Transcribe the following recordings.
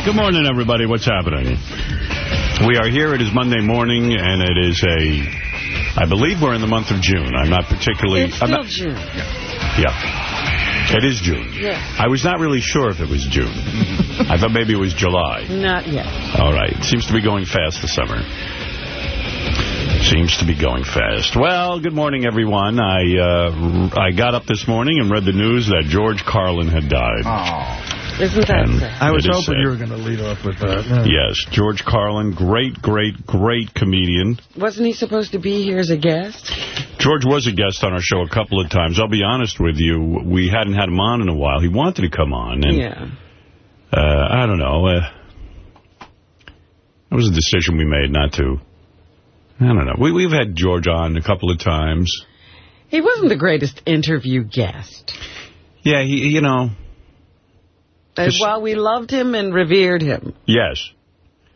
right, good morning, everybody. What's happening? We are here. It is Monday morning, and it is a... I believe we're in the month of June. I'm not particularly... It's still I'm not, June. Yeah. It is June. Yes. I was not really sure if it was June. I thought maybe it was July. Not yet. All right. Seems to be going fast this summer. Seems to be going fast. Well, good morning, everyone. I uh, I got up this morning and read the news that George Carlin had died. Isn't that And sad? I was hoping sad. you were going to lead off with that. Yeah. Yes, George Carlin, great, great, great comedian. Wasn't he supposed to be here as a guest? George was a guest on our show a couple of times. I'll be honest with you, we hadn't had him on in a while. He wanted to come on, and Yeah. uh, I don't know. Uh, it was a decision we made not to. I don't know. We, we've had George on a couple of times. He wasn't the greatest interview guest. Yeah, he, you know, And Just- while we loved him and revered him, yes.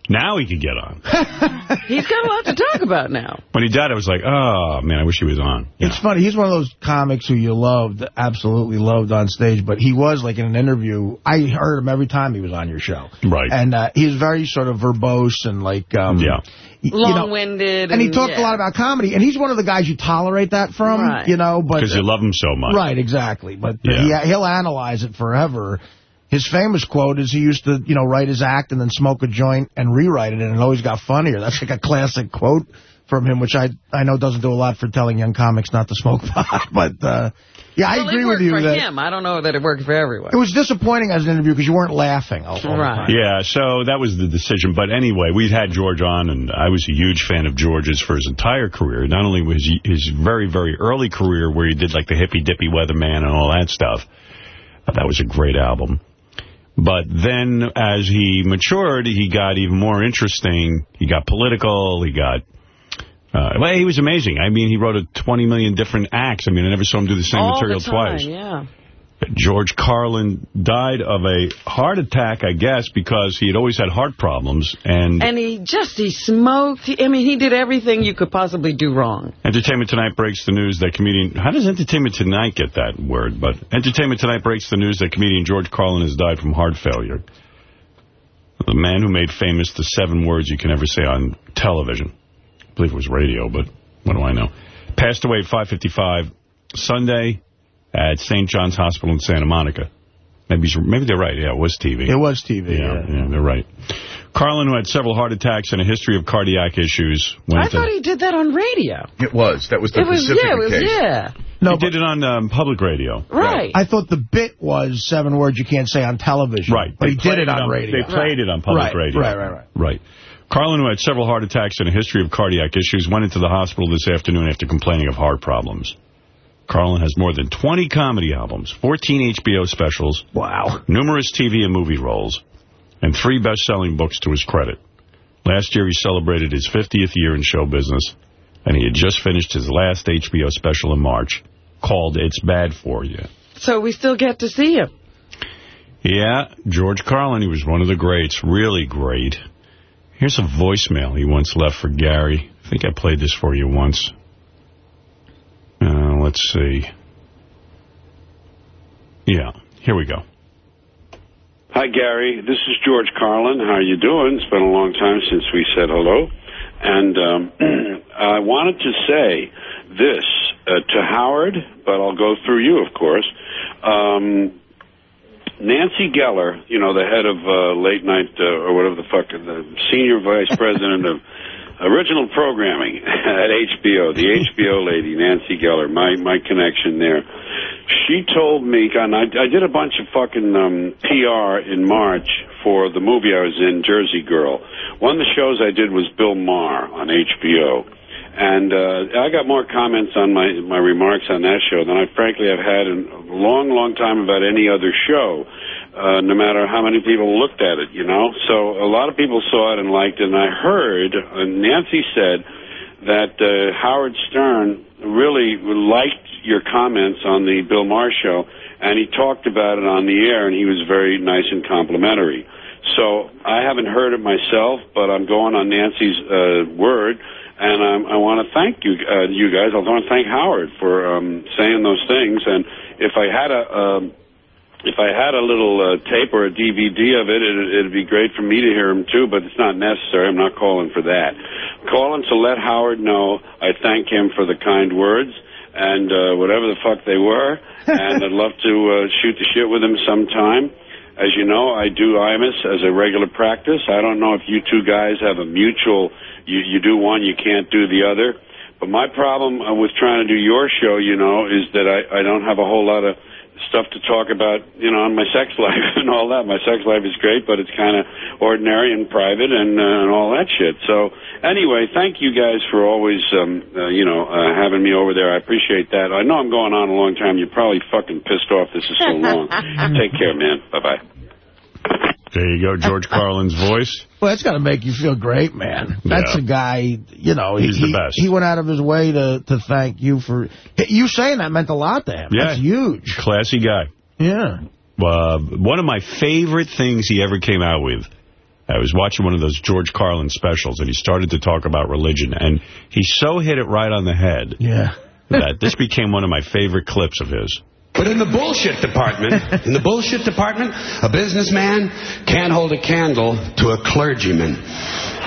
Now he could get on. he's got a lot to talk about now. When he died, I was like, oh, man, I wish he was on. You It's know. funny. He's one of those comics who you loved, absolutely loved on stage. But he was, like, in an interview, I heard him every time he was on your show. Right. And uh, he was very sort of verbose and, like... Um, Yeah. y- you know, Long-winded. and he talked yeah. a lot about comedy. And he's one of the guys you tolerate that from, Right. you know. but Because you love him so much. Right, exactly. But Yeah. he, he'll analyze it forever. His famous quote is he used to, you know, write his act and then smoke a joint and rewrite it, and it always got funnier. That's like a classic quote from him, which I I know doesn't do a lot for telling young comics not to smoke pot. But, uh, yeah, I Well, agree it with worked you for that him. I don't know that it worked for everyone. it was disappointing as an interview because you weren't laughing all, all the time. Yeah, so that was the decision. But anyway, we'd had George on, and I was a huge fan of George's for his entire career. Not only was he, his very, very early career where he did like the Hippy Dippy Weatherman and all that stuff. That was a great album. But then as he matured, he got even more interesting. He got political. He got... Uh, well, he was amazing. I mean, he wrote a 20 million different acts. I mean, I never saw him do the same All material the time, twice. yeah. George Carlin died of a heart attack, I guess, because he had always had heart problems. And, And he just, he smoked. He, I mean, he did everything you could possibly do wrong. Entertainment Tonight breaks the news that comedian... How does Entertainment Tonight get that word? But Entertainment Tonight breaks the news that comedian George Carlin has died from heart failure. The man who made famous the seven words you can never say on television. I believe it was radio, but what do I know? Passed away at 5.55 Sunday at St. John's Hospital in Santa Monica. Maybe, maybe they're right. Yeah, it was TV. It was TV. Yeah, Yeah. yeah, they're right. Carlin, who had several heart attacks and a history of cardiac issues, went I into- thought he did that on radio. It was. That was the It was, Pacifica yeah, it was, case. yeah. No, he but did it on um, public radio. Right. I thought the bit was seven words you can't say on television. Right. But They he did it on radio. They played it on public Right, radio. right, right, right. Right. Carlin, who had several heart attacks and a history of cardiac issues, went into the hospital this afternoon after complaining of heart problems. Carlin has more than 20 comedy albums, 14 HBO specials, Wow. numerous TV and movie roles, and three best-selling books to his credit. Last year, he celebrated his 50th year in show business, and he had just finished his last HBO special in March, called It's Bad For You. So we still get to see him. Yeah, George Carlin, he was one of the greats, really great. Here's a voicemail he once left for Gary. I think I played this for you once. Let's see. Yeah, here we go. Hi, Gary. This is George Carlin. How are you doing? It's been a long time since we said hello. And um, I wanted to say this uh, to Howard, but I'll go through you, of course. Um, Nancy Geller, you know, the head of uh, late night, uh, or whatever the fuck, the senior vice president of original programming at HBO, the HBO lady, Nancy Geller, my, my connection there. She told me, and I, I did a bunch of fucking um, PR in March for the movie I was in, Jersey Girl. One of the shows I did was Bill Maher on HBO. And uh, I got more comments on my, my remarks on that show than I frankly have had in a long, long time about any other show, uh, no matter how many people looked at it, you know? So a lot of people saw it and liked it, and I heard, uh, Nancy said that uh, Howard Stern really liked your comments on the Bill Maher show, and he talked about it on the air, and he was very nice and complimentary. So I haven't heard it myself, but I'm going on Nancy's uh, word, and um, I want to thank you, uh, you guys. I want to thank Howard for um, saying those things. And if I had a, um, if I had a little uh, tape or a DVD of it, it, it'd be great for me to hear him too. But it's not necessary. I'm not calling for that. Calling to let Howard know I thank him for the kind words and uh, whatever the fuck they were. and I'd love to uh, shoot the shit with him sometime. As you know, I do IMUS as a regular practice. I don't know if you two guys have a mutual, you, you do one, you can't do the other. But my problem uh, with trying to do your show, you know, is that I, I don't have a whole lot of stuff to talk about, you know, on my sex life and all that. My sex life is great, but it's kind of ordinary and private and uh, and all that shit. So anyway, thank you guys for always, um, uh, you know, uh, having me over there. I appreciate that. I know I'm going on a long time. You're probably fucking pissed off this is so long. Take care, man. Bye bye. There you go, George Carlin's voice. Well, that's got to make you feel great, man. That's Yeah. a guy, you know. He's he, the best. He went out of his way to, to thank you for... You saying that meant a lot to him. Yeah. That's huge. Classy guy. Yeah. Uh, one of my favorite things he ever came out with, I was watching one of those George Carlin specials, and he started to talk about religion, and he so hit it right on the head Yeah. that this became one of my favorite clips of his. But in the bullshit department, in the bullshit department, a businessman can't hold a candle to a clergyman.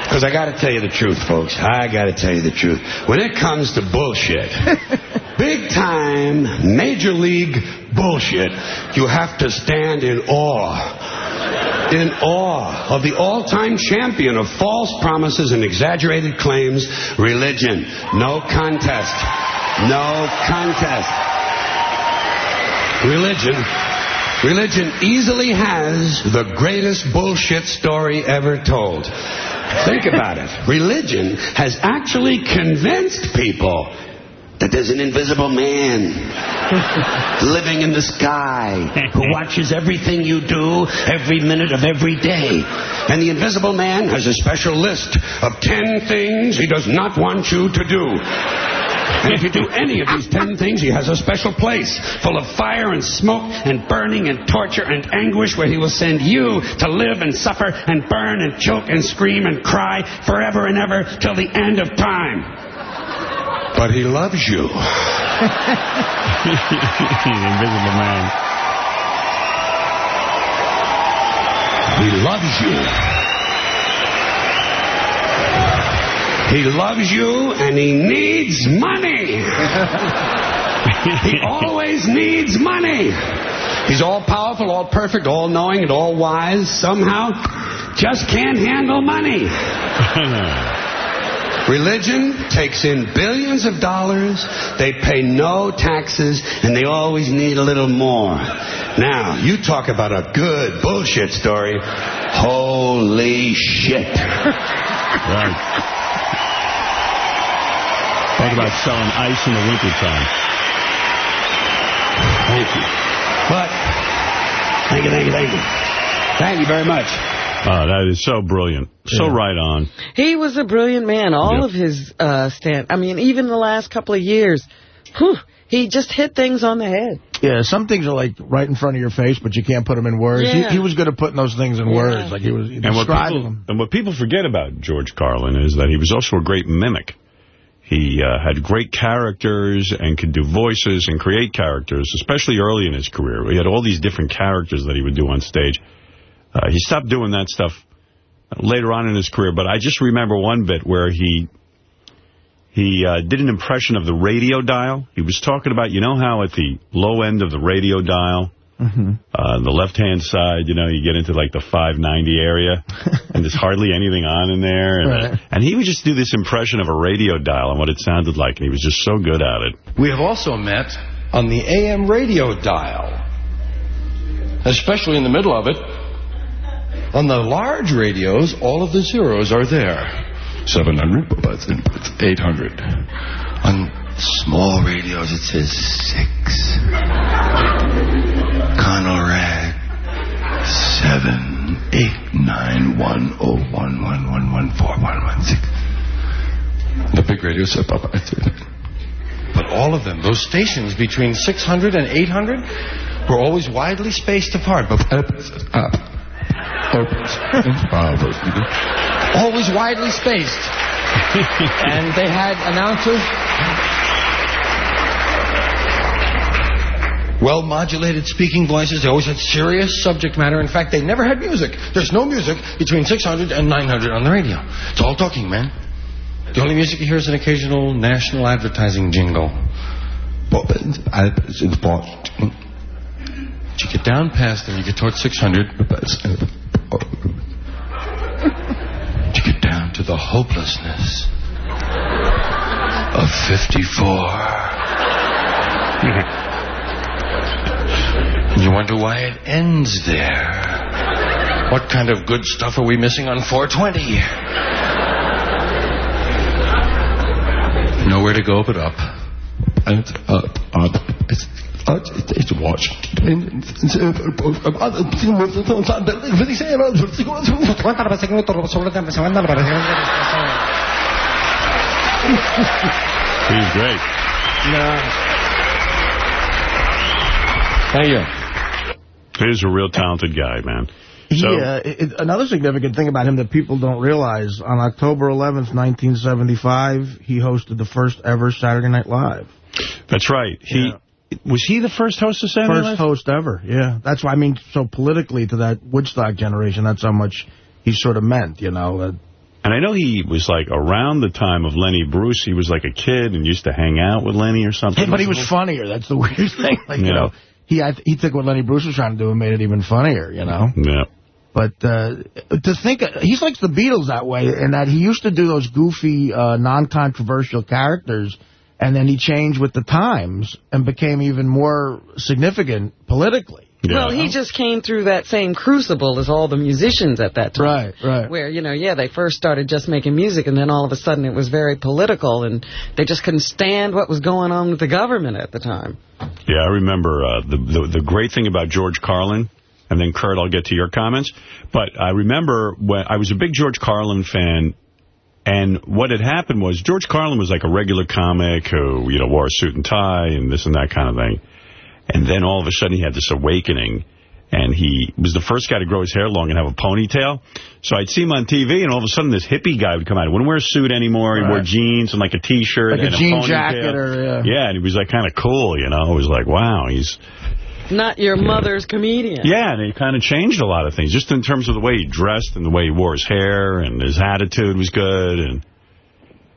Because I got to tell you the truth, folks. I got to tell you the truth. When it comes to bullshit, big time, major league bullshit, you have to stand in awe. In awe of the all-time champion of false promises and exaggerated claims, religion. No contest. No contest. Religion. Religion easily has the greatest bullshit story ever told. Think about it. Religion has actually convinced people that there's an invisible man living in the sky who watches everything you do every minute of every day. And the invisible man has a special list of 10 things he does not want you to do. And if you do any of these ten things, he has a special place full of fire and smoke and burning and torture and anguish where he will send you to live and suffer and burn and choke and scream and cry forever and ever till the end of time. But he loves you. Invisible Man. He loves you. He loves you and he needs money. he always needs money. He's all powerful, all perfect, all knowing, and all wise. Somehow, just can't handle money. Religion takes in billions of dollars, they pay no taxes, and they always need a little more. Now, you talk about a good bullshit story. Holy shit. Right. Talk about selling ice in the wintertime. Thank you. But, thank you, thank you, thank you. Thank you very much. Oh, that is so brilliant. So right on. He was a brilliant man. All Yep. of his uh, stand. I mean, even the last couple of years, whew, he just hit things on the head. Yeah, some things are like right in front of your face, but you can't put them in words. Yeah. He, he was good at putting those things in Yeah. words. Like he was And what, describing people, them. and what people forget about George Carlin is that he was also a great mimic. He uh, had great characters and could do voices and create characters, especially early in his career. He had all these different characters that he would do on stage. Uh, he stopped doing that stuff later on in his career, but I just remember one bit where he he uh, did an impression of the radio dial. He was talking about, you know how at the low end of the radio dial, uh, the left-hand side, you know, you get into like the 590 area, and there's hardly anything on in there. And, Right. and he would just do this impression of a radio dial and what it sounded like, and he was just so good at it. We have also met on the AM radio dial, especially in the middle of it. On the large radios, all of the zeros are there. 700, 800. On small radios, it says 6. CONELRAD, 7, 8, 9, 1, 0, 1, 1, 1, 1, 4, 1, 1, 6. The big radios I said, but all of them, those stations between 600 and 800, were always widely spaced apart. But uh, always widely spaced. and they had announcers. well-modulated speaking voices. They always had serious subject matter. In fact, they never had music. There's no music between 600 and 900 on the radio. It's all talking, man. The only music you hear is an occasional national advertising jingle. But you get down past them, you get towards 600. Uh, you get down to the hopelessness of 54. You wonder why it ends there. What kind of good stuff are we missing on 420? Nowhere to go but up. And up, up. It's, He's great. Thank you. He's a real talented guy, man. So- uh, it, another significant thing about him that people don't realize, on October 11th, 1975, he hosted the first ever Saturday Night Live. That's right. He Was he the first host of Saturday Night First Live? host ever, yeah. That's why, I mean, so politically to that Woodstock generation, that's how much he sort of meant, you know. Uh, And I know he was like around the time of Lenny Bruce. He was like a kid and used to hang out with Lenny or something. Hey, but he was funnier. That's the weird thing. Like, you know, he I, he took what Lenny Bruce was trying to do and made it even funnier, you know. Yeah. But uh, to think, he's like the Beatles that way, in that he used to do those goofy, uh, non-controversial characters, and then he changed with the times and became even more significant politically. Well, he just came through that same crucible as all the musicians at that time. Right, right. Where, you know, yeah, they first started just making music, and then all of a sudden it was very political, and they just couldn't stand what was going on with the government at the time. Yeah, I remember uh, the, the the great thing about George Carlin, and then Kurt, I'll get to your comments. But I remember when I was a big George Carlin fan, and what had happened was George Carlin was like a regular comic who you know wore a suit and tie and this and that kind of thing, and then all of a sudden he had this awakening. And he was the first guy to grow his hair long and have a ponytail. So I'd see him on TV, and all of a sudden this hippie guy would come out. He wouldn't wear a suit anymore. He wore jeans and like a T-shirt Like a and a jean ponytail. jacket or, yeah. Yeah, and he was like kind of cool, you know. It was like, wow, he's... Not your mother's comedian. Yeah, and he kind of changed a lot of things, just in terms of the way he dressed and the way he wore his hair, and his attitude was good, and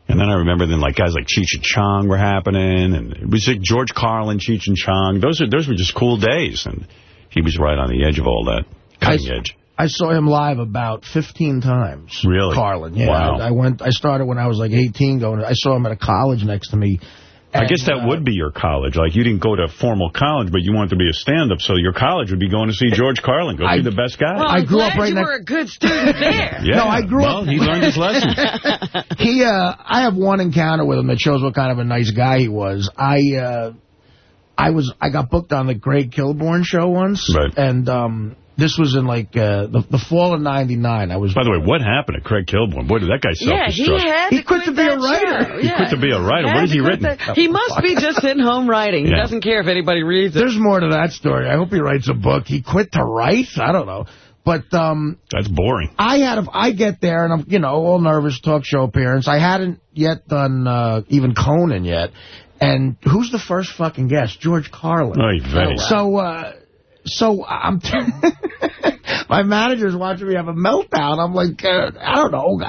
and then I remember then like guys like Cheech and Chong were happening, and it was like George Carlin, Cheech and Chong. Those are those were just cool days, and he was right on the edge of all that, cutting I- edge. I saw him live about 15 times. Really? Carlin, yeah. Wow. I, I went. I started when I was like 18 going. I saw him at a college next to me. I guess that uh, would be your college. Like, you didn't go to formal college, but you wanted to be a stand-up, so your college would be going to see George Carlin. Go I- see the best guy. Well, I I'm grew up glad right you next- were a good student there. yeah. No, I grew well, up- he learned his lessons. he uh I have one encounter with him that shows what kind of a nice guy he was. I uh I was I got booked on the Craig Kilborn show once Right. and um this was in like uh the, the fall of 99. I was By the way, what happened to Craig Kilborn? Boy, did that guy Yeah, he self-destruct. had He to quit to be a writer. show. He quit to be a writer. Had What has he written? that- He must be just sitting home writing. He doesn't care if anybody reads it. There's more to that story. I hope he writes a book. He quit to write? I don't know. But um That's boring. I had a, I get there and I'm you know all nervous talk show appearance. I hadn't yet done uh, even Conan yet. And who's the first fucking guest? George Carlin. Oy vey. So, uh, so I'm. my manager's watching me have a meltdown. I'm like, uh, I don't know.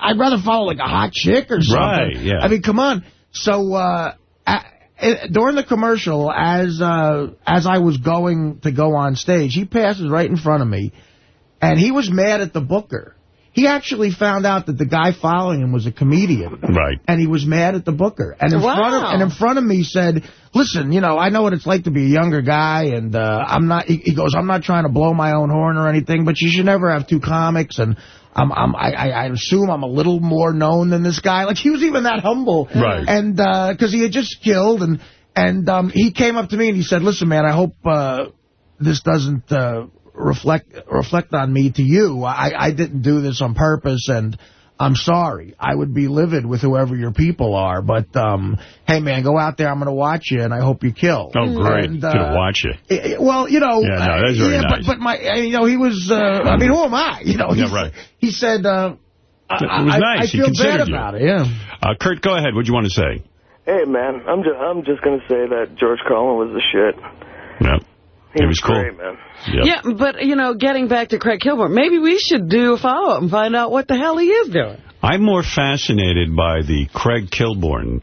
I'd rather follow like a hot chick or something. Right, yeah. I mean, come on. So, uh, during the commercial, as uh, as I was going to go on stage, he passes right in front of me, and he was mad at the booker. He actually found out that the guy following him was a comedian Right. and he was mad at the booker. And in Wow. front of and in front of me said, "Listen, you know, I know what it's like to be a younger guy, and uh, I'm not." He, he goes, "I'm not trying to blow my own horn or anything, but you should never have two comics." And I'm, I'm I, I I assume I'm a little more known than this guy. Like he was even that humble, Right. And because he had just killed, and and um, he came up to me and he said, "Listen, man, I hope uh, this doesn't." Uh, reflect reflect on me to you. I, I didn't do this on purpose, and I'm sorry. I would be livid with whoever your people are, but um, hey, man, go out there. I'm going to watch you, and I hope you kill. Oh, great. And, Should have watched you. eh, Well, you know, Yeah, no, that's very yeah, nice. but, but my, eh, you know, he was. Uh, I mean, who am I? You know, Yeah, he, right. He said, uh, I, It was I, nice. I He feel considered bad you. about it. Yeah. Uh, Kurt, go ahead. What do you want to say? Hey man, I'm just I'm just gonna say that George Carlin was the shit. He was cool. Great, man. Yep. Yeah, but, you know, getting back to Craig Kilborn, maybe we should do a follow-up and find out what the hell he is doing. I'm more fascinated by the Craig Kilborn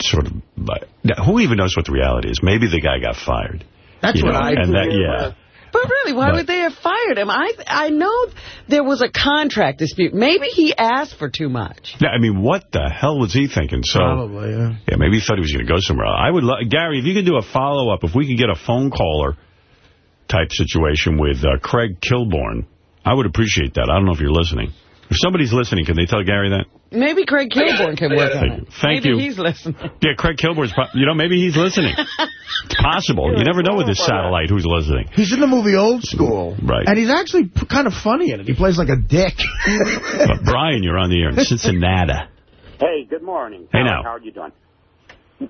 sort of... By, who even knows what the reality is? Maybe the guy got fired. That's what know, I and that, figured. Yeah. But really, why But- would they have fired him? I I know there was a contract dispute. Maybe he asked for too much. Yeah, I mean, what the hell was he thinking? So, Probably, yeah. yeah, maybe he thought he was going to go somewhere. I would, lo- Gary, if you could do a follow-up, if we could get a phone caller type situation with uh, Craig Kilborn, I would appreciate that. I don't know if you're listening. If somebody's listening, can they tell Gary that? Maybe Craig Kilborn can work on it. Thank Maybe you. he's listening. Yeah, Craig Kilborn's, you know, maybe he's listening. It's possible. You never know with this satellite who's listening. He's in the movie Old School. Right. And he's actually kind of funny in it. He plays like a dick. But Brian, you're on the air in Cincinnati. Hey, good morning. Hey, Howard, now. How are you doing?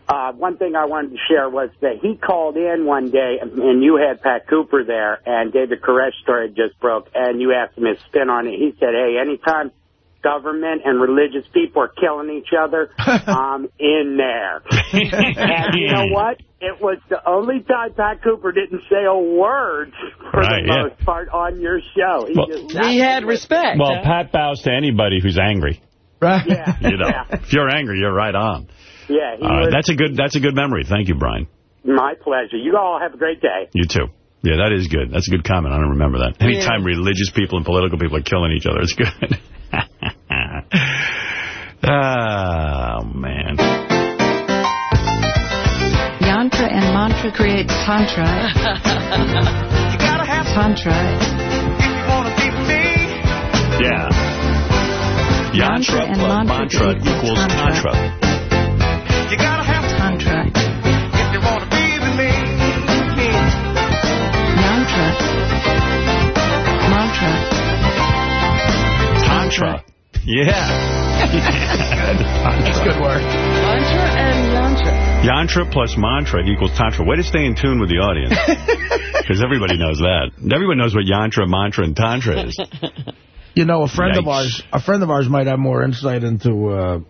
Uh, one thing I wanted to share was that he called in one day, and- and you had Pat Cooper there, and David Koresh story just broke, and you asked him his spin on it. He said, hey, anytime government and religious people are killing each other, I'm in there. and you know what? It was the only time Pat Cooper didn't say a word for Right, the yeah. most part on your show. He, Well- He had respect. Well, huh? Pat bows to anybody who's angry. right? Yeah, You know, yeah, if you're angry, you're right on. Yeah. He All right, was that's a good. That's a good memory. Thank you, Brian. my pleasure. You all have a great day. You too. Yeah, that is good. That's a good comment. I don't remember that. Anytime religious people and political people are killing each other, it's good. oh, man. Yantra and mantra creates tantra. tantra. Yeah. Yantra and plus mantra mantra equals equals tantra. Tantra. Tantra. Yantra. Mantra. Tantra. Yeah. That's good work. Mantra and yantra. Yantra plus mantra equals tantra. Way to stay in tune with the audience. Because everybody knows that. Everyone knows what yantra, mantra, and tantra is. You know, a friend of ours, a friend of ours might have more insight into uh,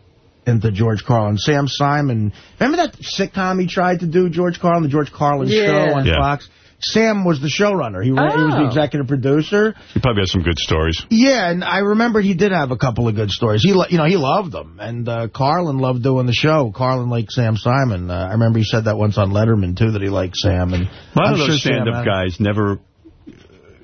into George Carlin. Sam Simon. Remember that sitcom he tried to do, George Carlin, the George Carlin Yeah. show on Yeah. Fox? Sam was the showrunner. He, ran, he was the Oh. executive producer. He probably has some good stories. Yeah, and I remember he did have a couple of good stories. He, you know, he loved them, and uh, Carlin loved doing the show. Carlin liked Sam Simon. Uh, I remember he said that once on Letterman too, that he liked Sam. And A lot I'm of those sure stand-up guys never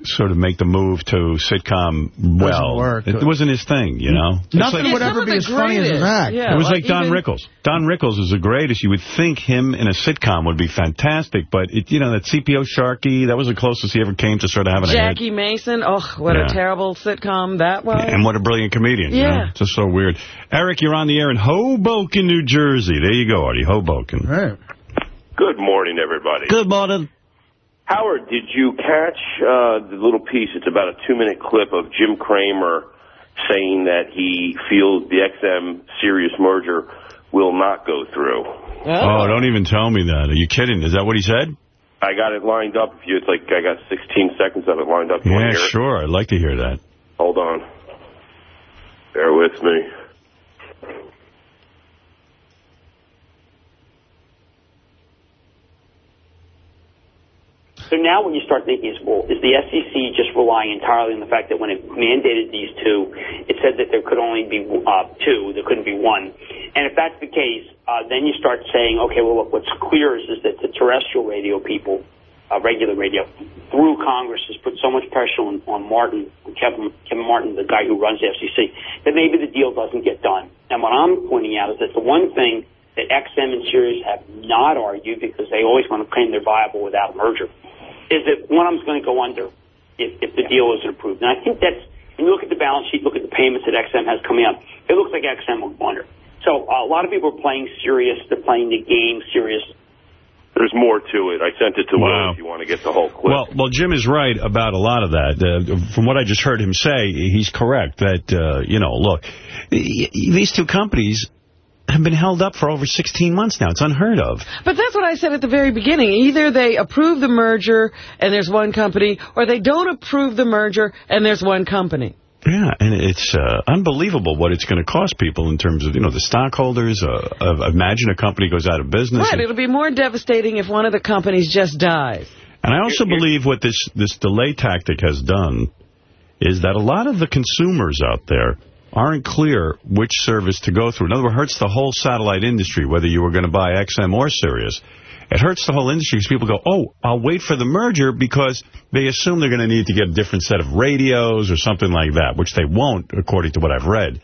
sort of make the move to sitcom well. work. It wasn't his thing, you know? Nothing like- would ever be the as funny as his greatest. Yeah, it was like, Don even- Rickles. Don Rickles is the greatest. You would think him in a sitcom would be fantastic, but, it, you know, that CPO Sharky, that was the closest he ever came to sort of having a hit. Jackie Mason. Oh, what Yeah. a terrible sitcom that was. And what a brilliant comedian. you know? Yeah. Just so weird. Eric, you're on the air in Hoboken, New Jersey. There you go, Artie. Hoboken. Right. Good morning, everybody. Good morning. Howard, did you catch uh, the little piece? It's about a two-minute clip of Jim Cramer saying that he feels the XM Sirius merger will not go through. Oh, don't even tell me that. Are you kidding? Is that what he said? I got it lined up. If you, it's like I got 16 seconds of it lined up. You Yeah, want to hear it? sure. I'd like to hear that. Hold on. Bear with me. So now what you start thinking is, well, is the SEC just relying entirely on the fact that when it mandated these two, it said that there could only be uh, two, there couldn't be one. And if that's the case, uh, then you start saying, okay, well, look, what's clear is, is that the terrestrial radio people, uh, regular radio, through Congress has put so much pressure on, on Martin, Kevin, Kevin Martin, the guy who runs the FCC, that maybe the deal doesn't get done. And what I'm pointing out is that the one thing that XM and Sirius have not argued, because they always want to claim they're viable without merger, is that one of them's going to go under if, if the deal isn't approved. And I think that's, when you look at the balance sheet, look at the payments that XM has coming up, it looks like XM will go under. So uh, a lot of people are playing Sirius. They're playing the game serious. There's more to it. I sent it to Wow. Will if you want to get the whole clip. Well, well, Jim is right about a lot of that. Uh, from what I just heard him say, he's correct that, uh, you know, look, y- y- these two companies have been held up for over 16 months now. It's unheard of. But that's what I said at the very beginning. Either they approve the merger and there's one company, or they don't approve the merger and there's one company. Yeah, and it's uh, unbelievable what it's going to cost people in terms of, you know, the stockholders. Uh, uh, imagine a company goes out of business. Right, it'll be more devastating if one of the companies just dies. And I also believe what this, this delay tactic has done is that a lot of the consumers out there aren't clear which service to go through. In other words, it hurts the whole satellite industry, whether you were going to buy XM or Sirius. It hurts the whole industry because people go, oh, I'll wait for the merger because they assume they're going to need to get a different set of radios or something like that, which they won't, according to what I've read.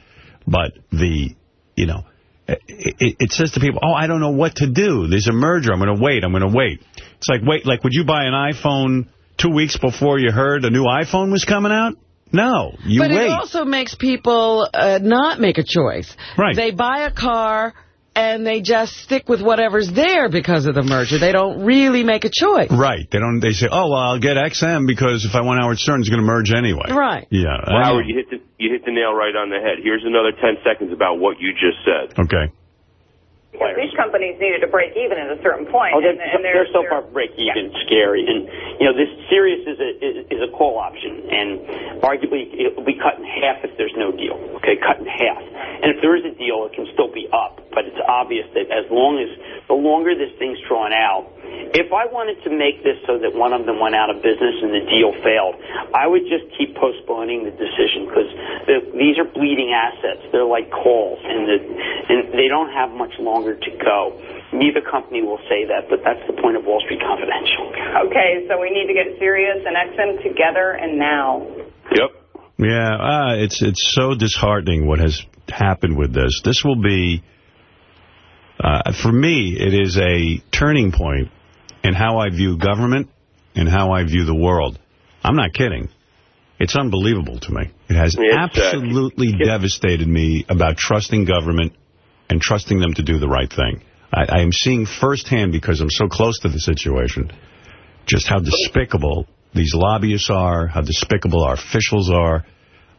But the, you know, it, it says to people, oh, I don't know what to do. There's a merger. I'm going to wait. I'm going to wait. It's like, wait, like, would you buy an iPhone two weeks before you heard a new iPhone was coming out? No, you but wait. it also makes people uh, not make a choice. Right. They buy a car and they just stick with whatever's there because of the merger. They don't really make a choice. Right. They don't. They say, oh, well, I'll get XM because if I want Howard Stern, it's going to merge anyway. Right. Yeah. Well, Howard, you hit the you hit the nail right on the head. Here's another 10 seconds about what you just said. Okay. Because these companies needed to break even at a certain point. Oh, they're, and, and they're, so far break even, scary. And, you know, this Sirius is a, is, is a call option. And arguably, it will be cut in half if there's no deal. Okay, cut in half. And if there is a deal, it can still be up. But it's obvious that as long as, the longer this thing's drawn out, if I wanted to make this so that one of them went out of business and the deal failed, I would just keep postponing the decision because the, these are bleeding assets. They're like calls, and, the, and they don't have much longer to go. Neither company will say that, but that's the point of Wall Street Confidential. Okay, so we need to get Sirius and XM together and now. Yep. Yeah, uh, it's it's so disheartening what has happened with this. This will be, uh, for me, it is a turning point in how I view government and how I view the world. I'm not kidding. It's unbelievable to me. It has it's, uh, absolutely devastated me about trusting government and trusting them to do the right thing. I, I am seeing firsthand, because I'm so close to the situation, just how despicable these lobbyists are, how despicable our officials are.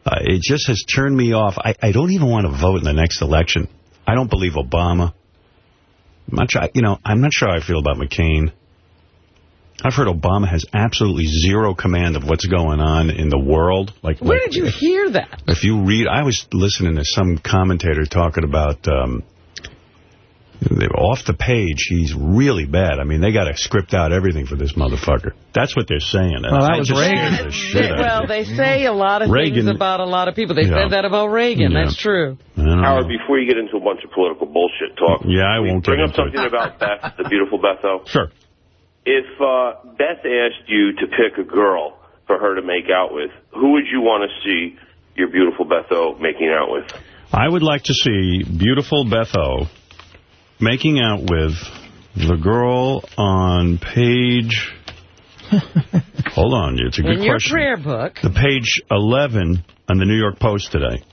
Uh, it just has turned me off. I, I don't even want to vote in the next election. I don't believe Obama. I'm not sure, you know, I'm not sure how I feel about McCain. I've heard Obama has absolutely zero command of what's going on in the world. Like, Where like, did you hear that? If you read, I was listening to some commentator talking about, um, they were off the page, he's really bad. I mean, they got to script out everything for this motherfucker. That's what they're saying. Well, that I was Reagan. the shit out well, they say a lot of Reagan- things about a lot of people. They Yeah. said that about Reagan. Yeah. That's true. I. Howard, before you get into a bunch of political bullshit talk, Yeah, I won't bring get up into it. something about Beth, the beautiful Beth, though. Sure. If uh, Beth asked you to pick a girl for her to make out with, who would you want to see your beautiful Beth O making out with? I would like to see beautiful Beth O making out with the girl on page... Hold on, it's a good In your question. prayer book. The page 11 on the New York Post today.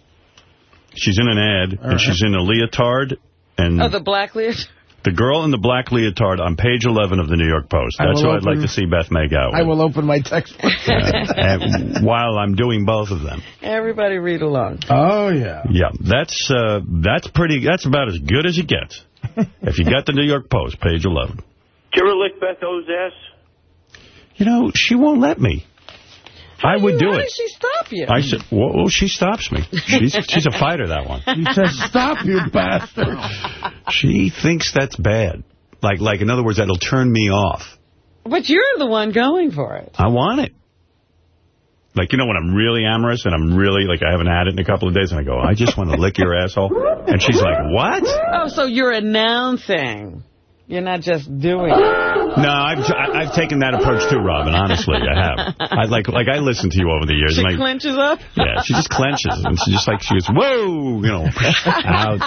She's in an ad, All and she's in a leotard, and Oh, the black list? The girl in the black leotard on page 11 of the New York Post. That's will who I'd like to see Beth make out with. I will open my textbook. And while I'm doing both of them. Everybody read along. Oh, yeah. Yeah, that's uh, that's pretty. That's about as good as it gets. if you got the New York Post, page 11. Did you ever lick Beth O's ass? You know, she won't let me. I would do it. Why it. did she stop you? I said, whoa, whoa, she stops me. She's she's a fighter, that one. She says, stop, you bastard. She thinks that's bad. Like, like in other words, that'll turn me off. But you're the one going for it. I want it. Like, you know, when I'm really amorous and I'm really, like, I haven't had it in a couple of days, and I go, I just want to lick your asshole. And she's like, what? Oh, so you're announcing. You're not just doing it. No, I've, I- I've taken that approach too, Robin, honestly, I have. I like, like I listen to you over the years. She and I, clenches up? Yeah, she just clenches. And she just like, she goes, whoa, you know. out.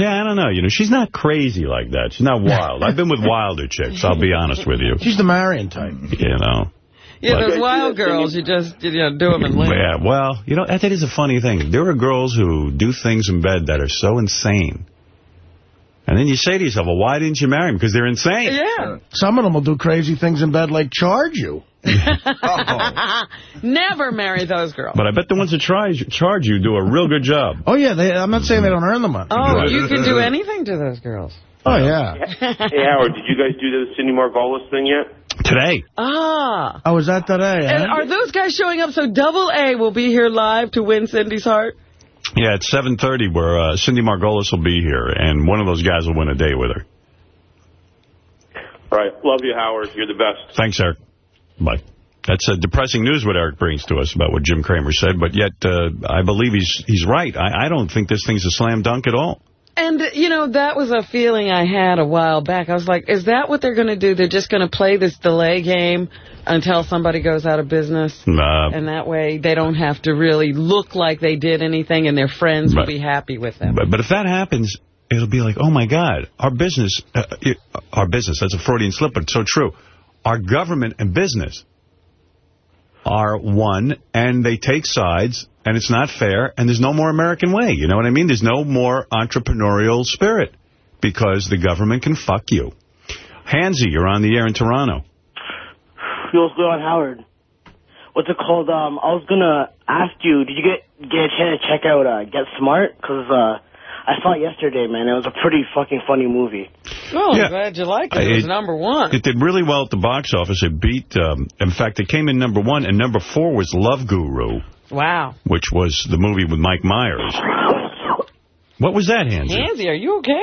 Yeah, I don't know. You know, she's not crazy like that. She's not wild. I've been with wilder chicks, I'll be honest with you. She's the Marion type. You know. Yeah, But- those wild girls, you just you know, do them and leave. Yeah, well, you know, that is a funny thing. There are girls who do things in bed that are so insane. And then you say to yourself, well, why didn't you marry them? Because they're insane. Yeah. Some of them will do crazy things in bed like charge you. Never marry those girls. But I bet the ones that try, charge you do a real good job. Oh, yeah. They, I'm not saying they don't earn the money. Oh, you can do anything to those girls. Oh, yeah. Hey, Howard, did you guys do the Cindy Margolis thing yet? Today. Ah. Oh, is that today? And huh? are those guys showing up? So Double A will be here live to win Cindy's heart? Yeah, it's 7.30 where uh, Cindy Margolis will be here, and one of those guys will win a date with her. All right. Love you, Howard. You're the best. Thanks, Eric. Bye. that's a depressing news what Eric brings to us about what Jim Cramer said. But yet, uh, I believe he's he's right. I, I don't think this thing's a slam dunk at all. And, you know, that was a feeling I had a while back. I was like, is that what they're going to do? They're just going to play this delay game until somebody goes out of business? And that way they don't have to really look like they did anything and their friends will be happy with them. But, but if that happens, it'll be like, oh, my God, our business, uh, it, our business, that's a Freudian slip, but it's so true. Our government and business are one, and they take sides, and it's not fair, and there's no more American way. You know what I mean? There's no more entrepreneurial spirit because the government can fuck you. Hansy, you're on the air in Toronto. Yo, what's going on, Howard? What's it called? Um, I was gonna ask you, did you get get a chance to check out uh, Get Smart? 'Cause uh, I saw it yesterday, man. It was a pretty fucking funny movie. Oh, Yeah. I'm glad you liked it. It was It- number one. It did really well at the box office. It beat, um, in fact, it came in number one, and number four was Love Guru, Wow. which was the movie with Mike Myers. What was that, Hansy? Hansy, are you okay?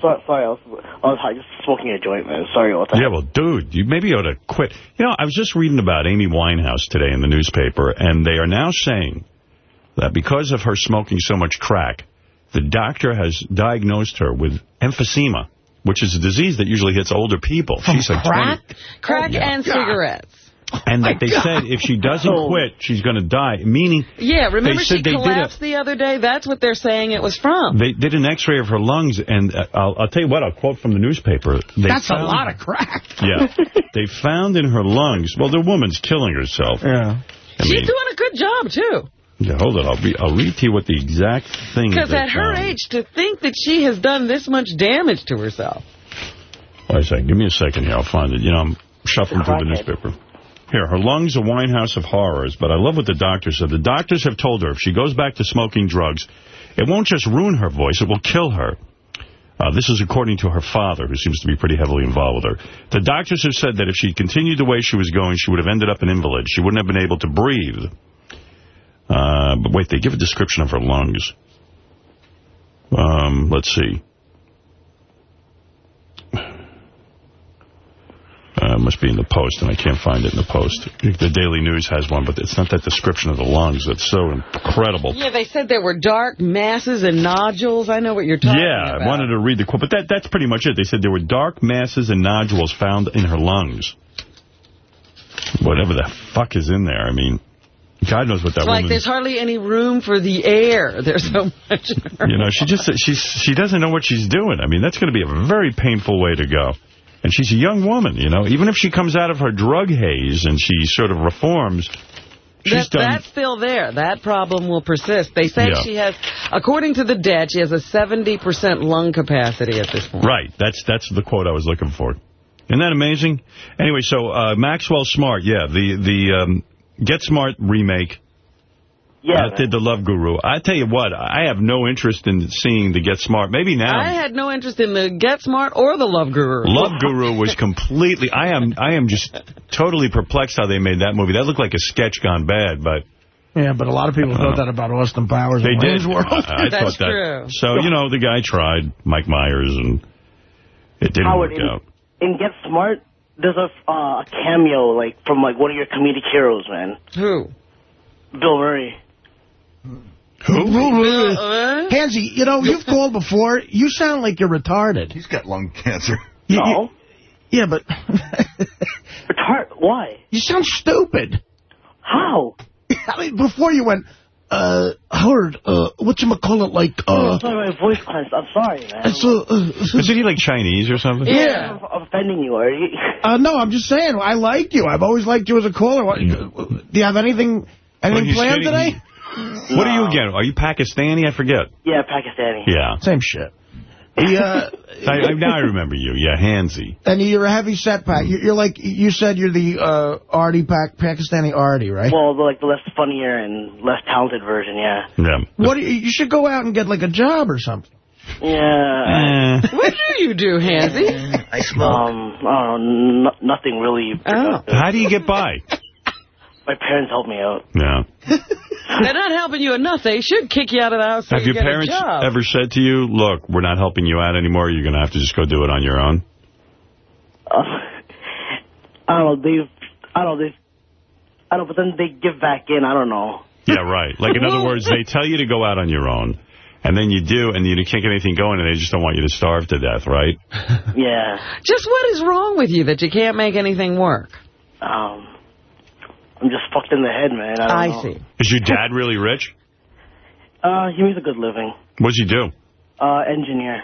sorry, sorry, I was, I was just smoking a joint, man. Sorry about that. Yeah, well, dude, you maybe ought to quit. You know, I was just reading about Amy Winehouse today in the newspaper, and they are now saying that because of her smoking so much crack, the doctor has diagnosed her with emphysema, which is a disease that usually hits older people. She's like 20. Crack Yeah. and cigarettes. And my that they God. said if she doesn't Oh. quit, she's going to die, meaning Yeah, remember they said she they did a- collapsed the other day? That's what they're saying it was from. They did an X-ray of her lungs, and uh, I'll, I'll tell you what, I'll quote from the newspaper. They That's a lot of crack. Yeah. they found in her lungs, well, the woman's killing herself. Yeah. I She's mean, doing a good job, too. yeah, hold on, I'll, be, I'll read to you what the exact thing Because at her found. age, to think that she has done this much damage to herself. Wait a second, give me a second here, I'll find it. You know, I'm shuffling through the newspaper. Here, her lungs a wine house of horrors, but I love what the doctor said. The doctors have told her if she goes back to smoking drugs, it won't just ruin her voice, it will kill her. Uh, this is according to her father, who seems to be pretty heavily involved with her. The doctors have said that if she continued the way she was going, she would have ended up an invalid. She wouldn't have been able to breathe. Uh, but wait, they give a description of her lungs. Um, let's see. Uh, it must be in the Post, and I can't find it in the Post. The Daily News has one, but it's not that description of the lungs. That's so incredible. Yeah, they said there were dark masses and nodules. I know what you're talking Yeah, about. Yeah, I wanted to read the quote, but that that's pretty much it. They said there were dark masses and nodules found in her lungs. Whatever the fuck is in there. I mean, God knows what that It's like there's hardly any room for the air. There's so much. You know, she just she's she doesn't know what she's doing. I mean, that's going to be a very painful way to go. And she's a young woman, you know. Even if she comes out of her drug haze and she sort of reforms, she's That, done... that's still there. That problem will persist. They say Yeah. she has, according to the dead, she has a 70% lung capacity at this point. Right. That's that's the quote I was looking for. Isn't that amazing? Anyway, so uh, Maxwell Smart, yeah, the the um, Get Smart remake. Yeah, did the Love Guru. I tell you what, I have no interest in seeing the Get Smart. Maybe now. I had no interest in the Get Smart or the Love Guru. Love Guru was completely. I am. I am just totally perplexed how they made that movie. That looked like a sketch gone bad, but Yeah, but a lot of people thought that about Austin Powers. they and did. Wayne's World. I, I thought that. So you know, the guy tried Mike Myers, and it didn't Howard, work in, out. in Get Smart, there's a, uh, a cameo, like, from, like, one of your comedic heroes, man. Who? Bill Murray. Who? Hansy, you know, you've called before. You sound like you're retarded. He's got lung cancer. No. yeah, but... Retard? Why? You sound stupid. How? I mean, before you went, uh, Howard, uh, whatchamacallit, like, Oh, uh... sorry, my voice class. I'm sorry, man. It's, uh, uh, Isn't he like Chinese or something? Yeah. I'm offending you, are you? Uh, no, I'm just saying, I like you. I've always liked you as a caller. Do you have anything, anything he's planned kidding. today? What are you again? Are you Pakistani? I forget. Yeah, Pakistani. Yeah. Same shit. He, uh, I, I, now I remember you. Yeah, Hansy. and you're a heavy set pack. You're, you're like, you said you're the uh, Artie, Pac, Pakistani Artie, right? Well, the, like, the less funnier and less talented version, yeah. Yeah. What do you, you should go out and get like a job or something. Yeah. what do you do, Hansy? I smoke. Um, I don't know, n- nothing really productive. How do you get by? My parents help me out. Yeah. They're not helping you enough. They should kick you out of the house so Have you your get parents a job. ever said to you, look, we're not helping you out anymore. You're going to have to just go do it on your own? Uh, I don't know. They've. I don't know, they, I don't know, but then they give back in, I don't know. Yeah, right. Like, in other words, they tell you to go out on your own, and then you do, and you can't get anything going, and they just don't want you to starve to death, right? Yeah. Just what is wrong with you that you can't make anything work? Um, I'm just fucked in the head, man. I, don't I know. see. Is your dad really rich? Uh, he makes a good living. What's he do? Uh, engineer.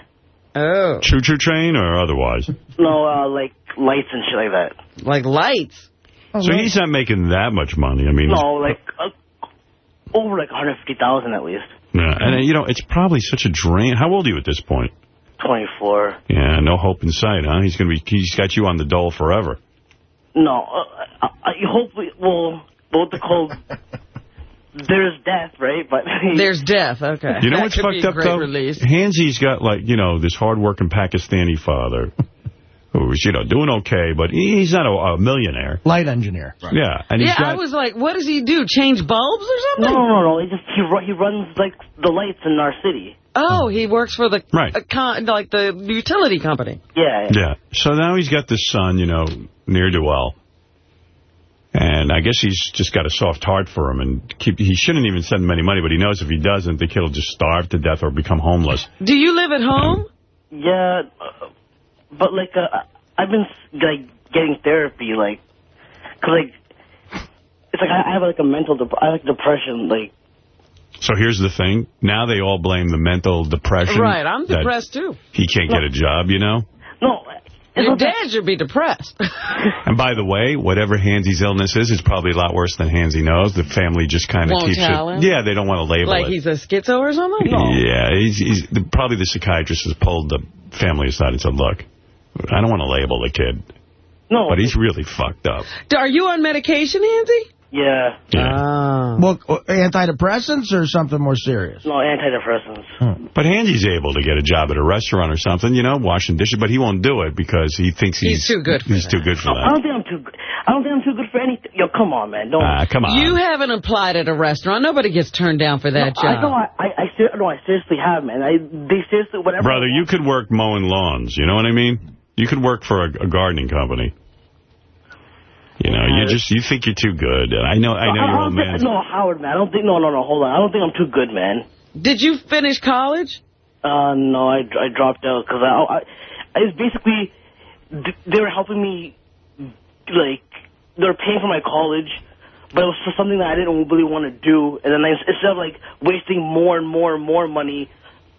Oh. Choo-choo train or otherwise? No, uh, like lights and shit like that. Like lights? so he's not making that much money. I mean, No, like uh, over like 150000 at least. yeah, and uh, you know, it's probably such a drain. How old are you at this point? 24. Yeah, no hope in sight, huh? He's gonna be. He's got you on the dole forever. No, uh, I, I hope we, well, what they call, there's death, right? But There's death, okay. You know That what's fucked up great though? Release. Hansy's got like you know this hard-working Pakistani father who's you know doing okay, but he's not a, a millionaire. Light engineer. Right. Yeah, and he's yeah, got. I was like, what does he do? Change bulbs or something? no, no, no. He just he he runs like the lights in our city. Oh, he works for the Right. uh, con like the utility company. Yeah. Yeah. So now he's got this son, you know, near to well. And I guess he's just got a soft heart for him. And keep, he shouldn't even send him any money, but he knows if he doesn't, the kid will just starve to death or become homeless. Do you live at home? Yeah, uh, but like uh, I've been like getting therapy, like, cause like it's like I I have like a mental dep- I have like depression, like. So here's the thing. Now they all blame the mental depression. Right, I'm depressed too. He can't get a job, you know? No. Your dad should be depressed. And by the way, whatever Hansy's illness is, it's probably a lot worse than Hansy knows. The family just kind of Won't keeps tell it. him? Yeah, they don't want to label like it. he's a schizo or something? No. Yeah, he's, he's the, probably the psychiatrist has pulled the family aside and said, look, I don't want to label the kid. No. But he's really fucked up. Are you on medication, Hansy? Yeah. Ah. Well, uh, antidepressants or something more serious? No antidepressants. But Hansy's able to get a job at a restaurant or something, you know, washing dishes, but he won't do it because he thinks he's, He's too good for He's too good for that. I don't think I'm too. good. I don't think I'm too good for anything. Yo, come on, man. Don't. Ah, come on. You haven't applied at a restaurant. Nobody gets turned down for that No, I know. job. I, I, I, ser- no, I seriously have, man. I, they seriously, whatever. Brother, you could work mowing lawns, you know what I mean? You could work for a, a gardening company. You know, you just, you think you're too good. And I know, I know No, your I old don't think- man. No, Howard, man. I don't think. No, no, no. Hold on. I don't think I'm too good, man. Did you finish college? Uh, no, I, I dropped out because I, I, it's basically they were helping me, like they were paying for my college, but it was for something that I didn't really want to do, and then I, instead of like wasting more and more and more money.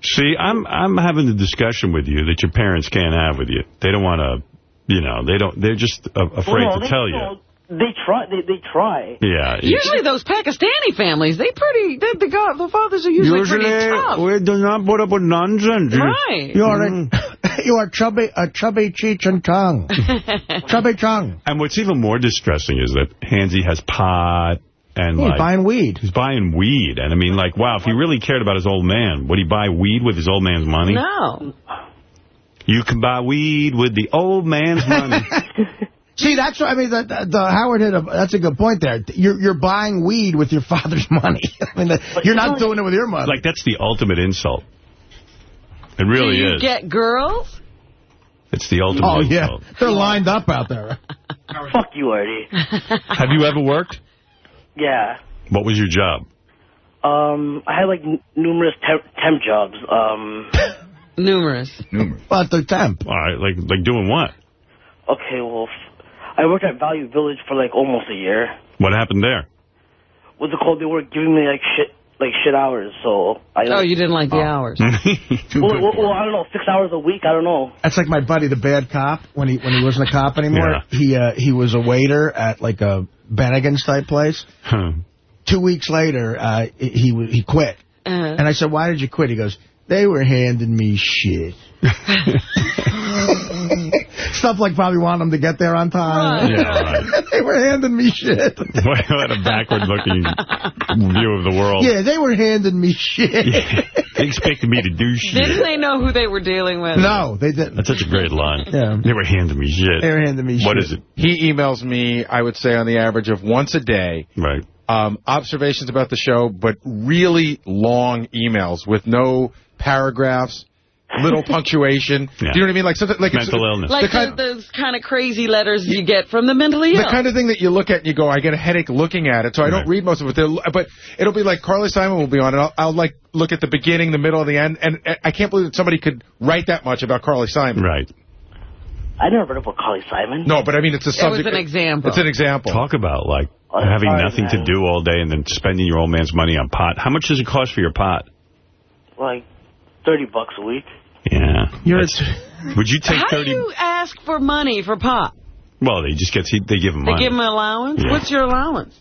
See, I'm I'm having the discussion with you that your parents can't have with you. They don't want to, you know, they don't. They're just uh, afraid Well, no, to they, tell you. no, They try. They they try. Yeah. Usually those Pakistani families, they pretty, they, the, go- the fathers are usually, pretty tough. we do not put up with nonsense. Right. You're Mm. a, you are chubby, a chubby cheech and tongue. chubby tongue. And what's even more distressing is that Hansy has pot and He's like buying weed. he's buying weed. And I mean, like, wow, if he really cared about his old man, would he buy weed with his old man's money? No. You can buy weed with the old man's money. See, that's what I mean. The, the, the Howard hit a. That's a good point there. You're you're buying weed with your father's money. I mean, the, you're not doing it with your money. like, that's the ultimate insult. It really Do you is. get girls? it's the ultimate oh yeah, insult. they're lined up out there. Fuck you, Artie. Have you ever worked? Yeah. What was your job? Um, I had like n- numerous temp, temp jobs. Um, Numerous. Numerous. But the temp. All right, like like doing what? okay, well, I worked at Value Village for like almost a year. What happened there? What's it called? They were giving me like shit, like shit hours. So I. Oh, you didn't like the hours. Well, well, well, I don't know, six hours a week. I don't know. That's like my buddy, the bad cop. When he when he wasn't a cop anymore, Yeah. he uh, he was a waiter at like a Bennigan's type place. Huh. Two weeks later, uh, he he he quit. Uh, And I said, "Why did you quit?" He goes, "They were handing me shit." Stuff like probably want them to get there on time. Yeah, right. they were handing me shit. what a backward-looking view of the world. Yeah, they were handing me shit. They expected me to do shit. Didn't they know who they were dealing with? No, they didn't. That's such a great line. Yeah. They were handing me shit. They were handing me What shit. is it? He emails me, I would say, on the average of once a day. Right. Um, observations about the show, but really long emails with no paragraphs. little punctuation. Yeah. Do you know what I mean? Like something like it's- Mental illness. Like the kind, those kind of crazy letters you get from the mentally ill. the kind of thing that you look at and you go, I get a headache looking at it, so I don't read most of it. They'll- But it'll be like Carly Simon will be on it. I'll, I'll like look at the beginning, the middle, and the end, and I can't believe that somebody could write that much about Carly Simon. Right. I never read about Carly Simon. No, but I mean, it's a subject. It was an example. It's an example. Talk about, like, Oh, having sorry, nothing to do all day and then spending your old man's money on pot. How much does it cost for your pot? Like, 30 bucks a week. Yeah. You're would you take How 30? do you ask for money for pot? Well, they just get, they give him They money. give him an allowance? Yeah. What's your allowance?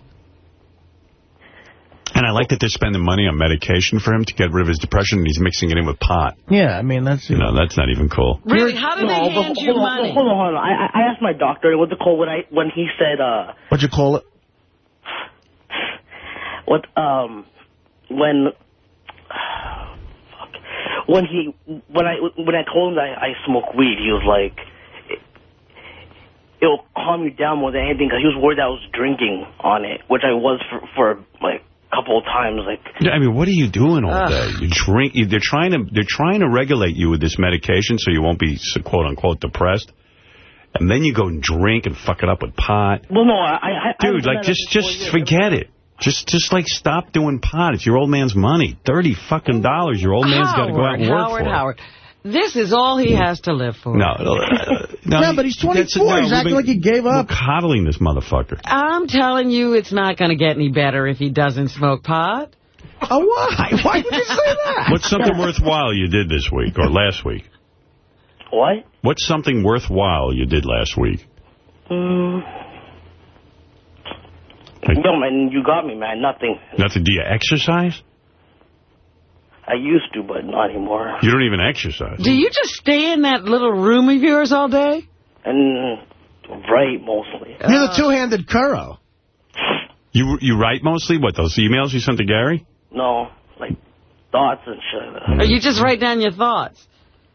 And I like that they're spending money on medication for him to get rid of his depression, and he's mixing it in with pot. Yeah, I mean, that's... You know, that's not even cool. Really? How do they No, but hand you on, money? Hold on, hold on. I, I I asked my doctor what's it call when I when he said uh What'd you call it? what um when fuck when he when I when I told him that I, I smoke weed, he was like it, it'll calm you down more than anything because he was worried that I was drinking on it, which I was for for like a couple of times. Like I mean, what are you doing all Ugh. day? You drink. You, they're trying to they're trying to regulate you with this medication so you won't be so quote unquote depressed. And then you go and drink and fuck it up with pot. well, no, I, I I Dude, haven't like just just years. forget it. Just just like stop doing pot. It's your old man's money. Thirty fucking dollars. Your old man's got to go out and work Howard, for. it. Howard. This is all he has to live for. No, uh, no, Yeah, but he's 24. no, He's acting been- like he gave up. We're coddling this motherfucker. I'm telling you, it's not going to get any better if he doesn't smoke pot. Oh, why? Why would you say that? What's something worthwhile you did this week or last week? What? What's something worthwhile you did last week? Mm. No, man, you got me, man. Nothing. Nothing. Do you exercise? I used to, but not anymore. You don't even exercise. Do you just stay in that little room of yours all day? And right, mostly. You're the two-handed Curro. You you write mostly? What, those emails you sent to Gary? No, like thoughts and shit. Or you just write down your thoughts?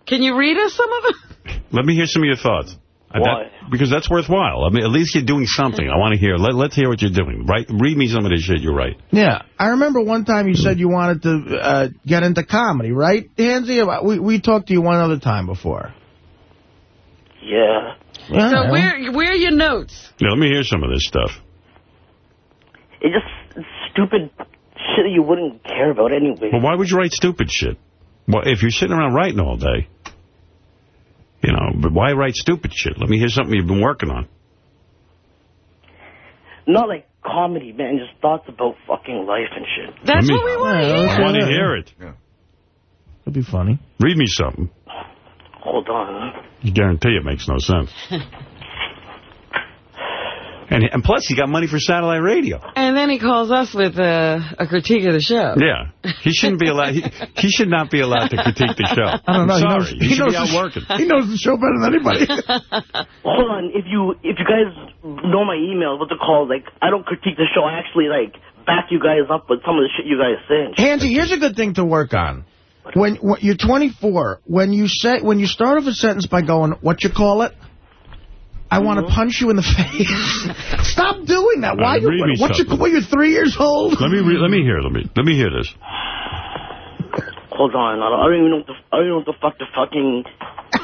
Can you read us some of them? Let me hear some of your thoughts. Uh, Why? that- because that's worthwhile. I mean, at least you're doing something. I want to hear. Let, let's hear what you're doing. Right? Read me some of this shit you write. Yeah. I remember one time you said you wanted to uh, get into comedy, right, Hansy? We, we talked to you one other time before. Yeah. Yeah. So where where are your notes? Now, let me hear some of this stuff. It's just stupid shit that you wouldn't care about anyway. Well, why would you write stupid shit? Well, if you're sitting around writing all day, you know, but why write stupid shit? Let me hear something you've been working on. Not like comedy, man. Just thoughts about fucking life and shit. That's me- what we want to Yeah, hear. I want to hear it. Yeah. It'd be funny. Read me something. Hold on. I guarantee it makes no sense. and and plus, he got money for satellite radio. And then he calls us with uh, a critique of the show. Yeah, he shouldn't be allowed. He, he should not be allowed to critique the show. I don't know. I'm He sorry. knows- he, he should knows be out the working. He knows the show better than anybody. Hold on. If you if you guys know my email, what's it called? Like, I don't critique the show. I actually like back you guys up with some of the shit you guys say. and shit. Here's a good thing to work on. When, when you're 24, when you say when you start off a sentence by going, "What you call it?" I want to mm-hmm. punch you in the face. Stop doing that. Why? You, me what you, something. what, you're three years old? Let me re let me hear. Let me let me hear this. Hold on. I don't, I don't even know what the I don't know what the fuck the fucking.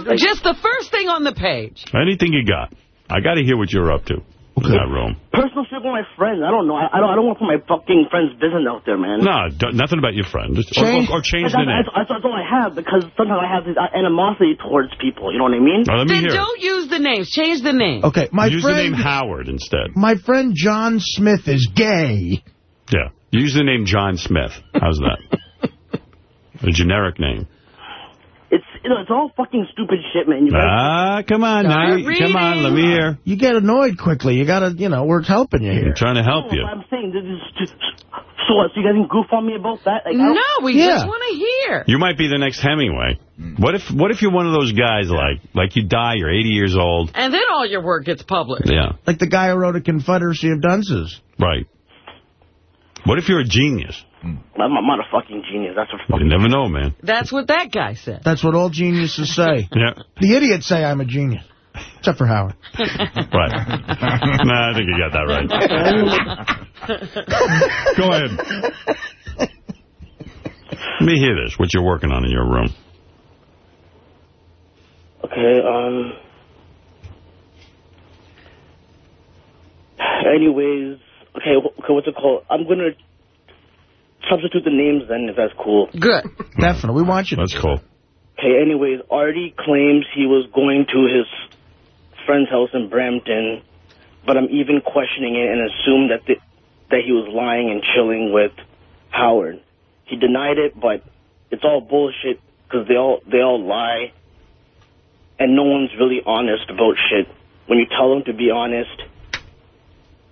Like, Just the first thing on the page. Anything you got. I got to hear what you're up to in that room. personal shit with my friends. I don't know. I, I don't. I don't want to put my fucking friend's business out there, man. No, nothing about your friend. Just- or, Change- or, or change That's, the name. that's, that's, that's all I have because sometimes I have this uh, animosity towards people. You know what I mean? Now, let me Then hear. it. don't use the names. Change the name. Okay, my Use the friend, name Howard instead. my friend John Smith is gay. Yeah. Use the name John Smith. How's that? A generic name. It's you know it's all fucking stupid shit, man. You guys, Ah, come on now. Start You- Come on, reading. let me hear. You get annoyed quickly. You gotta, you know, we're helping you here. I'm trying to help you. I'm saying this is just, so what? So you guys can goof on me about that? Like, No, we Yeah. just want to hear. You might be the next Hemingway. What if What if you're one of those guys like like you die, you're 80 years old? And then all your work gets published. Yeah, Like the guy who wrote A Confederacy of Dunces. right. What if you're a genius? I'm, I'm a fucking genius. That's a You never know, man. That's what that guy said. That's what all geniuses say. Yeah, the idiots say I'm a genius. Except for Howard. right. nah, I think you got that right. Go ahead. Let me hear this, what you're working on in your room. Okay, um... Anyways, okay, okay, what's it called? I'm going to substitute the names then, if that's cool. Good. Definitely. We want you to. That's cool. Okay, anyways, Artie claims he was going to his friend's house in Brampton, but I'm even questioning it and assume that the, that he was lying and chilling with Howard. He denied it, but it's all bullshit because they all they all lie, and no one's really honest about shit. When you tell them to be honest,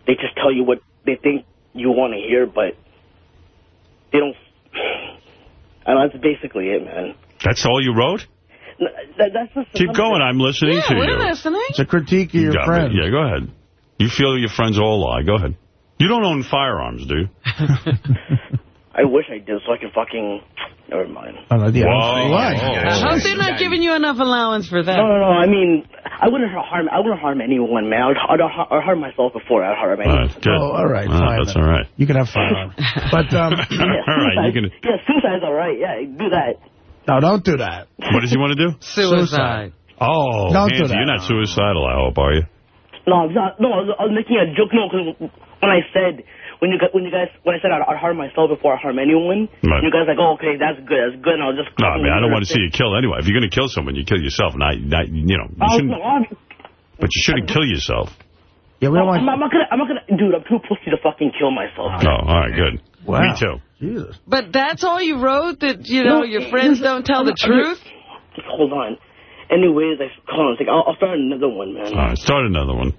they just tell you what they think you want to hear, but they don't. And that's basically it, man. That's all you wrote? N- That, that's just Keep going. I'm listening to you. we're listening. It's a critique of your yeah, friend. but- Yeah, go ahead. You feel your friends all lie. Go ahead. You don't own firearms, do you? I wish I did so I could fucking. Never mind. Oh, no, yeah, Whoa. why? How's they not giving you enough allowance for that? No, no, no. I mean, I wouldn't harm. I wouldn't harm anyone, man. I'd, I'd, I'd harm myself before I'd harm anyone. right, good. Oh, all right, Ah, fine That's then. all right. You can have fun. but, um, all right, you can. Yeah, suicide's all right. Yeah, do that. no, don't do that. What does he want to do? Suicide. Oh, Don't do that. you're not suicidal, I hope, are you? No, I'm not, no, I was, I was making a joke. No, because when I said when you gu- when you guys when I said I'd, I'd harm myself before I harm anyone, Right. you guys like, oh, okay, that's good, that's good. And I'll just. No, I mean, I don't want to see you kill anyway. If you're going to kill someone, you kill yourself. Not, not you know, you Oh, shouldn't, no, but you shouldn't kill yourself. Yeah, we don't I'm, want... I'm not gonna. I'm not gonna. Dude, I'm too pussy to fucking kill myself. Oh, all right, good. Wow. Me too. Jesus. But that's all you wrote? That, you know, No, your friends listen, don't tell the I'm- I'm truth? just- just hold on. Anyways, I hold on a. I'll, I'll start another one, man. All right, start another one.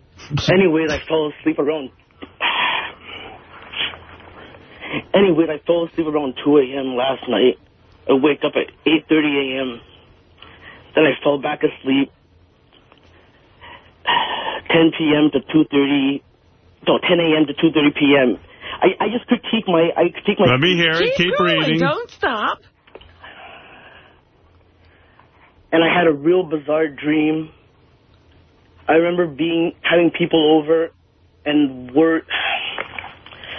Anyways, I fell asleep around. Anyways, I fell asleep around 2 a.m. last night. I wake up at 8:30 a.m. Then I fell back asleep. 10 p.m. to 2:30. No, 10 a.m. to 2:30 p.m. I, I just critique my. I critique my. Let me hear it. Keep going. reading. Don't stop. and I had a real bizarre dream. I remember being having people over, and we're.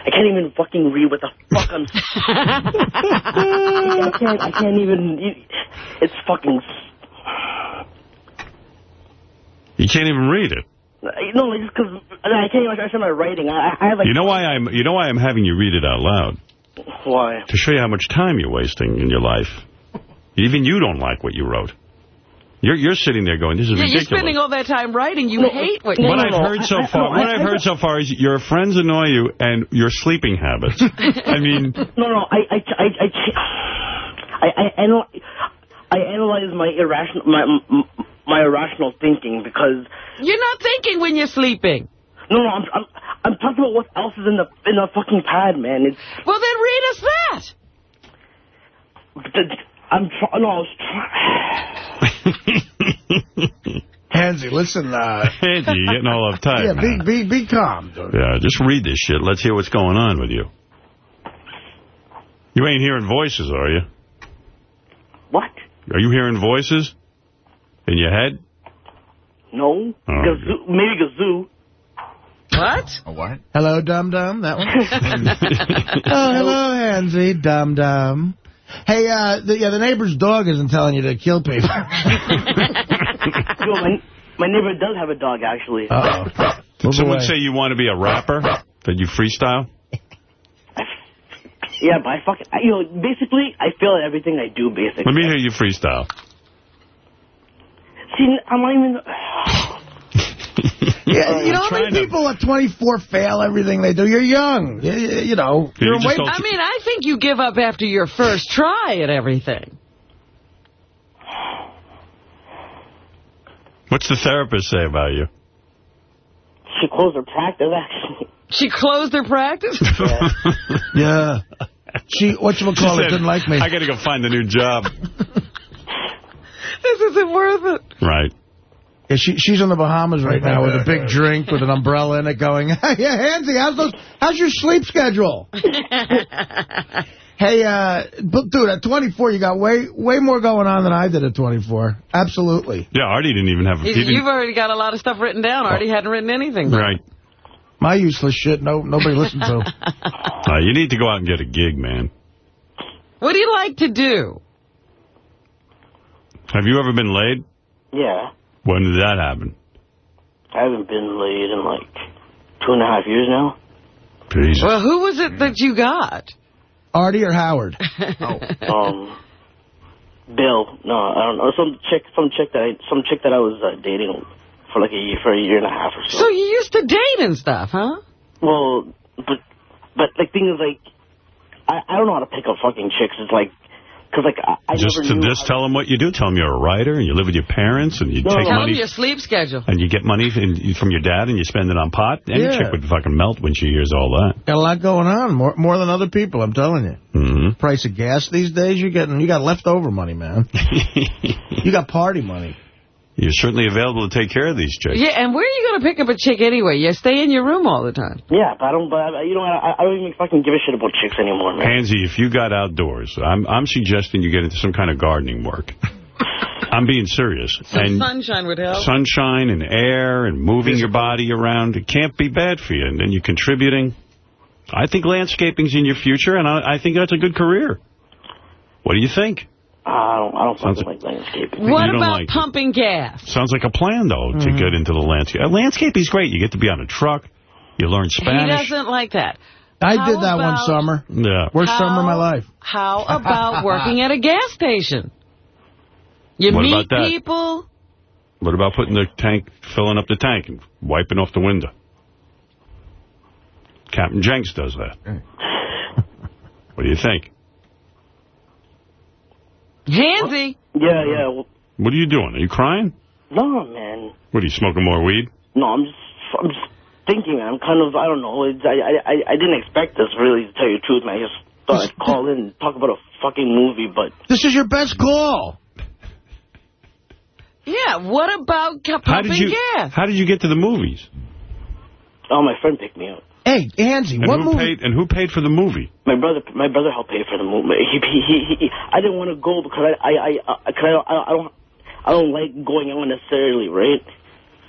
I can't even fucking read what the fuck I'm. I can't. I can't even. It's fucking. You can't even read it. No, like, just because I can't even understand my writing. I, I have like. You know why I'm? You know why I'm having you read it out loud? Why? To show you how much time you're wasting in your life. Even you don't like what you wrote. You're you're sitting there going, "This is Yeah, you're spending all that time writing. You hate what you what I've heard so far, what I've heard so far is your friends annoy you and your sleeping habits. I mean, No, no, I, I, I, I, I, I, anal- I analyze my irrational, my, my irrational thinking because You're not thinking when you're sleeping. no, no, I'm, I'm, I'm talking about what else is in the in the fucking pad, man. It's Well, then read us that. the, I'm trying. No, I was trying. Hansy, listen, uh... Andy, you're getting all uptight. Yeah, man. be, be, be calm, dude. Yeah, just read this shit. Let's hear what's going on with you. You ain't hearing voices, are you? What? Are you hearing voices in your head? No, Oh, Gazoo, maybe Gazoo. What? A what? Hello, dum-dum, that one? oh, hello, Hansy, dum-dum. Hey, uh, the, yeah, the neighbor's dog isn't telling you to kill people. Yo, my, my neighbor does have a dog, actually. Uh-oh. Did Move someone away. say you want to be a rapper? That you freestyle? Yeah, but I fucking, you know, basically, I fail at everything I do, basically. Let me hear you freestyle. See, I'm not even. Yeah, oh, you know how trying many to- people at 24 fail everything they do? You're young. You, you- you know. Yeah, you you're just way- I mean, I think you give up after your first try at everything. What's the therapist say about you? She closed her practice, actually. She closed her practice? yeah. She, whatchamacallit, She said, didn't like me. I got to go find a new job. this isn't worth it. right. Yeah, she, she's in the Bahamas right now with a big drink with an umbrella in it going, yeah, Hansy, how's, those, how's your sleep schedule? hey, uh, but dude, at 24, you got way way more going on than I did at 24. Absolutely. Yeah, Artie didn't even have... a He You've already got a lot of stuff written down. Artie hadn't written anything. right. My useless shit, no nobody listens to. Uh, you need to go out and get a gig, man. What do you like to do? Have you ever been laid? Yeah. When did that happen? I haven't been laid in like two and a half years now. Jesus. Well, who was it that you got? Artie or Howard? Um, Bill. No, I don't know. Some chick, some chick that I, some chick that I was uh, dating for like a year, for a year and a half or so. So you used to date and stuff, huh? Well, but but the thing is like, I I don't know how to pick up fucking chicks. It's like, cause like I, I just never to just tell them what you do. Tell them you're a writer and you live with your parents and you No, take Tell money them your sleep schedule. and you get money in, from your dad and you spend it on pot. Any Yeah. chick would fucking melt when she hears all that. Got a lot going on, more more than other people, I'm telling you. Mm-hmm. Price of gas these days, you're getting you got leftover money, man. you got party money. You're certainly available to take care of these chicks. Yeah, and where are you going to pick up a chick anyway? You stay in your room all the time. Yeah, but I don't. But I, you know, I, I don't even fucking give a shit about chicks anymore, man. Pansy, if you got outdoors, I'm I'm suggesting you get into some kind of gardening work. I'm being serious. Some and sunshine would help. sunshine and air and moving your body around, it can't be bad for you. And then you're contributing. I think landscaping's in your future, and I, I think that's a good career. What do you think? I don't. I don't Sounds fucking like landscaping. What about like it. pumping gas? Sounds like a plan, though, to get into the landscape. Uh, landscaping's great. You get to be on a truck. You learn Spanish. He Spanish. doesn't like that. I How did that one summer. Yeah. Worst How- summer of my life. How about working at a gas station? You What meet people. What about putting the tank, filling up the tank and wiping off the window? Captain Jenks does that. what do you think? Hansy. Yeah, yeah. Well, What are you doing? Are you crying? no, man. What, are you smoking more weed? No, I'm just. I'm just thinking. man. I'm kind of. I don't know. It's, I, I. I- I didn't expect this. Really, to tell you the truth, man. I just thought I'd call in and talk about a fucking movie, but This is your best call. Yeah, what about ca- How did pumping you gas? How did you get to the movies? oh, my friend picked me up. Hey, Hansy, And what who movie? paid and who paid for the movie? My brother, my brother helped pay for the movie. He, he, he, he, I didn't want to go because I, I, I, I, cause I, don't, I don't, I don't like going out necessarily, right?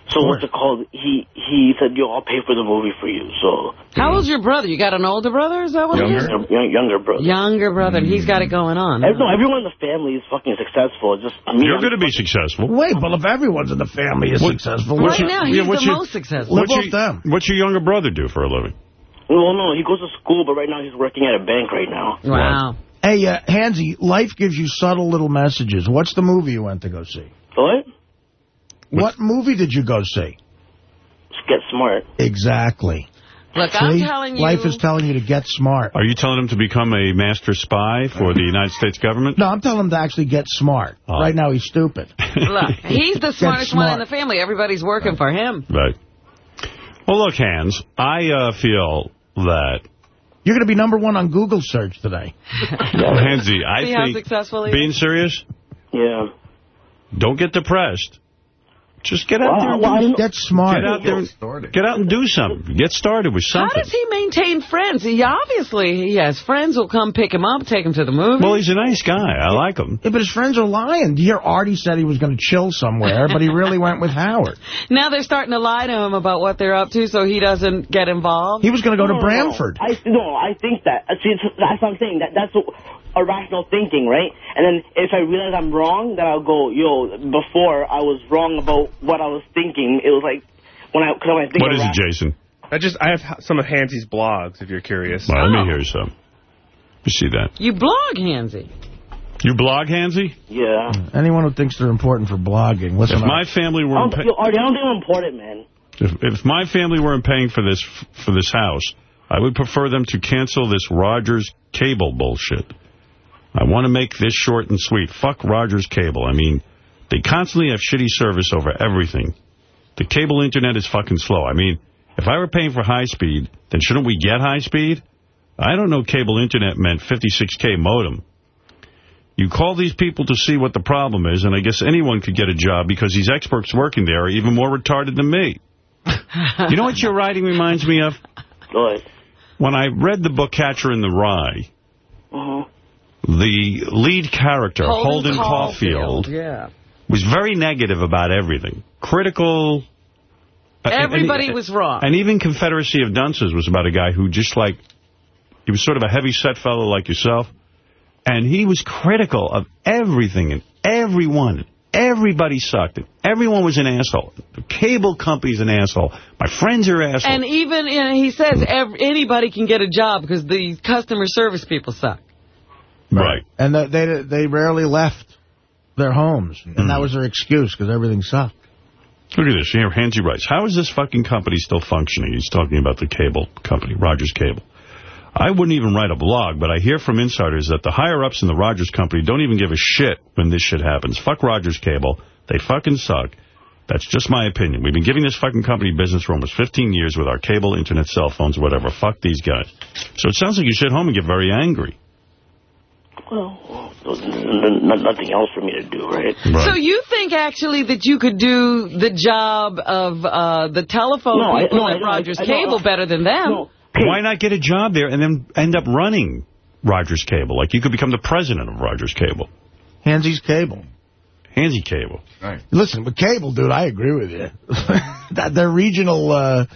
So what's it called? He, he said, "Yo, I'll pay for the movie for you." So How old's your brother? You got an older brother? Is that what it is? younger, young, younger brother. Younger brother, and he's got it going on. Ev- No, everyone in the family is fucking successful. It's just me. You're going to be successful. Wait, well, if everyone's in the family is What- successful, Right what- now, he's what's the your- most successful. Live What's your, them. what's your younger brother do for a living? Well, no, he goes to school, but right now he's working at a bank right now. Wow. Hey, uh, Hansy, life gives you subtle little messages. What's the movie you went to go see? What? What movie did you go see? Get smart. Exactly. Look, See? I'm telling you. Life is telling you to get smart. Are you telling him to become a master spy for the United States government? No, I'm telling him to actually get smart. Oh. Right now, he's stupid. Look, he's the smartest one in the family. Everybody's working for him. Right. Well, look, Hans, I uh, feel that, You're going to be number one on Google search today. Hansy, I See how think, successful he being serious, Yeah. don't get depressed. Just get out Well, there and well, I Get smart. get out there and, get out and do something. Get started with something. How does he maintain friends? He obviously he has friends who'll come pick him up, take him to the movie. Well, he's a nice guy. I like him. Yeah, but his friends are lying. You hear Artie said he was going to chill somewhere, but he really went with Howard. now they're starting to lie to him about what they're up to so he doesn't get involved. He was going to go No, to no, Bramford. No, I, no, I think that. See, that's what I'm saying. That That's a, a rational thinking, right? And then if I realize I'm wrong, then I'll go, yo, before I was wrong about what I was thinking. It was like, when I, cause when I think What of is it, Jason? I just I have some of Hansy's blogs if you're curious. Well, let Oh. me hear some. You see that. You blog, Hansy. You blog, Hansy? Yeah. Anyone who thinks they're important for blogging, listen If up. my family I were oh, don't, pa- yo, Artie, I don't think I'm important, man. if, if my family weren't paying for this for this house, I would prefer them to cancel this Rogers cable bullshit. I want to make this short and sweet. Fuck Rogers cable. I mean, they constantly have shitty service over everything. The cable internet is fucking slow. I mean, if I were paying for high speed, then shouldn't we get high speed? I don't know cable internet meant 56K modem. You call these people to see what the problem is, and I guess anyone could get a job because these experts working there are even more retarded than me. you know what your writing reminds me of? Go ahead. When I read the book Catcher in the Rye, Uh-huh. The lead character, Holden, Caulfield, Yeah. was very negative about everything. Critical. uh, Everybody and- was wrong. And even Confederacy of Dunces was about a guy who just like, he was sort of a heavy-set fellow like yourself. And he was critical of everything and everyone, everybody sucked. Everyone was an asshole. The cable company's an asshole. My friends are assholes. And even, he says anybody can get a job because the customer service people suck. Right. And the, they they rarely left their homes. And Mm. that was their excuse, because everything sucked. Look at this. Here, Hansy writes, how is this fucking company still functioning? He's talking about the cable company, Rogers Cable. I wouldn't even write a blog, but I hear from insiders that the higher-ups in the Rogers company don't even give a shit when this shit happens. Fuck Rogers Cable. They fucking suck. That's just my opinion. We've been giving this fucking company business for almost 15 years with our cable, internet, cell phones, whatever. Fuck these guys. So it sounds like you sit home and get very angry. Well, there's n- n- nothing else for me to do, right? So you think actually that you could do the job of uh, the telephone No, I- people no, at I- Rogers I know, Cable I- better than them? Why not get a job there and then end up running Rogers Cable? Like, you could become the president of Rogers Cable. Hansy's Cable. Hansy Cable. Listen, with cable, dude, I agree with you. That- They're regional uh,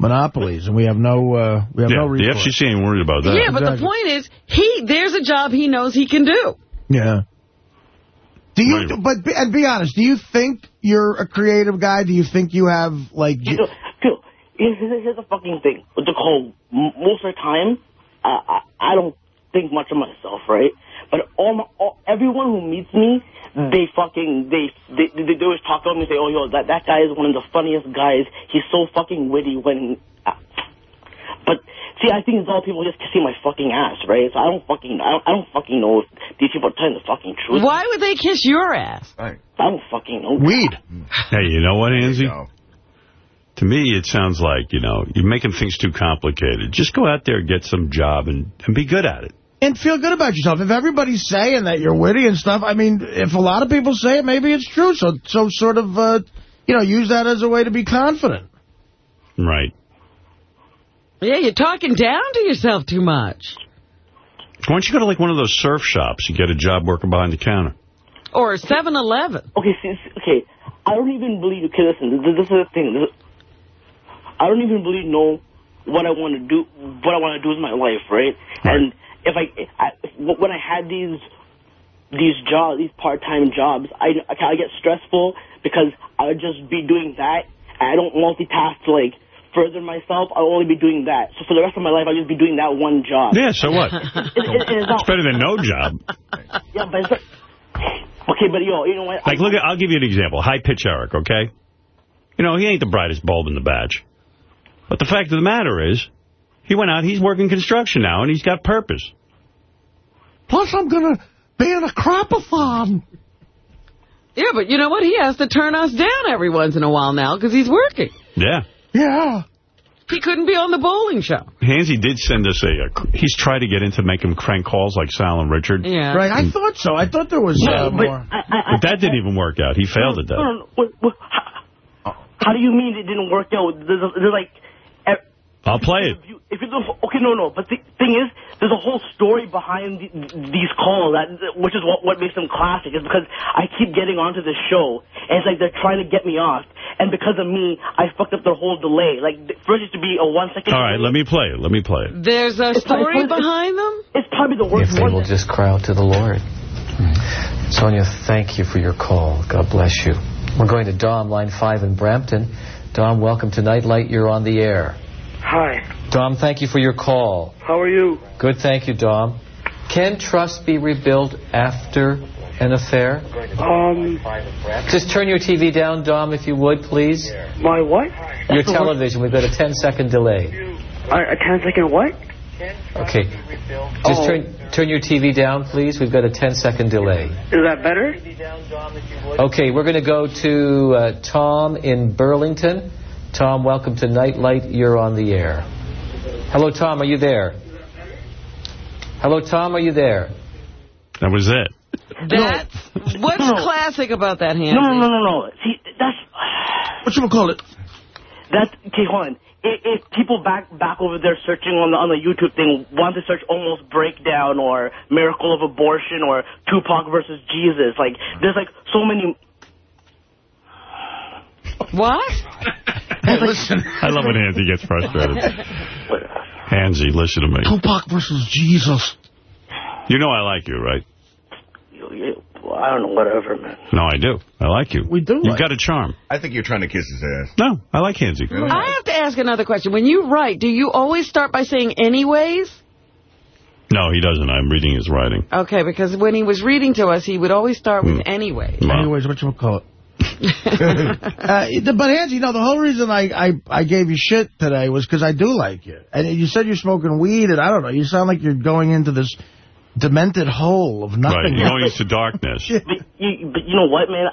monopolies, and we have no uh, we have yeah, no the recourse. FCC ain't worried about that. Yeah, but the point is, he there's a job he knows he can do. Yeah. Do you? But be, and be honest. Do you think you're a creative guy? Do you think you have like? You know, here's, here's the fucking thing. With the call, most of the time, uh, I, I don't think much of myself, right? But all, my, all everyone who meets me, they fucking, they, they, they, they always talk about me and say, oh, yo, that, that guy is one of the funniest guys. He's so fucking witty when... Uh, but, see, I think it's all people just see my fucking ass, right? So I don't fucking, I don't, I don't fucking know if these people are telling the fucking truth. Why would they kiss your ass? I don't fucking know. Weed. Hey, you know what, Hansy? To me, it sounds like, you know, you're making things too complicated. Just go out there and get some job and, and be good at it. And feel good about yourself. If everybody's saying that you're witty and stuff, I mean, if a lot of people say it, maybe it's true. So, so sort of, uh, you know, use that as a way to be confident. Right. Yeah, you're talking down to yourself too much. Why don't you go to, like, one of those surf shops and get a job working behind the counter? Or 7-Eleven. Okay, see, see- okay. I don't even believe. Okay, listen. This, this is the thing. This, I don't even believe know what I want to do. What I want to do with my life, right? And if I, I when I had these these jobs, these part time jobs, I I get stressful because I would just be doing that. I don't multitask to like further myself. I'll only be doing that. So for the rest of my life, I'll just be doing that one job. Yeah, so what? It- it- it not- It's better than no job. Yeah, but it's not, okay, but yo, you know what? Like, look at, I'll give you an example. High pitch Eric, okay? You know, he ain't the brightest bulb in the batch. But the fact of the matter is, he went out, he's working construction now, and he's got purpose. Plus, I'm going to be in a cropathon. Yeah, but you know what? He has to turn us down every once in a while now because he's working. Yeah. Yeah. He couldn't be on the bowling show. Hansy did send us a, a he's tried to get into making crank calls like Sal and Richard. Yeah. Right, I thought so. I thought there was uh, No, but more. But that didn't even work out. He failed at that. no, no. What, what, how, how do you mean it didn't work out? There's, a, there's like, I'll play it. if you, if you do, okay, no, no. But the thing is, there's a whole story behind the, these calls, that, which is what what makes them classic. Is because I keep getting onto the show, and it's like they're trying to get me off, and because of me, I fucked up their whole delay. Like first, it used to be a one second. All right, let me play it. Let me play it. There's a It's probably- story behind them? It's probably the worst If they one. will just cry out to the Lord. Sonia, thank you for your call. God bless you. We're going to Dom, line 5 in Brampton. Dom, welcome to Nightlight. You're on the air. Hi, Dom, thank you for your call. how are you? Good, thank you, Dom. Can trust be rebuilt after an affair? Um, Just turn your TV down, Dom, if you would, please. my what? Your television. We've got a 10-second delay. A, a 10 second what? Okay. Just Oh. turn turn your TV down, please. We've got a 10-second delay. Is that better? Okay, we're going to go to uh, Tom in Burlington. Tom, welcome to Nightlight. You're on the air. Hello, Tom. Are you there? Hello, Tom. Are you there? That was it. That's, what's No. classic about that, Handy? No, no, no, no, no. See, that's What you call it? That's okay. Hold on. If, if people back back over there searching on the on the YouTube thing want to search almost breakdown or miracle of abortion or Tupac versus Jesus, like there's like so many. What? Hey, listen. I love when Hansy gets frustrated. Hansy, listen to me. Tupac versus Jesus. You know I like you, right? I I don't know, whatever, man. No, I do. I like you. We do You've like got a charm. I think you're trying to kiss his ass. No, I like Hansy. I have to ask another question. When you write, do you always start by saying anyways? No, he doesn't. I'm reading his writing. Okay, because when he was reading to us, he would always start with hmm. anyways. Anyways, what you call it? uh, but Angie, you know, the whole reason I, I, I gave you shit today was because I do like you. And you said you're smoking weed, and I don't know, you sound like you're going into this demented hole of nothing. Right, you're going into darkness. But you, but you know what, man?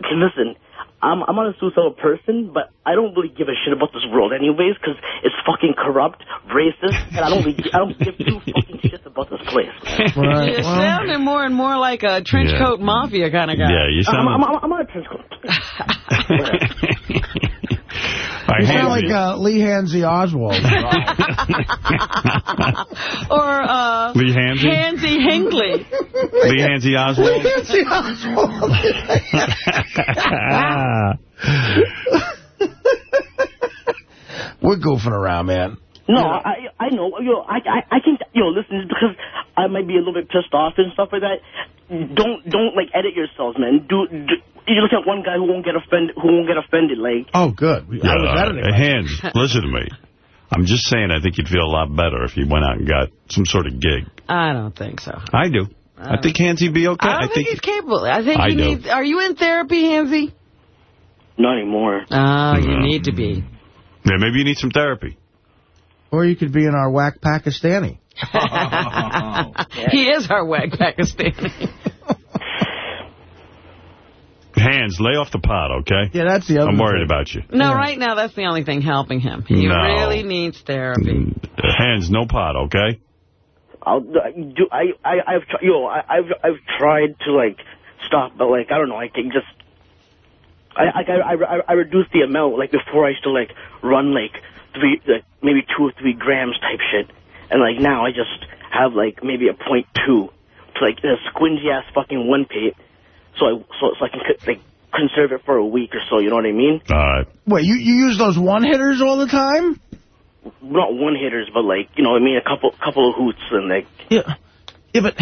Listen, I'm I'm not a suicidal person, but I don't really give a shit about this world anyways, because it's fucking corrupt, racist, and I don't really, I don't give two fucking shits about this place. Right. You're sounding more and more like a trench Yeah. coat mafia kind of guy. Yeah, you sound... I'm, I'm, I'm not a trench coat. I You hate sound like uh, Lee Hansy Oswald. or uh, Lee Hansy? Hansy Hinckley. Lee Hansy Oswald? Hansy Oswald. We're goofing around, man. No, I I know. Yo, I I I think yo, listen, it's because I might be a little bit pissed off and stuff like that. Don't don't like edit yourselves, man. Do, do you look at one guy who won't get offended who won't get offended like Oh, good. We- I Uh, editing. hands, listen to me. I'm just saying I think you'd feel a lot better if you went out and got some sort of gig. I don't think so. I do. I think Hansy be okay. I don't think, he's capable. I think I you do. need. Are you in therapy, Hansy? not anymore. Oh, you No. need to be. Yeah, maybe you need some therapy. Or you could be in our whack Pakistani. He is our whack Pakistani. Hands, lay off the pot, okay? Yeah, that's the other I'm worried thing. about you. No, right now that's the only thing helping him. He No. really needs therapy. Mm, hands, no pot, okay? I'll uh, do I I I've tr- yo I, I've I've tried to like stop, but like I don't know, I can just I I I I, I reduced the amount like before I used to like run like three like maybe two or three grams type shit, and like now I just have like maybe a point two to like a squingy ass fucking one pit, so I so, so I can co- like conserve it for a week or so. You know what I mean? All right. Wait, you, you use those one-hitters all the time? Not one hitters, but like you know what I mean a couple couple of hoots and like Yeah. Yeah, but...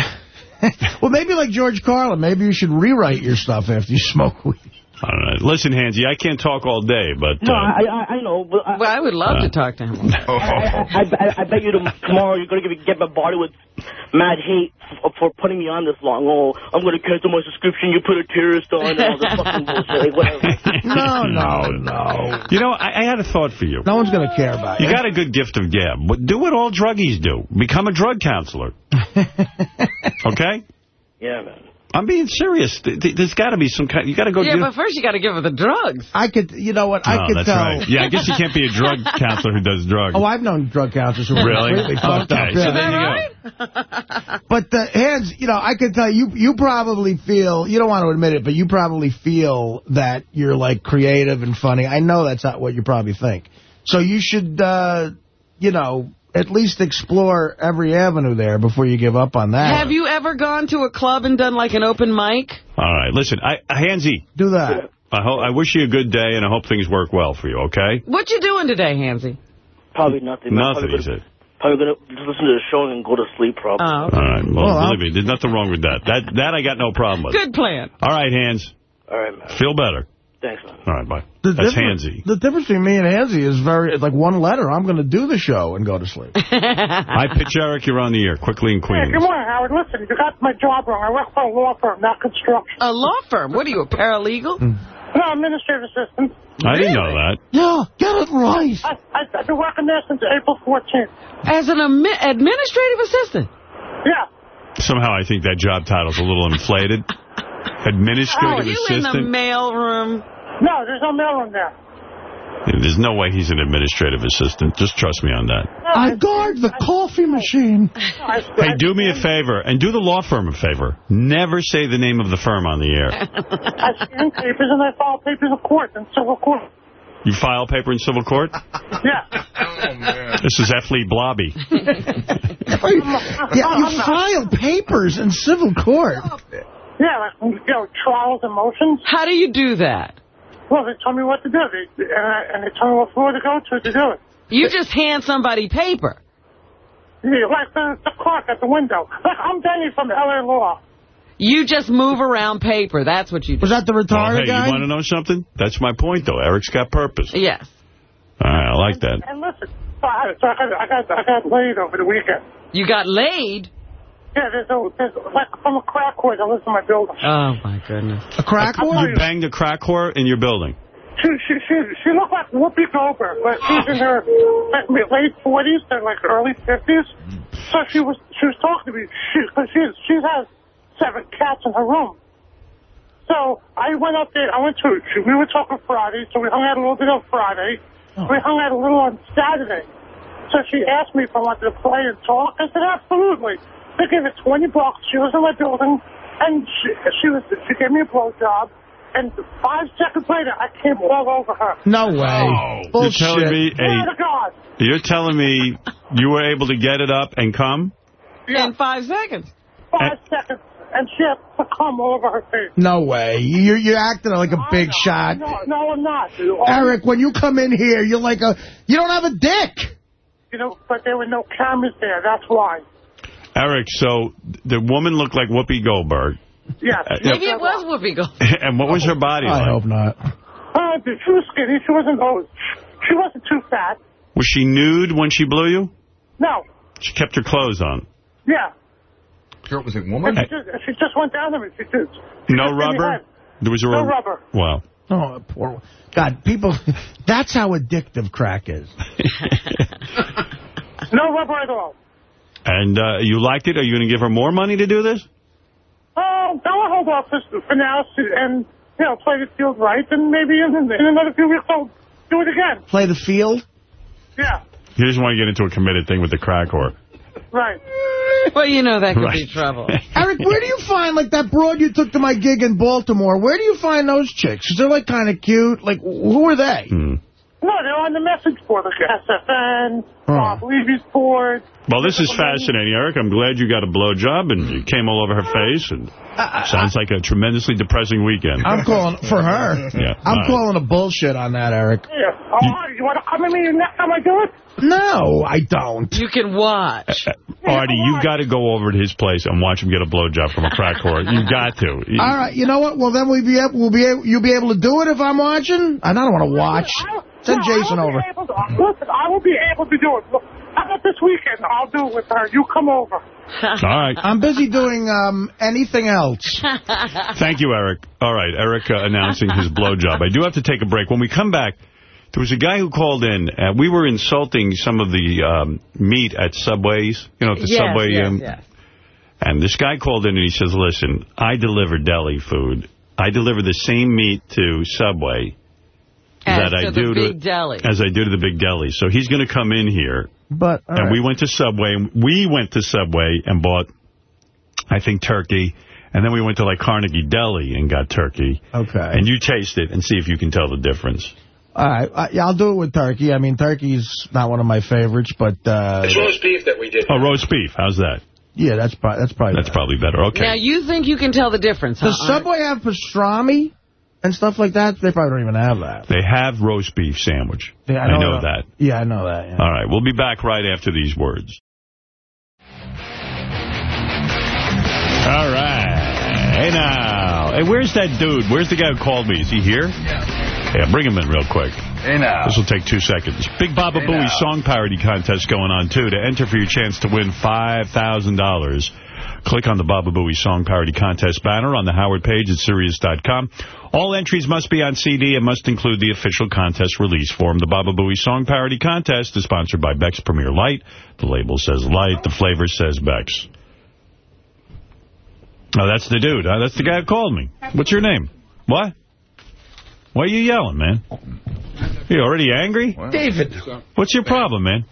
well, maybe like George Carlin. Maybe you should rewrite your stuff after you smoke weed. All right. Listen, Hansy, I can't talk all day, but... no uh, I I, I know, but I, Well, I would love Uh. to talk to him. I, I, I, I bet you tomorrow you're going to get my body with mad hate f- for putting me on this long. Oh, I'm going to cancel my subscription. You put a terrorist on and all this fucking bullshit. Like, whatever. No, no, no. You know, I, I had a thought for you. No one's going to care about You you. got a good gift of gab. But do what all druggies do. Become a drug counselor. okay? Yeah, man. I'm being serious. Th- th- There's got to be some kind... You got to go... Yeah, do- but first you got to give her the drugs. I could, you know what, I oh, could that's tell. right. Yeah, I guess you can't be a drug counselor who does drugs. Oh, I've known drug counselors who are Really? completely fucked Okay, up. so yeah. there you go. But the hands, you know, I could tell you, you probably feel, you don't want to admit it, but you probably feel that you're like creative and funny. I know that's not what you probably think. So you should, uh, you know, at least explore every avenue there before you give up on that. Have you ever gone to a club and done like an open mic? All right, listen, I, Hansy, Do that. I, ho I wish you a good day, and I hope things work well for you, okay? What you doing today, Hansy? Probably nothing. Nothing, Probably he said. probably going to listen to the show and go to sleep, probably. Oh, All right, well, Well, I'll- believe me, there's nothing wrong with that. That that I got no problem with. good plan. All right, Hans. All right, man. feel better. Thanks, man. All right, bye. The That's difference- Hansy. The difference between me and Hansy is very, it's like one letter. I'm going to do the show and go to sleep. High pitch Eric, you're on the air, quickly in Hey, Queens. good morning, Howard. Listen, you got my job wrong. I work for a law firm, not construction. A law firm. What are you, a paralegal? Hmm. No, administrative assistant. I didn't know that. Yeah, get it right. I, I, I've been working there since April 14th. As an admi administrative assistant. Yeah. Somehow I think that job title's a little inflated. Oh, Administrative you in the assistant. mail room. No, there's no mailroom there. There's no way he's an administrative assistant. Just trust me on that. I guard the coffee machine. I, Hey, do me a favor, and do the law firm a favor. Never say the name of the firm on the air. I scan papers and I file papers of court in civil court. You file paper in civil court? Yeah. This is F. Lee Blobby. Yeah, you file papers in civil court. Yeah, like, you know, trials and motions. How do you do that? Well, they tell me what to do. They, and, I, and they tell me what floor to go to to do it. You just hand somebody paper. Yeah, like the, the clerk at the window. Like, I'm Benny from LA Law. You just move around paper. That's what you do. Was that the oh, Well, retarded hey, guy? you want to know something? That's my point, though. Eric's got purpose. Yes. All right, I like that. And listen, so I, so I, got, I, got, I got laid over the weekend. You got laid? Yeah, there's a, there's like from a crack whore that lives in my building. Oh, my goodness. A crack whore? You banged a crack whore in your building. She, she, she, she looked like Whoopi Goldberg, but she's in her like, late 40s to like early 50s. So she was she was talking to me. She, cause she, she has seven cats in her room. So I went up there. I went to, we were talking Friday, so we hung out a little bit on Friday. Oh. We hung out a little on Saturday. So she asked me if I wanted to play and talk. I said, absolutely. They gave her 20 bucks. She was in my building, and she, she was she gave me a blowjob. And five seconds later, I came all over her. No way. You're telling me, a, God. you're telling me you were able to get it up and come? In five seconds. Five seconds, and she had to come over her face. No way. You're, you're acting like a big shot. No, no, I'm not. Eric, when you come in here, you're like a... You don't have a dick. You know, but there were no cameras there. That's why. Eric, so the woman looked like Whoopi Goldberg. Yeah. Uh, Maybe it was Whoopi Goldberg. and what was her body I like? hope not. Uh, she was skinny. She wasn't old. She wasn't too fat. Was she nude when she blew you? No. She kept her clothes on. Yeah. Sure, was it woman? she, just, she just went down to me. She just, she No just rubber? There was a No rubber. Wow. Oh, poor... God, people... That's how addictive crack is. No rubber at all. And uh, you liked it? Are you going to give her more money to do this? Oh, no, I'll hold off for, for now and, you know, play the field right, and maybe in, in another few weeks I'll do it again. Play the field? Yeah, You doesn't want to get into a committed thing with the crack whore. right. Well, you know that could Right. be trouble. Eric, where do you find, like, that broad you took to my gig in Baltimore? Where do you find those chicks? 'Cause they're, like, kind of cute. Like, who are they? Hmm. No, they're on the message board, like SFN, Bob Levy's board. Well, this is fascinating, Eric. I'm glad you got a blowjob and you came all over her face. And sounds like a tremendously depressing weekend. I'm calling for her. Yeah. I'm all right. calling a bullshit on that, Eric. Yeah. Uh, oh, you want to come at me next time I do it? No, I don't. You can watch. Uh, uh, Artie, you've got to go over to his place and watch him get a blowjob from a crack whore. You've got to. All right, you know what? Well, then we'll be able, we'll be able, you'll be able to do it if I'm watching. And I don't want to watch. Send No, I Jason will be over. able to- listen, I will be able to do it. Look, How about this weekend? I'll do it with her. You come over. All right. I'm busy doing um, anything else. Thank you, Eric. All right, Eric uh, announcing his blowjob. I do have to take a break. When we come back, there was a guy who called in. Uh, we were insulting some of the um, meat at Subways. You know, at the yes, Subway. yes, um, yes. And this guy called in and he says, listen, I deliver deli food. I deliver the same meat to Subway As that I to do the to big deli. as I do to the big deli. So he's going to come in here But and right. we went to Subway, and we went to Subway and bought, I think, turkey. And then we went to, like, Carnegie Deli and got turkey. Okay. And you taste it and see if you can tell the difference. All right, I, yeah, I'll do it with turkey. I mean, turkey's not one of my favorites, but uh, It's roast beef that we did. Oh, roast beef. How's that? yeah, that's probably that's probably. That's probably better. Okay. Now, you think you can tell the difference, huh? Does Subway have pastrami and stuff like that? They probably don't even have that. They have roast beef sandwich. Yeah, I know that. Yeah, I know that. Yeah. All right. We'll be back right after these words. All right. Hey, now. Hey, where's that dude? Where's the guy who called me? Is he here? Yeah. Yeah, bring him in real quick. Hey, now. This will take two seconds. Big Baba Hey, Booey song parody contest going on, too. To enter for your chance to win $5,000, click on the Baba Booey song parody contest banner on the Howard page at Sirius.com. All entries must be on CD and must include the official contest release form. The Baba Booey song parody contest is sponsored by Beck's Premier Light. The label says Light. The flavor says Beck's. Oh, that's the dude. huh? That's the guy who called me. What's your name? What? Why are you yelling, man? You already angry? David, What's your problem, man?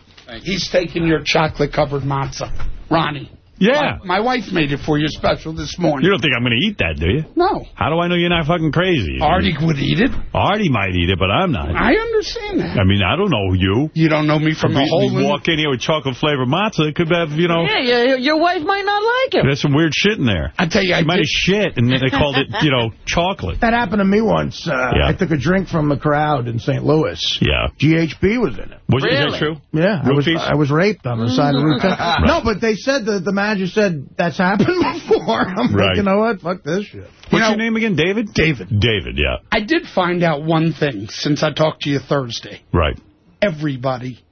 he's taking your chocolate-covered matzah. Ronnie. Yeah. My, my wife made it for you special this morning. You don't think I'm going to eat that, do you? No. How do I know you're not fucking crazy? Artie would eat it. Artie might eat it, but I'm not. I understand that. I mean, I don't know you. You don't know me from the whole... we walk in here with chocolate-flavored matzah. It could have, you know, Yeah, your, your wife might not like him. there's some weird shit in there. I tell you, I You might have shit, and then they called it, you know, chocolate. That happened to me once. Uh, Yeah. I took a drink from the crowd in St. Louis. Yeah. GHB was in it. Was, Is Really? that true? Yeah, I was I was raped on the side of Route 10. No, but they said, that the, the manager said, that's happened before. I'm Right. like, you know what? Fuck this shit. What's your name again? David? David. David, yeah. I did find out one thing since I talked to you Thursday. Right. Everybody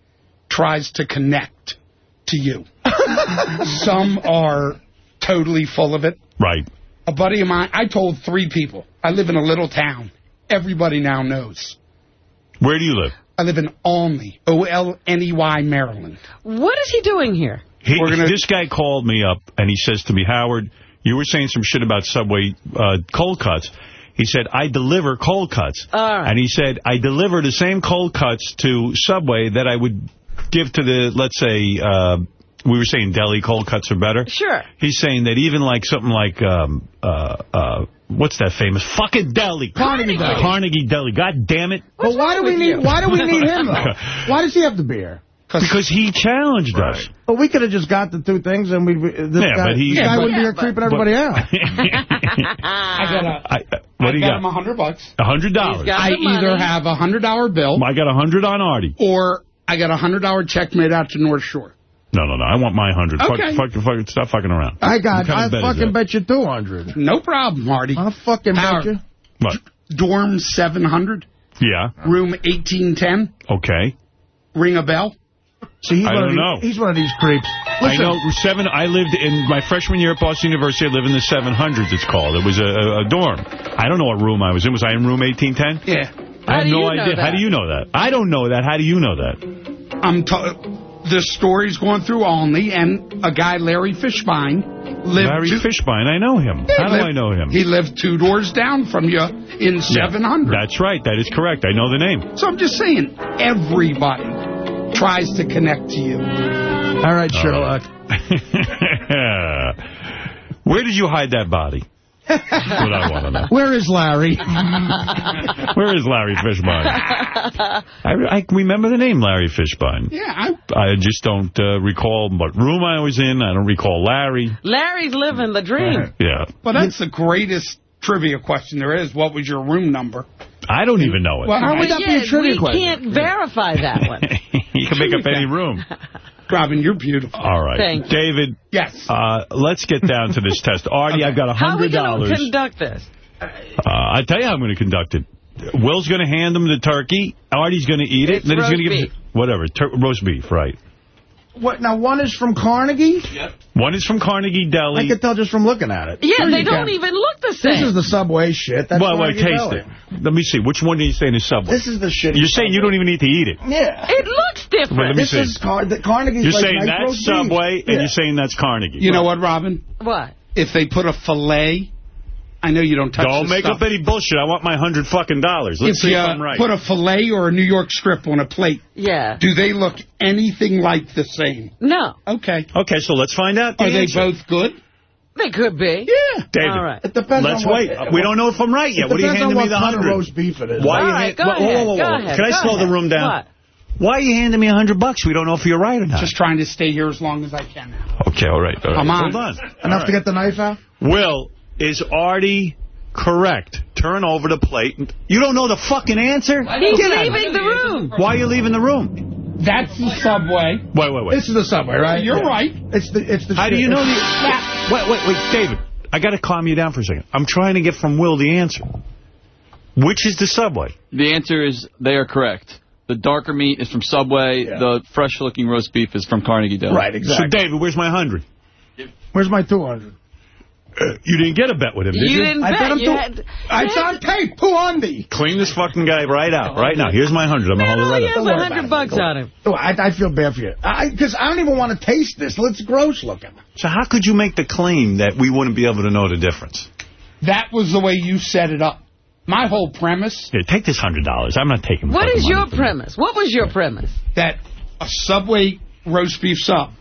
tries to connect to you. Some are totally full of it. Right. A buddy of mine, I told three people. I live in a little town. Everybody now knows. Where do you live? I live in Olney, O-L-N-E-Y, Maryland. What is he doing here? He, This guy called me up, and he says to me, Howard, you were saying some shit about Subway uh, cold cuts. He said, I deliver cold cuts. All right. And he said, I deliver the same cold cuts to Subway that I would give to the, let's say, uh, we were saying deli cold cuts are better. Sure. He's saying that even like something like, um, uh, uh, what's that famous fucking deli? Carnegie Deli. Carnegie Deli. God damn it. but why do we need? Why do we need him though? Why does he have the beer? Because he challenged us. Well, we could have just got the two things, and we. This Yeah, guy, but he- this guy Yeah, wouldn't be but- here creeping everybody out. I got a, I, uh, what I do you got got? him a hundred bucks. A hundred dollars. I either have a hundred dollar bill I got a hundred on Artie. or I got a hundred dollar check made out to North Shore. No, no, no. I want my hundred. Okay. Fuck, fuck, fuck, stop fucking around. I got. What kind I bet fucking bet you two hundred. No problem, Artie. I fucking Howard. bet you. What? Dorm 700, Yeah. room 1810. Okay. Ring a bell? See, he's I one don't of these, know. He's one of these creeps. I know seven. I lived in my freshman year at Boston University. I lived in the 700s. It's called. It was a, a, a dorm. I don't know what room I was in. Was I in room 1810? Yeah. I How have no you know idea. How do you know that? I don't know that. How do you know that? I'm t- the story's going through Olney, and a guy, Larry Fishbein, lived Larry two- Fishbein. I know him. Yeah, How do I know him? He lived two doors down from you in Yeah, 700. That's right. That is correct. I know the name. So I'm just saying, everybody tries to connect to you. All right, Sherlock. Where did you hide that body? That's what I want to know. Where is Larry? Where is Larry Fishbein? I, I remember the name Larry Fishbein. Yeah, I, I just don't uh, recall what room I was in. I don't recall Larry. Larry's living the dream. Yeah. well, that's the greatest trivia question there is. What was your room number? I don't even know it. Well, How would that be a Yeah, trivia we can't verify that one. you can make up any room. Robin, you're beautiful. All right. Thank you. David, Yes. uh, let's get down to this test. Artie, I've got a How are we $100. going to conduct this? Uh, I tell you how I'm going to conduct it. Will's going to hand him the turkey. Artie's going to eat it. It's then he's going to roast give whatever tur roast beef, right? What? Now, one is from Carnegie? Yep. One is from Carnegie Deli. I could tell just from looking at it. Yeah, Sure they don't can. even look the same. This is the Subway shit. That's well, wait, Carnegie taste Deli. it. Let me see. Which one do you saying is Subway? This is the shit. You're saying you don't even need to eat it. Yeah. it looks Well, let different. me This see. is Car the Carnegie's You're like saying that's roast beef. Subway, and Yeah. you're saying that's Carnegie. You know what, Robin? What? If they put a filet, I know you don't touch Don't the make stuff. up any bullshit. I want my hundred fucking dollars. Let's if see you if I'm right. put a filet or a New York strip on a plate, Yeah. do they look anything like the same? No. Okay. okay, so let's find out. the Are they both good? They could be. Yeah. David, All right. It depends let's on what, wait. We don't know if I'm right yet. What are you handing me the what kind of hundred? roast beef it is. Why All you right, hand- go whoa, whoa, ahead, whoa, whoa, go ahead, Can I go slow the room down? What? Why are you handing me a hundred bucks? We don't know if you're right or not. Just trying to stay here as long as I can now. okay, all right. All right. I'm on. Hold on. Enough All to get the knife out? Will, is Artie correct? Turn over the plate. You don't know the fucking answer? He's Get leaving the room. Why are you leaving the room? That's the subway. Wait, wait, wait. This is the Subway, right? You're Yeah. right. It's the it's the. How do you know the... Wait, wait, wait, David. I got to calm you down for a second. I'm trying to get from Will the answer. Which is the Subway? The answer is they are correct. The darker meat is from Subway. The fresh-looking roast beef is from Carnegie Deli. Right, exactly. So, David, where's my hundred? Where's my 200? You didn't get a bet with him, did You you? didn't I bet. bet him You to- had, It's on tape. Who on thee? Clean this fucking guy right out, right now. Here's my hundred. I'm going to Man, hold all it he right has up. a hundred about it. bucks on him. Oh, I, I feel bad for you. Because I, don't even want to taste this. It's gross looking. So how could you make the claim that we wouldn't be able to know the difference? That was the way you set it up. My whole premise Here, take this hundred dollars. I'm not taking What fucking is your from you. premise? What was your premise? that a Subway roast beef sub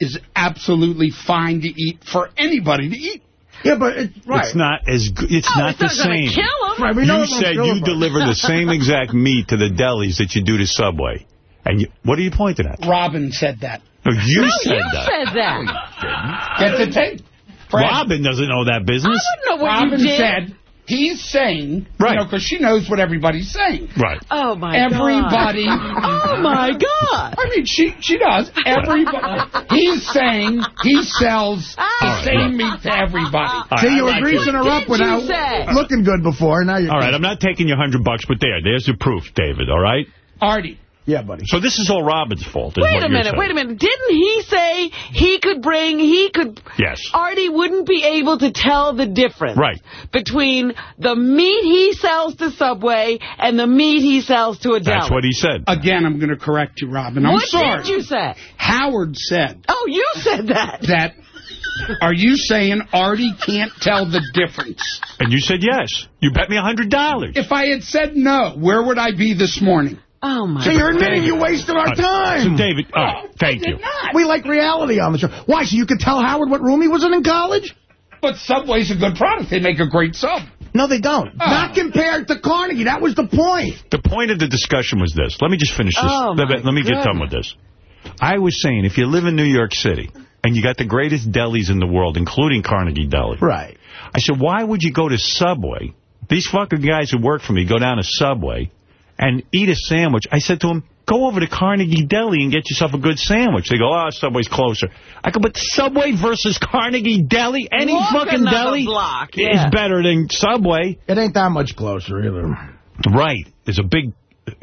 is absolutely fine to eat for anybody to eat. Yeah, but it, right. It's not as good. It's Oh, not it's the not gonna same. kill him. Right, we you it said you deliver the same exact meat to the delis that you do to Subway. And you, what are you pointing at? Robin said that. No, you no, said you that. said that. Get the tape. Fred, Robin doesn't know that business. I business. wouldn't know what Robin you did. said he's saying, Right. you know, because she knows what everybody's saying. Right. Oh, my God. Everybody. God. Oh, my God. I mean, she she does. Everybody. He's saying he sells the ah. right, same meat to everybody. Ah. All right, See, you I were greasing her up What did you without looking good before. Now you're All right, I'm not taking your hundred bucks, but there, there's the proof, David. All right. Artie. Yeah, buddy. So this is all Robin's fault. Is Wait a minute, saying. wait a minute. Didn't he say he could bring, he could... Yes. Artie wouldn't be able to tell the difference. Right. Between the meat he sells to Subway and the meat he sells to a deli. That's what he said. Again, I'm going to correct you, Robin. I'm what sorry. did you say? Howard said Oh, you said that. that. Are you saying Artie can't tell the difference? And you said yes. You bet me a hundred dollars. If I had said no, where would I be this morning? Oh, my So you're God. admitting you wasted our So time. David, all right, oh, thank you. We like reality on the show. Why, so you could tell Howard what room he was in in college? But Subway's a good product. They make a great sub. No, they don't. Oh. Not compared to Carnegie. That was the point. The point of the discussion was this. Let me just finish this. Oh, let, let me get done with this. I was saying, if you live in New York City and you got the greatest delis in the world, including Carnegie Deli. Right. I said, why would you go to Subway? These fucking guys who work for me go down to Subway and eat a sandwich. I said to him, go over to Carnegie Deli and get yourself a good sandwich. They go, oh, Subway's closer. I go, but Subway versus Carnegie Deli, any Walk fucking deli block, is better than Subway. It ain't that much closer either. Right. There's a big,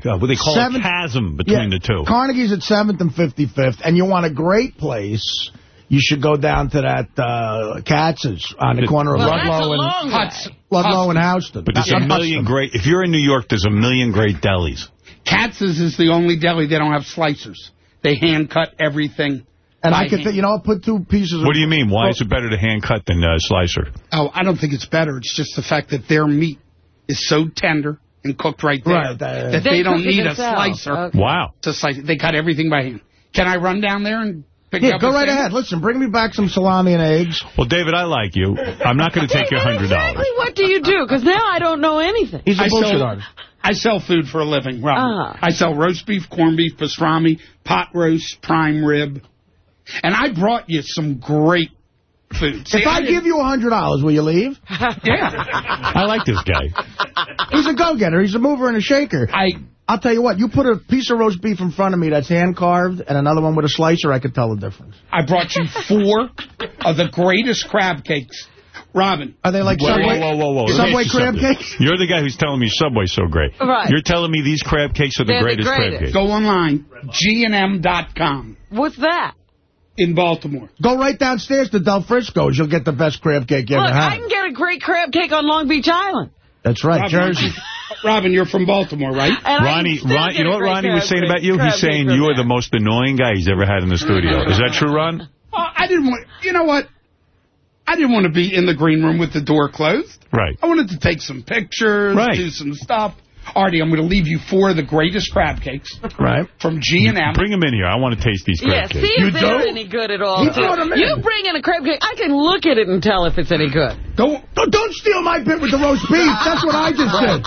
uh, what they call Seven- a chasm between Yeah, the two. Carnegie's at 7th and 55th, and you want a great place, you should go down to that uh, Katz's on the corner of Well, that's a Ludlow and Huts. Ludlow and Houston. But there's a Not million Hudson. great, if you're in New York, there's a million great delis. Katz's is the only deli they don't have slicers. They hand cut everything. And I by could, you know, I'll put two pieces of... What do you mean? Why is it better to hand cut than uh, slicer? Oh, I don't think it's better. It's just the fact that their meat is so tender and cooked right there Right, uh, that They they, don't need a slicer Okay. Wow. to slice. They cut everything by hand. Can I run down there and pick Yeah, up go right sandwich? ahead. Listen, bring me back some salami and eggs. Well, David, I like you. I'm not going to take your hundred dollars. Exactly what do you do? Because now I don't know anything. He's a I bullshit sell- artist. I sell food for a living, Robert. Ah. I sell roast beef, corned beef, pastrami, pot roast, prime rib. And I brought you some great food. See, If I give you a $100, will you leave? Yeah. I like this guy. He's a go-getter. He's a mover and a shaker. I I'll tell you what, you put a piece of roast beef in front of me that's hand-carved and another one with a slicer, I could tell the difference. I brought you four of the greatest crab cakes. Robin. Are they like Whoa, Subway, whoa, whoa, whoa, whoa. Subway Let me ask you crab something. cakes? You're the guy who's telling me Subway's so great. Right. You're telling me these crab cakes are the They're the greatest, crab greatest. cakes. Go online, gnm.com What's that? in Baltimore. Go right downstairs to Del Frisco's. You'll get the best crab cake you Look, ever I can get a great crab cake on Long Beach Island. That's right, Robin, Jersey. Robin, you're from Baltimore, right? And Ronnie, Ron, you know what Ronnie was saying about you? He's saying you are the most annoying guy he's ever had in the studio. Is that true, Ron? Oh, I didn't want. You know what? I didn't want to be in the green room with the door closed. Right. I wanted to take some pictures, Right. do some stuff. Artie, I'm going to leave you four of the greatest crab cakes Right. from G&M. Bring them in here. I want to taste these Yeah, crab see cakes. if they're any good at all. He too. brought 'em in. You bring in a crab cake, I can look at it and tell if it's any good. Go. Don't, don't steal my bit with the roast beef. That's what I just said.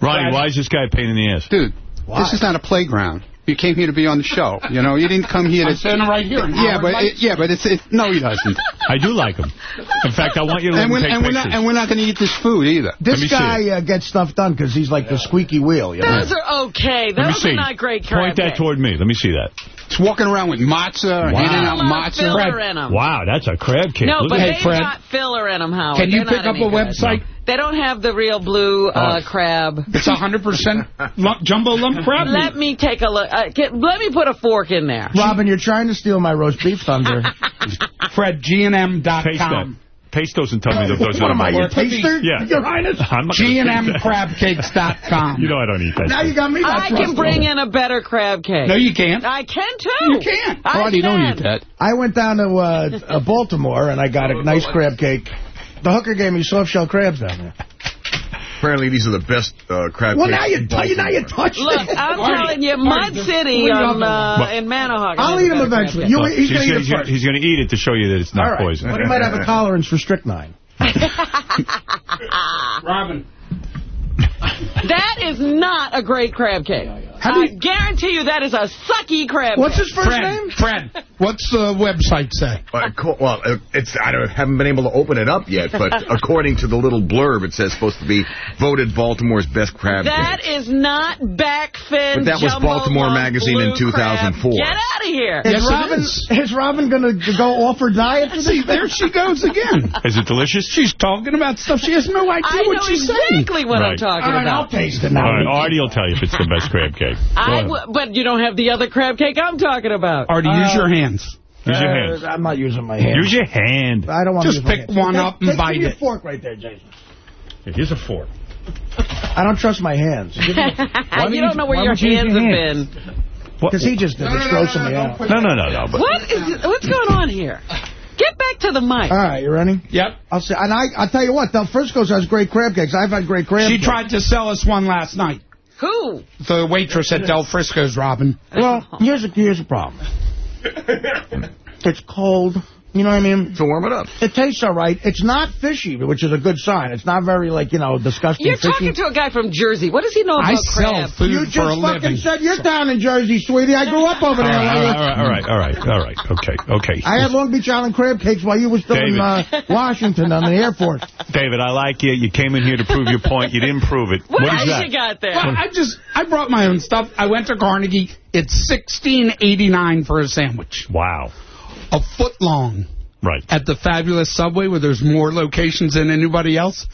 Ronnie, why is this guy a pain in the ass? Dude, this is not a playground. You came here to be on the show. You know, you didn't come here to... I'm standing right here. Yeah, Howard but it, yeah, but it's it, no, he doesn't. I do like him. In fact, I want you to And him take and we're pictures. not and we're not going to eat this food either. This guy uh, gets stuff done because he's like the squeaky wheel. You know? Those are okay. Those are not great crab Point that toward me. Let me see that. It's walking around with matzah, Wow. handing out Come on, matzah. filler in 'em. Wow, that's a crab cake. No, Look but they've. Fred. got filler in them, Howard. Can you They're pick up a good. website? They don't have the real blue uh, Oh. crab. It's 100% lump, jumbo lump crab Let meat. me take a look. Uh, get, let me put a fork in there. Robin, you're trying to steal my roast beef thunder. Fred, Taste that. gnm.com. Taste those and tell me if those what are am I, my your Or it could taster? Yeah. Your Highness? I'm not gonna take gnmcrabcakes.com. You know I don't eat that. Now you got me. I can bring in a better crab cake. No, you can't. I can too. You can't. I Artie, can. don't eat that. I went down to uh, uh, Baltimore and I got a nice crab cake. The hooker gave me soft shell crabs down there. Apparently, these are the best uh, crab Well, now you, in t- now you Baltimore. touched Look, it. I'm Artie, telling you, Mud there's City on, uh, in Manahawk. I'll eat them eventually. You, he's he's going to eat it he's gonna eat it to show you that it's not right. poison. But he might have a tolerance for strychnine. Robin. That is not a great crab cake. I guarantee you that is a sucky crab What's his first name? Fred. What's the website say? Uh, co- well, uh, it's I don't, haven't been able to open it up yet, but according to the little blurb, it says supposed to be voted Baltimore's best crab That cake. is not backfin But that was Baltimore Magazine in blue crab. 2004. Get out of here. Is Robin, is. Robin going to go off her diet See, there she goes again. Is it delicious? She's talking about stuff she has no idea I what know she's saying. exactly what I'm Right. talking All right, I'll about. taste it now. right, Artie will tell you if it's the best crab cake. Go I ahead. w but you don't have the other crab cake I'm talking about. Artie, use your hands. Use your Uh, hands. I'm not using my hand. Use your hand. I don't want Just to use my pick one Take- up and take- bite give me it. a fork right there, Jason. Here's a fork. I don't trust my hands. you don't know where your hands have been. Because he just did. It's grossing me out. No, no, no, no. But What is what's going on here? Get back to the mic. All right, you ready? Yep. I'll say, and I, I'll tell you what, Del Frisco's has great crab cakes. I've had great crab She cakes. tried to sell us one last night. Who? The waitress at Del Frisco's, Robin. Well, here's a, here's a problem. It's cold. You know what I mean? To warm it up. It tastes all right. It's not fishy, which is a good sign. It's not very, like, you know, disgusting You're fishy. talking to a guy from Jersey. What does he know about I sell crab? food you for just a fucking living. said you're down in Jersey, sweetie. I grew up over there. right, all right, all right, all right, all right. Okay, okay. I had Long Beach Island crab cakes while you were still in uh, Washington on the Air Force. David, I like you. You came in here to prove your point. You didn't prove it. What, what is that? you got there? Well, I just I brought my own stuff. I went to Carnegie. It's sixteen eighty nine for a sandwich, Wow. A foot long. Right. At the fabulous Subway, where there's more locations than anybody else,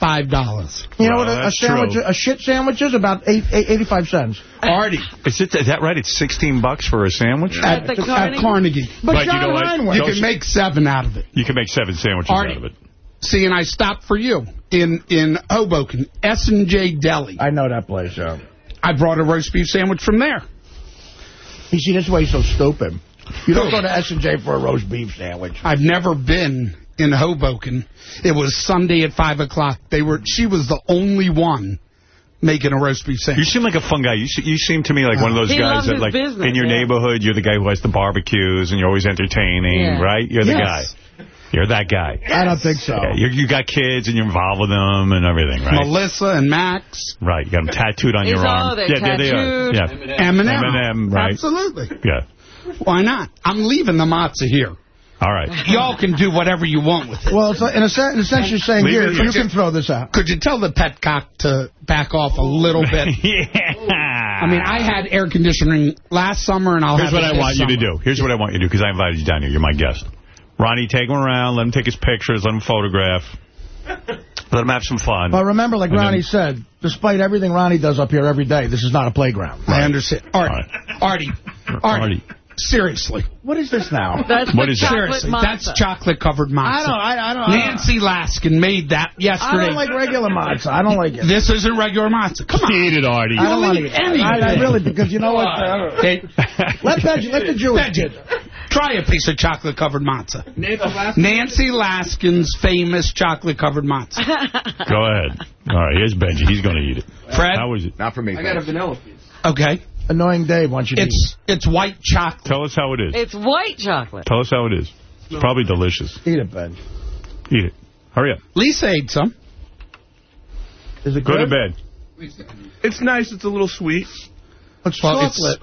five dollars. You know what a, a sandwich, true. a shit sandwich is? About eight, eight, 85 cents. Artie Is, it, is that right? It's 16 bucks for a sandwich? At the Carnegie? at Carnegie. But But you John know what? Ryan went. You can make seven out of it. You can make seven sandwiches Artie. out of it. See, and I stopped for you in in Hoboken, S and J Deli. I know that place, yeah. I brought a roast beef sandwich from there. You see, this way he's so stupid. You don't go to S&J for a roast beef sandwich. I've never been in Hoboken. It was Sunday at five o'clock. They were. She was the only one making a roast beef sandwich. You seem like a fun guy. You, se- you seem to me like one of those guys that, like, business, in your yeah. neighborhood, you're the guy who has the barbecues and you're always entertaining, Yeah. right? You're the Yes. guy. You're that guy. I don't think so. Yeah, you you got kids and you're involved with them and everything, right? Melissa and Max, Right. You got them tattooed on He's your all arm. there, yeah, there they are. Yeah. Eminem. Eminem, right. Absolutely. Yeah. Why not? I'm leaving the matzah here. All right. Y'all can do whatever you want with it. Well, it's like, in, a sen- in a sense, you're saying, here, you can throw this out. Could you tell the petcock to back off a little bit? yeah. I mean, I had air conditioning last summer, and I'll Here's have what it I this want you to do. Here's what I want you to do, because I invited you down here. You're my guest. Ronnie, take him around. Let him take his pictures. Let him photograph. Let him have some fun. But remember, like And then- Ronnie said, despite everything Ronnie does up here every day, this is not a playground. I understand. Artie, Artie, Artie, Artie. Seriously. What is this now? That's What the is that? chocolate Seriously, matzo. that's chocolate-covered matzah. I don't, I, I don't, I Nancy Laskin made that yesterday. I don't like regular matzah. I don't like it. This isn't regular matzah. Come on. Eat it, Artie. I don't want to eat eat it. anything. I, I really, because you know what? Uh, Okay. let, Benji, let the Jewish Benji, kid. try a piece of chocolate-covered matzah. Nancy Laskin's famous chocolate-covered matzah. Go ahead. All right, here's Benji. He's going to eat it. Fred? How is it? Not for me. I got a vanilla piece. Okay. Annoying Dave wants you to It's it's white chocolate. Tell us how it is. It's white chocolate. Tell us how it is. It's probably delicious. eat. Eat it, Ben. Eat it. Hurry up. Lisa ate some. Is it Go good? to bed. It's nice. It's a little sweet. It's Well, it's- chocolate.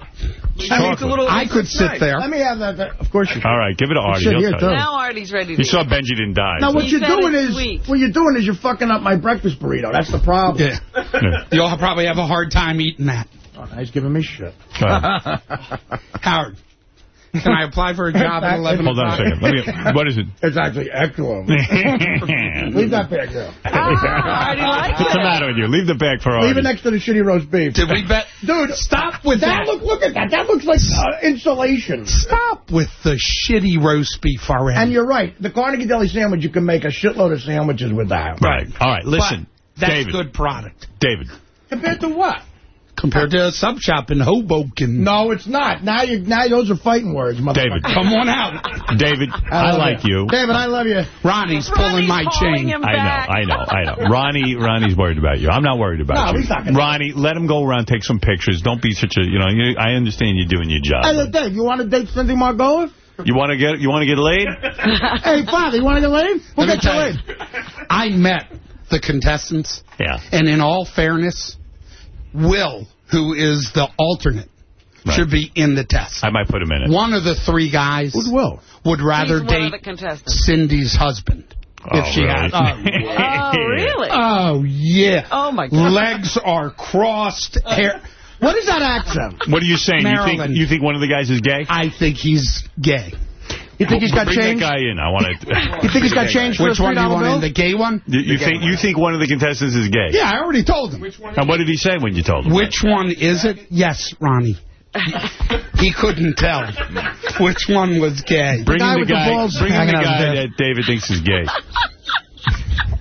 I mean, it's a little. I it's- could it's sit nice. there. Let me have that. that- Of course you can. All right, give it to Artie. here, tell too. you. Now Artie's ready to You saw Benji didn't die. Now, so- what He you're doing is, sweet. what you're doing is you're fucking up my breakfast burrito. That's the problem. Yeah. Yeah. You'll probably have a hard time eating that. Oh, now he's giving me shit. Go. Howard, can I apply for a job at 11 Hold on a second. Let me, what is it? It's actually excellent. Leave that bag there. Ah, Artie likes What's the it. matter with you? Leave the bag for Artie. Leave it next to the shitty roast beef. Did we bet? Dude, Stop with that. that. Look, look at that. That looks like uh, insulation. Stop with the shitty roast beef already. And you're right. The Carnegie Deli sandwich, you can make a shitload of sandwiches with that. Right. All right, listen. But that's David. good product. David. Compared to what? Compared to a sub shop in Hoboken. No, it's not. Now you, now those are fighting words, motherfucker. David. Come on out. David, I, love like you. David, I love you. Ronnie's pulling my chain. I know, I know, I know. Ronnie, Ronnie's worried about you. I'm not worried about No, you. he's not gonna- Ronnie, let him go around, take some pictures. Don't be such a, you know. You, I understand you're doing your job. Hey, Dave, you want to date Cindy Margolis? You want to get, you want to get laid? hey, father, you want to get laid? We'll Let me get you laid. I met the contestants, Yeah. and in all fairness, Will who is the alternate, should be in the test. I might put him in it. One of the three guys would, will. would rather He's one of date. Cindy's husband. Oh, if she really? had. Oh, really? Oh, yeah. Oh, my God. Legs are crossed. Hair. What is that accent? What are you saying? You think, you think one of the guys is gay? I think he's gay. You think he's got Bring changed? that guy in. I want to. You think he's got changed for Which a one do you $3 want bill? in? The gay one? You, you think you think one of the contestants is gay? Yeah, I already told him. And what did he say when you told him? Which one is it? Yes, Ronnie. he couldn't tell which one was gay. Bring guy the with the guy. balls bring the guy that David thinks is gay.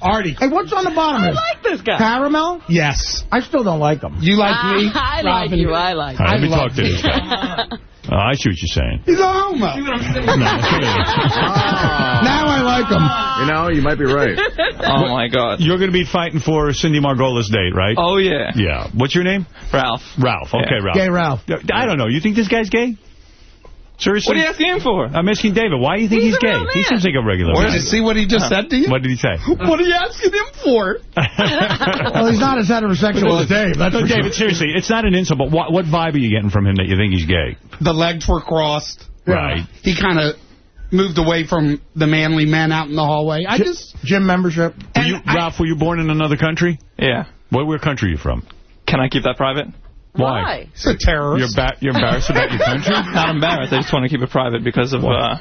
Artie. Hey, what's on the bottom I of this? like this guy. Caramel? Yes. I still don't like him. You like me? I like you. I like All right, I let me love talk to you. this guy. Oh, I see what you're saying. He's a homo. now I like him. You know, you might be right. Oh, my God. You're going to be fighting for Cindy Margolis' date, right? Oh, yeah. Yeah. What's your name? Ralph. Ralph. Okay, Yeah. Ralph. Gay Ralph. I don't know. You think this guy's gay? Seriously? What are you asking him for? I'm asking David. Why do you think he's, He's gay? real He seems like a regular Did guy. you see what he just said to you? What did he say? What are you asking him for? Well, he's not as heterosexual as Dave. That's No, for David, sure. seriously, it's not an insult, but what, what vibe are you getting from him that you think he's gay? The legs were crossed. Right. He kind of moved away from the manly men out in the hallway. I just... Gym membership. Were you, Ralph, were you born in another country? Yeah. What, where country are you from? Can I keep that private? Why? He's a terrorist. You're, ba you're embarrassed about your country? Not embarrassed. I just want to keep it private because of uh,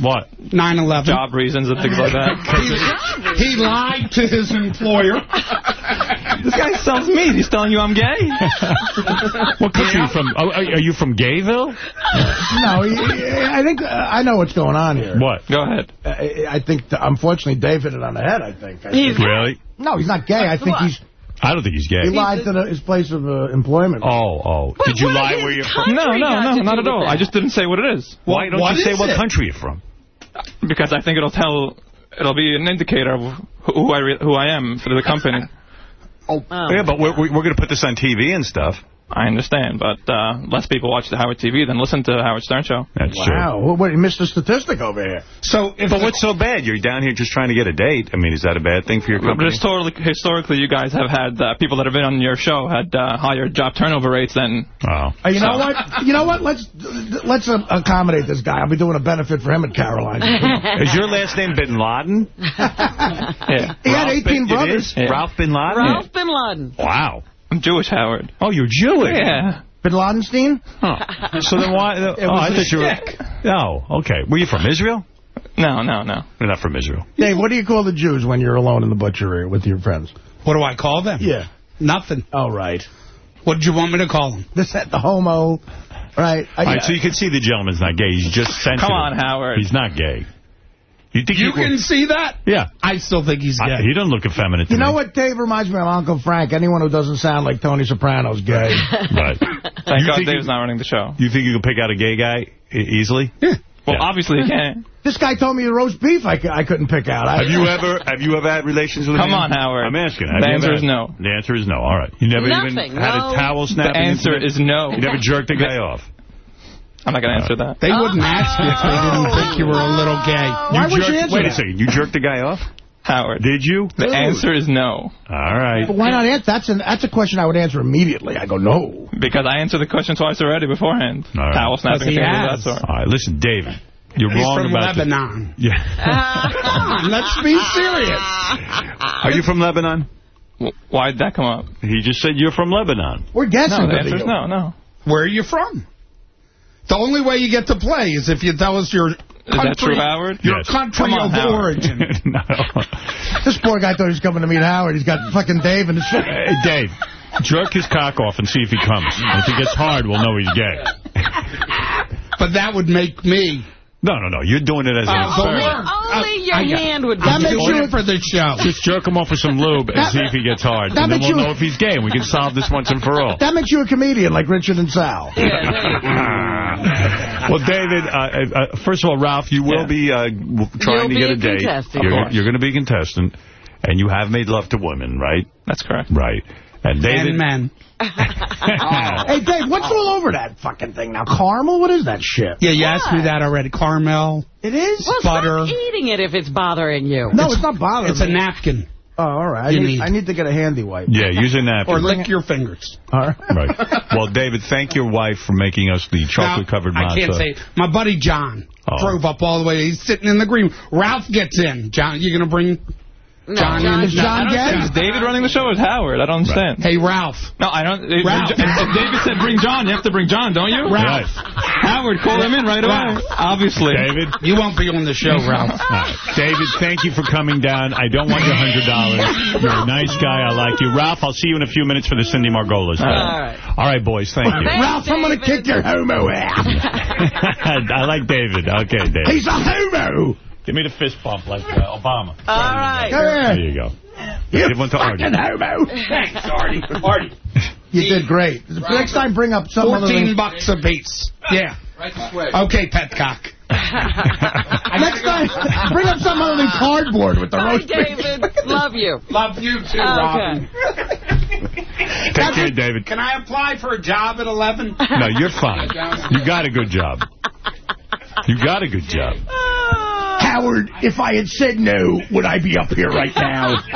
What? 9-11. job reasons and things like that. He, he lied to his employer. this guy sells meat. He's telling you I'm gay? what country are you from? Oh, are, are you from Gayville? No, he, I think uh, I know what's going on here. What? Go ahead. I, I think, unfortunately, Dave hit it on the head, I think. I He's think. Really? No, he's not gay. I think he's I don't think he's gay. he gay. lied to his place of uh, employment. Oh, oh. But Did you lie where you're from? No, no, no, not at all. that? I just didn't say what it is. Why don't what you say is what it? country you're from? Because I think it'll tell, it'll be an indicator of who I re who I am for the company. Oh. Yeah, but we're, we're going to put this on TV and stuff. I understand, but uh, less people watch the Howard TV than listen to the Howard Stern show. That's Wow, what, what, you missed a statistic over here. So if But what's so bad? You're down here just trying to get a date. I mean, is that a bad thing for your But company? historically, historically, you guys have had uh, people that have been on your show had uh, higher job turnover rates than. Oh. Uh, you know what? You know what? Let's let's uh, accommodate this guy. I'll be doing a benefit for him at Caroline. Is your last name Bin Laden? Yeah. He had 18 bin, brothers. Yeah. Ralph Bin Laden? Ralph Bin Laden. Wow. I'm Jewish, Howard. Oh, you're Jewish? Yeah. Bin Ladenstein? So then why? oh, I thought you were. Oh, okay. Were you from Israel? No, no, no. You're not from Israel. Dave, what do you call the Jews when you're alone in the butchery with your friends? what do I call them? Yeah. Nothing. All right. What did you want me to call them? This, that, the homo. Right. I, All right, so you can see the gentleman's not gay. He's just sensitive. Come on, Howard. He's not gay. You think You can see that? Yeah. I still think he's I, gay. he doesn't look effeminate to you know me. what Dave reminds me of Uncle Frank? Anyone who doesn't sound like Tony Soprano's gay. Right. Thank You God Dave's you- not running the show. You think you can pick out a gay guy e- easily? Well, Yeah. obviously you can't. this guy told me the roast beef I, c- I couldn't pick out. I, Have you ever have you ever had relations with Come him? on, Howard. I'm asking. Have The you answer is no. The answer is no. All right. You never Nothing. even had No. a towel snap? The answer is no. You never jerked a guy off. I'm not going to answer uh, that. They wouldn't oh. ask you if they didn't oh. think you were a little gay. Why would jerked, you answer Wait a second. You jerked a guy off? Howard. Did you? The answer is no. All right. But why not answer? That's, an, that's a question I would answer immediately. I go, no. Because I answered the question twice already beforehand. All right. Towel snapping Because he and things has. that sort. All right. Listen, David. You're He's wrong from about the- Lebanon. Yeah. Come on, let's be serious. Are you from Lebanon? W- Why'd that come up? He just said you're from Lebanon. We're guessing. No, the with answer is no, no. Where are you from? The only way you get to play is if you tell us your country, that true, Howard? your Yes. country on, of Howard. origin. no. This poor guy thought he was coming to meet Howard. He's got fucking Dave in the shit. Hey, Dave, jerk his cock off and see if he comes. If he gets hard, we'll know he's gay. But that would make me. No, no, no. You're doing it as an Uh, but experiment. Only your I hand would That be makes doing you- it for the show. Just jerk him off with some lube and see if he gets hard. that And then makes we'll you- know if he's gay, and we can solve this once and for all. That makes you a comedian like Richard and Sal. well, David, uh, uh, first of all, Ralph, you will Yeah. be uh, trying You'll to be get a a date. contestant. You're, you're going to be a contestant, and you have made love to women, right? That's correct. Right. Uh, and David, And men. Oh. Hey, Dave, what's all over that fucking thing now? Caramel? What is that shit? Yeah, you asked me that already. Caramel. It is? Well, Butter. stop eating it if it's bothering you. No, it's not bothering It's a napkin. Oh, all right. I need, need- I need to get a handy wipe. Yeah, use a napkin. Or lick your fingers. All right. Right. Well, David, thank your wife for making us the chocolate-covered Now, matzah. I can't say it. My buddy John Oh. drove up all the way. He's sitting in the green. Ralph gets in. John, you're going to bring John in? Is John I? Is David running the show or is Howard? I don't understand. Hey, Ralph. No, I don't. If, Ralph. if David said bring John, you have to bring John, don't you? Ralph. Howard, call him in right away. Ralph. Obviously. David? You won't be on the show, Ralph. All right. David, thank you for coming down. I don't want your $100. You're a nice guy. I like you. Ralph, I'll see you in a few minutes for the Cindy Margolis. All right. All right, boys. Thank you. Ralph, I'm going to kick your homo ass. I like David. Okay, David. He's a homo. Give me the fist bump like uh, Obama. All right. Come There you go. You Give one to Artie. fucking homo. Thanks, Artie. Artie. You did great. Next time, bring up some other 14 bucks a piece. Yeah. Right this way. Okay, Petcock. Next time, bring up some other than cardboard with the Bye, roast beef. David. Love you. Love you too, Robin. Take care, David. Can I apply for a job at 11? No, you're fine. You got a good job. You got a good job. Howard, if I had said no, would I be up here right now?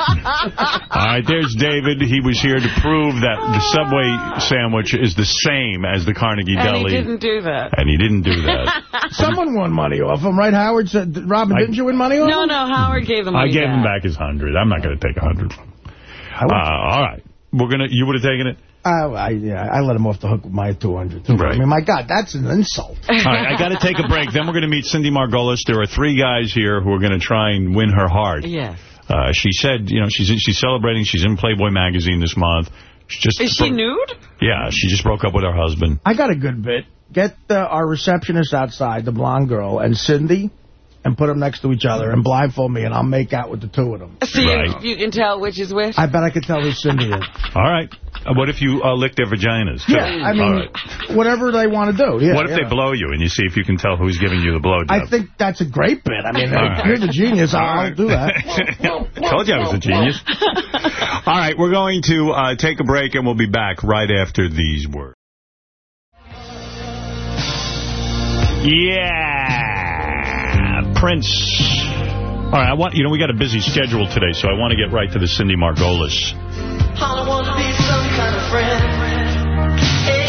All right, there's David. He was here to prove that the Subway sandwich is the same as the Carnegie And Deli. he didn't do that. And he didn't do that. Someone won money off him, right, Howard? Said, Robin, I- didn't you win money off No, him? no, no, Howard gave the I money gave him back. back his hundred. I'm not going to take a hundred from him. Uh, all right. We're gonna. You would have taken it. Uh, I, yeah, I let him off the hook with my 200, too. Right. I mean, my God, that's an insult. All right, I got to take a break. Then we're going to meet Cindy Margolis. There are three guys here who are going to try and win her heart. Yes. Uh, she said, you know, she's she's celebrating. She's in Playboy magazine this month. She just Is she nude? Yeah, she just broke up with her husband. I got a good bit. Get uh, our receptionist outside, the blonde girl, and Cindy, and put them next to each other, and blindfold me, and I'll make out with the two of them. So you, you can tell which is which? I bet I could tell who Cindy is. All right. Uh, what if you uh, lick their vaginas? too? Yeah, I mean, right. whatever they want to do. Yeah, what if yeah. they blow you and you see if you can tell who's giving you the blowjob? I think that's a great bit. I mean, All right. you're the genius. I'll, I'll do that. Told you I was a genius. All right, we're going to uh, take a break, and we'll be back right after these words. Yeah, Prince. All right, I want you know we got a busy schedule today, so I want to get right to the Cindy Margolis.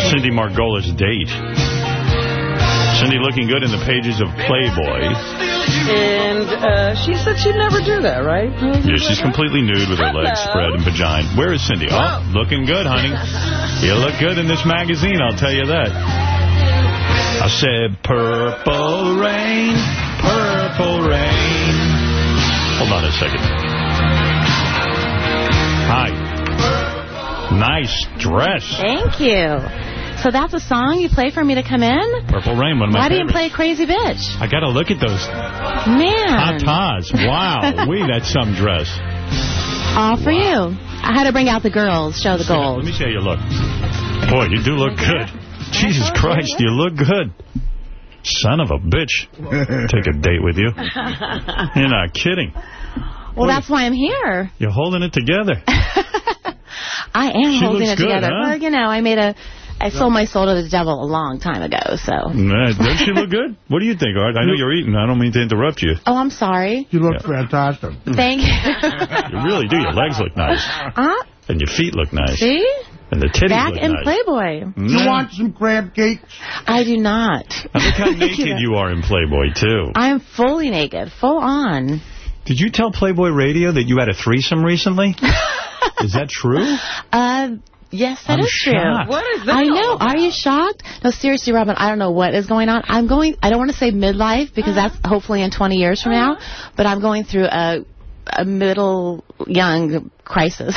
Cindy Margolis date. Cindy looking good in the pages of Playboy. And uh, she said she'd never do that, right? Yeah, she's completely nude with her legs Hello. spread and vagina. Where is Cindy? Oh, looking good, honey. You look good in this magazine, I'll tell you that. I said, purple rain, purple rain. Hold on a second. Hi. Nice dress. Thank you. So that's a song you play for me to come in? Purple rain, one of my Why do you favorites. play Crazy Bitch? I got to look at those Man. tatas. Wow. Wee, that's some dress. All for you. I had to bring out the girls, show the gold. Let me see how you look. Boy, you do look good. Jesus Christ, you look good. Son of a bitch. Take a date with you. You're not kidding. Well, that's why I'm here. You're holding it together. I am She holding looks it good, together. huh? Well, you know, I made a, I sold my soul to the devil a long time ago, so. Nah, Doesn't she look good? What do you think, Art? I know you're eating. I don't mean to interrupt you. Oh, I'm sorry. You look fantastic. Thank you. You really do. Your legs look nice. Huh? And your feet look nice. See? And the titties Back look in nice. Playboy. You want some crab cakes? I do not. And look how naked you are in Playboy, too. I'm fully naked, full on. Did you tell Playboy Radio that you had a threesome recently? Is that true? Uh, yes, that I'm is true. shocked. What is that I know. about? Are you shocked? No, seriously, Robin, I don't know what is going on. I'm going, I don't want to say midlife because Uh-huh. that's hopefully in 20 years from now, but I'm going through a, a middle young crisis.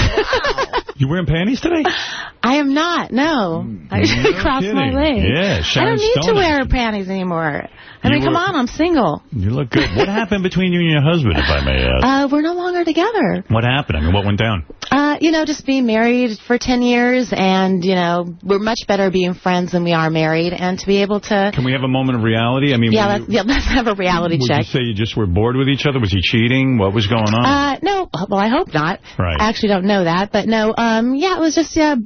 You wearing panties today? I am not, no. Hmm. I no crossed my legs. Yeah, I don't need Stone to wear panties anymore. I mean, come on, I'm single. You look good. What happened between you and your husband, if I may ask? Uh, we're no longer together. What happened? I mean, what went down? Uh, you know, just being married for 10 years and, you know, we're much better being friends than we are married and to be able to... Can we have a moment of reality? I mean, Yeah, let's, you, yeah, let's have a reality would check. you say you just were bored with each other? Was he cheating? What was going on? Uh, no, well, I hope not. Right. I actually don't know that, but no, um, yeah, it was just yeah,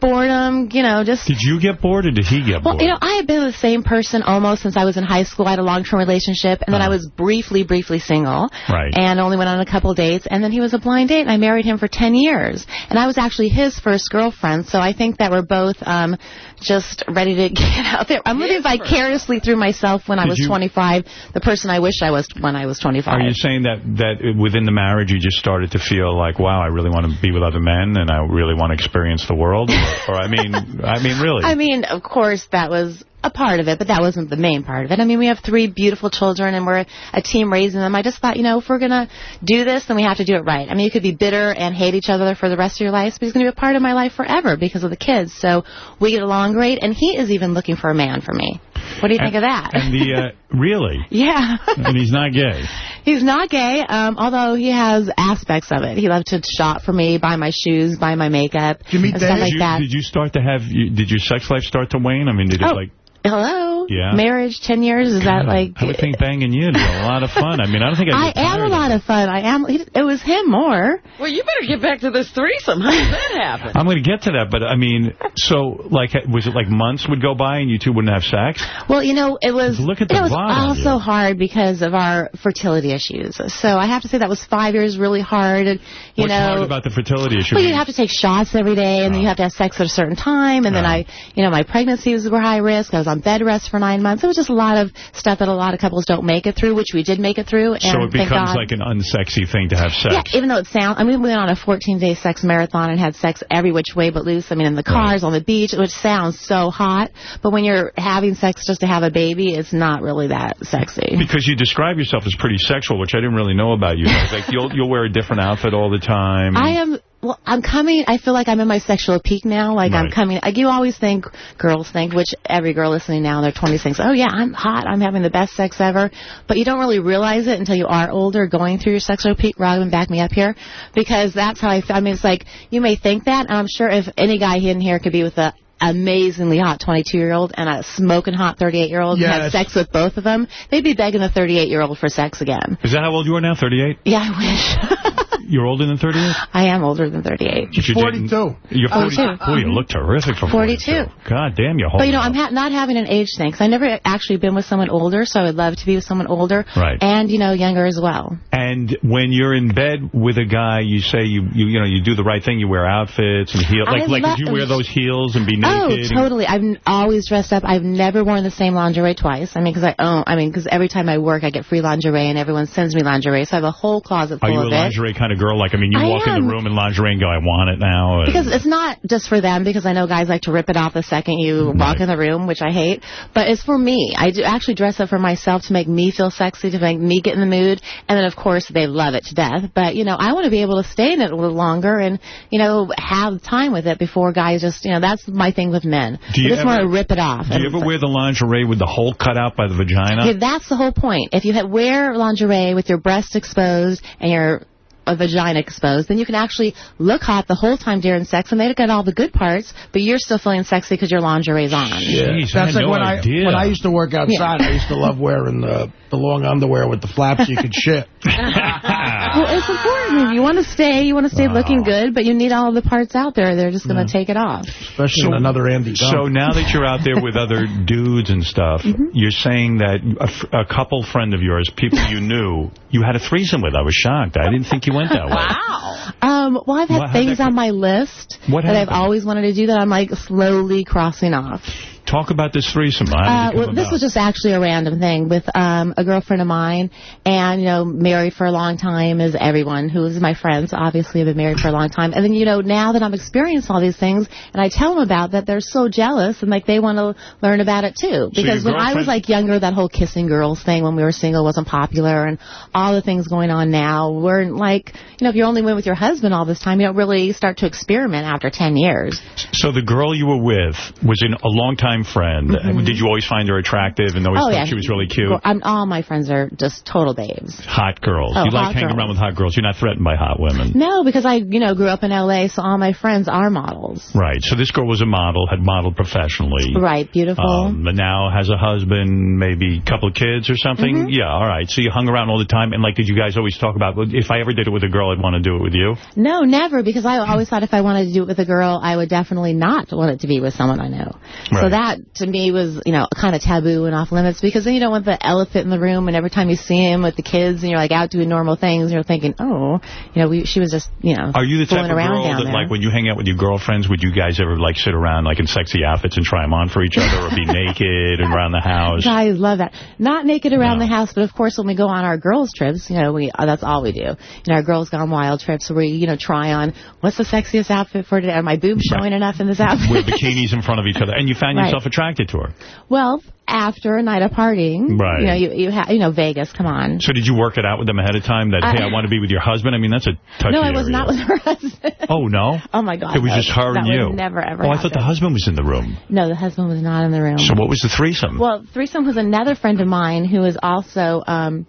boredom. You know, just. Did you get bored or did he get Well, bored? Well, you know, I have been the same person almost since I was in high school. I had a long-term relationship, and then I was briefly, briefly single. Right. And only went on a couple dates, and then he was a blind date, and I married him for 10 years. And I was actually his first girlfriend, so I think that we're both um, just ready to get out there. I'm living vicariously through myself when I was you- 25, the person I wish I was when I was 25. Are you saying that that within the marriage you just started to feel like, wow, I really want to be with other men and I really want to experience the world? Or, or I mean, I mean, really? I mean, of course, that was a part of it, but that wasn't the main part of it. I mean, we have three beautiful children, and we're a team raising them. I just thought, you know, if we're going to do this, then we have to do it right. I mean, you could be bitter and hate each other for the rest of your life, but he's going to be a part of my life forever because of the kids. So we get along great, and he is even looking for a man for me. What do you think of that? and the uh, really, yeah. and he's not gay. He's not gay, um, although he has aspects of it. He loved to shop for me, buy my shoes, buy my makeup, and stuff did like you, that. Did you start to have? You, did your sex life start to wane? I mean, did it Oh. like? Hello? Yeah. Marriage, 10 years, is that like... I would think banging you would be a lot of fun. I mean, I don't think I I'd get am a lot of fun. I am. It was him more. Well, you better get back to this threesome. How did that happen? I'm going to get to that, but I mean, so like, was it like months would go by and you two wouldn't have sex? Well, you know, it was. Look at the it was vibe on also hard because of our fertility issues. So I have to say that was five years really hard. And, you What's know, hard about the fertility issue? Well, you have to take shots every day, and then you oh. have to have sex at a certain time. And then oh. I, you know, my pregnancies were high risk. I was on Um, bed rest for nine months. It was just a lot of stuff that a lot of couples don't make it through, which we did make it through. And so it becomes like an unsexy thing to have sex. Yeah, even though it sounds, I mean, we went on a 14-day sex marathon and had sex every which way but loose. I mean, in the cars, on the beach, which sounds so hot. But when you're having sex just to have a baby, it's not really that sexy. Because you describe yourself as pretty sexual, which I didn't really know about you. Like you'll you'll wear a different outfit all the time. I am. Well, I'm coming. I feel like I'm in my sexual peak now. Like I'm coming. Like you always think, girls think, which every girl listening now in their 20s thinks, oh yeah, I'm hot. I'm having the best sex ever. But you don't really realize it until you are older, going through your sexual peak. Robin, back me up here, because that's how I feel. I mean, it's like you may think that, and I'm sure if any guy in here could be with a amazingly hot 22 year old and a smoking hot 38 year old and have sex with both of them, they'd be begging the 38 year old for sex again. Is that how old you are now? 38? Yeah, I wish. You're older than 38? I am older than 38. But you're dating- You're 40. 42. Boy, you look terrific for 42. God damn, you're But you holding know, I'm ha not having an age thing 'cause I never actually been with someone older, so I would love to be with someone older Right. and you know younger as well. And when you're in bed with a guy, you say you you, you know you do the right thing. You wear outfits and heels. Like like did you wear those heels and be Oh, naked? and- totally. I've always dressed up. I've never worn the same lingerie twice. I mean, because I own. I mean, because every time I work, I get free lingerie, and everyone sends me lingerie, so I have a whole closet full of it. Are full you a of it. lingerie kind of girl? Like I mean, you I walk in the room in lingerie and go, I want it now. Because it's not just for them, because I know guys like to rip it off the second you walk in the room, which I hate. But it's for me. I do actually dress up for myself to make me feel sexy, to make me get in the mood. And then, of course, they love it to death. But, you know, I want to be able to stay in it a little longer and, you know, have time with it before guys just, you know, that's my thing with men. Do you I just ever- want to rip it off. Do you ever wear the lingerie with the hole cut out by the vagina? Okay, that's the whole point. If you ha- wear lingerie with your breast exposed and your a vagina exposed, then you can actually look hot the whole time during sex, and they get all the good parts, but you're still feeling sexy because your lingerie's on. Jeez, That's I like no when idea. I when I used to work outside. I used to love wearing the the long underwear with the flaps, you could shit. well, it's important. You want to stay, you want to stay looking good, but you need all the parts out there. They're just going to take it off. Especially in another Andy. Dump. So now that you're out there with other dudes and stuff, Mm-hmm. you're saying that a, f- a couple friend of yours, people you knew, you had a threesome with. I was shocked. I didn't think you went that way. Um, well, I've had What- how'd things on my list What that I've always wanted to do that I'm like slowly crossing off. Talk about this threesome. Uh, well, this about? was just actually a random thing with um, a girlfriend of mine, and you know, married for a long time, as everyone who is my friends obviously have been married for a long time. And then you know, now that I'm experiencing all these things, and I tell them about that, they're so jealous and like they want to learn about it too. Because your when I was like younger, that whole kissing girls thing when we were single wasn't popular, and all the things going on now weren't like you know, if you're only with your husband all this time, you don't really start to experiment after ten years. So the girl you were with was in a long time longtime friend. Did you always find her attractive and always. Oh, thought yeah. she was really cute? Well, I'm, all my friends are just total babes. Hot girls. Oh, you like hanging girls. around with hot girls. You're not threatened by hot women. No, because I, you know, grew up in L.A., so all my friends are models. Right. So this girl was a model, had modeled professionally. Right, beautiful. Um, but now has a husband, maybe a couple of kids or something. Mm-hmm. Yeah, all right. So you hung around all the time. And, like, did you guys always talk about, if I ever did it with a girl, I'd want to do it with you? No, never, because I always thought if I wanted to do it with a girl, I would definitely not want it to be with someone I know. So Right. That, to me, was, you know, kind of taboo and off limits, because then you don't want the elephant in the room, and every time you see him with the kids, and you're, like, out doing normal things, and you're thinking, oh, you know, we, she was just, you know, Are you the type of around girl that, there. like, when you hang out with your girlfriends, would you guys ever, like, sit around, like, in sexy outfits and try them on for each other or be naked and around the house? Guys love that. Not naked around the house, but of course when we go on our girls' trips, you know, we uh, that's all we do. You know, our girls gone wild trips where we, you know, try on what's the sexiest outfit for today? Are my boobs showing enough in this outfit? With bikinis in front of each other. And you found Right. yourself attracted to her. well, after a night of partying, Right. you know, you you, ha- you know Vegas, come on. So did you work it out with them ahead of time that, I- hey, I want to be with your husband? I mean, that's a touchy no, I was area. not with her husband. Oh, no? Oh my God, It was no. just her and you. Would never ever. Oh, I thought the husband was in the room. No, the husband was not in the room. So what was the threesome? Well, threesome was another friend of mine who was also um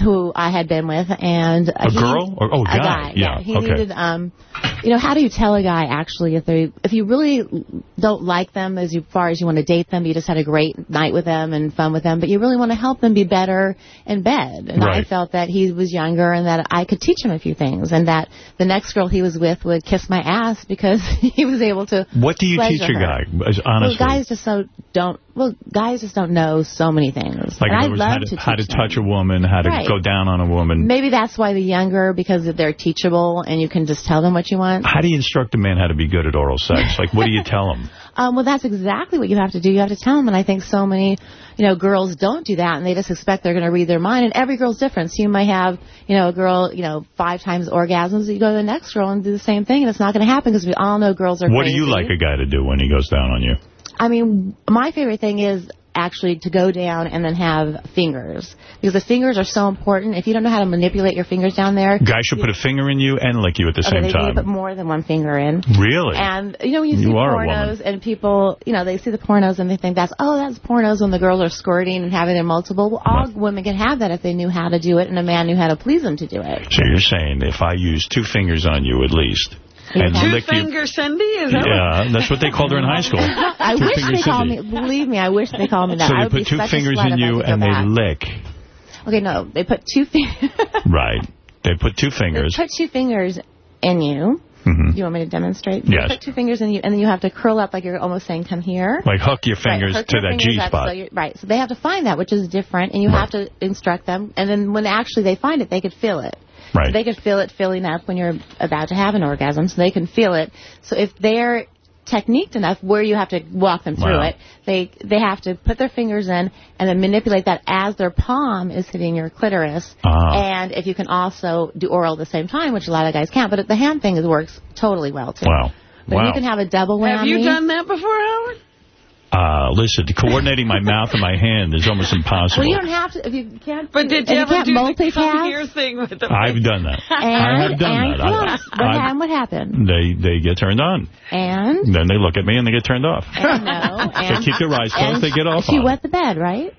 who I had been with, and A girl? Or- oh, a guy. Yeah, he okay. needed um, you know, how do you tell a guy actually if they if you really don't like them as you- far as you want to date them, you just had a great night with them and fun with them, but you really want to help them be better in bed. And I felt that he was younger and that I could teach him a few things, and that the next girl he was with would kiss my ass because he was able to. What do you teach a her. guy, honestly? Well, guys just so don't. Well, guys just don't know so many things. like, and I other words, love how to, to how to teach them. touch a woman, how to Right. go down on a woman. Maybe that's why the younger, because they're teachable and you can just tell them what you want. How do you instruct a man how to be good at oral sex? Like, what do you tell him? Um, well, that's exactly what you have to do. You have to tell them, and I think so many, you know, girls don't do that, and they just expect they're going to read their mind. And every girl's different. So you might have, you know, a girl, you know, five times orgasms. You go to the next girl and do the same thing, and it's not going to happen because we all know girls are. What crazy. do you like a guy to do when he goes down on you? I mean, my favorite thing is actually to go down and then have fingers because the fingers are so important. If you don't know how to manipulate your fingers down there, Guy should put a finger in you and lick you at the okay, same they need to time. put more than one finger in. Really? And you know when you, see pornos and people, you know, they see the pornos and they think that's oh that's pornos when the girls are squirting and having it multiple. Well, all women can have that if they knew how to do it and a man knew how to please them to do it. So you're saying if I use two fingers on you at least, and Two lick you... finger Cindy? Is that what- Yeah, that's what they called her in high school. I Two wish finger they called me. Believe me, I wish they called me that. So I they would be put two such a fingers slut in I you could go and back. they lick. Okay, no, they put two fingers. Right. They put two fingers. Put two fingers in you. Mhm. Do you want me to demonstrate? Yes. Put two fingers in you, and then you have to curl up like you're almost saying, "Come here." Like hook your fingers right, hook to your that G spot. So right. So they have to find that, which is different, and you have to instruct them. And then when actually they find it, they could feel it. Right. So they could feel it filling up when you're about to have an orgasm, so they can feel it. So if they're techniqued enough where you have to walk them through Wow. it, they they have to put their fingers in and then manipulate that as their palm is hitting your clitoris. Ah. And if you can also do oral at the same time, which a lot of guys can't, but the hand thing works totally well too. Wow. But wow. you can have a double whammy. Have you done that before, Howard? Uh, listen, coordinating my mouth and my hand is almost impossible. Well, you don't have to if you can't. But did if you ever do the multitask? come here thing with the I've done that. And, I have done and that. I- yes. what, I- happened? what happened? They they get turned on. And Then they look at me and they get turned off. and no. They And, keep their eyes closed. They get off She on. wet the bed, right?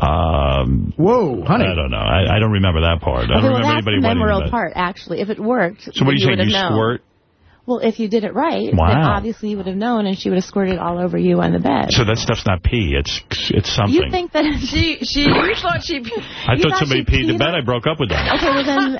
Um, Whoa, honey. I don't know. I, I don't remember that part. I don't well, remember that's anybody the wetting memorable the bed. part, actually. If it worked, So what are then you saying? would You have known. squirt? Well, if you did it right, then obviously you would have known, and she would have squirted all over you on the bed. So that stuff's not pee. It's it's something. you think that she she you thought she I you thought thought somebody she peed the bed. I broke up with them. Okay, well then,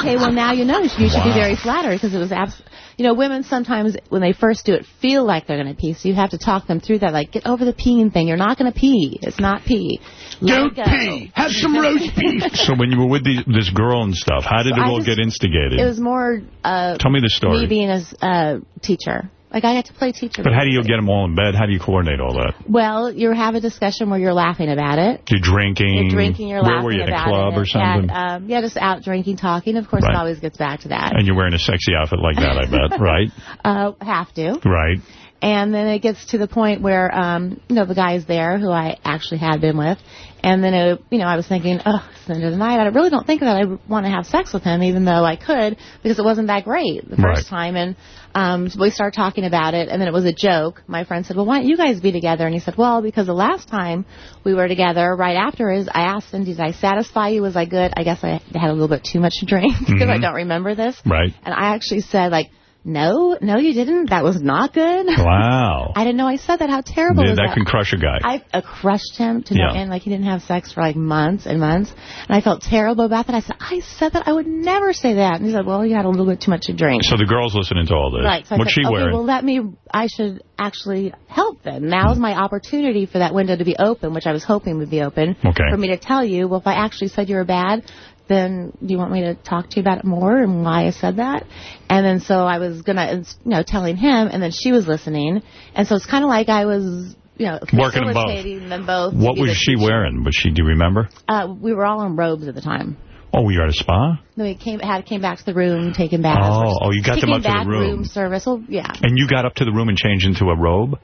okay, well now you know you should be very flattered because it was abs. You know, women sometimes when they first do it feel like they're going to pee, so you have to talk them through that. Like, get over the peeing thing. You're not going to pee. It's not pee. Let Don't it go. pee. Have some roast beef. So when you were with the, this girl and stuff, how did So it I all just- get instigated? It was more. Uh, Tell me the story. Me being a uh, teacher. Like I had to play teacher. But how do you get them all in bed? How do you coordinate all that? Well, you have a discussion where you're laughing about it. You're drinking. You're drinking, you're Where laughing were you, in a club it. or something? At, um, yeah, just out drinking, talking. Of course, Right. it always gets back to that. and you're wearing a sexy outfit like that, I bet, right? Uh, have to. Right. And then it gets to the point where, um, you know, the guy's there who I actually had been with. And then, it, you know, I was thinking, oh, it's the end of the night. I really don't think that I want to have sex with him, even though I could, because it wasn't that great the first Right. time. And um, so we started talking about it, and then it was a joke. My friend said, well, why don't you guys be together? And he said, well, because the last time we were together, right after is, I asked him, did I satisfy you? Was I good? I guess I had a little bit too much to drink because I Mhm. don't remember this. Right. And I actually said, like, no, no, you didn't. That was not good. Wow. I didn't know I said that. How terrible is that that? can crush a guy. I uh, crushed him to no Yeah. end. Like he didn't have sex for like months and months, and I felt terrible about that. I said, I said that. I would never say that. And he said, Well, you had a little bit too much to drink. So the girl's listening to all this. Right. So What's said, she okay, wearing? well, let me. I should actually help then. Now's my opportunity for that window to be open, which I was hoping would be open. Okay. For me to tell you, well, if I actually said you were bad, then do you want me to talk to you about it more and why I said that? And then so I was gonna, you know, telling him, and then she was listening, and so it's kind of like I was. You know, Working them both. them both. what was she teacher. wearing? Was she? Do you remember? Uh, we were all in robes at the time. Oh, were you at a spa? Then we came had came back to the room, taking baths. Oh, oh, you got them up to the back room. service. Well, yeah. And you got up to the room and changed into a robe?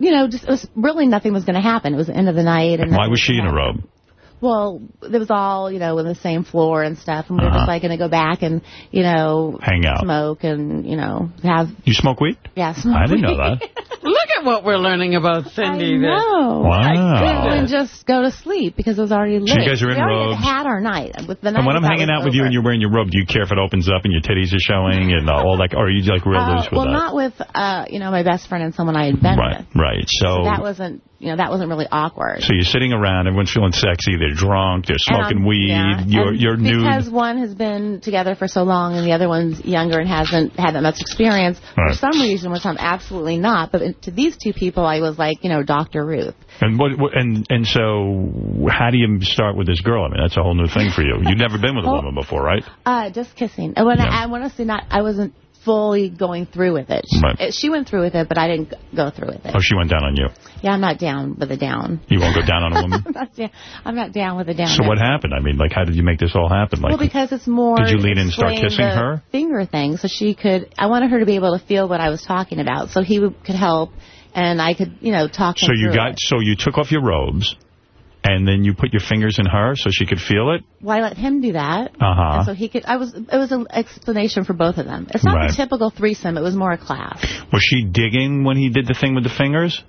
You know, just it was really nothing was going to happen. It was the end of the night, and Why was she in a robe? Happen. Well, it was all you know, in the same floor and stuff, and we were Uh-huh. just like going to go back and you know, Hang out. smoke, and you know, have You smoke weed? yeah, smoke. I didn't know that. Look at what we're learning about Cindy. I that- know. Wow. And just go to sleep because it was already late. So you guys are in we already robes? had our night. With the night And when I'm hanging out with you and you're wearing your robe, do you care if it opens up and your titties are showing and uh, all that? Or are you like real Uh, loose with well, that? not with uh, you know my best friend and someone I had been right, with. right. So, So that wasn't you know that wasn't really awkward. so you're sitting around, everyone's feeling sexy, they're drunk, they're smoking weed, yeah. you're And you're Because nude. one has been together for so long and the other one's younger and hasn't had that much experience, Right. for some reason, which I'm absolutely not. But to these two people, I was like, you know, Dr. Ruth. And what, what and and so how do you start with this girl? I mean, that's a whole new thing for you. You've never been with a Oh. woman before, right? Uh, just kissing. When Yeah. I, I want to say not, I wasn't fully going through with it. She, Right. she went through with it, but I didn't go through with it. Oh, she went down on you. Yeah, I'm not down with a down. You won't go down on a woman. I'm not down, I'm not down with a down. so what happened? I mean, like, how did you make this all happen? Like, well, because it's more. Did you lean in and start kissing her? Finger thing, so she could. I wanted her to be able to feel what I was talking about, so he would, could help, and I could, you know, talk. so you got it. so you took off your robes, and then you put your fingers in her so she could feel it. Why let him do that. Uh-huh. So he could. I was. It was an explanation for both of them. It's not Right. the typical threesome. It was more a class. Was she digging when he did the thing with the fingers?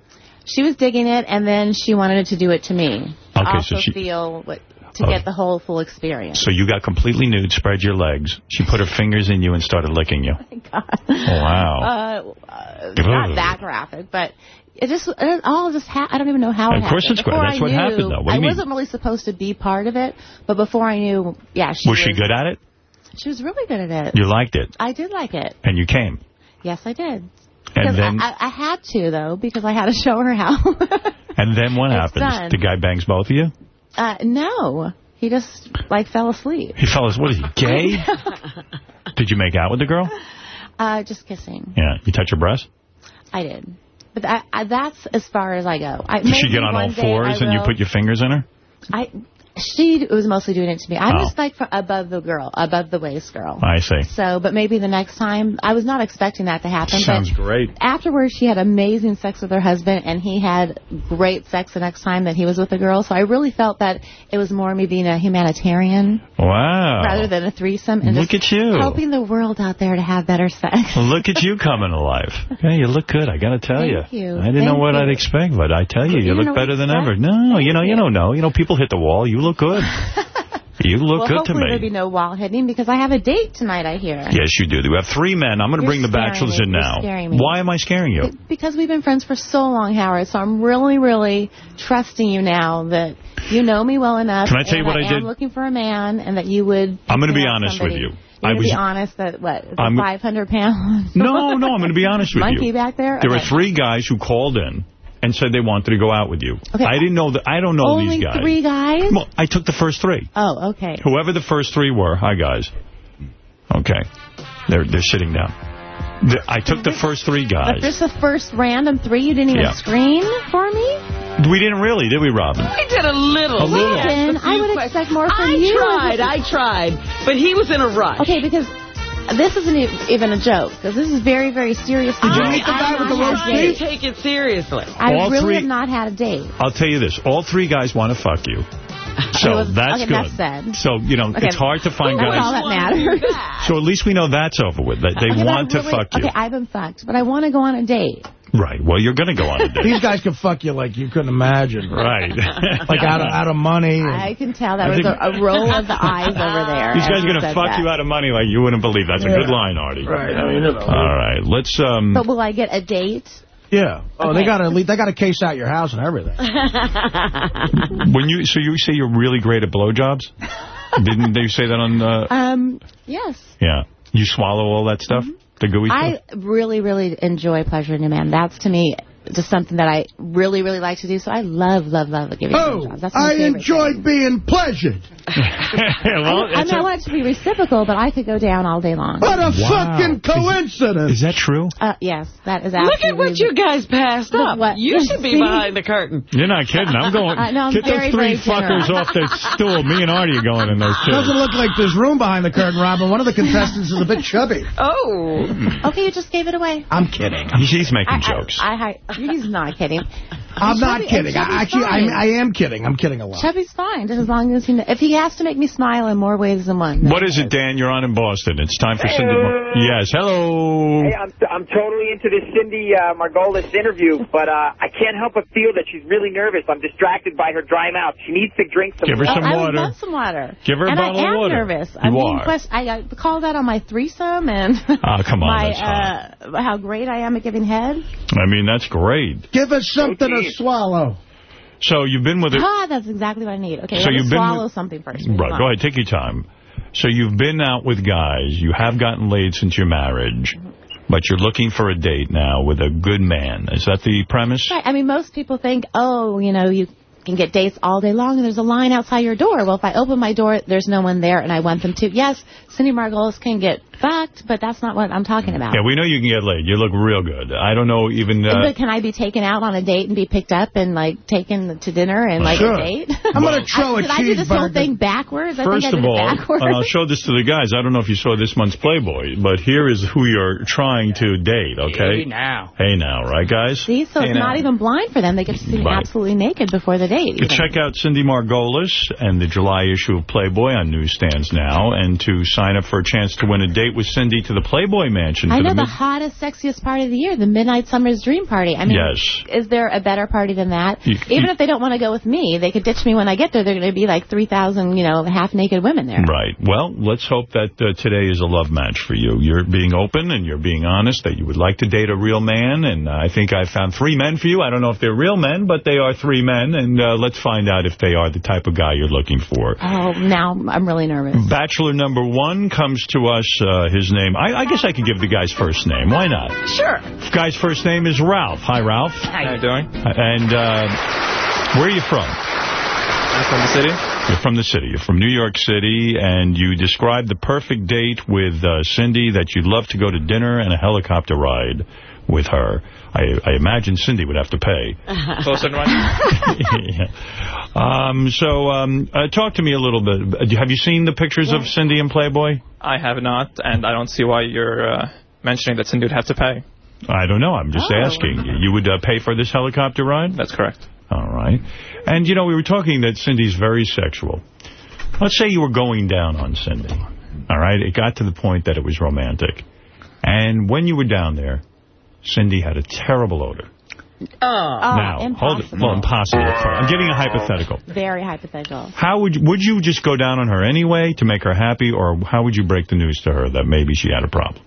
She was digging it, and then she wanted to do it to me. To Okay, also so she- feel what to Okay. get the whole full experience. So you got completely nude, spread your legs. She put her fingers in you and started licking you. Oh, wow. Uh, uh, not that graphic, but it just it all just ha- I don't even know how it Of course happened. it's Before that's I what knew, happened, though. What I wasn't really supposed to be part of it, but before I knew, yeah, she was she good at it? She was really good at it. You liked it, I did like it. and you came. Yes, I did. And then, I, I, I had to though because I had to show her how. and then what happens? done. The guy bangs both of you. uh, no, he just like fell asleep. He fellas, what is he gay? Did you make out with the girl? uh, just kissing. Yeah. You touch her breast? I did. But I, I, that's as far as I go. I, Did she get on all fours I and you put your fingers in her? I, she was mostly doing it to me. I'm Oh. just like for above the girl, above the waist girl. I see. So, but maybe the next time, I was not expecting that to happen. Sounds great. Afterwards, she had amazing sex with her husband, and he had great sex the next time that he was with a girl. So I really felt that it was more me being a humanitarian Wow. rather than a threesome, and Look at you. helping the world out there to have better sex. Look at you coming alive. Yeah, you look good. I got to tell Thank you. you. I didn't know what you. I'd expect, but I tell you, you, You look better than ever. No, you know, you don't know. You know, people hit the wall. You look good. you look well, good to me. hopefully there'll be no wall hitting because I have a date tonight. I hear. Yes, you do. We have three men. I'm going to bring the bachelors me. in now. Why am I scaring you? Because we've been friends for so long, Howard, so I'm really, really trusting you now that you know me well enough. Can I tell you what I am did? looking for a man, and that you would. I'm gonna be pick out honest with you. You're I was- be honest that what I'm- 500 pounds. No, no, I'm going to be honest with Monkey you. back there. There okay. were three guys who called in and said they wanted to go out with you. Okay. I didn't know that. I don't know Only these guys. three guys. Well, I took the first three. Oh, okay. Whoever the first three were, hi guys. Okay, they're they're sitting down. The, I took the first three But guys. this the first random three you didn't even Yeah. screen for me. We didn't really, did we, Robin? I did a little. A little. We asked Then a few I would questions. expect more from I you. I tried, I tried. But he was in a rush. Okay, because This isn't even a joke, because this is very, very serious. Did you meet the I guy have with the not roast had beef? date. Take it seriously. I All really three- have not had a date. I'll tell you this. All three guys want to fuck you. So It was- that's okay, good. that's sad. So, you know, Okay. it's hard to find That's all guys. that matters. So at least we know that's over with. That they Okay, want I to fuck you. Okay, I've been fucked, but I want to go on a date. Right. Well, you're going to go on a date. These guys can fuck you like you couldn't imagine. Right. like out of, out of money. I can tell that I was think- a, a roll of the eyes over there. These guys are going to fuck that. you out of money like you wouldn't believe. That's a good line, Artie. Right. I mean, you know. All right. Let's. um. But will I get a date? Yeah. Oh, they got to they got to case out your house and everything. When you so you say you're really great at blowjobs? Didn't they say that on? the? Um, yes. yeah. You swallow all that stuff. The gooey stuff. I really, really enjoy pleasuring a man. That's, to me, just something that I really, really like to do. So I love, love, love giving Oh, blowjobs. That's my I favorite enjoy being pleasured. well, I, mean, I want it to be reciprocal, but I could go down all day long. What a Wow. fucking coincidence. Is that true? Uh, yes, that is Look at what you guys passed Look up. what- You should be behind the curtain. You're not kidding. I'm going. Uh, no, I'm get very, those three very generous. fuckers off their stool. Me and Artie are going in those Doesn't chairs. look like there's room behind the curtain, Robin. One of the contestants is a bit chubby. Oh. Okay, you just gave it away. I'm kidding. She's he's making I, jokes. I, I, he's not kidding. I'm not Chubby- kidding. Chubby's I, actually. I, I am kidding. I'm kidding a lot. Chubby's fine, just as long as he... If he has to make me smile in more ways than one. what is it, Dan? You're on in Boston. It's time for Cindy. Mar- yes. Hello. Hey, I'm I'm totally into this Cindy uh, Margolis interview, but uh, I can't help but feel that she's really nervous. I'm distracted by her dry mouth. She needs to drink some. Give her Oh, some I water. would love some water. Give her a and bottle I of am water. nervous. You I'm being are. quest- I got called out on my threesome and Ah, come on, my that's uh, how great I am at giving head. I mean, that's great. Give us something to swallow. So you've been with it. Ah, that's exactly what I need. Okay, So you've been swallow with- something first. Right. Hold on. Go ahead. Take your time. So you've been out with guys. You have gotten laid since your marriage. But you're looking for a date now with a good man. Is that the premise? Right. I mean, most people think, oh, you know, you can get dates all day long and there's a line outside your door. Well, if I open my door, there's no one there and I want them to. Yes, Cindy Margolis can get fucked, but that's not what I'm talking about. Yeah, we know you can get laid. You look real good. I don't know even... Uh, but can I be taken out on a date and be picked up and like taken to dinner and like Sure. a date? I'm going to throw I, a did I do this whole thing backwards? I First think I of all, backwards. and I'll show this to the guys. I don't know if you saw this month's Playboy, but here is who you're trying to date, okay? Hey, now. Hey now, right, guys? See, so Hey, it's now. not even blind for them. They get to see Right. absolutely naked before the date. To even. check out Cindy Margolis and the July issue of Playboy on newsstands now, and to sign up for a chance to win a date with Cindy to the Playboy Mansion. I know the the hottest, sexiest party of the year, the Midnight Summer's Dream Party. I mean, Yes. is there a better party than that? You- Even you- if they don't want to go with me, they could ditch me when I get there. They're going to be like 3,000, you know, half-naked women there. Right. Well, let's hope that uh, today is a love match for you. You're being open and you're being honest that you would like to date a real man, and uh, I think I found three men for you. I don't know if they're real men, but they are three men, and uh, let's find out if they are the type of guy you're looking for. Oh, now I'm really nervous. Bachelor number one comes to us. Uh, his name, I, I guess I could give the guy's first name. Why not? Sure. Guy's first name is Ralph. Hi, Ralph. How you doing? And uh, where are you from? I'm from the city. You're from the city. You're from New York City, and you described the perfect date with uh, Cindy that you'd love to go to dinner and a helicopter ride with her. I, I imagine Cindy would have to pay. Close and right. Yeah. um, so um, uh, talk to me a little bit. Uh, Have you seen the pictures of Cindy and Playboy? I have not, and I don't see why you're uh, mentioning that Cindy would have to pay. I don't know. I'm just Oh. asking. You would uh, pay for this helicopter ride? That's correct. All right. And, you know, we were talking that Cindy's very sexual. Let's say you were going down on Cindy. All right? It got to the point that it was romantic. And when you were down there, Cindy had a terrible odor. Oh. now, hold it. Well, impossible. I'm giving a hypothetical. Very hypothetical. How would you, would you just go down on her anyway to make her happy, or how would you break the news to her that maybe she had a problem?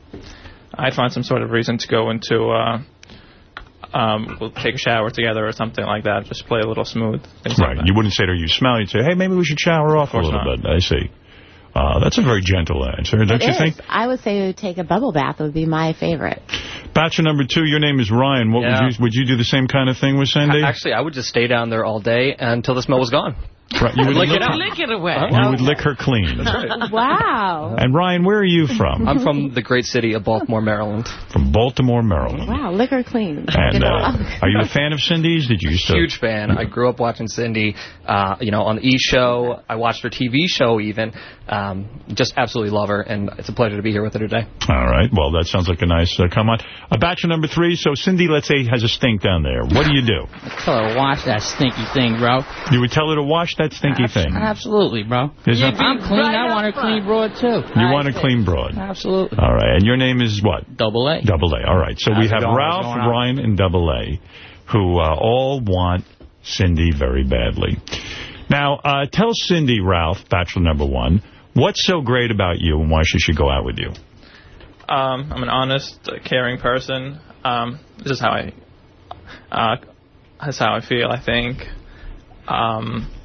I'd find some sort of reason to go into, uh, um, we'll take a shower together or something like that. Just play a little smooth. Right. like. You wouldn't say to her, you smell. You'd say, hey, maybe we should shower off a little not. bit. I see. Uh, that's a very gentle answer, don't It you is. think? I would say take a bubble bath would be my favorite. Bachelor number two, your name is Ryan. What Yeah. would you would you do the same kind of thing with Cindy? Actually, I would just stay down there all day until the smell was gone. Right, you would lick, lick it, her- lick it away. You would lick her clean. Wow. And Ryan, where are you from? I'm from the great city of Baltimore, Maryland. From Baltimore, Maryland. Wow, lick her clean. And uh, are you a fan of Cindy's? Did you used to? Huge fan. I grew up watching Cindy, uh, you know, on the E! Show. I watched her TV show even. Um, just absolutely love her, and it's a pleasure to be here with her today. All right. Well, that sounds like a nice uh, come on. Uh, bachelor number three. So Cindy, let's say, has a stink down there. What do you do? Tell her to wash that stinky thing, bro. You would tell her to wash that stinky thing. Absolutely, bro. Is If it- I'm clean, I want a clean broad, too. You want a clean broad. Absolutely. All right. And your name is what? Double A. Double A. All right. So How's we have Ralph. Ryan, and Double A, who uh, all want Cindy very badly. Now, uh, tell Cindy, Ralph, bachelor number one, what's so great about you and why she should go out with you? Um, I'm an honest, uh, caring person. Um, this is how I, uh, that's how I feel. I think. Um, I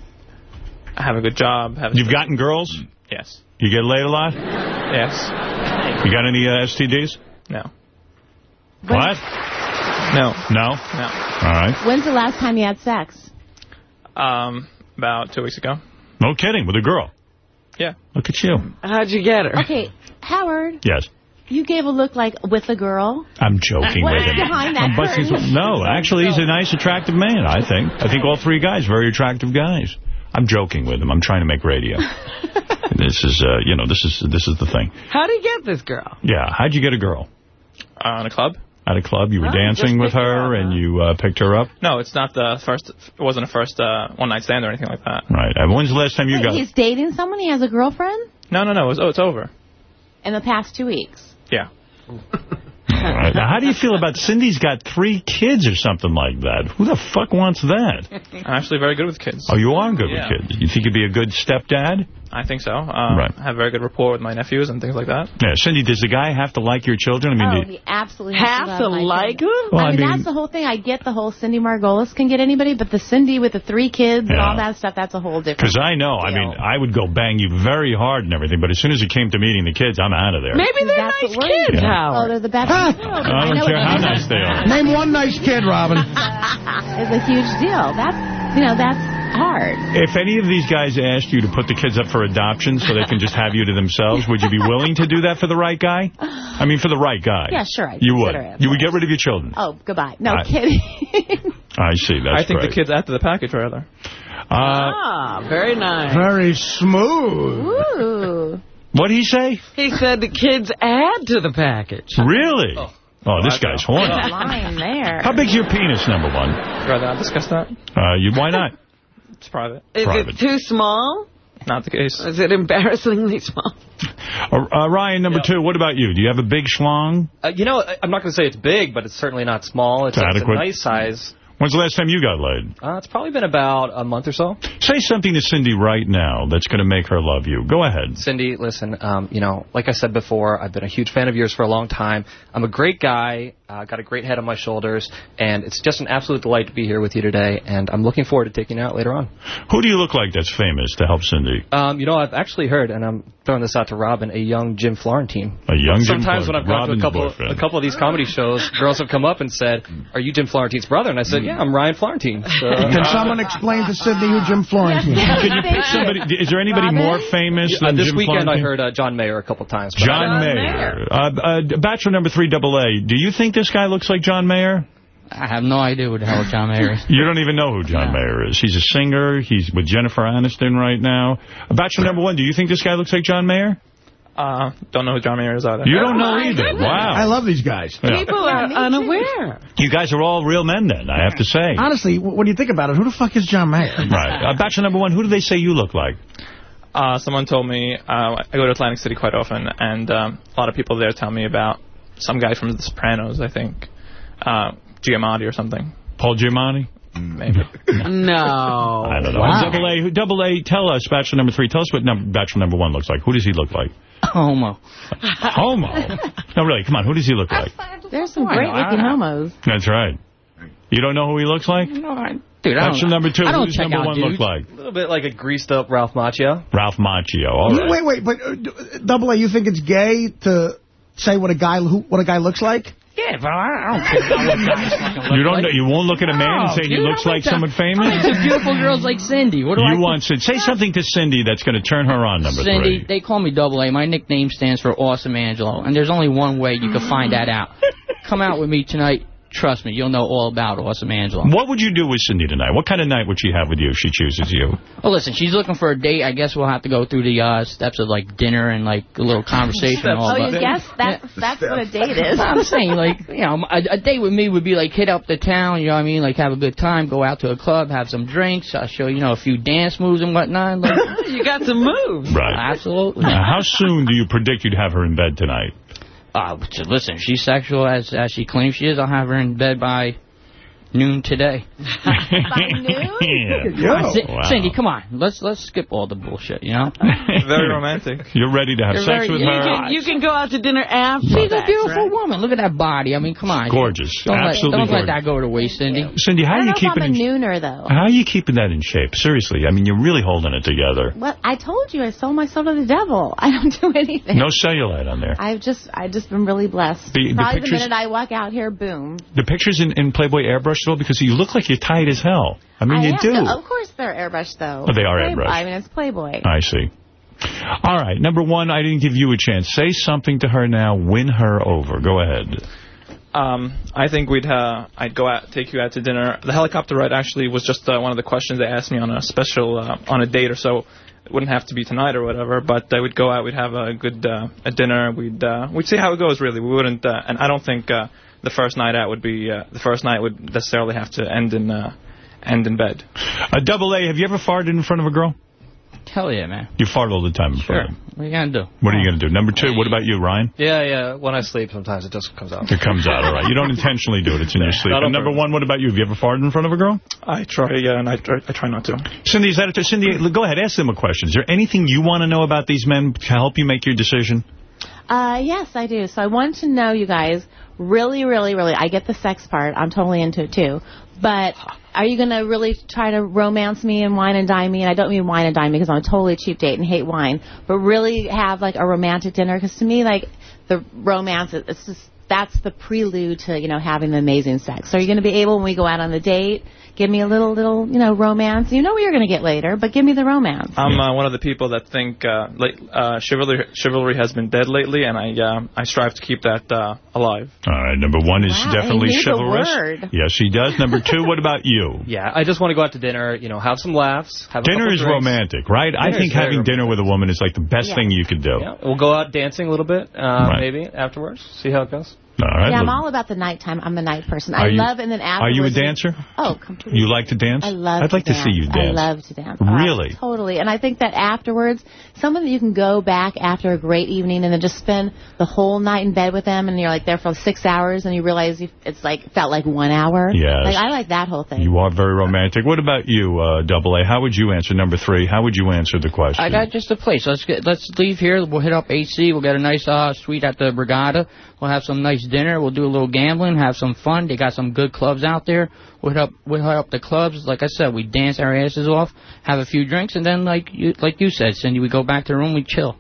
have a good job. Have a You've gotten girls? Yes. You get laid a lot? Yes. You got any uh, STDs? No. What? No. No? No. All right. When's the last time you had sex? Um, about two weeks ago. No kidding. With a girl. Yeah. Look at you. How'd you get her? Okay, Howard, Yes. you gave a look like with a girl. I'm joking What with is him. behind that I'm curtain? no, actually, he's a nice, attractive man, I think. I think all three guys, very attractive guys. I'm joking with him. I'm trying to make radio. this is, uh, you know, this is this is the thing. How'd you get this girl? Yeah. How'd you get a girl? Uh, in a club? At a club? You were Oh, dancing with her her and you uh, picked her up? No, it's not the first. It wasn't a first uh, one night stand or anything like that. Right. And when's the last time you Wait, got... he's dating someone? He has a girlfriend? No, no, no. It was, oh, it's over. In the past two weeks. Yeah. Now, how do you feel about Cindy's got three kids or something like that? Who the fuck wants that? I'm actually very good with kids. Oh, you are good Yeah. with kids. You think you'd be a good stepdad? I think so. Um, Right. I have very good rapport with my nephews and things like that. Yeah, Cindy, does the guy have to like your children? I mean, oh, do- he absolutely Have to like kids. her? Well, I I mean, mean- that's the whole thing. I get the whole Cindy Margolis can get anybody, but the Cindy with the three kids and all that stuff, that's a whole different Because I know, I mean, I would go bang you very hard and everything, but as soon as it came to meeting the kids, I'm out of there. Maybe they're That's nice what we're kids, doing. Howard. Oh, they're the best. in the world. I don't know care how nice they are. Name one nice kid, Robin. It's a huge deal. That's, you know, that's hard. If any of these guys asked you to put the kids up for adoption so they can just have you to themselves, would you be willing to do that for the right guy? I mean, for the right guy. Yeah, sure, I'd You would. it, You would get rid of your children. Oh, goodbye. No I- kidding. I see. That's I think great. the kids after the package, rather. Uh, ah, very nice. Very smooth. Ooh. what'd he say? He said the kids add to the package. Really? Oh, this guy's horny. Line there. How big's your penis, number one? Rather not discuss that. Uh, you, why not? It's private. Is Private. it too small? Not the case. Is it embarrassingly small? Uh, uh, Ryan, number two, what about you? Do you have a big schlong? Uh, you know, I- I'm not going to say it's big, but it's certainly not small. It's, It's it's a nice size. When's the last time you got laid? Uh, it's probably been about a month or so. Say something to Cindy right now that's going to make her love you. Go ahead. Cindy, listen, um, you know, like I said before, I've been a huge fan of yours for a long time. I'm a great guy, uh, got a great head on my shoulders, and it's just an absolute delight to be here with you today, and I'm looking forward to taking you out later on. Who do you look like that's famous to help Cindy? Um, you know, I've actually heard, and I'm throwing this out to Robin, a young Jim Florentine. A young Jim Sometimes when I've gone Robin's to a couple, boyfriend. a couple of these comedy shows, girls have come up and said, "Are you Jim Florentine's brother?" And I said, "Yeah, I'm Ryan Florentine." So, Can someone explain to Sydney who Jim Florentine is? Can you pick somebody? Is there anybody Robin? more famous Uh, than this Jim weekend I heard uh, John Mayer a couple times. but John don't- Mayer. Uh, uh, Bachelor number three, double A. Do you think this guy looks like John Mayer? I have no idea who the hell John Mayer is. You don't even know who John Mayer is. He's a singer. He's with Jennifer Aniston right now. Bachelor number one, do you think this guy looks like John Mayer? Uh, don't know who John Mayer is either. You don't know either. Wow. I love these guys. Yeah. People are unaware. You guys are all real men then, I have to say. Honestly, w- when you think about it, who the fuck is John Mayer? Right. Uh, Bachelor number one, who do they say you look like? Uh, someone told me, uh, I go to Atlantic City quite often, and um, a lot of people there tell me about some guy from The Sopranos, I think. Uh, Giamatti or something. Paul Giamatti? Maybe. No. I don't know. Wow. Double A, who- double A, tell us, Bachelor number three, tell us what number, Bachelor number one looks like. Who does he look like? Homo. Homo? No, really, come on, who does he look like? There's some great looking homos. That's right. You don't know who he looks like? No, I, dude, I Bachelor don't, number two, I who don't does check number out one dudes. look like? A little bit like a greased up Ralph Macchio. Ralph Macchio, all right. Wait, wait, but uh, Double A, you think it's gay to say what a guy who what a guy looks like? Yeah, but I, I don't care about what guys fucking look You don't. like. know- You won't look at a man and say he looks like into- someone famous. I'm beautiful girls like Cindy. What do I you think? want to say something to Cindy that's going to turn her on. Number Cindy, three. they call me Double A. My nickname stands for Awesome Angelo, and there's only one way you can find that out. Come out with me tonight. Trust me, you'll know all about Awesome Angelo. What would you do with Cindy tonight? What kind of night would she have with you if she chooses you? Well, listen, she's looking for a date. I guess we'll have to go through the uh, steps of like dinner and like a little conversation and all. Oh, but- you guess that's that's what a date is. I'm saying, like, you know, a, a date with me would be like hit up the town, you know what I mean? Like have a good time, go out to a club, have some drinks. I'll show you, you know, a few dance moves and whatnot. Like, you got some moves. Right. Absolutely. Now, how soon do you predict you'd have her in bed tonight? Uh, listen, she's sexual as as she claims she is. I'll have her in bed by noon today. Yeah. Come on, Wow. Cindy, come on. Let's let's skip all the bullshit, you know? Very romantic. You're ready to have You're sex very- with you her? can- You can go out to dinner after She's a beautiful right? woman. Look at that body. I mean, come on. Gorgeous. Don't, Absolutely let, don't let that go to waste, Cindy. Cindy, how are you know if keeping I'm a nooner though. How are you keeping that in shape? Seriously, I mean, you're really holding it together. Well, I told you, I sold my soul to the devil. I don't do anything. No cellulite on there. I've just I've just been really blessed. The- the Probably the pictures- minute I walk out here, boom. The pictures in, in Playboy airbrushed at all? Because you look like you're tight as hell. I mean, I you am. do. No, of course they're airbrushed though. Oh, they are Playboy. airbrushed. I mean, it's Playboy. I see. All right. Number one, I didn't give you a chance. Say something to her now. Win her over. Go ahead. Um, I think we'd uh, I'd go out, take you out to dinner. The helicopter ride actually was just uh, one of the questions they asked me on a special uh, on a date or so. It wouldn't have to be tonight or whatever, but uh, we'd go out, we'd have a good uh, a dinner, we'd uh, we'd see how it goes. Really, we wouldn't, uh, and I don't think uh, the first night out would be uh, the first night would necessarily have to end in uh, end in bed. A double A, have you ever farted in front of a girl? Hell yeah, man. You fart all the time in Sure. front of them. What are you going to do? What are you going to do? Number two, what about you, Ryan? Yeah, yeah. When I sleep, sometimes it just comes out. It comes out, all right. You don't intentionally do it. It's in your sleep. Not And number one, what about you? Have you ever farted in front of a girl? I try, yeah, and I try, I try not to. Cindy, is that it? Cindy, go ahead. Ask them a question. Is there anything you want to know about these men to help you make your decision? Uh, yes, I do. So I want to know, you guys, really, really, really, I get the sex part. I'm totally into it, too. But are you going to really try to romance me and wine and dine me? And I don't mean wine and dine me because I'm a totally cheap date and hate wine. But really have, like, a romantic dinner? Because to me, like, the romance, it- it's just, that's the prelude to, you know, having the amazing sex. So are you going to be able, when we go out on the date, give me a little, little, you know, romance? You know what you're going to get later, but give me the romance. I'm uh, one of the people that think uh, late, uh, chivalry chivalry has been dead lately, and I uh, I strive to keep that uh, alive. All right. Number one is Wow, definitely he chivalrous. Yes, he does. Number two, what about you? Yeah, I just want to go out to dinner, you know, have some laughs. Have Dinner couple is drinks. romantic, right? I think is very having dinner with a woman is like the best Yeah. thing you could do. Yeah, we'll go out dancing a little bit, uh, Right. maybe afterwards. See how it goes. All right. yeah, I'm all about the nighttime. I'm a night person. Are I you- love and then Are you a dancer? Oh, completely. You like to dance? I love I'd to like to see you dance. I love to dance. Really? Uh, totally. And I think that afterwards, someone that you can go back after a great evening and then just spend the whole night in bed with them and you're like there for six hours and you realize you, it's like felt like one hour. Yes. Like I like that whole thing. You are very romantic. What about you, uh, Double A? How would you answer number three? How would you answer the question? I got just a place. Let's get let's leave here. We'll hit up AC. We'll get a nice uh, suite at the Borgata. We'll have some nice dinner. We'll do a little gambling, have some fun. They got some good clubs out there. We'll help, we'll help up the clubs. Like I said, we dance our asses off, have a few drinks, and then like you like you said, Cindy, we go back to the room, we chill.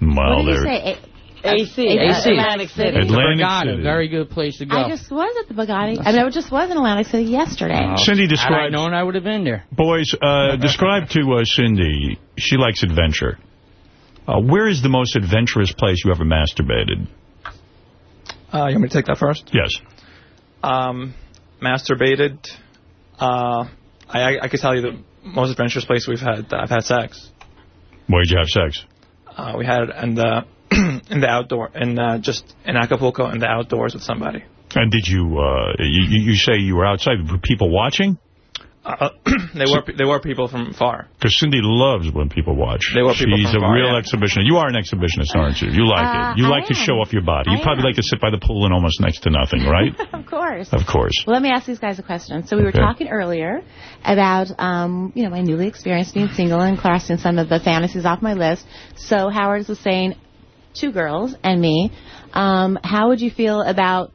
Well, what did you say? A- AC, AC. Atlantic City. The Atlantic Borgata, City. very good place to go. I just was at the Borgata. I mean, I just was in Atlantic City yesterday. Oh. Cindy, Had I describe- known, I would have been there. Boys, uh, describe to uh, Cindy, she likes adventure. Uh, where is the most adventurous place you ever masturbated? Uh, you want me to take that first? Yes. Um, masturbated. Uh, I, I I could tell you the most adventurous place we've had. I've had sex. Where'd you have sex? Uh, we had it in the in the outdoor, in uh, just in Acapulco, in the outdoors with somebody. And did you, uh, you, you you say you were outside? Were people watching? Uh, they were they were people from far. Because Cindy loves when people watch. They were people She's from a far, real yeah. exhibitionist. You are an exhibitionist, aren't you? You like Uh, it. You I like to show off your body. You I probably am. like to sit by the pool and almost next to nothing, right? of course. of course. Well, let me ask these guys a question. So we were Okay. talking earlier about, um, you know, my newly experienced being single and crossing some of the fantasies off my list. So Howard was saying, two girls and me. Um, how would you feel about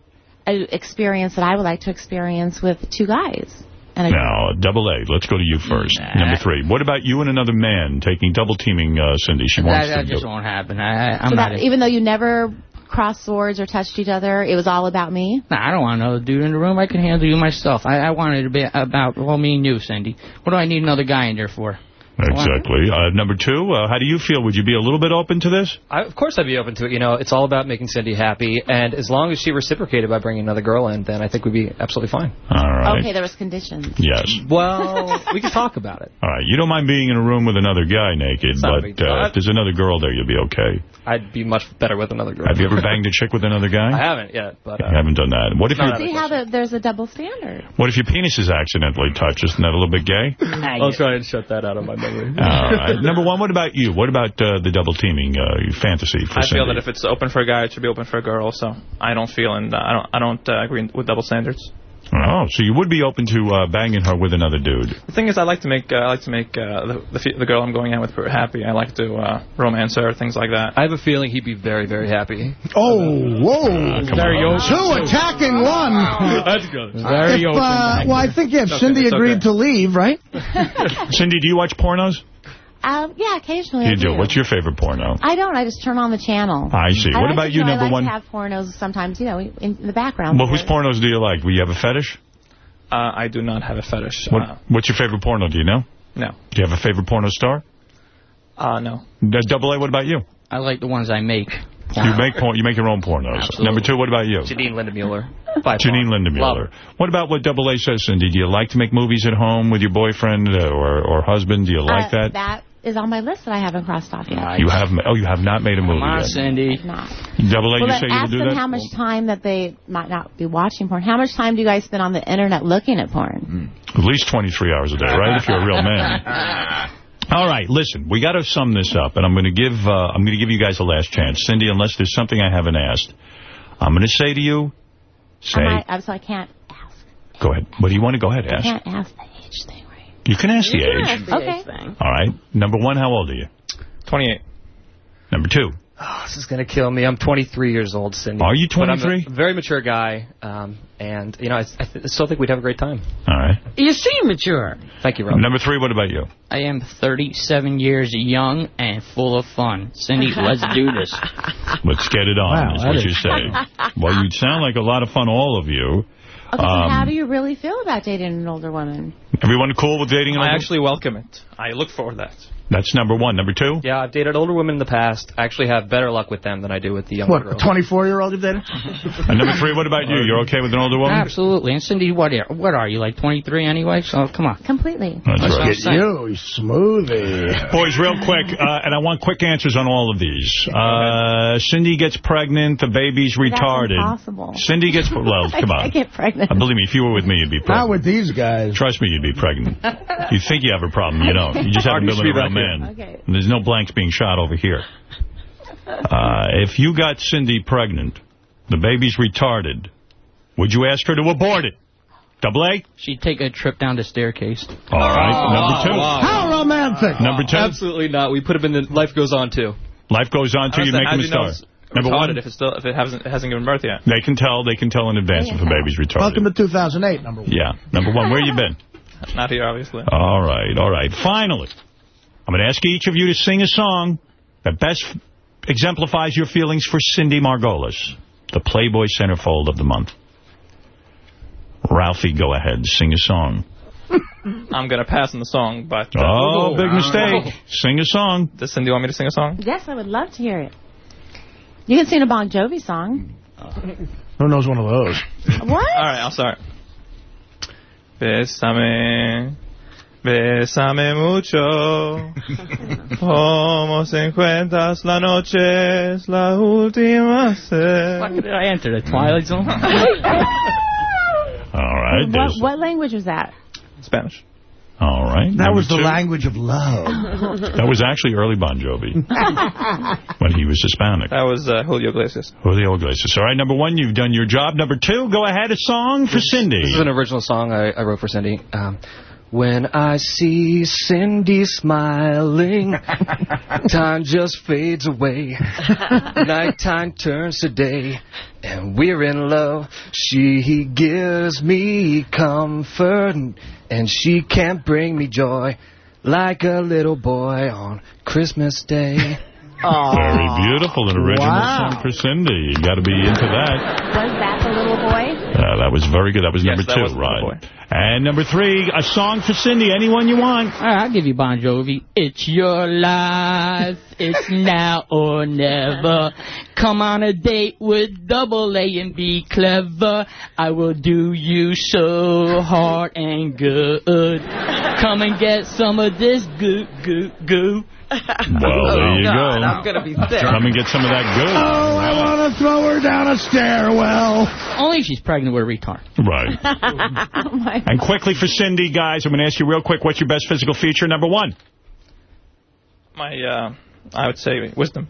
an experience that I would like to experience with two guys? And a Now, double A. Let's go to you first. Number three. What about you and another man taking double teaming uh, Cindy? She wants That, that to just do. won't happen. I, I, I'm so not. that, even though you never crossed swords or touched each other. It was all about me. Nah, I don't want another dude in the room. I can handle you myself. I, I wanted it to be about, well, me and you, Cindy. What do I need another guy in there for? Exactly. Uh, number two, uh, how do you feel? Would you be a little bit open to this? I, of course, I'd be open to it. You know, it's all about making Cindy happy, and as long as she reciprocated by bringing another girl in, then I think we'd be absolutely fine. All right. Okay, there was conditions. Yes. Well, we can talk about it. All right. You don't mind being in a room with another guy naked, but uh, if there's another girl there, you'll be okay. I'd be much better with another girl. Have you ever banged a chick with another guy? I haven't yet, but uh, You haven't done that. What if No, your See how the, there's a double standard. What if your penis is accidentally touched? Isn't that a little bit gay? I'll try and shut that out of my memory. All right. Number one, what about you? What about uh, the double teaming uh, fantasy for I feel that if it's open for a guy, it should be open for a girl. So I don't feel and uh, I don't I don't uh, agree with double standards. Oh, so you would be open to uh, banging her with another dude. The thing is, I like to make uh, I like to make uh, the, the the girl I'm going out with happy. I like to uh, romance her, things like that. I have a feeling he'd be very, very happy. Oh, whoa. Very open. Two attacking one. That's good. If, uh, well, I think if okay, Cindy agreed okay. to leave, right? Cindy, do you watch pornos? Um, yeah, occasionally I You do. What's your favorite porno? I don't. I just turn on the channel. I see. I What like about you, know, number I like one? to have pornos sometimes, you know, in the background. Well, whose pornos do you like? Do you have a fetish? Uh, I do not have a fetish. What, Uh, what's your favorite porno? Do you know? no. Do you have a favorite porno star? Uh, no. Double A, what about you? I like the ones I make. You make porn, you make your own pornos. Absolutely. Number two, what about you? Janine Lindemulder. Janine Lindemulder. What about what Double A says, Cindy? Do you like to make movies at home with your boyfriend uh, or or husband? Do you like Uh, that? That is on my list that I haven't crossed off yet. You have. Oh, you have not made a movie Come on, yet. Cindy. Not. Double A, well, you say you ask would do them how much time that they might not be watching porn. How much time do you guys spend on the internet looking at porn? At least 23 hours a day, right? If you're a real man. All right, listen, we got to sum this up, and I'm going to give uh, I'm going to give you guys a last chance, Cindy. Unless there's something I haven't asked, I'm going to say to you, say, I I'm so I can't. Ask. Go ahead. What do you want to go ahead I ask? can't ask the age thing. You can ask the can age. ask the Okay. age thing. All right. Number one, how old are you? 28. Number two. Oh, this is going to kill me. I'm 23 years old, Cindy. Are you But I'm 23? a very mature guy, um, and, you know, I, I still think we'd have a great time. All right. You seem mature. Thank you, Rob. Number three, what about you? I am 37 years young and full of fun. Cindy, let's do this. Let's get it on, Wow, is that what is- you're saying. well, you sound like a lot of fun, all of you. Okay, so Um, how do you really feel about dating an older woman? Everyone cool with dating an I older- actually welcome it. I look for that. That's number one. Number two? Yeah, I've dated older women in the past. I actually have better luck with them than I do with the younger What, a girls. 24-year-old you dated? And number three, what about you? You're okay with an older woman? Absolutely. And Cindy, what are, what are you, like 23 anyway? So come on. Completely. That's Let's right. get. You, smoothie. Boys, real quick, uh, and I want quick answers on all of these. Uh, Cindy gets pregnant, the baby's retarded. That's impossible. Cindy gets, well, come on. I get pregnant. Uh, believe me, if you were with me, you'd be pregnant. Not with these guys. Trust me, you'd be pregnant. You think you have a problem, you don't. You just haven't Hard been with a real see that man. Okay. There's no blanks being shot over here. Uh, if you got Cindy pregnant, the baby's retarded, would you ask her to abort it? Double A? She'd take a trip down the staircase. All right. Number two. How romantic. Number two. Absolutely not. We put them in the Life Goes On, too. Life goes on too. you make How them do a you star. Number one, if, it's still, if it hasn't, it hasn't given birth yet? they can tell. They can tell in advance if a baby's retarded. Welcome to 2008, number one. Yeah. Number one, where you been? Not here, obviously. All right, all right. Finally, I'm going to ask each of you to sing a song that best exemplifies your feelings for Cindy Margolis, the Playboy centerfold of the month. Ralphie, go ahead, sing a song. I'm going to pass on the song, but... uh, Oh, big mistake. Sing a song. Does Cindy want me to sing a song? Yes, I would love to hear it. You can sing a Bon Jovi song. Who knows one of those? What? All right, I'll start. Bésame, bésame mucho, como se encuentras la noche, es la última Fuck, did I enter the Twilight Zone? All right. What, what language was that? Spanish. All right. That was the two. language of love. That was actually early Bon Jovi when he was Hispanic. That was uh, Julio Iglesias. Julio Iglesias. All right, number one, you've done your job. Number two, go ahead, a song for Cindy. This is an original song I, I wrote for Cindy. Um, when I see Cindy smiling, time just fades away. Nighttime turns to day, and we're in love. She gives me comfort, and she can't bring me joy like a little boy on Christmas Day. Very beautiful. An original Wow. song for Cindy. You got to be into that. Was that the little boy? Uh, that was very good. That was Yes, number that two, was right? And number three, a song for Cindy. Anyone you want. All right, I'll give you Bon Jovi. It's your life. It's now or never. Come on a date with double A and be clever. I will do you so hard and good. Come and get some of this goo goo goo. Well, there you go. I'm going to be sick. Come and get some of that good. Oh, I want to throw her down a stairwell. Only if she's pregnant with a retard. Right. oh And quickly for Cindy, guys, I'm going to ask you real quick, what's your best physical feature? Number one. My, uh, I would say wisdom.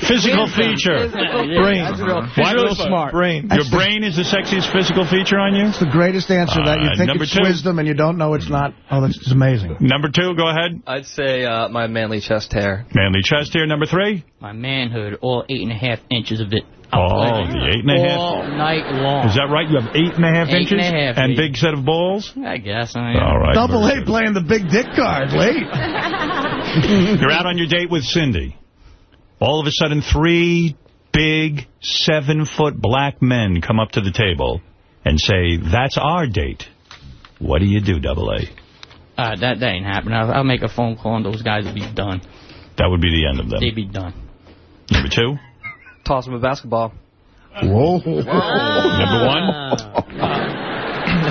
Physical Wisdom. feature. Physical Brain. That's Why he's real smart. Brain. Your brain is the sexiest physical feature on you? It's the greatest answer that you Uh, think it's two. wisdom and you don't know it's not. Oh, that's just amazing. Number two, go ahead. I'd say uh, my manly chest hair. Manly chest hair. Number three. My manhood, all eight and a half inches of it. Oh, the eight and a half. All night long. Is that right? You have eight and a half Eight inches? and a half, and big set of balls? I guess. I All right. Double A playing the big dick card late. You're out on your date with Cindy. All of a sudden, three big, seven-foot black men come up to the table and say, that's our date. What do you do, Double A? Uh, that, that ain't happening. I'll, I'll make a phone call and those guys will be done. That would be the end of them. They'd be done. Number two? Toss them a basketball. Whoa. Number one?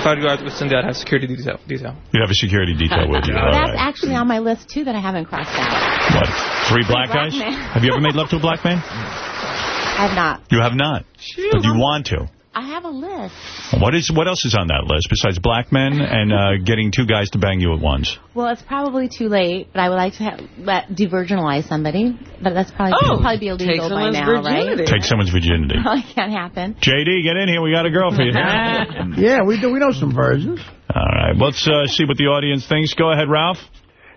If I'd go out with Cindy, I'd have security detail. detail. You have a security detail with you. All That's right. actually on my list, too, that I haven't crossed out. What? Three black black guys? men. Have you ever made love to a black man? I have not. You have not. But you want to. I have a list. What is what else is on that list besides black men and uh, getting two guys to bang you at once? Well, it's probably too late, but I would like to have, let devirginalize somebody. But that's probably Oh, probably be illegal take by now, virginity. right? Take someone's virginity. Probably can't happen. JD, get in here. We got a girl for you. yeah, we do. We know some virgins. All right. Let's uh, see what the audience thinks. Go ahead, Ralph.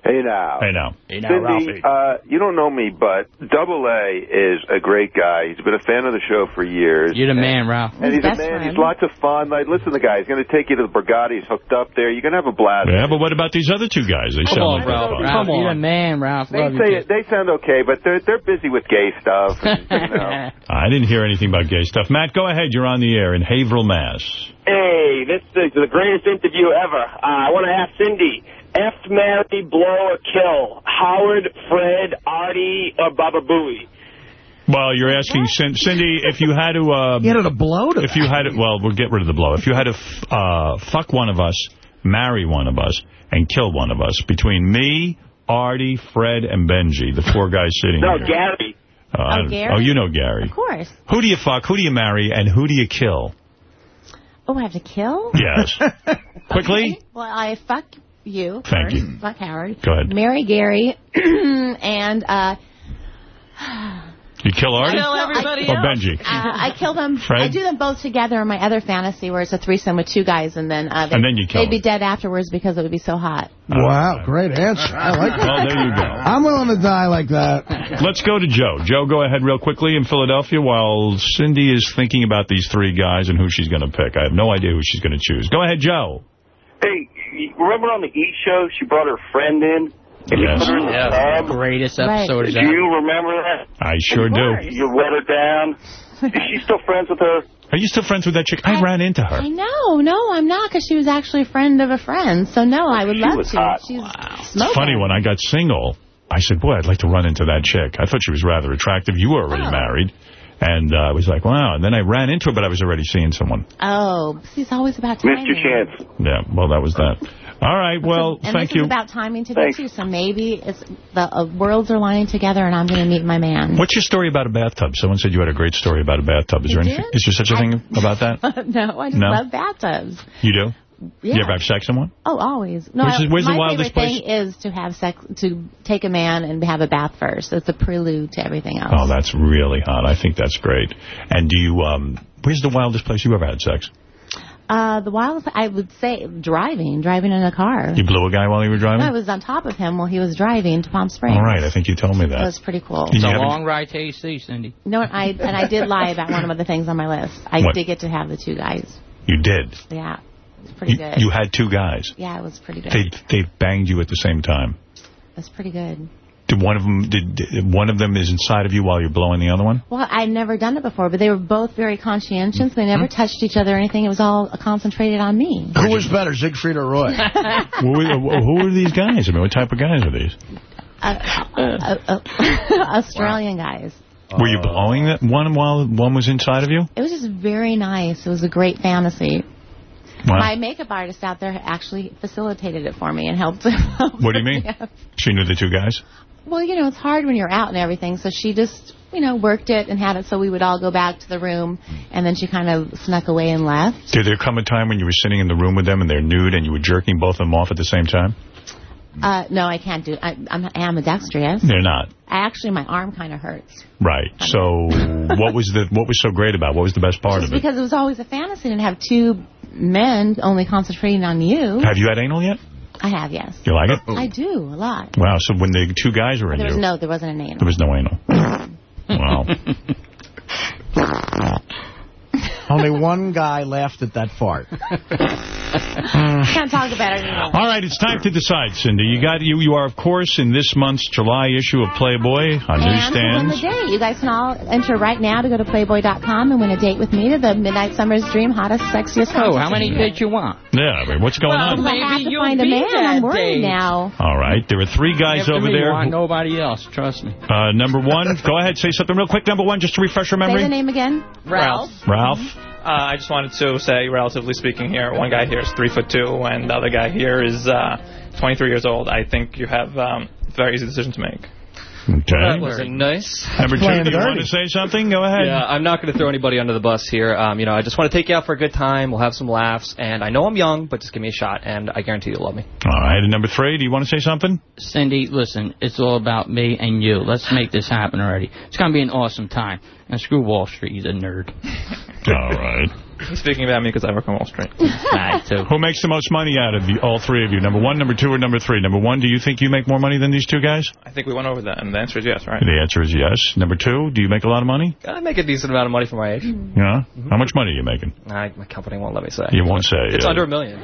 Hey now. Hey now. Hey Cindy, uh, you don't know me, but Double A is a great guy. He's been a fan of the show for years. You're the man, Ralph. And he's a man. He's lots of fun. Like, listen, the guy. He's going to take you to the Borgata. He's hooked up there. You're going to have a blast. Yeah, but what about these other two guys? They Come sound on, like Ralph. they're fun. Ralph, you're the man, Ralph. They Love say kid. they sound okay, but they're they're busy with gay stuff. And, you know. I didn't hear anything about gay stuff. Matt, go ahead. You're on the air in Haverhill, Mass. Hey, this is the greatest interview ever. Uh, I want to ask Cindy, F, marry, blow, or kill? Howard, Fred, Artie, or Baba Booey? Well, you're asking Cin- Cindy if you had to. Uh, Get her to blow to If you had to, well, we'll get rid of the blow. If you had to f- uh, fuck one of us, marry one of us, and kill one of us, between me, Artie, Fred, and Benji, the four guys sitting No, here. Gary. Uh, I don't- Gary? oh, you know Gary. Of course. Who do you fuck? Who do you marry? And who do you kill? Oh, I have to kill? Yes. Quickly. Well, I fuck you. Thank first. you. Fuck Howard. Go ahead. Marry Gary. and, uh... You kill Artie? Kill everybody or else. Benji? Uh, I kill them. Fred? I do them both together in my other fantasy, where it's a threesome with two guys, and then uh, they, And then you kill they'd be dead afterwards because it would be so hot. Wow, great answer. I like that. Well, there you go. I'm willing to die like that. Let's go to Joe. Joe, go ahead real quickly in Philadelphia while Cindy is thinking about these three guys and who she's going to pick. I have no idea who she's going to choose. Go ahead, Joe. Hey, you remember on the E! Show, she brought her friend in? And you Yes. put her in the Yeah, tub? greatest episode Do is that. you remember that? I sure do. You let her down. Is she still friends with her? Are you still friends with that chick? I ran into her. I know, no, I'm not, because she was actually a friend of a friend. So no, I would She love was to. hot. She's It's smoking. funny, when I got single, I said, boy, I'd like to run into that chick. I thought she was rather attractive. You were already Oh. married. And uh, I was like, wow. And then I ran into it, but I was already seeing someone. Oh, see, it's always about timing. Missed your chance. Yeah, well, that was that. All right, well, And thank this you. is about timing today, Thanks. too. So maybe it's the uh, worlds are lining together, and I'm going to meet my man. What's your story about a bathtub? Someone said you had a great story about a bathtub. Is You there anything? Is there such a thing about that? no, I just No? love bathtubs. You do? Yeah. You ever have sex in one? Oh, always. No, Which is- where's the my wildest favorite thing is to have sex, to take a man and have a bath first. It's a prelude to everything else. Oh, that's really hot. I think that's great. And do you, um, where's the wildest place you ever had sex? Uh, the wildest, I would say, driving, driving in a car. You blew a guy while you were driving? I was on top of him while he was driving to Palm Springs. All right, I think you told me that. That was pretty cool. You It's a haven't- long ride to AC, Cindy. No, I and I did lie about one of the things on my list. I What? did get to have the two guys. You did. Yeah, it was pretty You, good. you had two guys. yeah, it was pretty good. They they banged you at the same time. That's pretty good. Did one of them did, did one of them is inside of you while you're blowing the other one? Well, I'd never done it before, but they were both very conscientious. They never touched each other or anything. It was all concentrated on me. Who was better, Siegfried or Roy? who, were, who were these guys? I mean, what type of guys are these? Uh, uh, uh, Australian guys. Were you blowing that one while one was inside of you? It was just very nice. It was a great fantasy. Wow. My makeup artist out there actually facilitated it for me and helped. What do you mean? She knew the two guys? Well, you know, it's hard when you're out and everything, so she just, you know, worked it and had it so we would all go back to the room, and then she kind of snuck away and left. Did there come a time when you were sitting in the room with them and they're nude and you were jerking both of them off at the same time? Uh, no, I can't do I, I'm, I am ambidextrous. They're not. I actually, my arm kind of hurts. Right. So what was the what was so great about? it? What was the best part Just of it? because it was always a fantasy to have two men only concentrating on you. Have you had anal yet? I have, yes. You like it? I do, a lot. Wow. So when the two guys were in There was you, no, there wasn't an anal. there was no anal. wow. Only one guy laughed at that fart. Can't talk about it anymore. All right, it's time to decide, Cindy. You got you. You are, of course, in this month's July issue of Playboy on And to win the date, you guys can all enter right now to go to Playboy.com and win a date with me to the Midnight Summer's Dream Hottest, Sexiest Oh, how many of dates you want? Yeah, I mean, what's going Well, on? I have to you'll find a man. I'm worried date. now. All right, there are three guys After over me, there. want who- nobody else. Trust me. Uh, number one, go ahead, say something real quick. Number one, just to refresh your memory. Say the name again. Ralph. Ralph. Uh, I just wanted to say, relatively speaking here, one guy here is three foot two, and the other guy here is uh, 23 years old. I think you have um, a very easy decision to make. Okay. That was a nice. Number two, do you want to say something? Go ahead. Yeah, I'm not going to throw anybody under the bus here. Um, you know, I just want to take you out for a good time. We'll have some laughs, and I know I'm young, but just give me a shot, and I guarantee you'll love me. All right, and number three, do you want to say something? Cindy, listen, it's all about me and you. Let's make this happen already. It's going to be an awesome time. And screw Wall Street, he's a nerd. All right. He's speaking about me because I work on Wall Street. Who makes the most money out of the, all three of you? Number one, number two, or number three? Number one, do you think you make more money than these two guys? I think we went over that, and the answer is yes, right? The answer is yes. Number two, do you make a lot of money? I make a decent amount of money for my age. Mm-hmm. Yeah. Mm-hmm. How much money are you making? I, my company won't let me say. You won't say. It's yeah. under a million.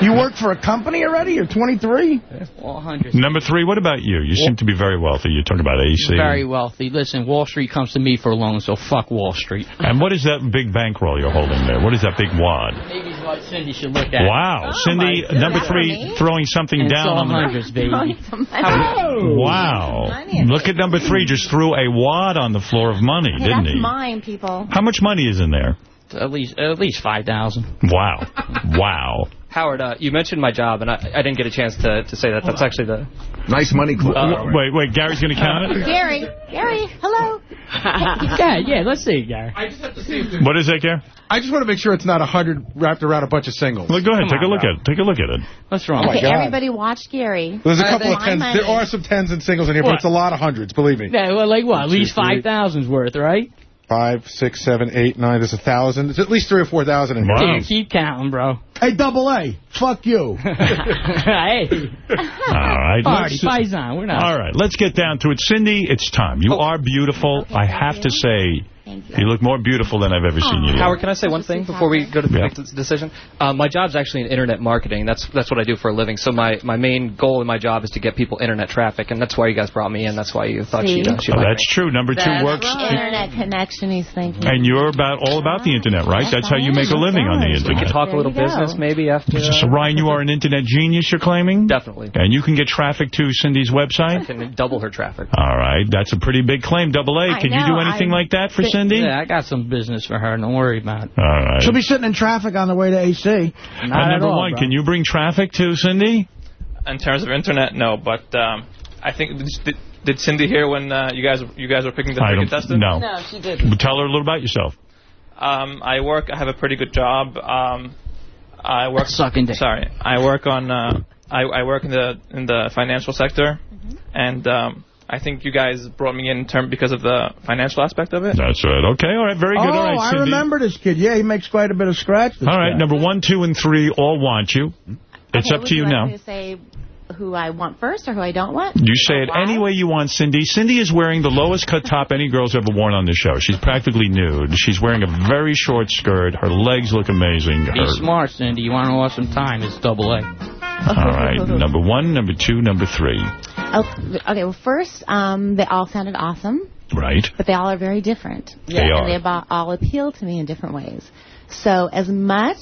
You work for a company already? You're 23? 100. Number three, what about you? You seem to be very wealthy. You talk about AC. Very wealthy. Listen, Wall Street comes to me for loans, so fuck Wall Street. And what is that big bankroll you're holding there? What is that big wad? Maybe it's what Cindy should look at. Wow. Cindy, number three, throwing something And it's down all on the... hundreds, baby. Wow. Look at number three, just threw a wad on the floor of money, Hey, didn't that's he? mine, people. How much money is in there? At least, at least five thousand. Wow. Wow. Howard, uh, you mentioned my job, and I, I didn't get a chance to, to say that. That's actually the... Nice money club. Uh, wait, wait, Gary's going to count it? Gary, Gary, hello. yeah, yeah, let's see, Gary. I just have to see. What is that, Gary? I just want to make sure it's not a hundred wrapped around a bunch of singles. Well, go ahead, Come take a look Ralph. at it. Take a look at it. What's wrong? okay, God. everybody watch Gary. There's a Uh, couple then of tens. money. There are some tens and singles in here, but it's a lot of hundreds, believe me. Yeah, well, like what? At least 5,000's worth, right? Five, six, seven, eight, nine. There's a thousand. There's at least three or four thousand in here. Yeah, keep counting, bro. Hey, double A, fuck you. hey. All right. Party, let's- paisan, we're not. All right, let's get down to it. Cindy, it's time. You oh. are beautiful. I have to say, you look more beautiful than I've ever seen you. Howard, can I say one thing before we go to Yeah. make decision? Uh, my job's actually in internet marketing. That's that's what I do for a living. So my, my main goal in my job is to get people internet traffic, and that's why you guys brought me in. That's why you thought See? she'd, uh, she'd Oh, like that's true. Number two works. Internet connection, he's thinking. And you're about all about the internet, right? That's how you make a living on the internet. We internet. could talk a little There you go. business maybe after. So, Ryan, you are an internet genius, you're claiming? Definitely. And you can get traffic to Cindy's website? Can double her traffic. All right. That's a pretty big claim. Double A. Can you do anything I- like that for Cindy? Yeah, I got some business for her. Don't worry about it. All right. She'll be sitting in traffic on the way to AC. Not and at number all, one, bro. can you bring traffic to Cindy? In terms of internet, no, but um, I think did, did Cindy hear when uh, you guys you guys were picking the I third contestant? no. No, she didn't. Tell her a little about yourself. Um, I work. I have a pretty good job. Um, I work. Sucking dick. Sorry, I work on. Uh, I, I work in the in the financial sector, and um, I think you guys brought me in term because of the financial aspect of it. That's right. Okay. All right. Very good. Oh, all right, I remember this kid. Yeah, he makes quite a bit of scratch. All right. guy. Number one, two, and three all want you. It's Okay, up to you like now. me to say who I want first or who I don't want? You say it any way you want, Cindy. Cindy is wearing the lowest cut top any girl's ever worn on the show. She's practically nude. She's wearing a very short skirt. Her legs look amazing. Be Her, smart, Cindy. You want to an awesome time? It's double A. all right. Number one, number two, number three. Oh, okay, well, first, um, they all sounded awesome, Right. but they all are very different. They are. And they all appeal to me in different ways. So as much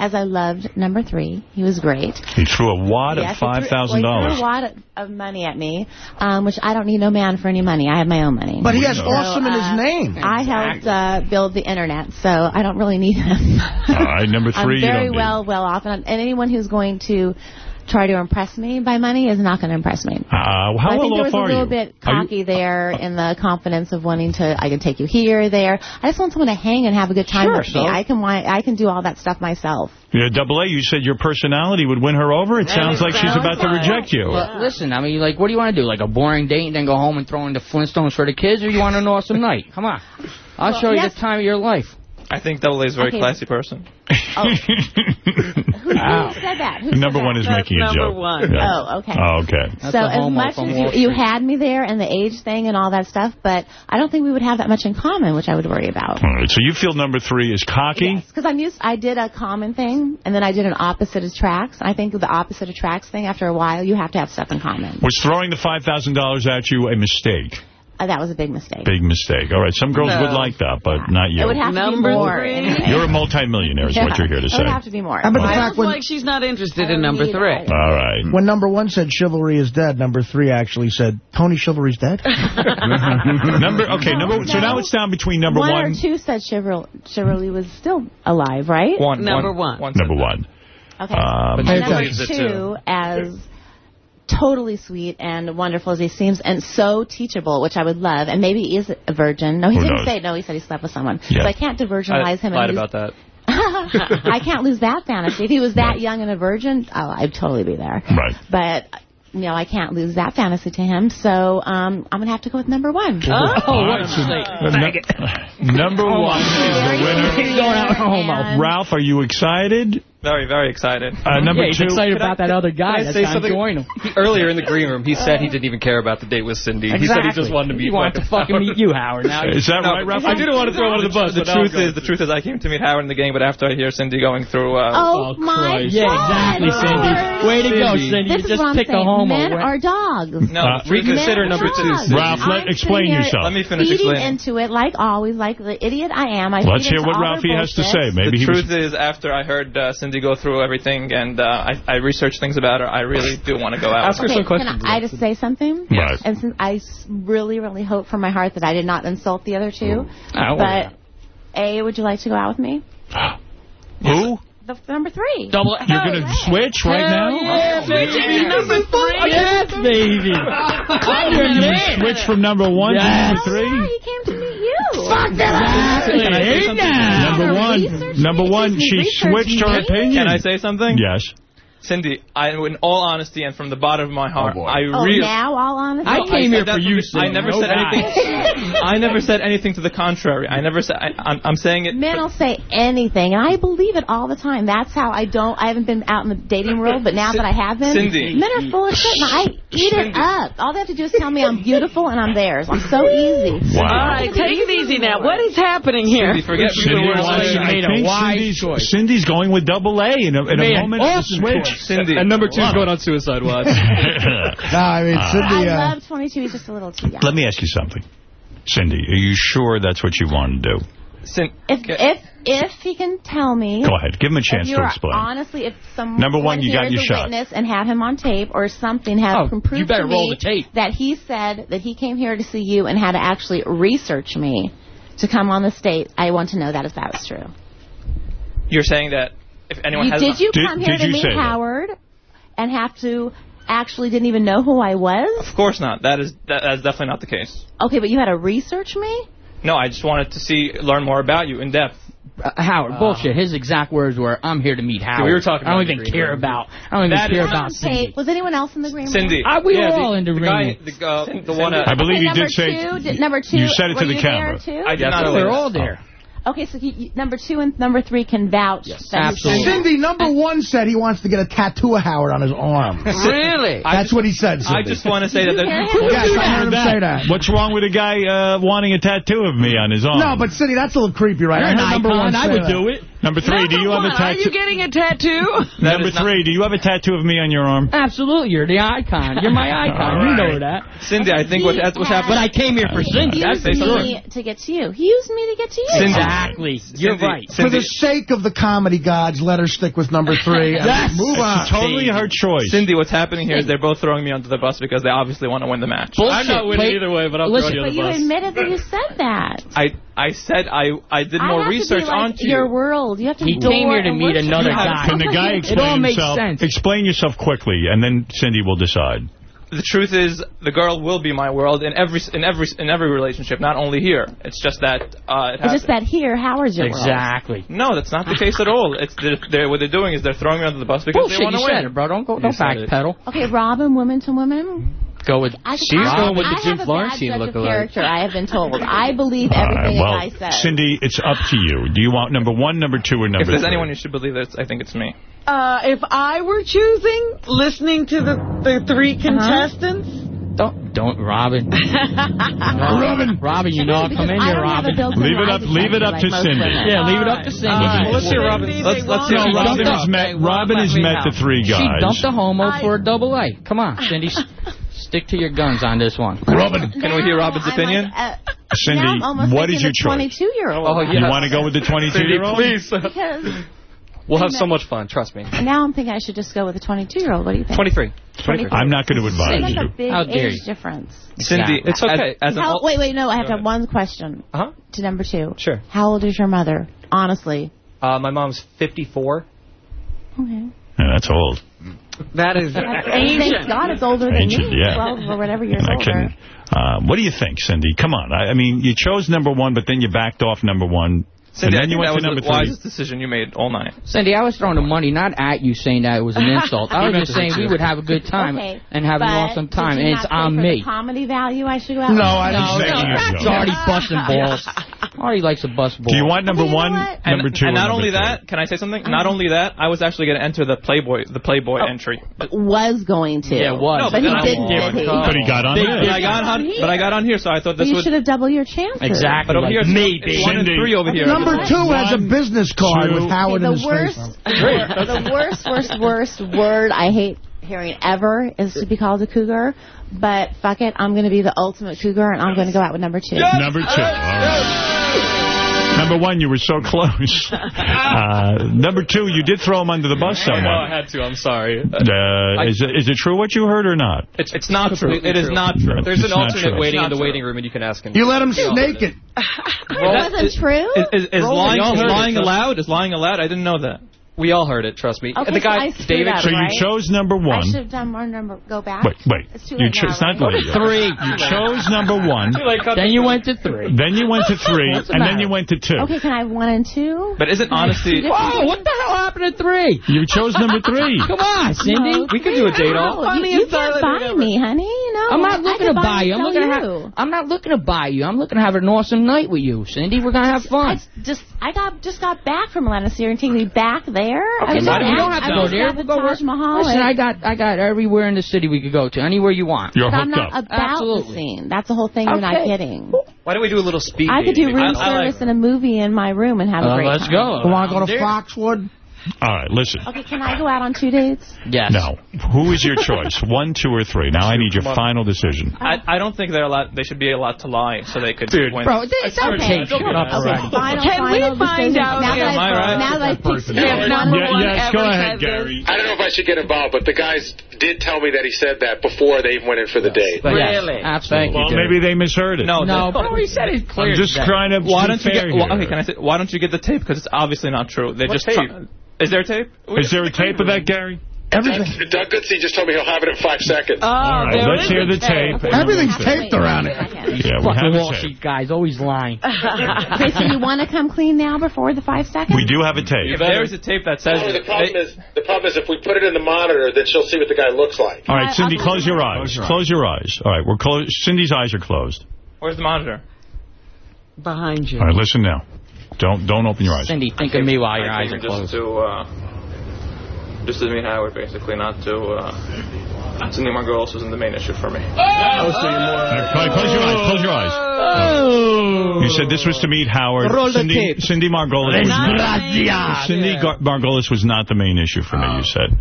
as I loved number three, he was great. He threw a wad Yes, of $5,000. well, he threw a $5,000. wad of, of money at me, um, which I don't need no man for any money. I have my own money. But he has So, awesome in his uh, name. I helped uh, build the internet, so I don't really need him. All right, number three, I'm you very don't need. well well off, and, and anyone who's going to try to impress me by money is not going to impress me. Uh, how I think well there was a little you? bit Are you- cocky there in the confidence of wanting to. I can take you here, there. I just want someone to hang and have a good time Sure, with so? me. I can I can do all that stuff myself. Yeah, Double A, you said your personality would win her over. It sounds like she's about to reject you. Well, listen, I mean, like, what do you want to do? Like a boring date and then go home and throw in the Flintstones for the kids, or you want an awesome night? Come on. I'll Well, show you yes. the time of your life. I think Double A is a very Okay. classy person. Who, oh. Wow. who said that? Who Number that? one is making a number joke. one. Yeah. Oh, okay. Oh, okay. so as much as you, you had me there and the age thing and all that stuff, but I don't think we would have that much in common, which I would worry about. All right, so you feel number three is cocky? Because I'm used, I did a common thing, and then I did an opposite attracts. I think the opposite attracts thing, after a while, you have to have stuff in common. Was throwing the $5,000 at you a mistake? Uh, that was a big mistake. Big mistake. All right, some girls No. would like that, but not you. It would have to be more. anyway. You're a multimillionaire is what you're here to say. It say. would have to be more. How about the fact when- like she's not interested in number three. All right. When number one said chivalry is dead, number three actually said Tony Chivalry's dead. number okay, number so now it's down between number one, one, or two said chivalry, chivalry was still alive, right? One. Number one. number one. Okay. Um, And number two, as totally sweet and wonderful as he seems, and so teachable, which I would love. And maybe he is a virgin. No, he Who didn't knows? say. No, he said he slept with someone. Yeah. So I can't diversionalize him. I lied and about that. I can't lose that fantasy. If he was that young and a virgin, oh, I'd totally be there. Right. But you know, I can't lose that fantasy to him. So um, I'm gonna have to go with number one. Oh, what a mistake. Number one is the winner. He's going out home. Ralph, are you excited? Very, very excited. Uh, number yeah, he's two- excited Could I- about that other guy. Can I That's say gonna something? join him. He- earlier in the green room, he said he didn't even care about the date with Cindy. He said he just wanted to meet He wanted to fucking meet you, Howard. Now Is that No, right, Ralph? I didn't want to throw him under the bus. The but now I'm truth is, the truth is, I came to meet Howard in the game, but after I hear Cindy going through, uh, Oh, my Yeah, God. exactly, Cindy. Way to go, Cindy. Cindy. This You just what I'm picked a saying. homo. Men are dogs. no, Uh, the truth is- reconsider number two. Ralph, let explain yourself. Let me finish feeding explaining. into it like always, like the idiot I am. I Let's hear what Ralphie has to say. Maybe the truth is, after I heard uh, Cindy go through everything and uh, I, I researched things about her, I really do want to go out. Ask her with some questions. Can I, I just say something? Right. And since I s- really, really hope from my heart that I did not insult the other two, Oh, but A, would you like to go out with me? Who? The number three. Double. You're going to switch right now? Yeah, baby. Number three. Yes, baby. I'm your You man. switch from number one to number three? Oh, yeah, he came to meet you. Exactly. Can I say Hey, now. Number one. Number one, she research switched her opinion. Can I say something? Yes. Cindy, I, in all honesty and from the bottom of my heart, oh, boy. I Oh, really. now, all honesty. I came here for you, Cindy. I never No said guy. anything. I never said anything to the contrary. I never said. I, I'm, I'm saying it. Men will say anything, and I believe it all the time. That's how I don't. I haven't been out in the dating world, but now that I have been, Cindy. men are full of shit, and I eat it up. All they have to do is tell me I'm beautiful and I'm theirs. I'm so easy. All Wow. right, take it easy now. What is happening here? Cindy, forget Cindy me. wants- She made I a think wise Cindy's, choice. Cindy's going with double A in a, in a moment of switch. Choice. Cindy. And number two's going on suicide watch. No, I mean, Uh, Cindy... I Uh, love 22. He's just a little too young. Let me ask you something. Cindy, are you sure that's what you want to do? Cin- If if if he can tell me. Go ahead. Give him a chance to explain. Honestly, if someone Number one, you got your is a shot. witness and have him on tape or something, have Oh, him prove you better to roll me the tape. that he said that he came here to see you and had to actually research me to come on the state. I want to know that if that was true. You're saying that if anyone You- has. did you Did- come here did to you meet say that? Howard and have to actually didn't even know who I was? Of course not. That is that, that's definitely not the case. Okay, but you had to research me. No, I just wanted to see, learn more about you in depth. Uh, Howard, bullshit. His exact words were, "I'm here to meet Howard." we were talking I don't even care room. about. I don't even That care about on Cindy. tape. Was anyone else in the green room? Cindy. Ah, we yeah, were the, all in the the room. guy, the, uh, the one. Uh, I believe Okay, you did say... two, did, number two. You said it to the camera. I did Yes, not I know we were all there. Okay, so you, you, number two and number three can vouch. that Absolutely. that. Cindy, number one said he wants to get a tattoo of Howard on his arm. Really? That's what he said, Cindy. I just want to say that. Did you hear the- him? Yes, I heard him say that. What's wrong with a guy uh, wanting a tattoo of me on his arm? No, but Cindy, that's a little creepy, right? You're I an heard number icon. one I would that. do it. Number three, Number do you one, have a tattoo? Are you getting a tattoo? Number three, do you have a tattoo of me on your arm? Absolutely. You're the icon. You're my icon. right. You know that. Cindy, I think what, that's what's happening. But I came here for Cindy. He used me sure. to get to you. He used me to get to you. Cindy. Exactly. You're right. Cindy. For the sake of the comedy gods, let her stick with number three. yes. Move on. It's totally her choice. Cindy, what's happening here is they're both throwing me under the bus because they obviously want to win the match. Bullshit. I'm not winning either way, but I'll listen, throw you under the bus. But you admitted that you said that. I, I said I, I did I more research like onto your world old. You have to He came here to meet another guy. Can the guy explain it all himself? Sense. Explain yourself quickly, and then Cindy will decide. The truth is, the girl will be my world in every in every in every relationship, not only here. It's just that uh, it it's just that here, Howard's your exactly. world. No, that's not the case at all. It's they're, they're, what they're doing is they're throwing me under the bus because Bullshit, they want to win. Bullshit, you said it, bro. Don't go, don't backpedal. Okay, Robin, women to women go with. I, she's I, going with I the Jim Florentine lookalike. Character, I have been told. I believe everything well, I say. Cindy, it's up to you. Do you want number one, number two, or number? If there's three? anyone you should believe, this, I think it's me. Uh, if I were choosing, listening to the the three uh-huh. contestants. Uh -huh. Don't, don't, Robin. Robin. Robin, you know I'll come in here, Robin. Leave it up, leave it up to Cindy. Yeah, leave it up to Cindy. Let's hear Robin. Let's, let's see. Robin has met, Robin has met the three guys. She dumped a homo for a double A. Come on, Cindy. stick to your guns on this one. Robin. Can we hear Robin's I'm opinion? Like, uh, Cindy, what is your choice? 22-year-old. Oh, yes. You want to go with the 22-year-old? please. Because We'll have so much fun, trust me. Now I'm thinking I should just go with the 22-year-old. What do you think? 23. 23. I'm not going to advise it's like a big How dare age you. difference. Cindy, yeah. it's okay. As, as How, wait, wait, no, I have to have one question uh -huh. to number two. Sure. How old is your mother, honestly? Uh, my mom's 54. Okay. Yeah, that's old. That is That's ancient. Thank God it's older than ancient, me, yeah. 12 or whatever years older. Can, uh, what do you think, Cindy? Come on. I, I, mean, you chose number one, but then you backed off number one Cindy, and then you went to number the wisest decision you made all night. Cindy, I was throwing the money not at you saying that it was an insult. I was just saying we would have a good time okay, and have an awesome time, and it's on me. comedy value I should go out No, I didn't no, say no, you. It's already busting balls. Artie likes to bust balls. Do you want number you one, what? number two, and, not only three. that, can I say something? Um, not only that, I was actually going to enter the Playboy the Playboy oh, entry. Was going to. Yeah, was. No, but, but he didn't. But he got on they, but I got on here, so I thought this would. You should have doubled your chances. Exactly. But over here, maybe. one and three over here. Number two has a business card two. with Howard okay, the in his worst, The worst, worst, worst word I hate hearing ever is to be called a cougar. But fuck it, I'm going to be the ultimate cougar, and I'm going to go out with number two. Yes. Number two. Number one, you were so close. Uh, number two, you did throw him under the bus somewhere. No, I had to. I'm sorry. Uh, I, is, it, is it true what you heard or not? It's, it's not true. It is true. not true. There's an alternate waiting in the true. waiting room, and you can ask him. You let him snake it. it. That wasn't true? Is, is, is lying, lying allowed? Is lying allowed? I didn't know that. We all heard it, trust me. Okay, the guy, so David. Up, so you chose number one. I should have done more number. Go back. Wait, wait. It's too late. You chose not right? Three. You chose number one. then you went to three. Then you went to three, and then you went to two. Okay, can I have one and two? But isn't honesty? Whoa! What the hell happened at three? You chose number three. Come on, Cindy. No, we could do a date off. You, you can't buy me, honey. You know. I'm not looking to buy you. I'm looking to have. I'm not looking to buy you. I'm looking to have an awesome night with you, Cindy. We're gonna have fun. Just I got just got back from Atlanta, so you're taking me back there there. Okay, why do we don't have to go there? We'll go Taj Mahal. Listen, I got I got everywhere in the city we could go to, anywhere you want. You're hooked I'm not up. about Absolutely. the scene. That's the whole thing. Okay. You're not kidding. Why don't we do a little speed? I could do room I, service I like in a movie in my room and have uh, a great let's time. Let's go. You want to go to Foxwood? All right, listen. Okay, can I go out on two dates? Yes. No. Who is your choice? One, two, or three? Now I need your final decision. I, I don't think they're allowed. They should be allowed to lie so they could Dude, win. Bro, it's okay. Shut up, okay, final, Can final we find out? Now yeah, that I've, right? now that I've yeah, yeah, yes, go ahead, Gary. I don't know if I should get involved, but the guy's did tell me that he said that before they even went in for the yes. date. Really? Yes, absolutely. well, maybe they misheard it. No, no, but he said it clearly. I'm just trying to why don't you get, okay, can I say, why don't you get the tape? Because it's obviously not true. They're what just tape? Is there a tape? Is there a tape of that, Gary? Everything. Doug, Doug Goodstein just told me he'll have it in five seconds. Oh, All right, let's hear the tape. tape. Everything's taped around it. Yeah, we Fucking have Wall Street guys, always lying. Do you want to come clean now before the five seconds? We do have a tape. There's a tape that says... The, problem is, the problem is if we put it in the monitor, then she'll see what the guy looks like. All right, Cindy, uh, close your eyes. Close your eyes. All right, we're close. Cindy's eyes are closed. Where's the monitor? Behind you. All right, listen now. Don't don't open your eyes. Cindy, think of me while your eyes are closed. To, uh, just to meet Howard, basically, not to, uh, Cindy Margolis wasn't the main issue for me. Oh, so you're more... Close your eyes. Close your eyes. Oh. You said this was to meet Howard. Roll the Cindy, tape. Cindy Margolis. Was not, Cindy Gar- Margolis was not the main issue for me. You said.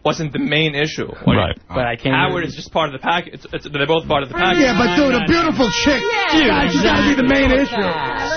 Wasn't the main issue. Right. But I can't. Howard is just part of the package. It's, it's, they're both part of the package. Yeah, but dude, a beautiful chick. Dude, Guys, you gotta be the main issue.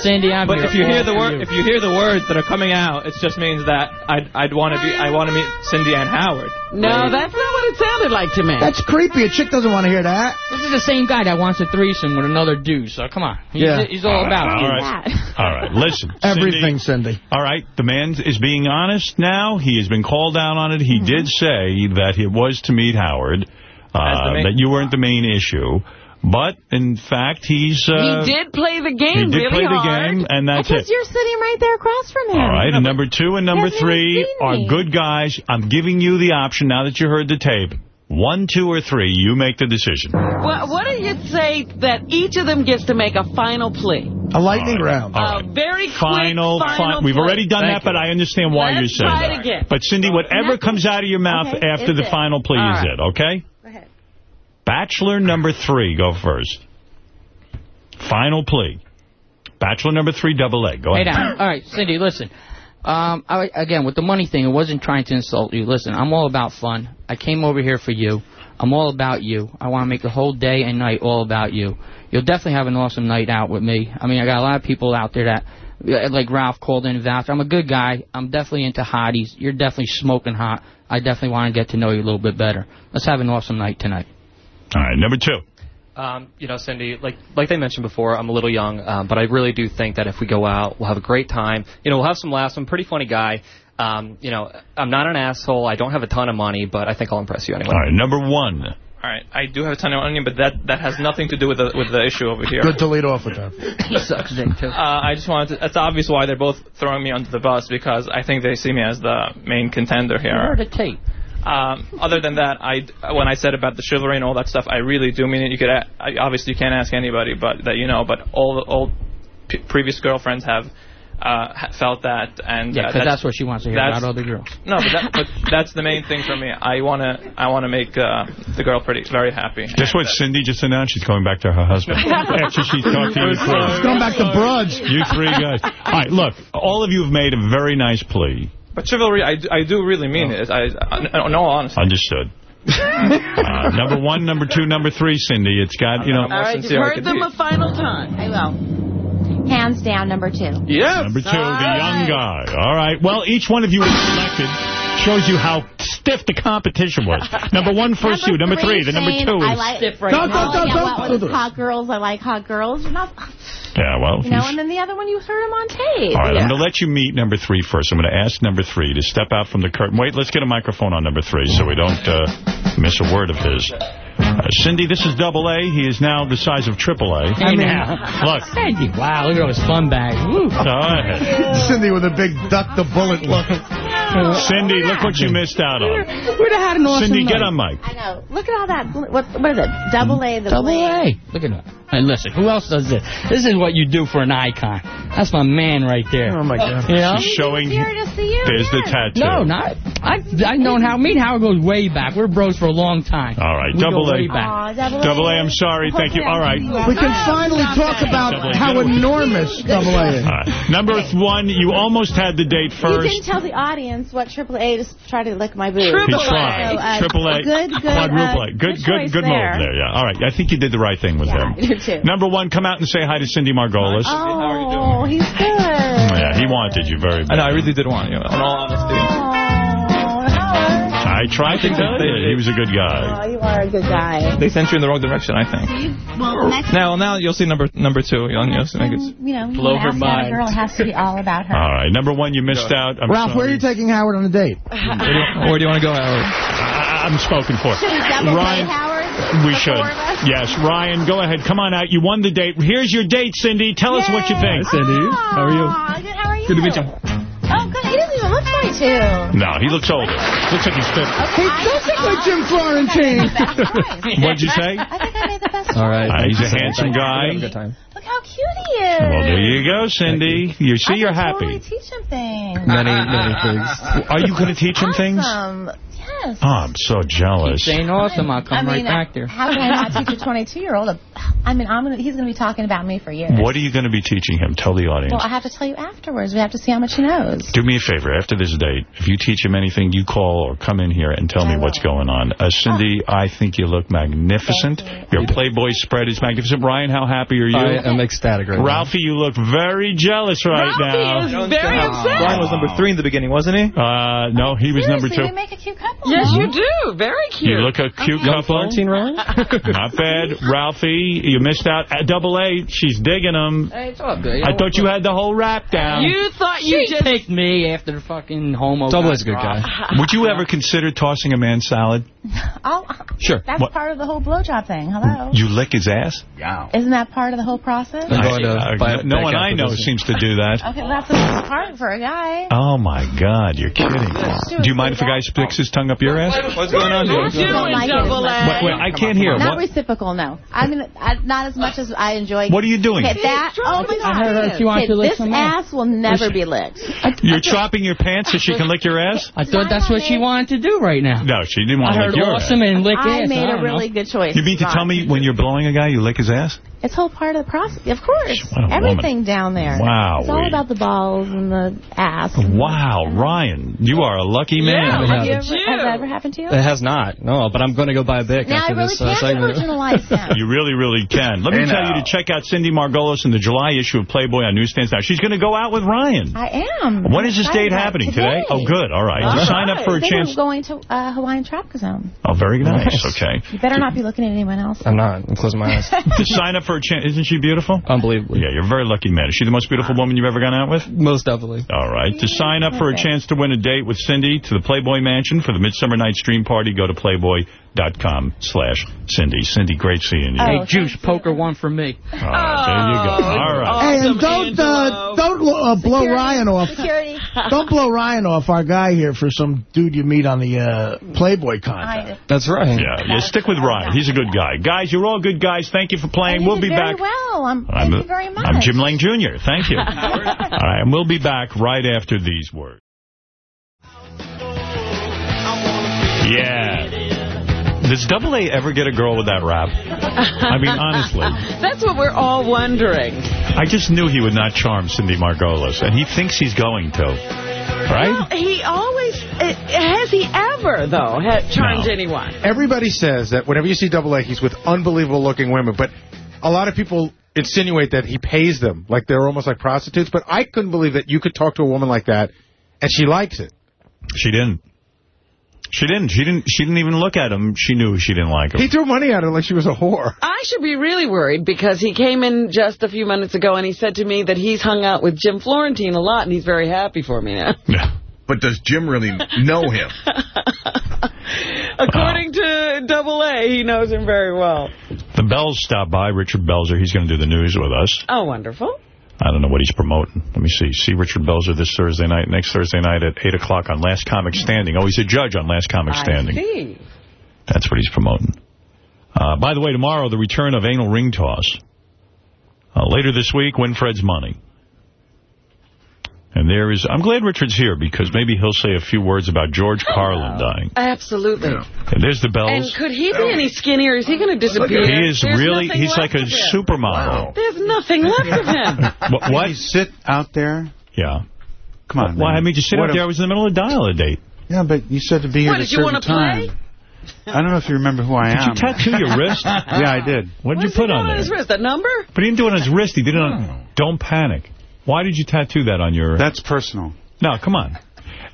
Cindy, I'm but if you hear the word, if you hear the words that are coming out, it just means that I'd I'd want to be I want to meet Cindy and Howard. No, that's not what it sounded like to me. That's creepy. A chick doesn't want to hear that. This is the same guy that wants a threesome with another dude, so come on. He's, Yeah. he's all about all you. right. All right, listen. Everything, Cindy. All right, the man is being honest now. He has been called out on it. He mm-hmm. did say that it was to meet Howard, uh, that you weren't the main issue. But, in fact, he's... Uh, he did play the game. he did really play the hard. game, and that's Because it. you're sitting right there across from him. All right, and number two and number three are good guys. I'm giving you the option now that you heard the tape. One, two, or three, you make the decision. Well, what do you say that each of them gets to make a final plea? A lightning round. All A very quick Final, final fi- We've already done that, but I understand why Let's you're saying try that. it again. But, Cindy, whatever comes out of your mouth Okay, after the it. final plea All is right. it, okay? Go ahead. Bachelor number three, go first. Final plea. Bachelor number three, double A. Go ahead. now, all right, Cindy, listen. Um, I, again, with the money thing, I wasn't trying to insult you. Listen, I'm all about fun. I came over here for you. I'm all about you. I want to make the whole day and night all about you. You'll definitely have an awesome night out with me. I mean, I got a lot of people out there that, like Ralph called in and vouched. I'm a good guy. I'm definitely into hotties. You're definitely smoking hot. I definitely want to get to know you a little bit better. Let's have an awesome night tonight. All right, number two. Um, you know, Cindy, like like they mentioned before, I'm a little young, um, but I really do think that if we go out, we'll have a great time. You know, we'll have some laughs. I'm a pretty funny guy. Um, you know, I'm not an asshole. I don't have a ton of money, but I think I'll impress you anyway. All right, number one. All right, I do have a ton of money, but that that has nothing to do with the with the issue over here. Good to lead off with that. He sucks dick, too. Uh, I just wanted to, it's obvious why they're both throwing me under the bus because I think they see me as the main contender You here. heard the tape. Um, other than that, I when I said about the chivalry and all that stuff, I really do mean it. You could a- I, obviously you can't ask anybody, but that you know, but all all p- previous girlfriends have uh, felt that, and Yeah, uh, because that's what she wants to hear that's- about other girls. No, but, that, but that's the main thing for me. I wanna I wanna make uh, the girl pretty very happy. Guess what Cindy just announced? She's going back to her husband. After she talked to you three. She's going back to Bruds. You three guys. All right, look, all of you have made a very nice plea. But chivalry, I, do- I do really mean it. I, I, no, honestly. Understood. uh, number one, number two, number three, Cindy. It's got, you know. All right, you've heard them a final time. I will. Hands down, number two. Yeah. Number two, the young guy. All right. Well, each one of you was selected. Shows you how stiff the competition was. Number one, first you. Number three. The number Shane, two I is... like, Stiff right Don't, now. don't, don't, don't, don't, hot girls, I like hot girls. You're not, Yeah, well. you know, and then the other one, you heard him on tape. All right, Yeah. I'm going to let you meet number three first. I'm going to ask number three to step out from the curtain. Wait, let's get a microphone on number three so we don't uh, miss a word of his. Uh, Cindy, this is double A. He is now the size of triple A. Hey, now. Look. Cindy, wow, look at those fun bags. Woo. Go ahead. Cindy with a big duck the bullet look. Cindy, look what you missed out on. We'd have had an awesome Cindy, night. get on mic. I know. Look at all that. What, what is it? Double A, the Double bling. A. Look at that. And listen, who else does this? This is what you do for an icon. That's my man right there. Oh, my God. You know? She's showing. Here to see you There's the again. tattoo. No, not. I, I've known how. Me and Howard goes way back. We're bros for a long time. All right, we double A. way back. Aw, double A. Double A, I'm sorry. Thank you. All right. We can finally talk about Double A, how good enormous Double A is. All right. Number one, you almost had the date first. You didn't tell the audience what Triple A just tried to lick my boob. He tried. So, uh, Triple A, Good, good. quadruple A. uh, Good, good, choice good there. move there. Yeah. All right. I think you did the right thing with Yeah, him. I too. Number one, come out and say hi to Cindy Margolis. Oh, he's good. Yeah, he wanted you very I bad. know, I really did want you. In all honesty. Oh, Howard. I tried to tell you. He was a good guy. Oh, you are a good guy. They sent you in the wrong direction, I think. Well, next Now, now you'll see number number two. You'll, you'll see, make it- you know, Blow her mind. girl. It has to be all about her. All right. Number one, you missed out. I'm Ralph, where are you taking Howard on a date? Where do you, where do you want to go, Howard? I, I'm spoken for. Should we double Ryan, pay Howard? We The should. four of us? Yes, Ryan, go ahead. Come on out. You won the date. Here's your date, Cindy. Tell us what you think. Cindy, how are you? Good. How are you? Good to meet you. Oh, good. He doesn't even look 22. No, he looks older. Looks like he's 50. He does look like Jim Florentine. What'd you say? I think I made the best All right. Uh, he's a handsome guy. Good time. Look how cute he is. Well, there you go, Cindy. You see, I you're can totally happy. teach him things. Many, many things. Are you going to teach him things? Awesome. Yes. Oh, I'm so jealous. Saying awesome, I'll come I mean, right back there. How can I not teach a 22-year-old? I mean, I'm gonna, he's going to be talking about me for years. What are you going to be teaching him? Tell the audience. Well, I have to tell you afterwards. We have to see how much he knows. Do me a favor. After this date, if you teach him anything, you call or come in here and tell me what's going on. Uh, Cindy, I think you look magnificent. Your Playboy spread is magnificent. Ryan, how happy are you? I am ecstatic right now. Ralphie, you look very jealous right now. Ralphie is very upset. Brian was number three in the beginning, wasn't he? Uh, no, he was number two. we make a cute couple. Yes, you do. Very cute. You look a cute Young couple. Florentine, Ryan? Not bad. Ralphie, you missed out. At double A, she's digging him. Hey, it's all good. I thought you had the whole rap down. You thought you She just... picked me after the fucking homo. Double got A's a good guy. Would you ever consider tossing a man salad? Oh, Sure. that's What? part of the whole blowjob thing. Hello. You lick his ass? Yeah. Isn't that part of the whole process? I'm going to Uh, no one I know seems to do that. Okay, well, that's the best part for a guy. Oh, my God. You're kidding. Do you mind if a guy sticks his tongue up your ass? What's going on here? You're doing like it as double much. Wait, wait, I can't hear. Not What, reciprocal, no. I mean, I, not as much as I enjoy. what are you doing? Okay, that, oh my God. I heard her. She wants Okay, to lick this some ass. ass will never be licked. You're chopping your pants so she can lick your ass? I thought that's what she wanted to do right now. No, she didn't want to heard lick your ass. I heard awesome ass. and lick I made a really good choice. You mean to tell me when you're blowing a guy, you lick his ass? It's whole part of the process. Of course. What a Everything down there. Wow, It's all about the balls and the ass. Wow, Ryan, you are a lucky man. Have, you ever, has that ever happened to you? It has not. No, but I'm going to go buy a Bic Now I after really this uh, can't segment. You really, really can. Let me Hey, tell you to check out Cindy Margolis in the July issue of Playboy on newsstands now. She's going to go out with Ryan. I am. When is this date about happening? Today? Oh, good. All right. All To sign up for a They chance. were going to uh, Hawaiian Tropic Zone. Oh, very nice. Okay. You better not be looking at anyone else. I'm not. I'm closing my eyes. to sign up for a chance. Isn't she beautiful? Unbelievable. Yeah, you're a very lucky man. Is she the most beautiful woman you've ever gone out with? Most definitely. All right. To sign up for a chance to win a date with Cindy to the Playboy Mansion for the Midsummer Night's Dream Party, go to playboy.com slash Cindy. Cindy, great seeing you. Oh, Hey, Juice, poker one for me. All right, there you go. All right. Hey, and don't uh, don't uh, blow Ryan off. Security. Don't blow Ryan off, our guy here, for some dude you meet on the uh, Playboy contest. That's right. Yeah, yeah, stick with Ryan. He's a good guy. Guys, you're all good guys. Thank you for playing. you we'll be back. well. I'm, I'm, thank you very much. I'm Jim Lange Jr. Thank you. all right, and we'll be back right after these words. Yeah. Does Double A ever get a girl with that rap? I mean, honestly. That's what we're all wondering. I just knew he would not charm Cindy Margolis, and he thinks he's going to. Right? Well, he always, uh, has he ever, though, had charmed No. anyone? Everybody says that whenever you see Double A, he's with unbelievable-looking women, but a lot of people insinuate that he pays them, like they're almost like prostitutes, but I couldn't believe that you could talk to a woman like that, and she likes it. She didn't. She didn't. She didn't. She didn't even look at him. She knew she didn't like him. He threw money at her like she was a whore. I should be really worried because he came in just a few minutes ago and he said to me that he's hung out with Jim Florentine a lot and he's very happy for me now. Yeah. But does Jim really know him? According to Double A, he knows him very well. The Bells stopped by. Richard Belzer. He's going to do the news with us. Oh, wonderful. I don't know what he's promoting. Let me see. See Richard Belzer this Thursday night, next Thursday night at 8 o'clock on Last Comic Standing. Oh, he's a judge on Last Comic Standing. I see. That's what he's promoting. Uh, by the way, tomorrow, the return of Anal Ring Toss. Uh, later this week, Winfred's Money. And there is, I'm glad Richard's here because maybe he'll say a few words about George Carlin dying. Absolutely. And there's the bells. And could he be any skinnier? Is he going to disappear? He is There's really, he's like a of him. supermodel. There's nothing left of him. What? what? You sit out there. Yeah. Come on. Why, man. I mean, you sit What out there. a- I was in the middle of dial a date. Yeah, but you said to be here What, at a did you certain wanna time. play? I don't know if you remember who I Did am. you tattoo your wrist? yeah, I did. What did you What's he put got on on his wrist? A number? But he didn't do it on his wrist. He did it on... Oh. Don't panic. Why did you tattoo that on your... That's personal. No, come on.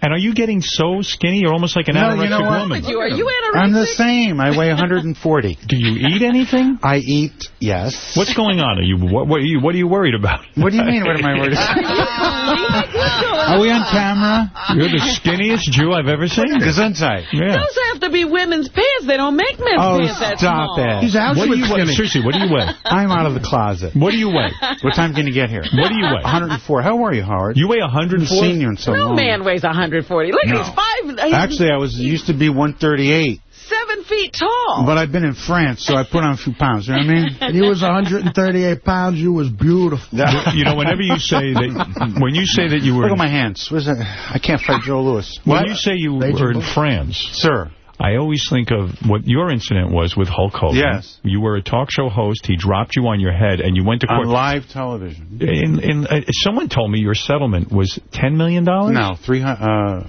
And are you getting so skinny? You're almost like an No, anorexic you know what? woman. You, are you anorexic? I'm the same. I weigh 140. Do you eat anything? I eat, yes. What's going on? Are you what, what, are you what are you worried about? What do you mean? What am I worried about? Are we on camera? You're the skinniest Jew I've ever seen. Gesundheit. Yeah. Those have to be women's pants. They don't make men's Oh, pants that stop small. it. He's What do Auschwitz you weigh? skinny. Seriously, what do you weigh? I'm out of the closet. What do you weigh? What time can you get here? What do you weigh? 104. How are you, Howard? You weigh I 104? haven't seen you in so No long. man weighs 140. Look, No. he's five. Uh, he's Actually, I was used to be 138, seven feet tall. but I've been in France, so I put on a few pounds. You know what I mean? And he was 138 pounds. You was beautiful. You know, whenever you say that, when you say that you were, Look at my hands. What is that? I can't fight Joe Louis. when What? you say you Major were in Bush. France, Sir, I always think of what your incident was with Hulk Hogan. Yes. You were a talk show host. He dropped you on your head, and you went to court. On live television. In, in, uh, someone told me your settlement was 10 million? dollars? No, 300, uh,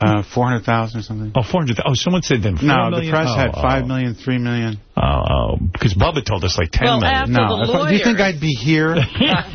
uh, 400,000 or something. Oh, 400. Oh, someone said then $4 No, million? the press Oh, had oh. five million, three million. Oh, oh, because Bubba told us like ten Well, million. No, if I- do you think I'd be here?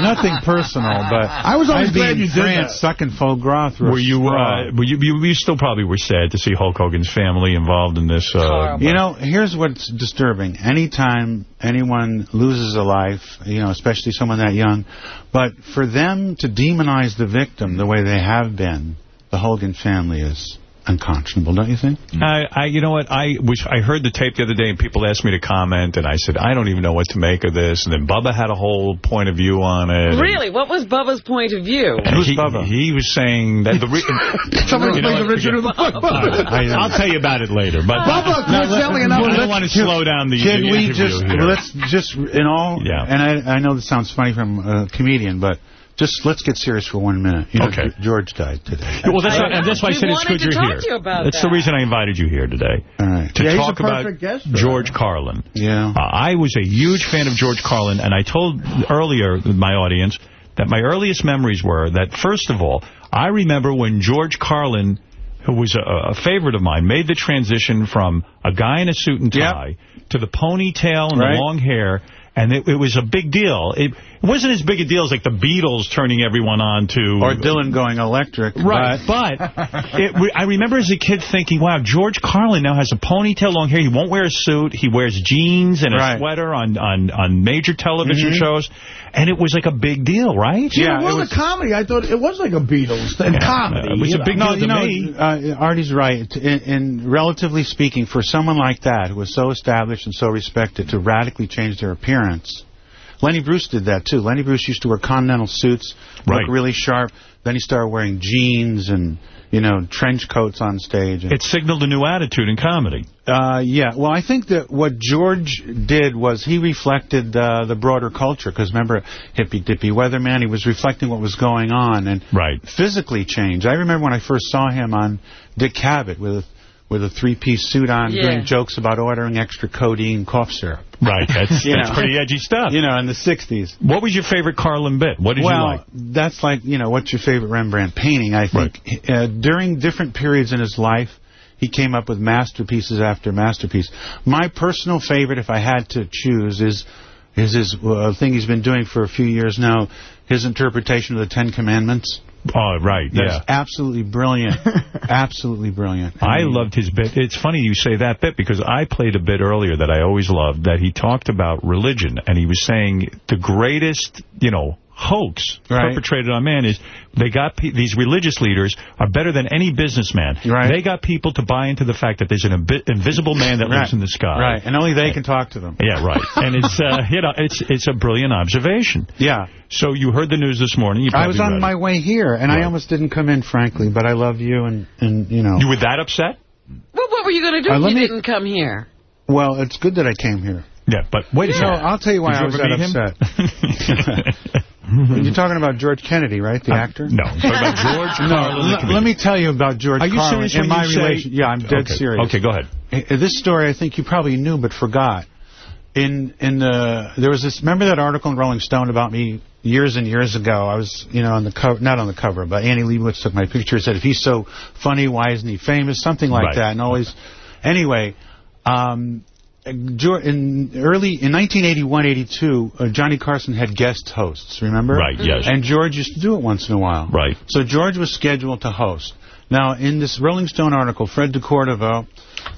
Nothing personal, but I was always I'd glad in you did France that. sucking foie gras through Were a you, uh, were you, you, you still probably were sad to see Hulk Hogan's family involved in this. Uh, You know, here's what's disturbing. Anytime anyone loses a life, you know, especially someone that young, but for them to demonize the victim the way they have been, the Hogan family is unconscionable, don't you think? I, I, you know what? I wish I heard the tape the other day, and people asked me to comment, and I said I don't even know what to make of this. And then Bubba had a whole point of view on it. Really? What was Bubba's point of view? And he, He was saying that the... Re Somebody You know play the what, Richard of the Bubba. I, I'll tell you about it later. But Bubba, No, quit selling let- enough. I don't want to slow down the, Can the we just, here. let's just, in all, Yeah. and I, I know this sounds funny from a comedian, but just let's get serious for one minute. You know, Okay. George died today. Well, that's, why, and that's why I said it's good to you're talk here. to you about that's that. the reason I invited you here today. All right. To Yeah, he's a talk about perfect guest for George Carlin. Yeah. Uh, I was a huge fan of George Carlin, and I told earlier my audience that my earliest memories were that, first of all, I remember when George Carlin, who was a, a favorite of mine, made the transition from a guy in a suit and tie to the ponytail and Right. the long hair, and it, it was a big deal. It, it wasn't as big a deal as like the Beatles turning everyone on to... Or Dylan going electric. Right, but, it, I remember as a kid thinking, wow, George Carlin now has a ponytail, long hair. He won't wear a suit. He wears jeans and a Right. sweater on, on, on major television Mhm. shows. And it was like a big deal, right? Yeah, well, the comedy, I thought it was like a Beatles and comedy. it was a big know. no, you know, Uh, Artie's right. In, in relatively speaking, for someone like that who was so established and so respected to radically change their appearance, Lenny Bruce did that too. Lenny Bruce used to wear continental suits, Right. look really sharp. Then he started wearing jeans and you know trench coats on stage. It signaled a new attitude in comedy. uh, yeah, well, I think that what George did was he reflected uh, the broader culture. Because remember, hippy dippy weatherman, he was reflecting what was going on and right. physically changed. I remember when I first saw him on Dick Cavett with a, with a three piece suit on, Yeah. doing jokes about ordering extra codeine cough syrup. Right, that's, that's know. pretty edgy stuff. You know, in the '60s. What was your favorite Carlin bit? What did well, you like? Well, that's like, you know, what's your favorite Rembrandt painting? I think uh, during different periods in his life, he came up with masterpieces after masterpiece. My personal favorite, if I had to choose, is is his uh, thing he's been doing for a few years now, his interpretation of the Ten Commandments. Oh, right, That's yeah. absolutely brilliant. absolutely brilliant. I loved his bit. It's funny you say that bit because I played a bit earlier that I always loved that he talked about religion and he was saying the greatest, you know, hoax Right. perpetrated on man is they got pe these religious leaders are better than any businessman. Right. They got people to buy into the fact that there's an invisible man that lives in the sky. Right, and only they can talk to them. Yeah, right. and it's uh, you know it's it's a brilliant observation. Yeah. So you heard the news this morning. You I was on read my way here, and I almost didn't come in, frankly, but I love you, and, and you know. You were that upset? Well, what were you going to do Uh, if you me- didn't come here? Well, it's good that I came here. Yeah, but wait a No. I'll tell you why Did I you was ever that upset. You're talking about George Kennedy, right? The actor? Uh, No, I'm talking about George No, Carlin, let- me tell you about George Are you Carlin serious and my you say- relation. Yeah, I'm dead Okay. serious. Okay, go ahead. Uh, This story I think you probably knew but forgot. In in the there was this. Remember that article in Rolling Stone about me years and years ago? I was you know on the cover, not on the cover, but Annie Leibovitz took my picture. and Said if he's so funny, why isn't he famous? Something like Right. that. And always, anyway. Um, in early in 1981-82, uh, Johnny Carson had guest hosts. Remember? Right, yes. And George used to do it once in a while. Right. So George was scheduled to host. Now, in this Rolling Stone article, Fred de Cordova,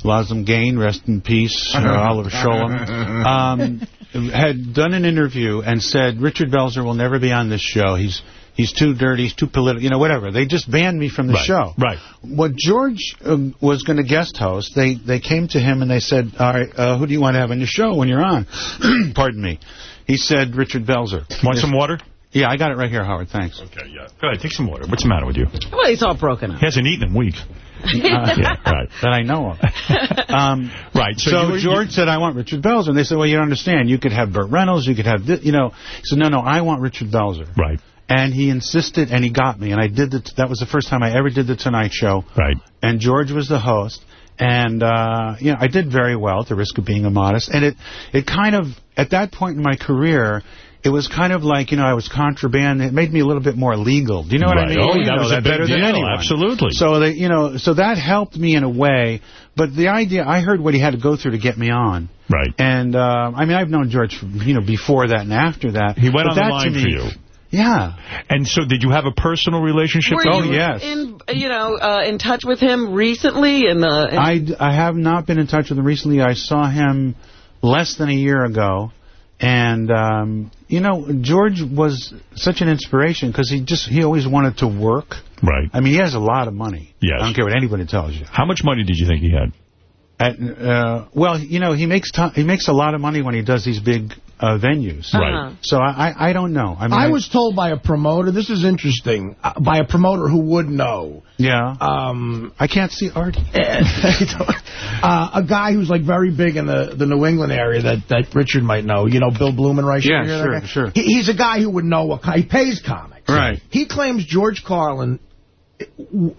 Lazam Gain, rest in peace, uh, Oliver Scholem, um, had done an interview and said Richard Belzer will never be on this show. He's he's too dirty, he's too political, you know, whatever. They just banned me from the Right, show. right. What George um, was going to guest host, they they came to him and they said, "All right, uh, who do you want to have on your show when you're on?" Pardon me. He said Richard Belzer. Want some water? Yeah, I got it right here, Howard. Thanks. Okay, yeah. Go ahead, take some water. What's the matter with you? Well, he's all broken up. He hasn't eaten in weeks. Uh, yeah, right. that I know of. Um, Right, so So, you were- George said, I want Richard Belzer. And they said, well, you don't understand. You could have Burt Reynolds. You could have, thi-" you know. He said, no, no, I want Richard Belzer. Right. And he insisted, and he got me. And I did the, that was the first time I ever did the Tonight Show. Right. And George was the host. And, uh, you know, I did very well at the risk of being immodest. And it, it kind of, at that point in my career, it was kind of like, you know, I was contraband. It made me a little bit more legal. Do you know what I mean? Oh, You that know was a big better than deal. anyone. Absolutely. So, they, you know, so that helped me in a way. But the idea, I heard what he had to go through to get me on. Right. And, uh, I mean, I've known George, you know, before that and after that. He went But on the that to line me- for you. Yeah. And so did you have a personal relationship? Were with you him? in, you know, uh, in touch with him recently? In the in I, I have not been in touch with him recently. I saw him less than a year ago. And, um, you know, George was such an inspiration because he just, he always wanted to work. Right. I mean, he has a lot of money. Yes. I don't care what anybody tells you. How much money did you think he had? At, uh, well, you know, he makes to- he makes a lot of money when he does these big uh, venues. Right. Uh-huh. So I, I I don't know. I mean, I was told by a promoter, this is interesting, uh, by a promoter who would know. Yeah. Um, I can't see Artie. uh, a guy who's like very big in the, the New England area that, that Richard might know. You know, Bill Blumenreich. Yeah, You know that sure, sure. He, he's a guy who would know what ki- he pays comics. Right. He claims George Carlin.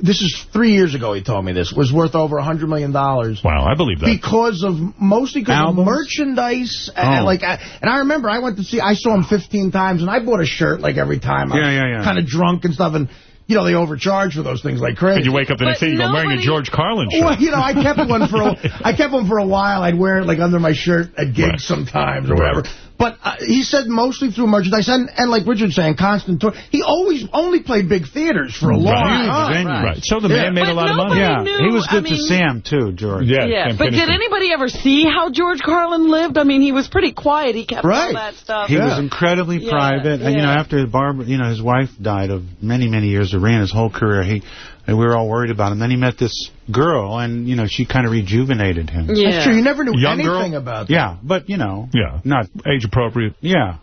This is three years ago. He told me this was worth over a hundred million dollars. Wow, I believe that. Because of mostly because of Albums? merchandise and Oh. like I, and I remember I went to see I saw him 15 times and I bought a shirt like every time. I Yeah, yeah, yeah. Kind of drunk and stuff and you know they overcharge for those things like crazy. And you wake up the next day, you go, wearing a George Carlin shirt. Well, you know, I kept one for a, I kept one for a while. I'd wear it like under my shirt at gigs Right. sometimes or Right. whatever. But uh, he said mostly through merchandise, and, and like Richard saying, constant tour. He always only played big theaters for a long Right. time. Right. Right. So the man made a lot of money. Yeah, knew- he was I good to mean- Sam too, George. Yeah, yeah, Sam but did anybody ever see how George Carlin lived? I mean, he was pretty quiet. He kept all that stuff. He was incredibly Yeah, private, and you know, after Barbara, you know, his wife died of many, many years of ran his whole career. He, and we were all worried about him. Then he met this girl, and you know, she kind of rejuvenated him. Yeah. That's true. You never knew Young girl? anything about that. Yeah, but you know, Yeah. not Age appropriate. yeah,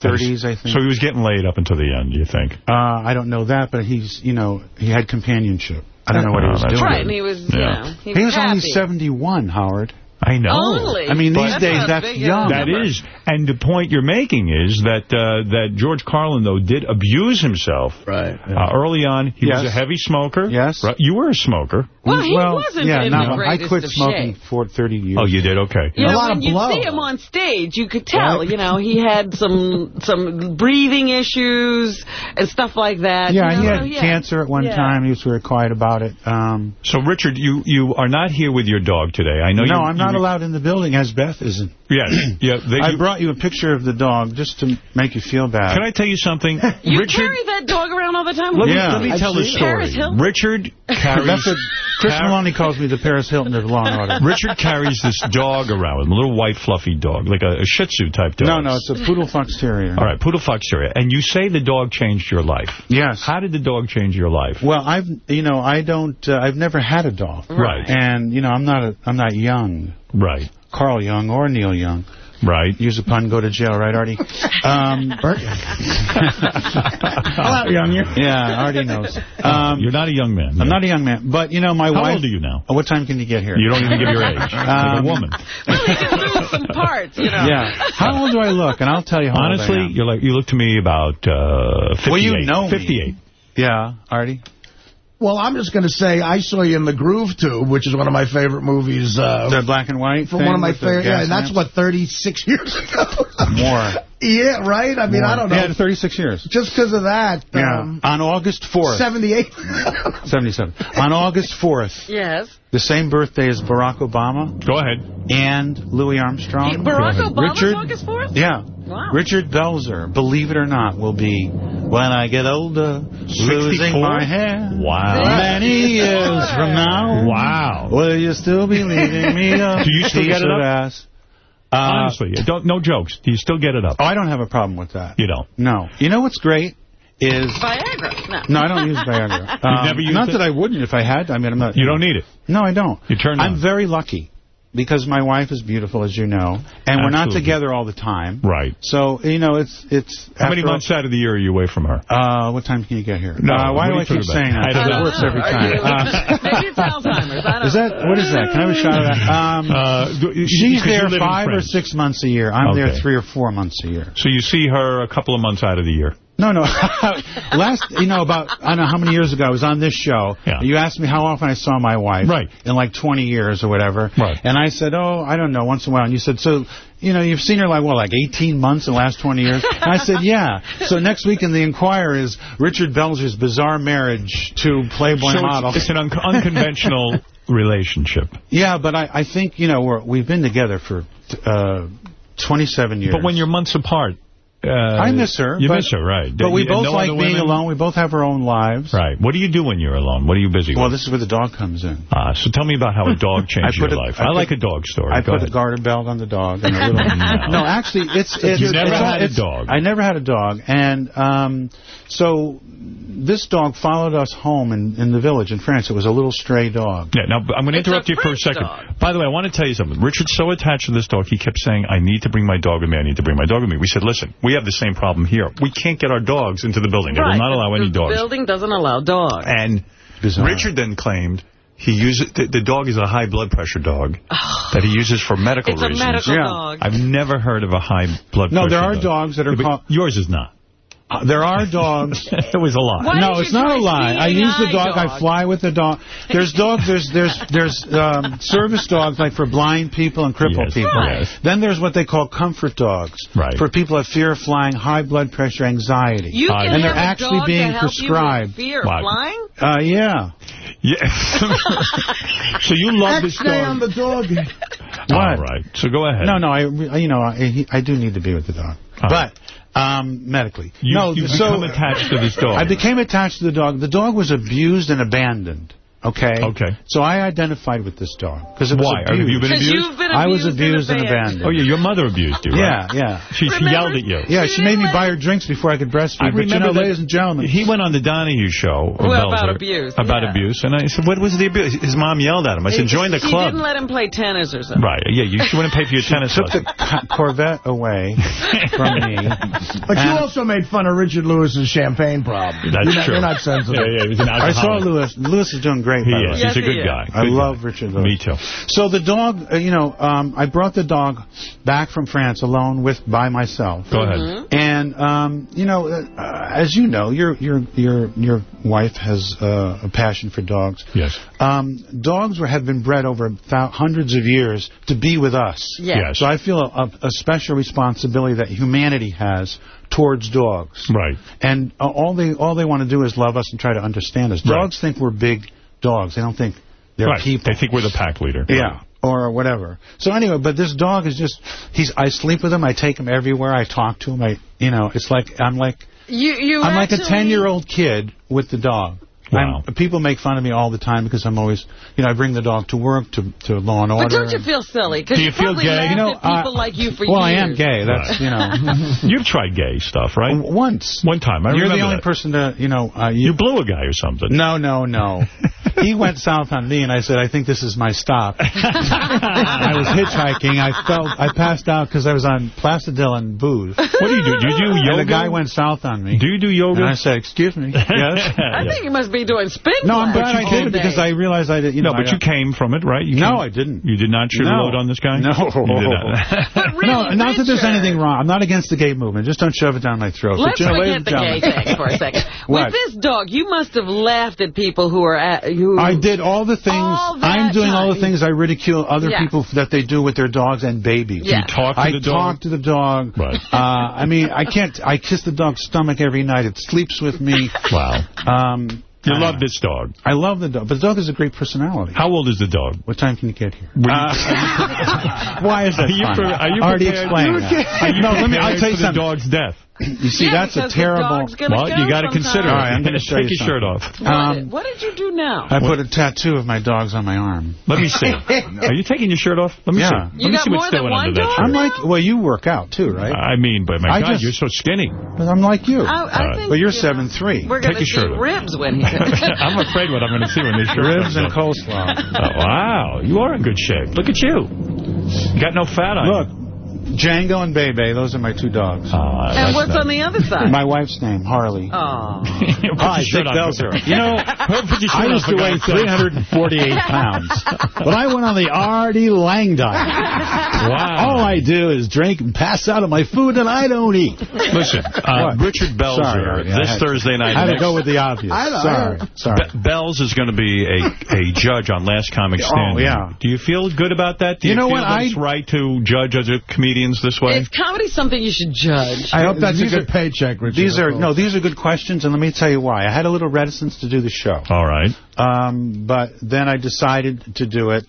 thirties, I think. So he was getting laid up until the end, do you think? uh, I don't know that, but he's, you know, he had companionship. I don't know what he Oh, was that's doing. Right, and he was, you Yeah. know, he He was, was only 71, Howard. I know. Only? I mean, these That's days, that's young. uh, That number. is, and the point you're making is that uh, that George Carlin though did abuse himself. Right. Uh, early on, he was a heavy smoker. Yes. Right? You were a smoker. Well, he well, wasn't yeah, in not, the I quit of smoking shape. for 30 years. Oh, you did? Okay. You A know, lot when of you blow. see him on stage, you could tell, you know, he had some some breathing issues and stuff like that. Yeah, you he had so, yeah. cancer at one Yeah. time. He was very quiet about it. Um, So, Richard, you, you are not here with your dog today. I know no, you, I'm not you, allowed in the building, as Beth isn't. Yes. Yeah. They, I brought you a picture of the dog just to make you feel bad. can I tell you something? You Richard, carry that dog around all the time? let me, let me tell the story. Richard carries... That's what Chris Car- Meloni calls me the Paris Hilton of Law and Order. Richard carries this dog around with him, a little white fluffy dog, like a, a Shih Tzu type dog. No, no, it's a poodle fox terrier. All right, Poodle Fox Terrier. And you say the dog changed your life. Yes. How did the dog change your life? Well, I've you know I don't uh, I've never had a dog. Right. And you know I'm not a I'm not young. Right. Carl Jung or Neil Young. Right. Use a pun, go to jail, right, Artie? Um, Hello, young you. yeah, Artie knows. Um, You're not a young man. I'm not a young man, but you know my How wife. How old are you now? Oh, what time can you get here? You don't even give your age. like a Um, woman. lose some parts, you know. Yeah. How old do I look? And I'll tell you how Honestly, old I am. you're like you look to me about uh, 58. Well, you know me. 58. Yeah, Artie. Well, I'm just going to say I saw you in The Groove Tube, which is one of my favorite movies. Uh, The black and white. for one of my favorite, yeah, and that's lamps? what 36 years ago. More. yeah, right. I mean, I don't know. Yeah, 36 years. Just because of that. Yeah. Um, On August 4th. 78. 77. On August 4th, Yes. The same birthday as Barack Obama Go ahead. and Louis Armstrong. Barack Obama's Richard, August 4th? Yeah. Wow. Richard Belzer, believe it or not, will be, when I get older, 64? losing my hair. Wow. Many years from now. Wow. Will you still be leaving me a Do you still get it up? ass? Uh, Honestly, don't, no jokes. Do you still get it up? oh, I don't have a problem with that. You don't. No. You know what's great is... Viagra. No. No, I don't use Viagra. Um, never used Not it? that I wouldn't if I had. I mean, I'm not... You don't need it. No, I don't. You turn I'm on. very lucky because my wife is beautiful, as you know, and we're not together all the time. Right. So, you know, it's... it's How many after all- months out of the year are you away from her? Uh, what time can you get here? No, Uh, why do I you keep saying that? I don't It know. works every time. Uh, Maybe it's Alzheimer's. I don't is that what is that? Can I have a shot of that? Um, Uh, she's there five or six months a year. I'm there three or four months a year. So you see her a couple of months out of the year. No, no. Last, you know, about, I don't know how many years ago, I was on this show. Yeah. You asked me how often I saw my wife. Right. In like 20 years or whatever. Right. And I said, oh, I don't know, once in a while. And you said, so, you know, you've seen her like, well, like 18 months in the last 20 years? And I said, yeah. So next week in The Inquirer is Richard Belzer's bizarre marriage to Playboy so model. it's, it's an un unconventional relationship. Yeah, but I, I think, you know, we're, we've been together for uh, 27 years. But when you're months apart, uh, I miss her. You but, miss her, right? But we You- both no like being women? alone. We both have our own lives. Right. What do you do when you're alone? What are you busy Well, with? Well, this is where the dog comes in. Ah, so tell me about how a dog changed your a- life. I I, put- like a dog story. I Go put ahead. a garter belt on the dog. And a little, No. no, actually, it's... it's You never it's, had a dog. I never had a dog. And um, so this dog followed us home in, in the village in France. It was a little stray dog. Yeah, now, I'm going to interrupt you for a second. dog. By the way, I want to tell you something. Richard's so attached to this dog, he kept saying, I need to bring my dog with me, I need to bring my dog with me. We said, listen, we have the same problem here. We can't get our dogs into the building. They Right. will not allow any dogs. the dogs. building doesn't allow dogs. And Richard then claimed he uses the, the dog is a high blood pressure dog that he uses for medical It's a reasons. medical Yeah. dog. I've never heard of a high blood No, pressure No, there are dog. dogs that are Yeah, called... Yours is not. Uh, there are dogs. it was a lie. Why no, it's not a lie. I use the eye dog, I fly with the dog. There's dogs, there's there's there's um, service dogs like for blind people and crippled Yes, people. right. Then there's what they call comfort dogs. Right. For people of fear of flying, high blood pressure, anxiety. You can and they're have a actually dog being to help prescribed. You with fear of Wow. flying? Uh, yeah. Yeah. so you love this dog. on the dog. All right. So go ahead. No, no, I, you know, I, I do need to be with the dog. But, um, medically. You- no, you've so, become attached to this dog. I became attached to the dog. The dog was abused and abandoned. Okay. Okay. So I identified with this dog because it was Why? abused. Have you been 'Cause abused? you've been abused? I was abused and abandoned. abandoned. Oh, yeah, your mother abused you, right? Yeah, yeah. She, she yelled at you. Yeah, she made me buy her drinks before I could breastfeed. I but you remember know, ladies and gentlemen, He went on the Donahue show. Well, Belzer, about abuse, About yeah. abuse. And I said, what was the abuse? His mom yelled at him. I said, join the club." She club. didn't let him play tennis or something. Right. Yeah, you she wouldn't pay for your tennis took the lesson. co- Corvette away from me. But you also made fun of Richard Lewis's champagne problem. That's you're not, true. You're not sensitive. Yeah, yeah, he was an I saw. Lewis. Lewis is doing great. He by is. way. He's a good he guy. I Good love guy. Richard Lewis. Me too. So the dog, uh, you know, um, I brought the dog back from France alone with by myself. Go ahead. Mm-hmm. And um, you know, uh, as you know, your your your your wife has uh, a passion for dogs. Yes. Um, dogs were, have been bred over hundreds of years to be with us. Yes. Yes. So I feel a, a special responsibility that humanity has towards dogs. Right. And uh, all they all they want to do is love us and try to understand us. Right. Dogs think we're big dogs. They don't think they're right. people. They think we're the pack leader. Yeah, or whatever. So anyway, but this dog is just, he's. I sleep with him. I take him everywhere. I talk to him. I, you know, it's like, I'm like, You, you I'm like a 10-year-old kid with the dog. Wow. I'm, people make fun of me all the time because I'm always, you know, I bring the dog to work, to, to Law and Order. But don't you feel silly? Because Do you feel probably gay? laughed You know, people uh, like you for well, years. I am gay. That's, you know. You've tried gay stuff, right? Once. One time. I You're remember the only that. person to, you know, uh, You you, blew a guy or something. No, no, no. he went south on me, and I said, I think this is my stop. I was hitchhiking. I felt I passed out because I was on Placidyl and booze. What do you do? Do you do yoga? And the guy went south on me. Do you do yoga? And I said, excuse me. Yes. I think you must be doing spin No, I'm class glad I did it because I realized I did. You no, know, but I you came from it, right? You No, came- I didn't. You did not shoot a No. load on this guy? No. You did not. But really, no, not that there's anything wrong. I'm not against the gay movement. Just don't shove it down my throat. Let's but, you know, ladies forget the gay thing for a second. With this dog, you must have laughed at people who are at who. I did all the things. All I'm doing all the things I ridicule other Yeah. people that they do with their dogs and babies. Yeah. You talk to I the dog? talk to the dog. Right. Uh, I mean, I can't. I kiss the dog's stomach every night. It sleeps with me. Wow. Um, You love this dog. I love the dog, but the dog is a great personality. How old is the dog? What time can you get here? Uh, why is that Are you pre- are you Already explained You that. okay? Are you no, let me. I'll tell you for the something. dog's death. You see, Yeah, that's a because the terrible. dog's Well, go you got to sometime. consider. All right, I'm gonna gonna show take you your shirt off. What, Um, what did you do now? I put a tattoo of my dogs on my arm. Let me see. Are you taking your shirt off? Let me Yeah. see. You Let me see what's than doing one under that shirt. I'm like, well, you work out too, right? I mean, but my I God, just- you're so skinny. But I'm like you. I, I Uh, think, but you're you seven three. We're Take going to your see shirt off. ribs when he. I'm afraid what I'm going to see when this shirt Ribs and comes coleslaw. Oh, wow, you are in good shape. Look at you. You got no fat on Look, Django and Bebe, those are my two dogs. and what's on the other side? My wife's name, Harlee. Oh. Hi, Dick Belzer. You know, I used to weigh 348 pounds. But I went on the Artie Lange diet. Wow. All I do is drink and pass out of my food and I don't eat. Listen, uh, Richard Belzer, Sorry, Artie, I this had- Thursday night. I had to go with the obvious. I know. Sorry. Sorry. Be- Bells is going to be a, a judge on Last Comic Standing. Oh, Standing. yeah. Do you feel good about that? Do You you, know feel what, that I- it's right to judge other comedians this way? Is comedy something you should judge? I hope that's These a are good paycheck, Richard. These are no, these are good questions, and let me tell you why. I had a little reticence to do the show. All right. Um, but then I decided to do it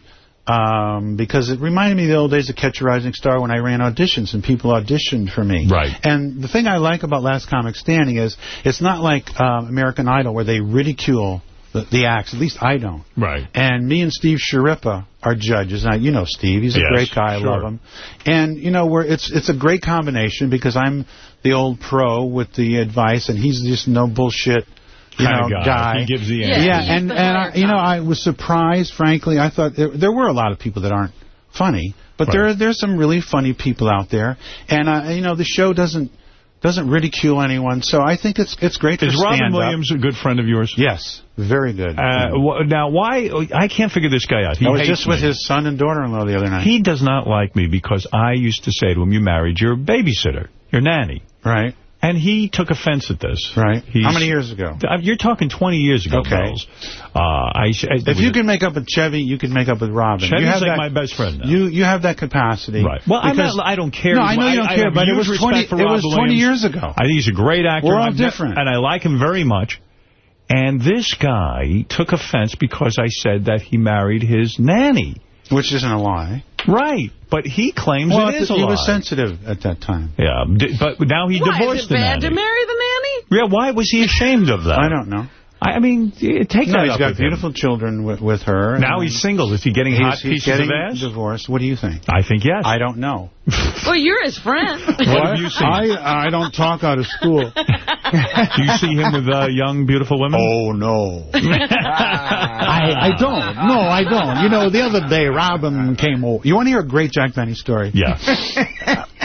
um, because it reminded me of the old days of Catch a Rising Star when I ran auditions and people auditioned for me. Right. And the thing I like about Last Comic Standing is it's not like um, American Idol where they ridicule the, the acts. At least I don't. Right. And me and Steve Schirripa are judges. And I, you know Steve. He's a Yes, great guy. I sure. love him. And, you know, we're, it's it's a great combination because I'm the old pro with the advice and he's just no bullshit you Kinda know, guy. He gives the yeah, answers. yeah, and and I, you know, I was surprised. Frankly, I thought there, there were a lot of people that aren't funny, but there there's some really funny people out there, and uh, you know, the show doesn't doesn't ridicule anyone, so I think it's it's great Is Robin. Williams a good friend of yours? Yes, very good. Uh, now, why? I can't figure this guy out. He I was just with me. his son and daughter-in-law the other night. He does not like me because I used to say to him, you married your babysitter, your nanny. Right. And he took offense at this. Right. He's- How many years ago? Uh, You're talking 20 years ago, Okay. Bells. Uh, I, I, If you can make up with Chevy, you can make up with Robin. Chevy's you have like that, my best friend now. You you have that capacity. Right. Well, I'm not, I don't care. No, I know you don't I care, but it was 20. for It was 20 Williams. years ago. I think he's a great actor. We're all ne- different. and I like him very much. And this guy took offense because I said that he married his nanny. Which isn't a lie. Right. But he claims well, it is a he lie. was sensitive at that time. Yeah, d- but now he Why, divorced is it the bad nanny. to marry the nanny? Yeah, why was he ashamed of that? I don't know. I I mean, take no, that he's up got with him. beautiful children with, with her. Now he's single. Is he getting he's, hot he's pieces getting of ass? divorced. What do you think? I think yes. I don't know. Well, you're his friend. What have you seen? I I don't talk out of school. Do you see him with uh, young, beautiful women? Oh, no. I, I don't. No, I don't. You know, the other day, Robin came over. You want to hear a great Jack Benny story? Yeah.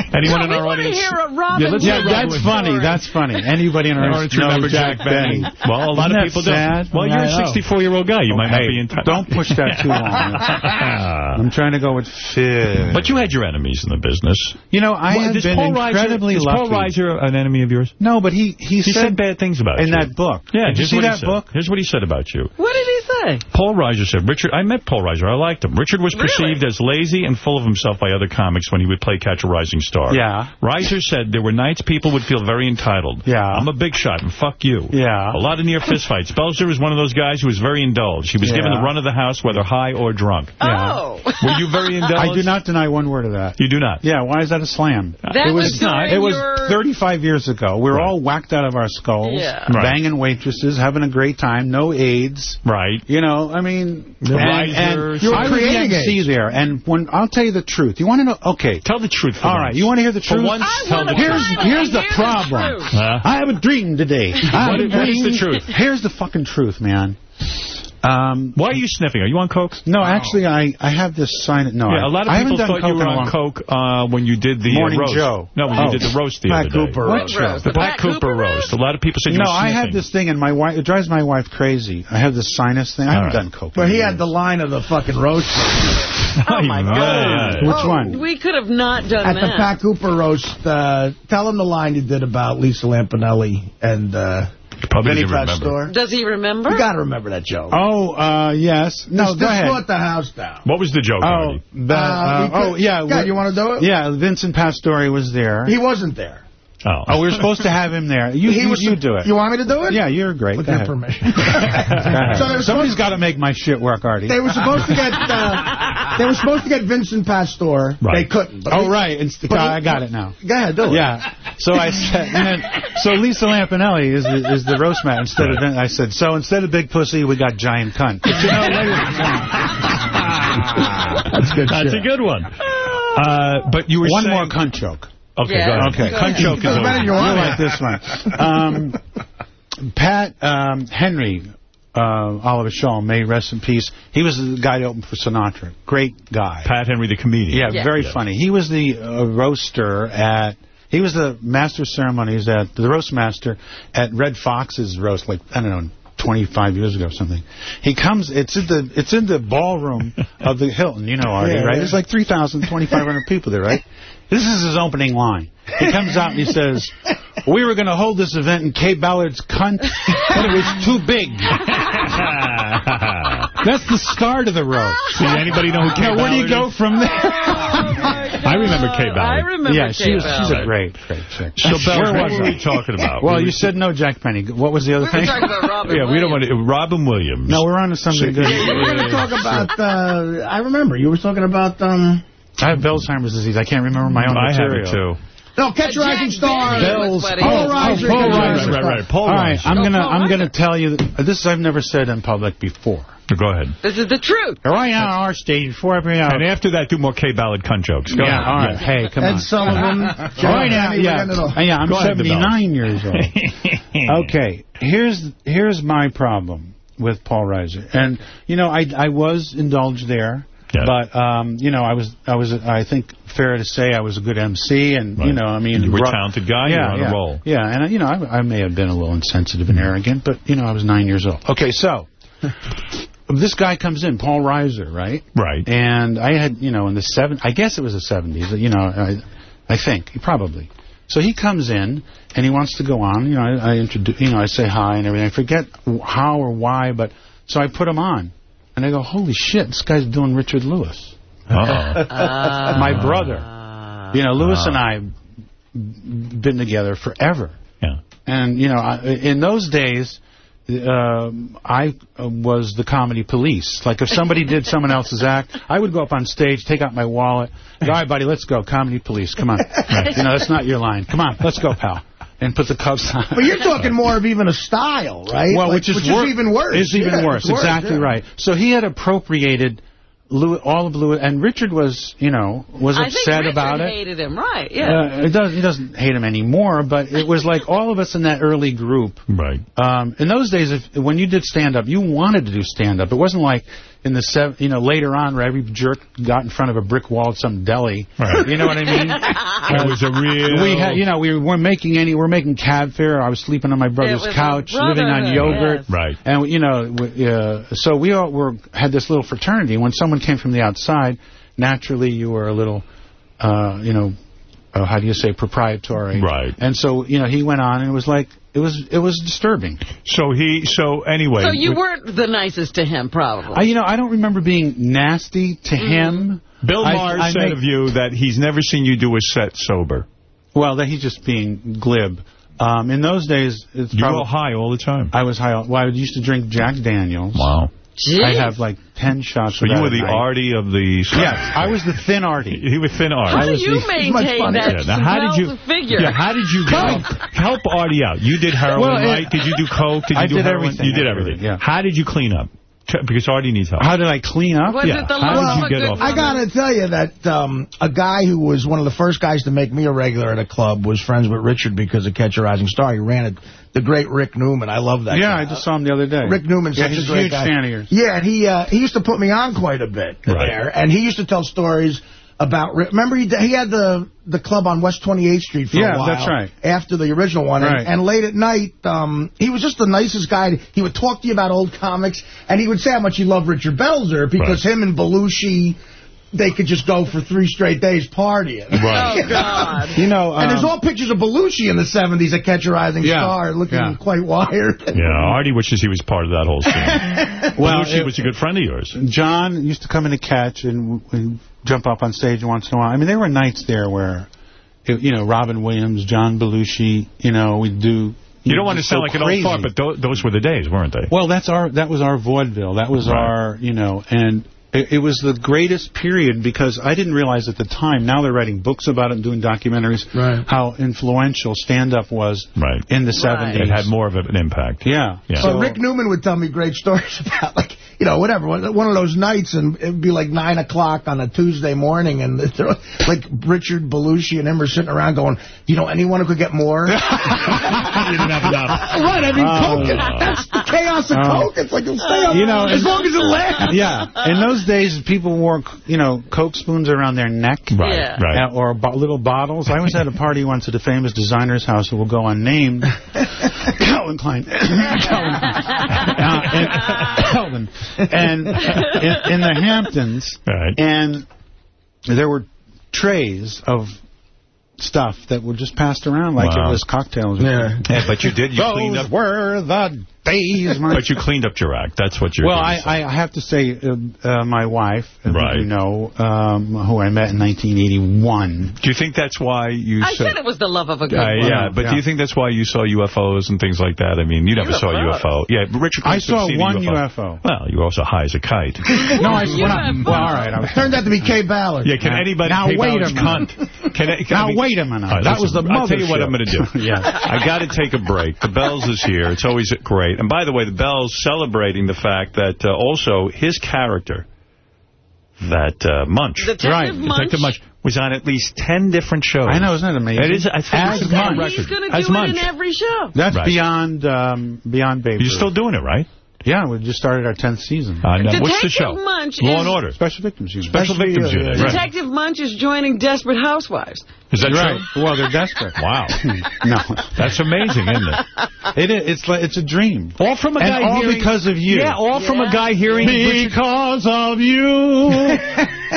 Anyone No, in we our want to audience? hear a Robin Yeah, let's Yeah, hear that's Robin. funny. That's funny. Anybody in our audience to remember knows Jack Benny. Well, a lot Isn't of people don't. Well, you're Yeah, I a know. 64-year-old guy. You might not be in touch. Don't push that too long. I'm trying to go with Fizz. But you had your enemies in the business. You know, I Well, have been Paul Reiser- incredibly is. Paul Reiser an enemy of yours? No, but he he, He said bad things about in you. In that book. Yeah, Did you see that book? Here's what he said about you. What did he say? Paul Reiser said, Richard, I met Paul Reiser. I liked him. Richard was perceived as lazy and full of himself by other comics when he would play Catch a Rising Star. Yeah. Reiser said there were nights people would feel very entitled. Yeah. I'm a big shot and fuck you. Yeah. A lot of near fistfights. Belzer was one of those guys who was very indulged. He was Yeah. given the run of the house whether high or drunk. Oh. Were you very indulged? I do not deny one word of that. You do not? Yeah, why is that a slam? That it was was during It was 35 years ago. We were Right. all whacked out of our skulls, Yeah. Right. banging waitresses, having a great time, no AIDS. Right. You know, I mean, The and, and you're creating the MC there, and when I'll tell you the truth, you want to know? Okay, Tell the truth for all once. right, you want to hear the For truth? once, I tell wanna the Here's truth. here's the problem. truth. Huh? I have a dream today. I What- what is the truth? Here's the fucking truth, man. Um, Why are you sniffing? Are you on coke? no, actually, I, I have this sign. No, Yeah, I, a lot of I people done thought you coke were on long- coke uh, when you did the uh, Morning roast. Joe. No, when Oh. you did the roast the Pat other day. Cooper What roast. roast? The Black Pat Cooper, roast. A lot of people said you No, were I sniffing. have this thing, and my wife it drives my wife crazy. I have this sinus thing. I haven't All right. done coke. But in he years. had the line of the fucking roast Oh, my God. Which Oh, one? We could have not done at that. At the Pat Cooper roast. Uh, tell him the line you did about Lisa Lampanelli and uh, Probably Vinny didn't Does he remember? You got to remember that joke. Oh, uh, yes. No, this, go this ahead. brought the house down. What was the joke, Oh, the, Uh, uh, could- oh, yeah. God, we- you want to do it? Yeah, Vincent Pastore was there. He wasn't there. Oh. oh, we were supposed to have him there. You, He you, was- you do it. You want me to do it? yeah, you're great. With Go your ahead. permission. So Somebody's got to make my shit work, Artie. They were supposed to get uh, they were supposed to get Vincent Pastore. Right. They couldn't. But oh, we- right. It's, but we- I got it now. Go ahead, do it. Yeah. So I said, and then, so Lisa Lampanelli is the, is the roast man instead of, I said, so instead of big pussy, we got giant cunt. But you know, That's good. That's shit. a good one. Uh, but you were one saying... more cunt joke. Okay, Yeah. go ahead. Okay. Go Cunt ahead. joke is over. you You like this one. Um, Pat um, Henry uh, Oliver Shaw, may rest in peace. He was the guy that opened for Sinatra. Great guy. Pat Henry, the comedian. Yeah, Yeah. very Yeah. funny. He was the uh, roaster at. He was the master of ceremonies at the roast master at Redd Foxx's roast, like I don't know, 25 years ago or something. He comes. It's in the it's in the ballroom of the Hilton. You know, Artie, Yeah, right? yeah. There's like 3,000, 2,500 people there, right? This is his opening line. He comes out and he says, "We were going to hold this event in Kaye Ballard's cunt, but it was too big." That's the start of the roast. See, anybody know who Kaye Now, where do you Ballard go from there? I remember Kaye Ballard. I remember yeah, Kaye she was, she's a great, great chick. So, Bell, Where what were I? we talking about? Well, We you said no Jack Benny. What was the other We were thing? talking about Robin Yeah, we don't want to. Robin Williams. No, we're on to something good. Yeah, you were going to talk about, uh, I remember, you were talking about, um, I have Alzheimer's disease. I can't remember my own I have it too. no, Catch a Rising Star. Bells. what he Oh, was Reiser. oh, Paul Catch a Reiser. Rising Right, Star. right. Paul All right, Reiser. I'm Oh, gonna I'm gonna tell you that, this I've never said in public before. Go ahead. This is the truth. Right now on our stage before I bring out. And after that, do more Kaye Ballard cunt jokes. Go yeah, ahead. all right. Hey, come on. Ed Sullivan. Right now, yeah, Uh, yeah. I'm Go ahead, 79 years old. Okay, here's here's my problem with Paul Reiser, and you know I I was indulged there, Yeah. but um you know I was I was I think fair to say I was a good MC, and you know I mean You were a talented guy, you Yeah, were on a yeah, roll. Yeah, and you know I, I may have been a little insensitive and arrogant, but you know I was nine years old. Okay, so. This guy comes in, Paul Reiser, right? Right. And I had, you know, in the seven, I guess it was the 70s, you know, I, I think, probably. So he comes in, and he wants to go on, you know, I, I introduce, you know, I say hi and everything. I forget how or why, but, so I put him on. And I go, holy shit, this guy's doing Richard Lewis. Uh-oh. My brother. You know, Lewis and I been together forever. Yeah. And, you know, I, in those days, um I uh, was the comedy police. Like, if somebody did someone else's act, I would go up on stage, take out my wallet, go, all right, buddy, let's go, comedy police, come on. You know, that's not your line. Come on, let's go, pal. And put the cuffs on. But you're talking more of even a style, right? Well, Like, which is, which wor- is even worse. Is even Yeah, worse. it's worse, Exactly yeah. right. So he had appropriated Lewis, all of Lewis, and Richard was, you know, was I think upset Richard about it. hated him, right? Yeah. Uh, it does, he doesn't hate him anymore, but it was like all of us in that early group. Right. Um, in those days, if, when you did stand-up, you wanted to do stand-up. It wasn't like in the seven, you know later on where every jerk got in front of a brick wall at some deli. Right. You know what I mean? It was a real... We had, you know, we weren't making any. We're making cab fare. I was sleeping on my brother's It was a couch, living on yogurt. yes. Right. And you know, we, uh, so we all were had this little fraternity. When someone came from the outside, naturally you were a little, uh, you know, uh, how do you say, proprietary. Right. And so you know, he went on, and it was like it was it was disturbing. So he, so anyway. so you we- weren't the nicest to him, probably. I, you know, I don't remember being nasty to Mm. him. Bill I- Maher I said make- of you that he's never seen you do a set sober. Well, that he's just being glib. Um, in those days, it's You probably, were high all the time. I was high. Well, I used to drink Jack Daniels. Wow. I'd have like ten shots. So of you that were the night. Artie of the... Yes, I was the thin Artie. You were thin Artie. How do you the- maintain that Yeah, now how did you figure? Yeah, how did you help, help Artie out? You did heroin, Well, right? Did you do coke? Did you I do did heroin? everything, You did actually, everything. yeah. How did you clean up? Because Artie needs help. How did I clean up? Was yeah. it the How did you get off? I got to tell you that um, a guy who was one of the first guys to make me a regular at a club was friends with Richard because of Catch a Rising Star. He ran it. The great Rick Newman. I love that Yeah, guy. I just saw him the other day. Rick Newman's yeah, such he's a great huge guy. fan of yours. Yeah, and he uh, he used to put me on quite a bit Right. there, and he used to tell stories about. Remember, he he had the the club on West 28th Street for Yeah, a while. that's right. After the original one, and- Right. and, late at night, um, he was just the nicest guy. He would talk to you about old comics, and he would say how much he loved Richard Belzer because him and Belushi. They could just go for three straight days partying. Right. Oh, God. You know, And there's um, all pictures of Belushi in the 70s a Catch a Rising Yeah, Star looking yeah. quite wired. Yeah, Artie wishes he was part of that whole scene. Well, Belushi it- was a good friend of yours. John used to come in to catch and w- we'd jump up on stage once in a while. I mean, there were nights there where, it- you know, Robin Williams, John Belushi, you know, we'd do. You don't want to sound go like an old fart, but tho- those were the days, weren't they? Well, that's our that was our vaudeville. That was Right. our you know, and it, it was the greatest period because I didn't realize at the time. Now they're writing books about it and doing documentaries. Right. How influential stand up was Right. in the Right. seventies. It had more of an impact. Yeah. Yeah. But Rick Newman would tell me great stories about, like, you know, whatever, one one of those nights, and it'd be like 9 o'clock on a Tuesday morning, and like Richard Belushi and him are sitting around going, do you know anyone who could get more? you didn't have enough. Right, I mean, Oh. Coke, that's the chaos of Oh. Coke. It's like, it'll stay up You know, as long as it lasts. Yeah. In those days, people wore, you know, Coke spoons around their neck. Right, Yeah. right. Uh, Or bo little bottles. I was at a party once at a famous designer's house who will go unnamed. Calvin Klein. Calvin Klein. Uh, and, Calvin. And in, in the Hamptons. And there were trays of stuff that were just passed around like Wow. it was cocktails. Yeah. Yeah, but you did. You Those cleaned up. were the days. my- But you cleaned up your act. That's what you're well, doing. I, I have to say, uh, uh, my wife, Right. you know, um, who I met in 1981. Do you think that's why you I said... said it was the love of a good Uh, woman. yeah, but do you think that's why you saw UFOs and things like that? I mean, you never saw a UFO. Yeah, Richard. I saw one UFO. Well, you were also high as a kite. no, I when I, well, all right. I was, Turned out to be Kaye Ballard. Yeah, can anybody Now pay wait a minute. Can I, can Now I mean- wait a minute. All right, That was listen, the I'll tell you what. I'm going to do. Yeah. I got to take a break. The Bells is here. It's always great. And by the way, the Bells celebrating the fact that uh, also his character, that uh, Munch, Detective right, Munch? Detective Munch, was on at least 10 different shows. I know, isn't it amazing? It is. I think As it's Munch. He's going to As do Munch. it in every show. That's Right. beyond um, beyond Babe You're Ruth. still doing it, right? Yeah, we just started our 10th season. Uh, I know. What's the Detective show? Munch Law is- and Order. Special Victims Unit. Special Victims uh, Unit. Right. Detective Munch is joining Desperate Housewives. Is that right. true? Well, they're desperate. Wow. no. That's amazing, isn't it? It is. It's like it's a dream. All from a and guy all hearing- because of you. Yeah, all from a guy hearing... Because of you.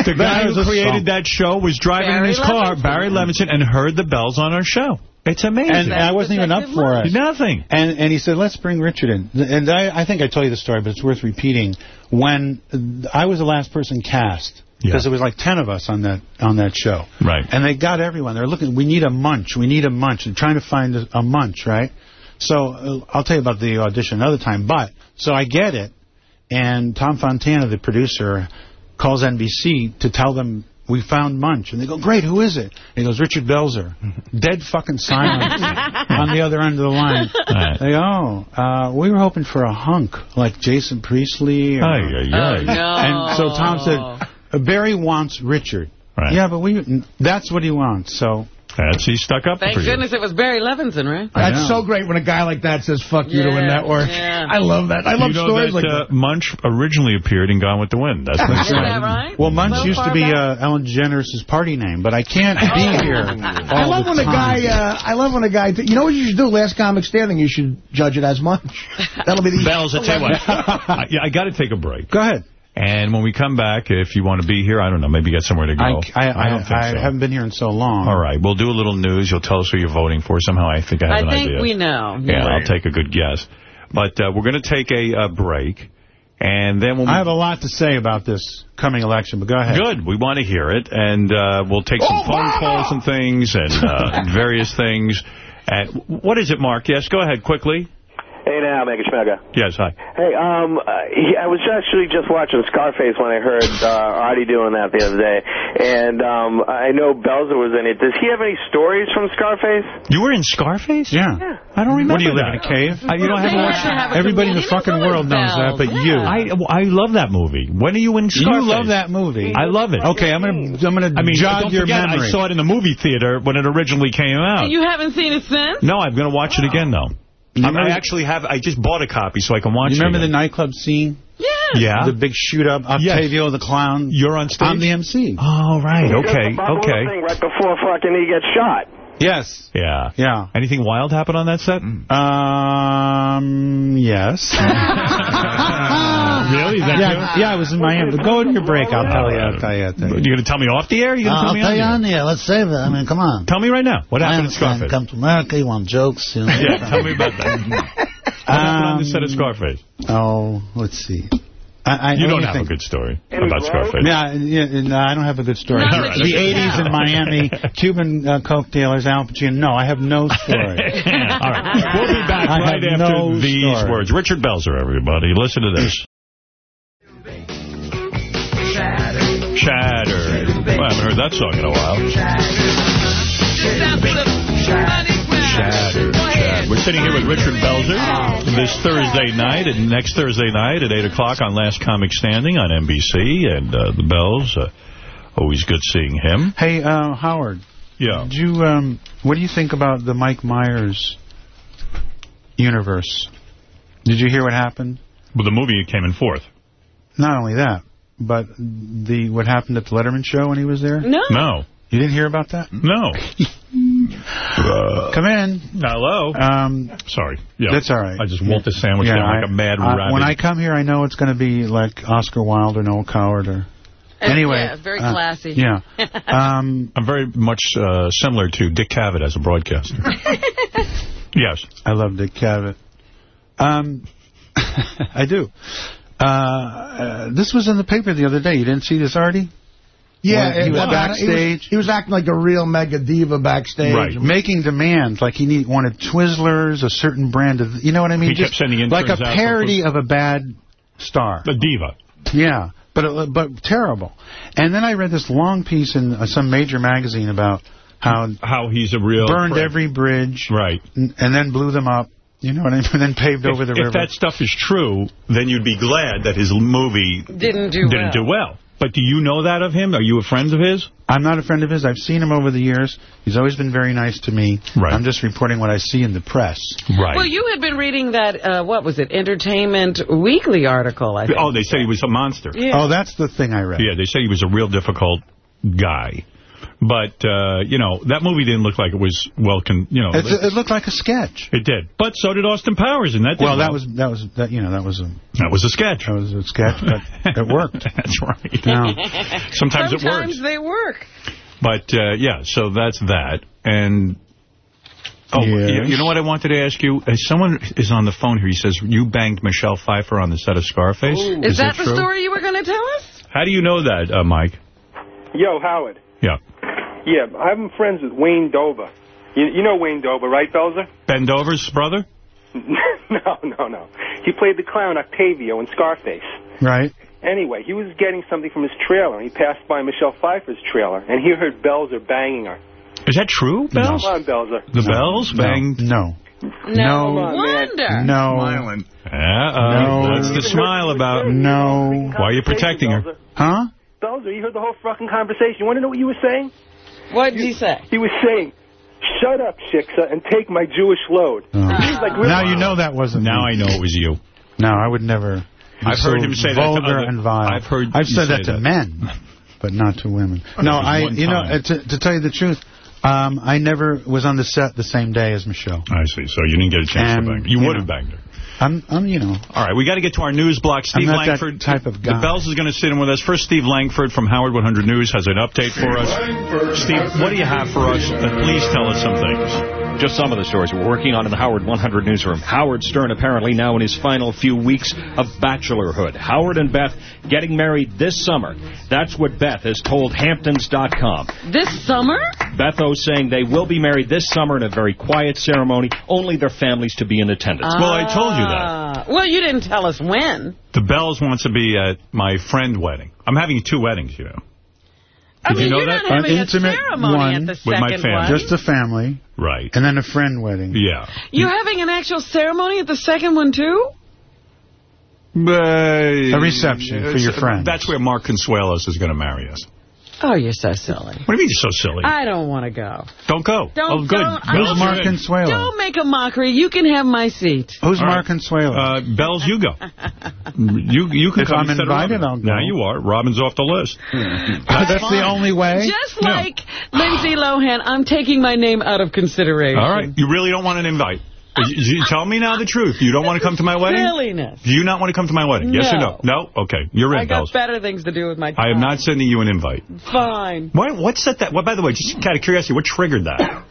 The guy who created song. that show was driving in Barry his car, Barry Levinson, and heard the bells on our show. It's amazing. And I wasn't even up for it. Nothing. And and he said, let's bring Richard in. And I, I think I told you the story, but it's worth repeating. When I was the last person cast, because Yeah. there was like 10 of us on that on that show. Right. And they got everyone. They're looking, we need a munch. We need a munch. They're trying to find a, a munch, right? So uh, I'll tell you about the audition another time. But, so I get it. And Tom Fontana, the producer, calls NBC to tell them we found Munch. And they go, great, who is it? And he goes, Richard Belzer. Dead fucking silence on the other end of the line. Right. They go, oh, uh, we were hoping for a hunk, like Jason Priestley. Or, Ay, ay, ay. Oh, no. And so Tom said, uh, Barry wants Richard. Right. Yeah, but we that's what he wants. So That's, he stuck up Thank for you. goodness it was Barry Levinson, right? That's so great when a guy like that says, fuck you to a network. yeah. I love that. I You love know stories that, like uh, that. Munch originally appeared in Gone with the Wind. That's what Is that right? Well, Munch So used to be uh, Ellen DeGeneres' party name, but I can't be here. I love the when a guy. Uh, I love when a guy. you know what you should do? Last comic standing. You should judge it as Munch. That'll be the Bells, I tell you what. I, yeah, I got to take a break. Go ahead. And when we come back, if you want to be here, I don't know, maybe you got somewhere to go. I, I, I, don't think I so. haven't been here in so long. All right, we'll do a little news. You'll tell us who you're voting for. Somehow I think I have I an think idea. we know. Yeah, I'll take a good guess. But uh, we're going to take a uh, break. And then when we... I have a lot to say about this coming election, but go ahead. Good. We want to hear it. And uh, we'll take some phone calls and things and uh, various things. And what is it, Mark? Yes, go ahead quickly. Hey now, Mega Schmega. Yes, hi. Hey, um, uh, he- I was actually just watching Scarface when I heard uh, Artie doing that the other day, and um, I know Belzer was in it. Does he have any stories from Scarface? You were in Scarface? Yeah. yeah. I don't remember What do you live in a cave? Uh, you don't have They a have to Everybody in the fucking world as knows that, but Bells. you. I I love that movie. When are you in Scarface? You love that movie. I love it. Okay, I'm gonna I'm gonna I mean, jog your forget, memory. I saw it in the movie theater when it originally came out. And you haven't seen it since? No, I'm going to watch it again, though. You I, mean, I actually have, I just bought a copy so I can watch it. you remember it the nightclub scene? Yeah. Yeah. The big shoot up, Octavio the clown. You're on stage? I'm the MC. Oh, right. He does Okay. the Okay. Thing right before fucking he gets shot. Yes. Yeah. Yeah. Anything wild happen on that set? Um. Yes. Oh, really? Is that yeah. Yeah. I was in Miami. Go to your break. I'll tell you. I'll tell you. I'll tell you. You're going to tell me off the air? You're going uh, to I'll tell me tell you on on the the air. Let's save it. I mean, come on. Tell me right now. What I happened in understand. Scarface? Come to America, you want jokes. You know, Yeah, tell me about that. What happened on the set of um, Scarface? Oh, let's see. I, I You don't me have a good story about? Scarface. Yeah, yeah, no, uh, I don't have a good story. None that the you 80s in. Miami, Cuban uh, coke dealers, Al Pacino. No, I have no story. All right. We'll be back I right after no these story. words. Richard Belzer, everybody. Listen to this. Shattered. Well, I haven't heard that song in a while. Chad. We're sitting here with Richard Belzer this Thursday night and next Thursday night at 8 o'clock on Last Comic Standing on NBC. And uh, the Bells, uh, always good seeing him. Hey, uh, Howard. Yeah. Did you, um, what do you think about the Mike Myers universe? Did you hear what happened? Well, the movie came in fourth. Not only that, but the what happened at the Letterman show when he was there? No. No. You didn't hear about that? No. Come in. Hello. Um, Sorry. Yeah. That's all right. I just wolfed a sandwich Yeah, down like I- a mad I- rabbit. When I come here, I know it's going to be like Oscar Wilde or Noel Coward or... Anyway. Yeah, very uh, classy. yeah. Um, I'm very much uh, similar to Dick Cavett as a broadcaster. yes. I love Dick Cavett. Um, I do. Uh, uh, this was in the paper the other day. You didn't see this, Artie? Yeah, When he was backstage. He was, he was acting like a real mega diva backstage. Right, making demands like he need, wanted Twizzlers, a certain brand of, you know what I mean? He kept sending like a interns out for parody of a bad star. The diva. Yeah, but uh, but terrible. And then I read this long piece in uh, some major magazine about how how he's a real burned prick. every bridge, right, and, and then blew them up. You know what I mean? And then paved over the if, river. If that stuff is true, then you'd be glad that his movie Didn't do didn't well. do well. But do you know that of him? Are you a friend of his? I'm not a friend of his. I've seen him over the years. He's always been very nice to me. Right. I'm just reporting what I see in the press. Right. Well, you had been reading that, uh, what was it, Entertainment Weekly article, I think. Oh, they said he was a monster. Yeah. Oh, that's the thing I read. Yeah, they said he was a real difficult guy. But, uh, you know, that movie didn't look like it was well, con you know. It's, it looked like a sketch. It did. But so did Austin Powers, and that did Well, that was that was that you know that was a that was a sketch. That was a sketch, but it worked. That's right. Yeah. Sometimes, it works. Sometimes they work. But, uh, yeah, so that's that. And, oh, Yes. you, you know what I wanted to ask you? Uh, someone is on the phone here. He says, you banged Michelle Pfeiffer on the set of Scarface. Is, that, the story you were going to tell us? How do you know that, uh, Mike? Yo, Howard. Yeah. Yeah, I'm friends with Wayne Dover. You, you know Wayne Dover, right, Belzer? Ben Dover's brother? no, no, no. He played the clown Octavio in Scarface. Right. Anyway, he was getting something from his trailer, and he passed by Michelle Pfeiffer's trailer, and he heard Belzer banging her. Is that true, Bells? Come on, Belzer. The Bells No. banged? No. No, Come on, man. wonder. No. Smiling. Uh-oh. No. What's the smile about? No. Why are you protecting her? Huh? Belzer, you heard the whole fucking conversation. You want to know what you were saying? What did he say? He was saying, shut up, Shiksa, and take my Jewish load. Oh. Like, really- Now you know that wasn't Now me. I know it was you. No, I would never. I've heard him say that to vulgar other- and vile. I've heard I've said that to that. men, but not to women. No, I. You know, uh, to, to tell you the truth, um, I never was on the set the same day as Michelle. I see. So you didn't get a chance And, to bang her. You, you would know, have banged her. I'm, I'm, you know, All right, we got to get to our news block. Steve I'm not that Langford, type of guy. the. Bells is going to sit in with us. First, Steve Langford from Howard 100 News has an update for us. Steve, what do you have for us? Please tell us some things. Just some of the stories we're working on in the Howard 100 newsroom. Howard Stern apparently now in his final few weeks of bachelorhood. Howard and Beth getting married this summer. That's what Beth has told Hamptons.com. This summer? Beth O saying they will be married this summer in a very quiet ceremony, only their families to be in attendance. Well, I told you that. Ah. Well, you didn't tell us when. The Bells wants to be at my friend wedding. I'm having two weddings, you know. I Did mean, you know you're that? not having An a intimate ceremony one at the with my family. one. just a family, Right. and then a friend wedding. Yeah. You're having an actual ceremony at the second one, too? A reception for your friends. That's where Mark Consuelos is going to marry us. Oh, you're so silly. What do you mean you're so silly? I don't want to go. don't go. Don't- oh, good. don't- Bells, Who's Mark. Consuelo? Don't make a mockery. You can have my seat. Who's All Mark right. Consuelo? Uh, Bells, you go. you you can If come I'm instead invited, I'll go. Now you are. Robin's off the list. That's the only way. Just like Lindsay Lohan, I'm taking my name out of consideration. All right. You really don't want an invite. Tell me now the truth. You don't want to come to my wedding? Silliness. Do you not want to come to my wedding? Yes or No. no? No? Okay. You're in, I got Bells. better things to do with my time. I am not sending you an invite. Fine. Why, what set that? Well, by the way, just out of curiosity, what triggered that?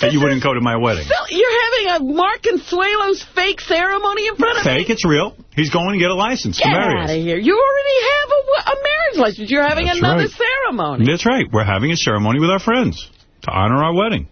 that you wouldn't go to my wedding? Phil, you're having a Mark Consuelo's fake ceremony in front of Fake, me? it's real. He's going to get a license Get to marry out us. of here. You already have a, a marriage license. You're having That's another right. ceremony. That's right. We're having a ceremony with our friends to honor our wedding.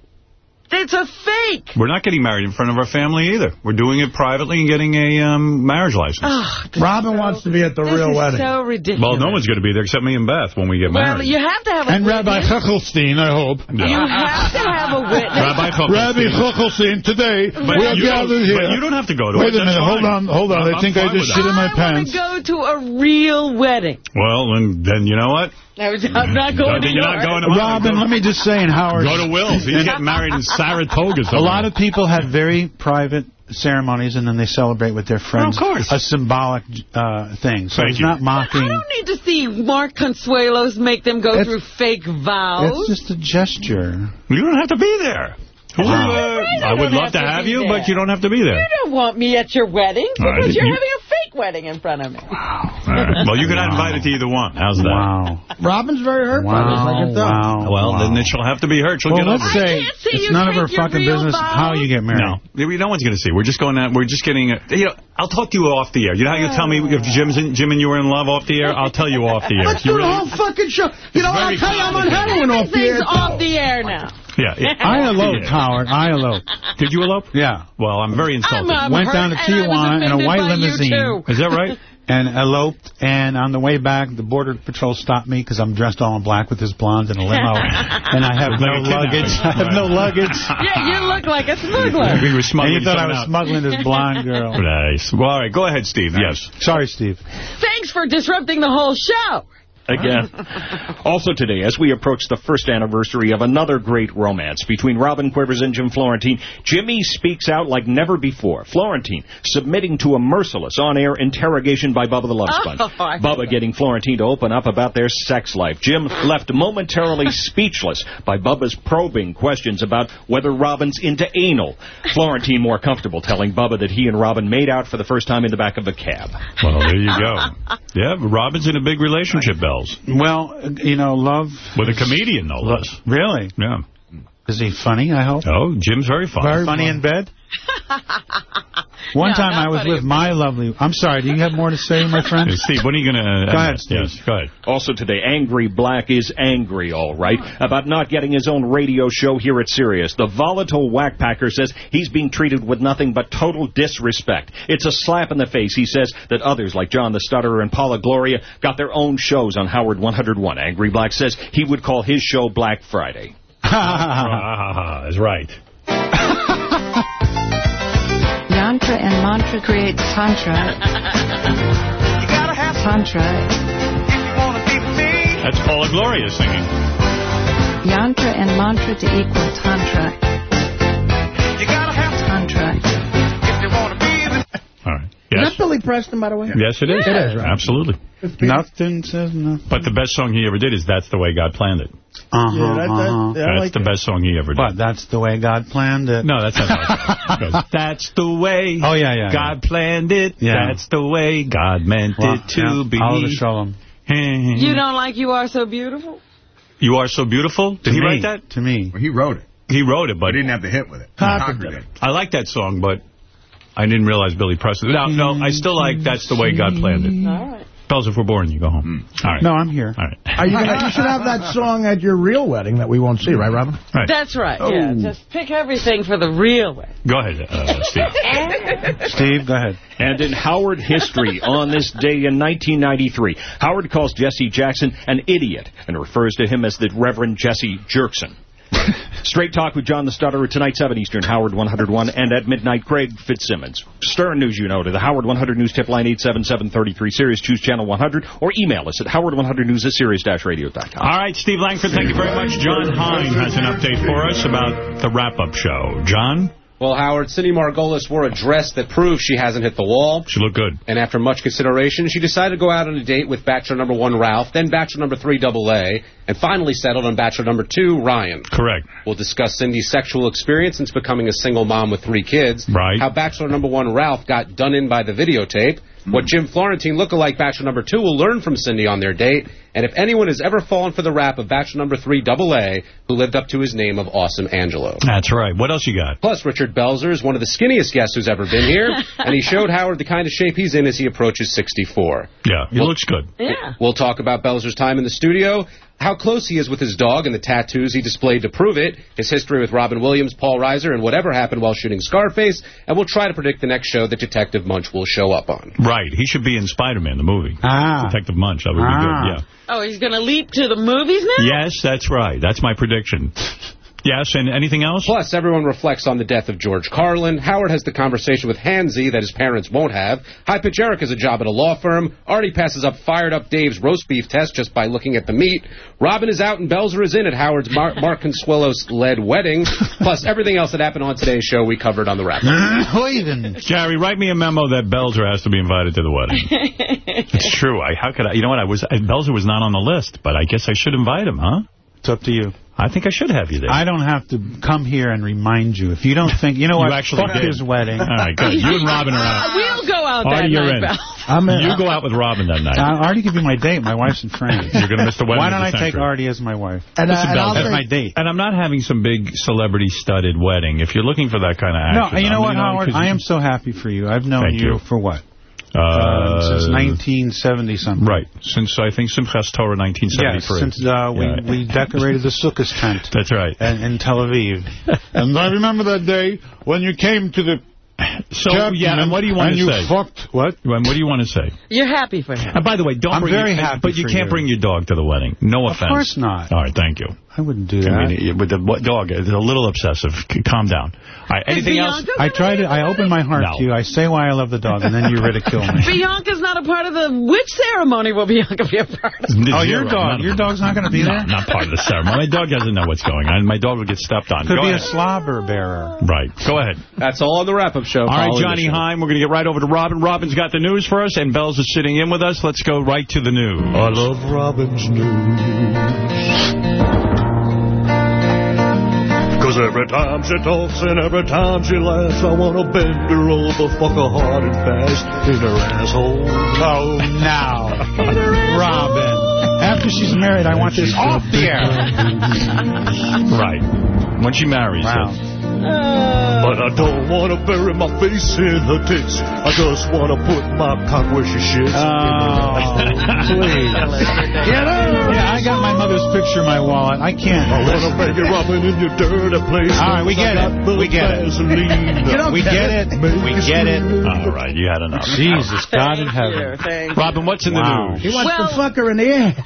It's a fake. We're not getting married in front of our family either. We're doing it privately and getting a um, marriage license. Oh, Robin wants to be at the this real is wedding. so ridiculous. well, no one's going to be there except me and Beth when we get Well, married. you have to have a And Rabbi witness. Huckelstein, I hope. You have to have a witness. Rabbi Huckelstein. Rabbi Huckelstein, today But we are you don't- gathered here. but you don't have to go to Wait it. a minute, hold on, hold on. I'm- I think I'm I fine just shit in my I want pants. to go to a real wedding. Well, then, then you know what? I'm not going to You're not going to mine. Robin, let me just say in Howard. Go to Will's. He's getting married in Saratoga. A lot of people have very private ceremonies and then they celebrate with their friends. of course. A symbolic uh, thing. So Thank he's you. not mocking. I don't need to see Mark Consuelos make them go It's- through fake vows. It's just a gesture. You don't have to be there. Who, uh, I I would love to to have you, there. but you don't have to be there. You don't want me at your wedding All right, because you're you- having a fake wedding in front of me. All right. Well, you can invite it to either one. How's that? Wow. Robin's very hurt by this. I can tell. Wow. Well, wow. then it shall have to be hurt. She'll Well, get let's over it. say it's none of her fucking business vows. how you get married. No, Maybe no one's going to see. We're just going out. We're just getting. A, you know, I'll talk to you off the air. You know how you tell me if Jim's in, Jim and you were in love off the air. I'll tell you off the air. Let's You do the whole fucking show. You know, I'll tell you I'm on complicated. heroin off the air. Everything's off the air now. Yeah. yeah. I eloped, Howard. I eloped. Did you elope? Yeah. Well, I'm very insulted. I'm, I'm Went down to and Tijuana in a white limousine. Is that right? and eloped. And on the way back, the border patrol stopped me because I'm dressed all in black with this blonde in a limo, and I have no luggage. I have no luggage. Yeah, you look like a smuggler. we were And you thought I was out. smuggling this blonde girl. Nice. Well, all right. Go ahead, Steve. Yes. Sorry, Steve. Thanks for disrupting the whole show. Again. Also today, as we approach the first anniversary of another great romance between Robin Quivers and Jim Florentine, Jimmy speaks out like never before. Florentine submitting to a merciless on-air interrogation by Bubba the Love Sponge. Oh, Bubba getting Florentine to open up about their sex life. Jim left momentarily speechless by Bubba's probing questions about whether Robin's into anal. Florentine more comfortable telling Bubba that he and Robin made out for the first time in the back of a cab. Well, there you go. Yeah, Robin's in a big relationship, Well, you know, love. With a comedian, no less. Really? Yeah. Is he funny, I hope? Oh, Jim's very funny. funny in bed? One No, time I was with in my lovely... I'm sorry, do you have more to say, my friend? Yeah, Steve, when are you going to... Go ahead, Steve. Yes, go ahead. Also today, Angry Black is angry, all right, about not getting his own radio show here at Sirius. The volatile whackpacker says he's being treated with nothing but total disrespect. It's a slap in the face, he says, that others like John the Stutterer and Paula Gloria got their own shows on Howard 101. Angry Black says he would call his show Black Friday. Is right. Yantra and mantra creates tantra. Tantra. That's Paula Gloria singing. Yantra and mantra to equal tantra. Tantra. All right. Yes. Is Yes. that Billy Preston, by the way? Yes, it is. It is, right? Absolutely. Nothing says nothing. But the best song he ever did is That's the Way God Planned It. Uh-huh, Yeah, that- that- uh-huh. yeah, That's like the that. best song he ever did. But that's the way God planned it. No, that's not how. That's the way Oh, yeah, yeah. God planned it. Yeah. That's the way God meant Well, it to yeah, be. Oliver Sholem. You don't like You Are So Beautiful? You Are So Beautiful? Did To he me. write that? To me. Well, he wrote it. He wrote it, but... But he didn't have the hit with it. Cocker Cocker did. did. I like that song, but I didn't realize Billy Preston. No, no, I still like That's the Way God Planned It. All right. Bells, if we're boring, you go home. All right. No, I'm here. All right. Are you, gonna, you should have that song at your real wedding that we won't see, right, Robin? Right. That's right. Yeah, just pick everything for the real way. Go ahead, uh, Steve. Steve, go ahead. And in Howard history, on this day in 1993, Howard calls Jesse Jackson an idiot and refers to him as the Reverend Jesse Jerkson. Straight Talk with John the Stutterer tonight, 7 Eastern, Howard 101, and at midnight, Craig Fitzsimmons. Stern News, you know, to the Howard 100 News tip line 877-33 Sirius, choose channel 100, or email us at howard100news at sirius-radio.com. All right, Steve Langford, thank you very much. Jon Hein has an update for us about the wrap-up show. John? Well, Howard, Cindy Margolis wore a dress that proves she hasn't hit the wall. She looked good. And after much consideration, she decided to go out on a date with Bachelor number one, Ralph, then Bachelor number three, Double A, and finally settled on Bachelor number two, Ryan. Correct. We'll discuss Cindy's sexual experience since becoming a single mom with three kids. Right. How Bachelor number one, Ralph, got done in by the videotape. What Jim Florentine lookalike Bachelor number two will learn from Cindy on their date. And if anyone has ever fallen for the rap of Bachelor number three, Double A, who lived up to his name of Awesome Angelo. That's right. What else you got? Plus, Richard Belzer is one of the skinniest guests who's ever been here, and he showed Howard the kind of shape he's in as he approaches 64. Yeah, he looks good. Yeah. We'll talk about Belzer's time in the studio, how close he is with his dog and the tattoos he displayed to prove it, his history with Robin Williams, Paul Reiser, and whatever happened while shooting Scarface, and we'll try to predict the next show that Detective Munch will show up on. Right. He should be in Spider-Man, the movie. Ah. Detective Munch. That would be Ah. good, yeah. Oh, he's going to leap to the movies now? Yes, that's right. That's my prediction. Yes, and anything else? Plus, everyone reflects on the death of George Carlin. Howard has the conversation with Hansy that his parents won't have. High Pitch Eric has a job at a law firm. Artie passes up Fired Up Dave's roast beef test just by looking at the meat. Robin is out and Belzer is in at Howard's Mar- Mark Consuelos-led wedding. Plus, everything else that happened on today's show we covered on the wrap. Jerry, write me a memo that Belzer has to be invited to the wedding. it's true. I How could I? You know what? I was I, Belzer was not on the list, but I guess I should invite him, huh? It's up to you. I think I should have you there. I don't have to come here and remind you. If you don't think, you know You what, actually fuck did. his wedding. All right, good. You and Robin are out. We'll go out that Artie, you're night, in. Bell. I'm in. You go out with Robin that night. I already give you my date. My wife's in France. You're going to miss the wedding Why don't the I take. Artie as my wife? And, uh, Listen, and Bell, I'll that's my date. And I'm not having some big celebrity-studded wedding. If you're looking for that kind of action. No, you know I what, mean, Howard? 'cause I am so happy for you. I've known you, you. for what? Uh, since 1970 something. Right. Since, I think, Simchas Torah 1973. Yes, since uh, we, Yeah. we decorated the Sukkot tent. That's right. In, in Tel Aviv. and I remember that day when you came to the So, yeah, and what do you want and to you say? fucked, what? What do you want to say? You're happy for him. And by the way, don't I'm bring very your, happy But you for can't you. bring your dog to the wedding. No offense. Of course not. All right, thank you. I wouldn't do that. I that. mean, with the what dog, it's a little obsessive. Calm down. All right, anything else? I try to. I open my heart No. to you. I say why I love the dog, and then you ridicule me. Bianca's not a part of the... Which ceremony will Bianca be a part of? Oh, your dog. Your dog's not going to be No, there. not part of the ceremony. My dog doesn't know what's going on. My dog will get stepped on. Could Go be ahead. a slobber bearer. Right. Go ahead. That's all on the wrap-up show. All right, Johnny the. Hein, we're going to get right over to Robin. Robin's got the news for us, and Bells is sitting in with us. Let's go right to the news. I love Robin's news. Cause every time she talks and every time she laughs, I want to bend her over, fuck her hard and fast in her asshole. Oh, now. Robin. After she's married, I want this off the air. Right. When she marries. Wow. Yes. But I don't want to bury my face in her tits. I just want to put my cock where she shits. Oh, please. Get out! Yeah, I got my mother's picture in my wallet. I can't. I want to bang you Robin in your dirty place. All right, we get it. We get it. We get it. We get it. All right, you had enough. Jesus, God in heaven. Robin, what's in the news? He wants Well- to fuck her in the ass.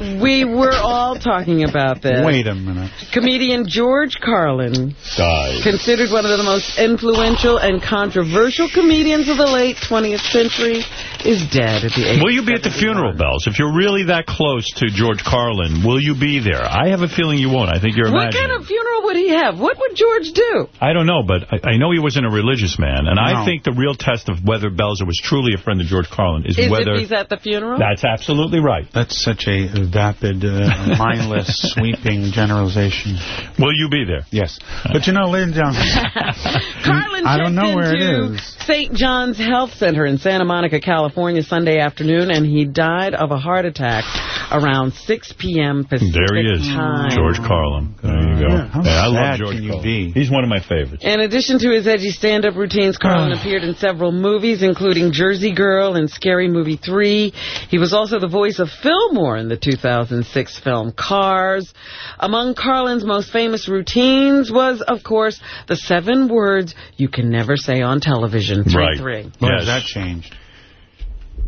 We were all talking about this. Wait a minute. Comedian George Carlin, Died. considered one of the most influential and controversial comedians of the late 20th century, is dead at the age Will you be at the funeral, Bells? If you're really that close to George Carlin, will you be there? I have a feeling you won't. I think you're What imagining. kind of funeral would he have? What would George do? I don't know, but I, I know he wasn't a religious man, and I think the real test of whether Belzer was truly a friend of George Carlin is, Is whether... if he's at the funeral? That's absolutely right. That's such a vapid, uh, mindless, sweeping generalization. Will you be there? Yes. But you know, ladies and gentlemen, Carlin I don't know where it into is. St. John's Health Center in Santa Monica, California, Sunday afternoon, and he died of a heart attack around 6 p.m. Pacific There he is, time. George Carlin. There you go. How Yeah, I love sad George can you Carlin. be? He's one of my favorites. In addition to his edgy stand-up routines, Carlin appeared in several movies, including Jersey Girl and Scary Movie 3. He was also the voice of Fillmore in the 2006 film Cars. Among Carlin's most famous routines was, of course, the seven words you can never say on television. Three, Right. three. Why Yes. has that changed?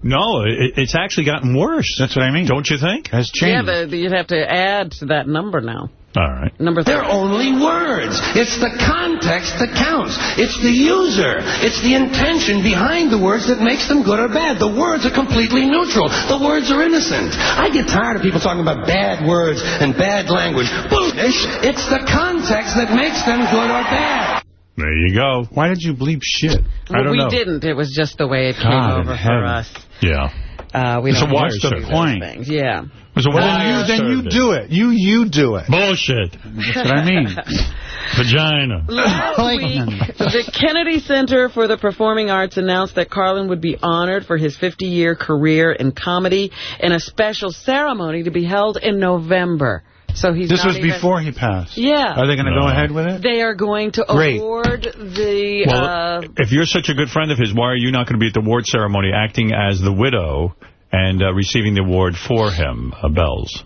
No, it, it's actually gotten worse. That's what I mean. Don't you think? Has Yeah, changed. the, you'd have to add to that number now. All right. Number three. They're only words. It's the context that counts. It's the user. It's the intention behind the words that makes them good or bad. The words are completely neutral. The words are innocent. I get tired of people talking about bad words and bad language. Bullshit. It's the context that makes them good or bad. There you go. Why did you bleep shit? I Well, don't we know. didn't. It was just the way it came God in over for us. Yeah. Uh, we It's don't a wire have to do service. those Point. things. Yeah. It was a Well, then wire you, then you do it. You you do it. Bullshit. That's what I mean. Vagina. Last week, the Kennedy Center for the Performing Arts announced that Carlin would be honored for his 50-year career in comedy in a special ceremony to be held in November. So he's This was even- before he passed. Yeah. Are they going to go ahead with it? They are going to Great. award the... Well, uh, if you're such a good friend of his, why are you not going to be at the award ceremony acting as the widow and uh, receiving the award for him, uh, Bells?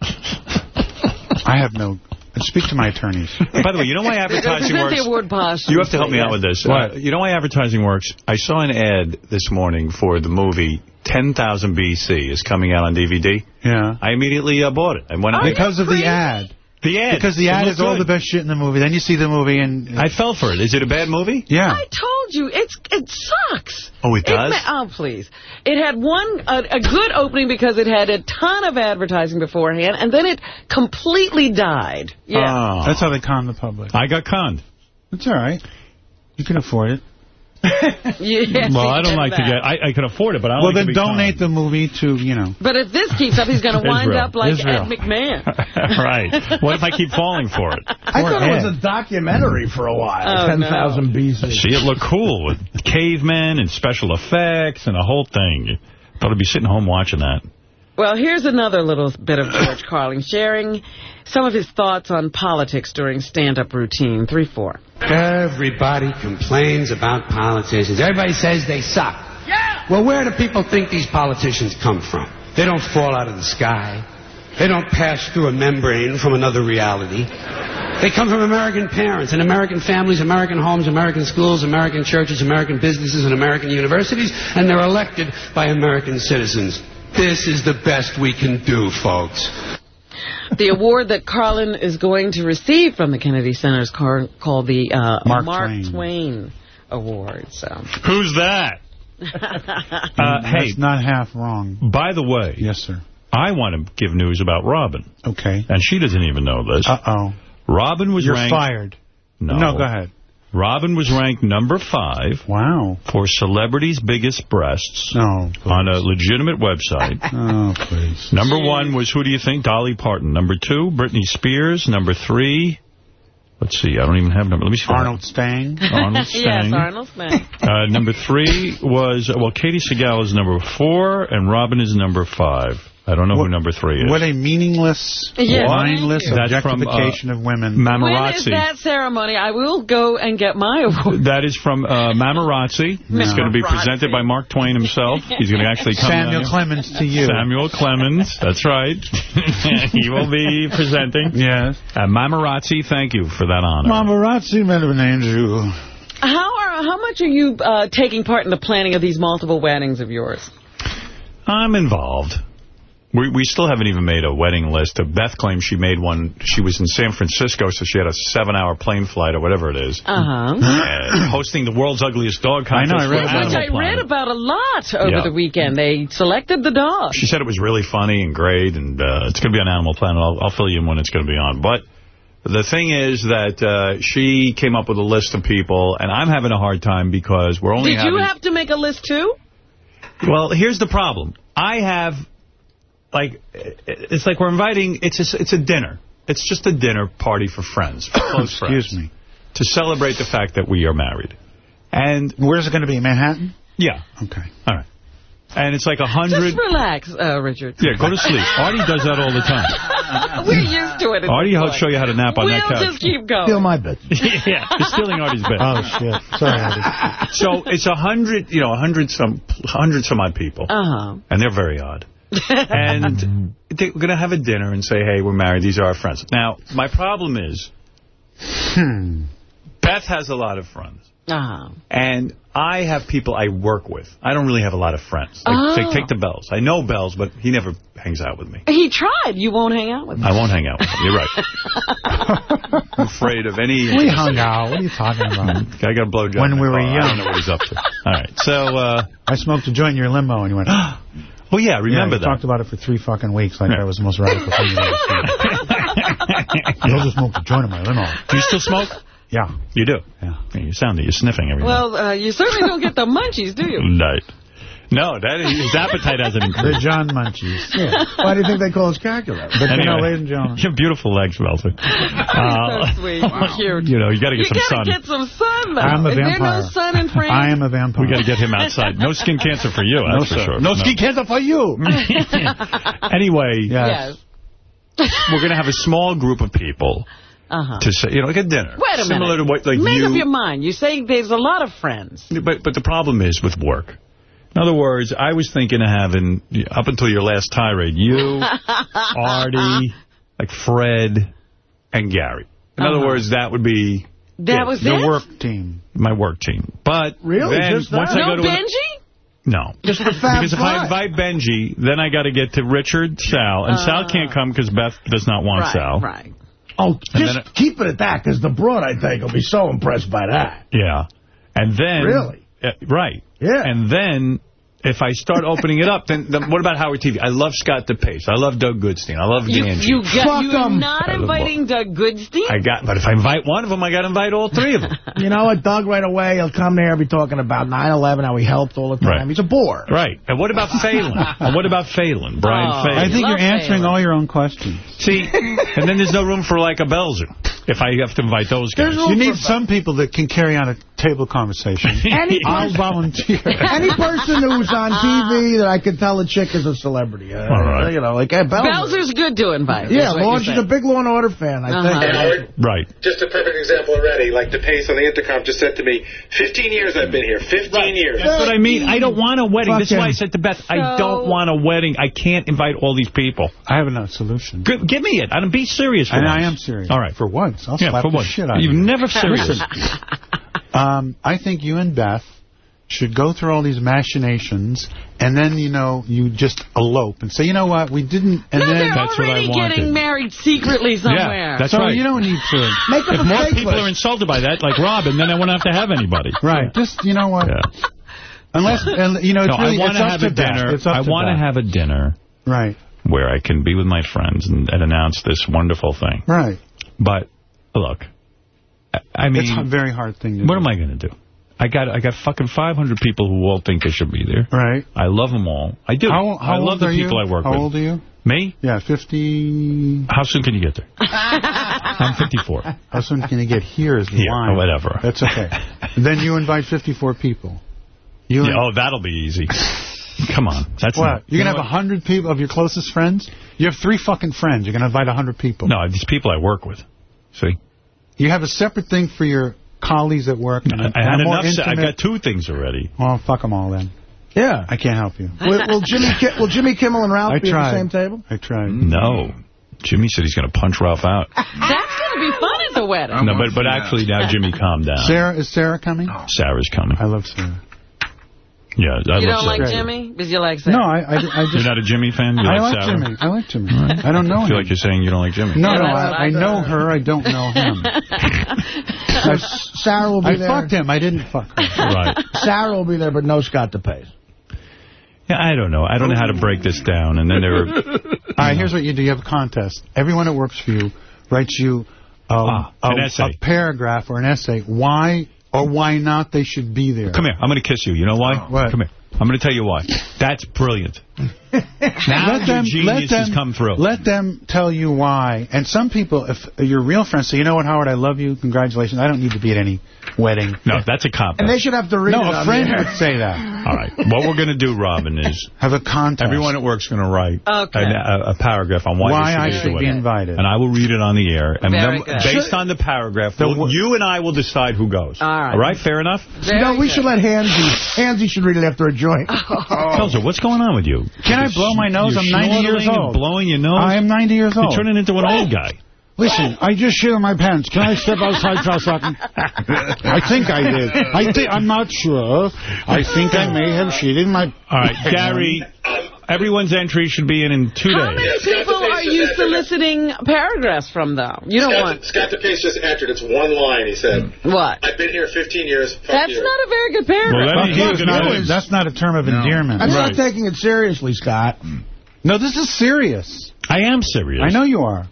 I have no... Speak to my attorneys. By the way, you know why advertising works? the award posture. You have to help me out with this. What? Uh, you know why advertising works? I saw an ad this morning for the movie 10,000 BC is coming out on DVD. Yeah. I immediately uh, bought it. I went out. Because of the ad. The ad. Because the It ad looked is all the best shit in the movie. Then you see the movie and... I fell for it. Is it a bad movie? Yeah. I told you, it's it sucks. Oh, it does? ma- oh, please. It had one, a, a good opening because it had a ton of advertising beforehand, and then it completely died. Yeah. Oh. That's how they con the public. I got conned. It's all right. You can afford it. Yes, well, I don't did like to get... I, I can afford it, but I don't Well, like then to be donate the movie to, you know... But if this keeps up, he's going to wind Israel. up like Israel. Ed McMahon. right. What if I keep falling for it? I thought it was a documentary for a while. Oh, 10,000 BC. See, it looked cool with cavemen and special effects and a whole thing. Thought I'd be sitting home watching that. Well, here's another little bit of George Carlin sharing some of his thoughts on politics during stand-up routine. 3-4. Everybody complains about politicians. Everybody says they suck. Yeah. Well, where do people think these politicians come from? They don't fall out of the sky. They don't pass through a membrane from another reality. They come from American parents and American families, American homes, American schools, American churches, American businesses, and American universities, and they're elected by American citizens. This is the best we can do, folks. The award that Carlin is going to receive from the Kennedy Center is car- called the uh, Mark Twain. Twain. Award. So, Who's that? Uh, hey, That's not half wrong. by the way, Yes, sir. I want to give news about Robin. Okay. And she doesn't even know this. Uh-oh. Robin was You're ranked... fired. No. No, go ahead. Robin was ranked number five Wow. for celebrities' biggest breasts No. on a legitimate website. Oh, please. Number one was, who do you think? Dolly Parton. Number two, Britney Spears. Number three, let's see, I don't even have a number. Let me see. Arnold Stang. Arnold Stang. yes, Arnold Stang. Uh, number three was, well, Katey Sagal is number four, and Robin is number five. I don't know who number three is. What a meaningless, Yes, mindless thank you. That's from, uh, objectification of women. When is that ceremony? I will go and get my award. That is from uh, Mamarazzi. It's going to be presented by Mark Twain himself. He's going to actually come Samuel down. Clemens to you. Samuel Clemens, that's right. he will be presenting. Yes. Uh, Mamarazzi, thank you for that honor. Mamarazzi met an angel. How are how much are you uh, taking part in the planning of these multiple weddings of yours? I'm involved. We we still haven't even made a wedding list. Beth claims she made one. She was in San Francisco, so she had a seven-hour plane flight or whatever it is. Uh-huh. Uh, hosting the world's ugliest dog contest. I know, I read about Which Animal I read about a lot over Yeah. the weekend. They selected the dog. She said it was really funny and great, and uh, it's going to be on Animal Planet. I'll, I'll fill you in when it's going to be on. But the thing is that uh, she came up with a list of people, and I'm having a hard time because we're only Did having... you have to make a list too? Well, here's the problem. I have, like, it's like we're inviting, it's a, it's a dinner. It's just a dinner party for friends, for close friends. Excuse me. To celebrate the fact that we are married. And, Where's it going to be? Manhattan? yeah, Okay. all right. And it's like a hundred... Just relax, uh, Richard. Yeah, go to sleep. Artie does that all the time. We're used to it. Artie this will show you how to nap on we'll that couch. just keep going. Steal my bit. yeah, you're stealing Artie's bed. Oh, shit. Sorry, Andy. So it's a hundred, you know, a hundred some, hundred some odd people. Uh-huh. And they're very odd. And they're going to have a dinner and say, hey, we're married. These are our friends. Now, my problem is, Hmm. Beth has a lot of friends. Uh-huh. And I have people I work with. I don't really have a lot of friends. Like, Oh. take, take the Bells. I know Bells, but he never hangs out with me. He tried. You won't hang out with him. I won't hang out with him. You're right. I'm afraid of any... We hung out. What are you talking about? I got a blowjob. When in we were car. I don't know what he's up to. All right. So, uh, I smoked a joint in your limo, and you went, well, yeah, remember yeah, we that. talked about it for three fucking weeks like that was the most radical thing you've ever seen. You also smoked a joint in my limo. Do you still smoke? Yeah. You do? Yeah. You sound it. You're sniffing everything. Well, uh, you certainly don't get the munchies, do you? Right. No, that is, his appetite hasn't increased. The increased. John Munchies. Yeah. Why do you think they call us calculator? But, you know, ladies and gentlemen, You have beautiful legs, Melton. Uh, so sweet. Cute. you know, you got to get You some gotta sun. get some sun, though. I'm a Is there vampire. no sun in France? I am a vampire. we got to get him outside. No skin cancer for you, that's for sir. sure. No skin cancer for you. anyway, Yes. Yes. we're going to have a small group of people Uh-huh. to say, you know, like a dinner. Wait a Similar minute. to what, like Make you. up your mind. You say there's a lot of friends. But but the problem is with work. In other words, I was thinking of having, up until your last tirade, you, Artie, like Fred, and Gary. In other Uh-huh. words, that would be That it, was the it? work team, my work team. But Really? then Just that? once I No go to an- Benji? no. Just the Fab Because if I invite Benji, then I got to get to Richard, Sal, and Sal can't come because Beth does not want Uh. Right, Sal. right. Oh, And just then keep it at that, because the broad, I think, will be so impressed by that. Yeah. And then... Really? Uh, right. Yeah. And then... If I start opening it up, then, then what about Howard TV? I love Scott DePace. I love Doug Goodstein. I love You, Ganji. you got, Fuck you're 'em. not I love inviting Doug Goodstein? I got, but if I invite one of them, I got to invite all three of them. You know what, Doug, right away, he'll come there and be talking about 9-11, how he helped all the time. Right. He's a bore. Right. And what about Phelan? and what about Phelan? Brian Oh. Phelan. I think Love you're answering Phelan. all your own questions. See, and then there's no room for like a Belzer if I have to invite those guys. You need some people that can carry on a table conversation. Any I'll volunteer. any person who's on TV that I could tell a chick is a celebrity. Uh, All right. You know, like, hey, Belzer. Bowser's good to invite. Yeah, is what Law, you're she's a big Law and Order fan, I Uh-huh. think. Howard, Right. just a perfect example already. Like DePace on the intercom just said to me, 15 years I've been here. 15 years. That's what I mean. I don't want a wedding. Fuck This is why I said to Beth, I don't want a wedding. I can't invite all these people. I have another solution. G give me it. I don't be serious for And once. I am serious. All right. For once. I'll Yeah, slap for the once. shit out of You've you. never serious. Listen, um, I think you and Beth should go through all these machinations, and then, you know, you just elope and say, you know what, we didn't... And no, then they're That's what I already wanted. getting married secretly somewhere. Yeah, that's so right. you don't need to... Make up if a more people list. are insulted by that, like Robin, then I won't have to have anybody. Right. Just, you know what? Yeah. Unless, and, you know, it's No, really, I want it's to up have to a dinner. It's up I to want to have a dinner Right. where I can be with my friends and, and announce this wonderful thing. Right. But look, I, I mean, it's a very hard thing to what do. am I going to do? I got I got fucking 500 people who all think I should be there. Right. I love them all. I do. How, how I love old the are people you? I work How with. old are you? Me? Yeah, 50... How soon can you get there? I'm 54. How soon can you get here is the Yeah, line. whatever. That's okay. then you invite 54 people. You Yeah, oh, that'll be easy. Come on. That's What? not, You're going to know have 100 people of your closest friends? You have three fucking friends. You're going to invite 100 people. No, these people I work with. See? You have a separate thing for your colleagues at work. And I, I had and more enough. se- I've got two things already. Well, fuck them all then. Yeah. I can't help you. will, will, Jimmy, Ki- will Jimmy Kimmel and Ralph I be tried. at the same table? I tried. Mm. No. Jimmy said he's going to punch Ralph out. That's going to be fun at the wedding. no, but but actually now Jimmy calmed down. Sarah, is Sarah coming? Sarah's coming. I love Sarah. Yeah, I you love don't like Sarah. Jimmy? Because you like Sarah. No, I, I, I just... You're not a Jimmy fan? You I like like Jimmy. I like Jimmy. I don't know I feel him. like you're saying you don't like Jimmy. No, Yeah, no, I, I I know her. I don't know him. So Sarah will be I there. fucked him. I didn't fuck her. Right. Sarah will be there, but no Scott DePace. Yeah, I don't know. I don't know how to break this down. And then there were... All right, here's what you do. You have a contest. Everyone that works for you writes you um, Ah, a, an essay. a paragraph or an essay why or why not they should be there. Come here. I'm going to kiss you. You know why? What? Come here. I'm going to tell you why. That's brilliant. Now let them, your let them, has come through. Let them tell you why. And some people, if you're real friends, say, you know what, Howard, I love you. Congratulations. I don't need to be at any wedding. no, that's a cop. And they should have to read No, it a friend the air. would say that. All right. What we're going to do, Robin, is Have a contest. everyone at work's going to write Okay. a, a paragraph on why, why they I should should do be it. invited. And I will read it on the air. And Very then, good. based on the paragraph, The we'll- you and I will decide who goes. All right. All right? Fair enough? You know, we should let Hansy, Hansy should read it after a joint. Belzer, what's going on with you? Can I blow my nose? You're I'm 90 years old. blowing your nose? I am 90 years You're old. turning into an old guy. Listen, I just shit on my pants. Can I step outside for a second? I think I did. I think I'm not sure. I think I may have shitted my. All right, Gary, everyone's entry should be in in two How days. How many people are you soliciting paragraphs from, though? You don't Scott, want... Scott DePace just entered. It's one line. He said, What? I've been here 15 years. Fuck That's you. not a very good Well, paragraph. that Fuck means you, he's it's gonna not- win. that's not a term of endearment. I'm Right. not taking it seriously, Scott. Mm. No, this is serious. I am serious. I know you are.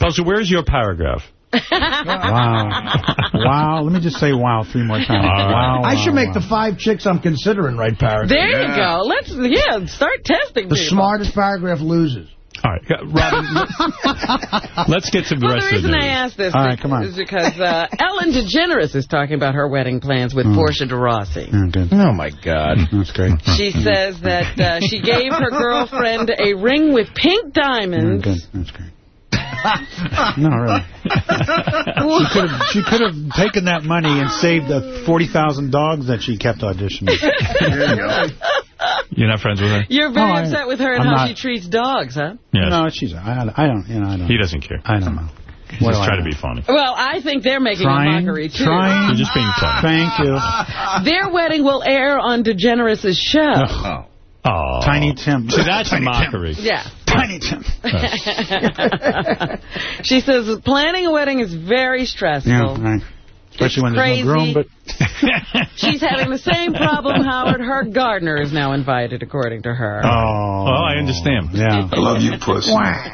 Belzer, where's your paragraph? Wow. wow. Let me just say wow three more times. Wow. I should wow, make wow. the five chicks I'm considering write paragraph. There you go. Let's, yeah, start testing The people. smartest paragraph loses. All right, Robin, let's, let's get to the Well, rest the of the reason news. I asked this All right, come on. is because uh, Ellen DeGeneres is talking about her wedding plans with Portia de Rossi. Mm. Oh, my God. That's great. She says that uh, she gave her girlfriend a ring with pink Mm, diamonds. good. That's great. No, really. She could have she could have taken that money and saved the 40,000 dogs that she kept auditioning. You're not friends with her? You're very Oh, I- upset with her and I'm how not- she treats dogs, huh? Yes. No, she's. I, I don't. You know. I don't. He doesn't care. I don't know. He's What just trying to be funny. Well, I think they're making Trying, a mockery, too. trying. You're just being funny. Thank you. Their wedding will air on DeGeneres' show. Oh. Oh. Tiny Tim. See, that's a Tiny Tim. mockery. Yeah. Tiny Tim. she says planning a wedding is very stressful. Yeah, right. Especially when there's no groom, but She's having the same problem, Howard. Her gardener is now invited, according to her. Oh. Well, I understand. Yeah. I love you, pussy.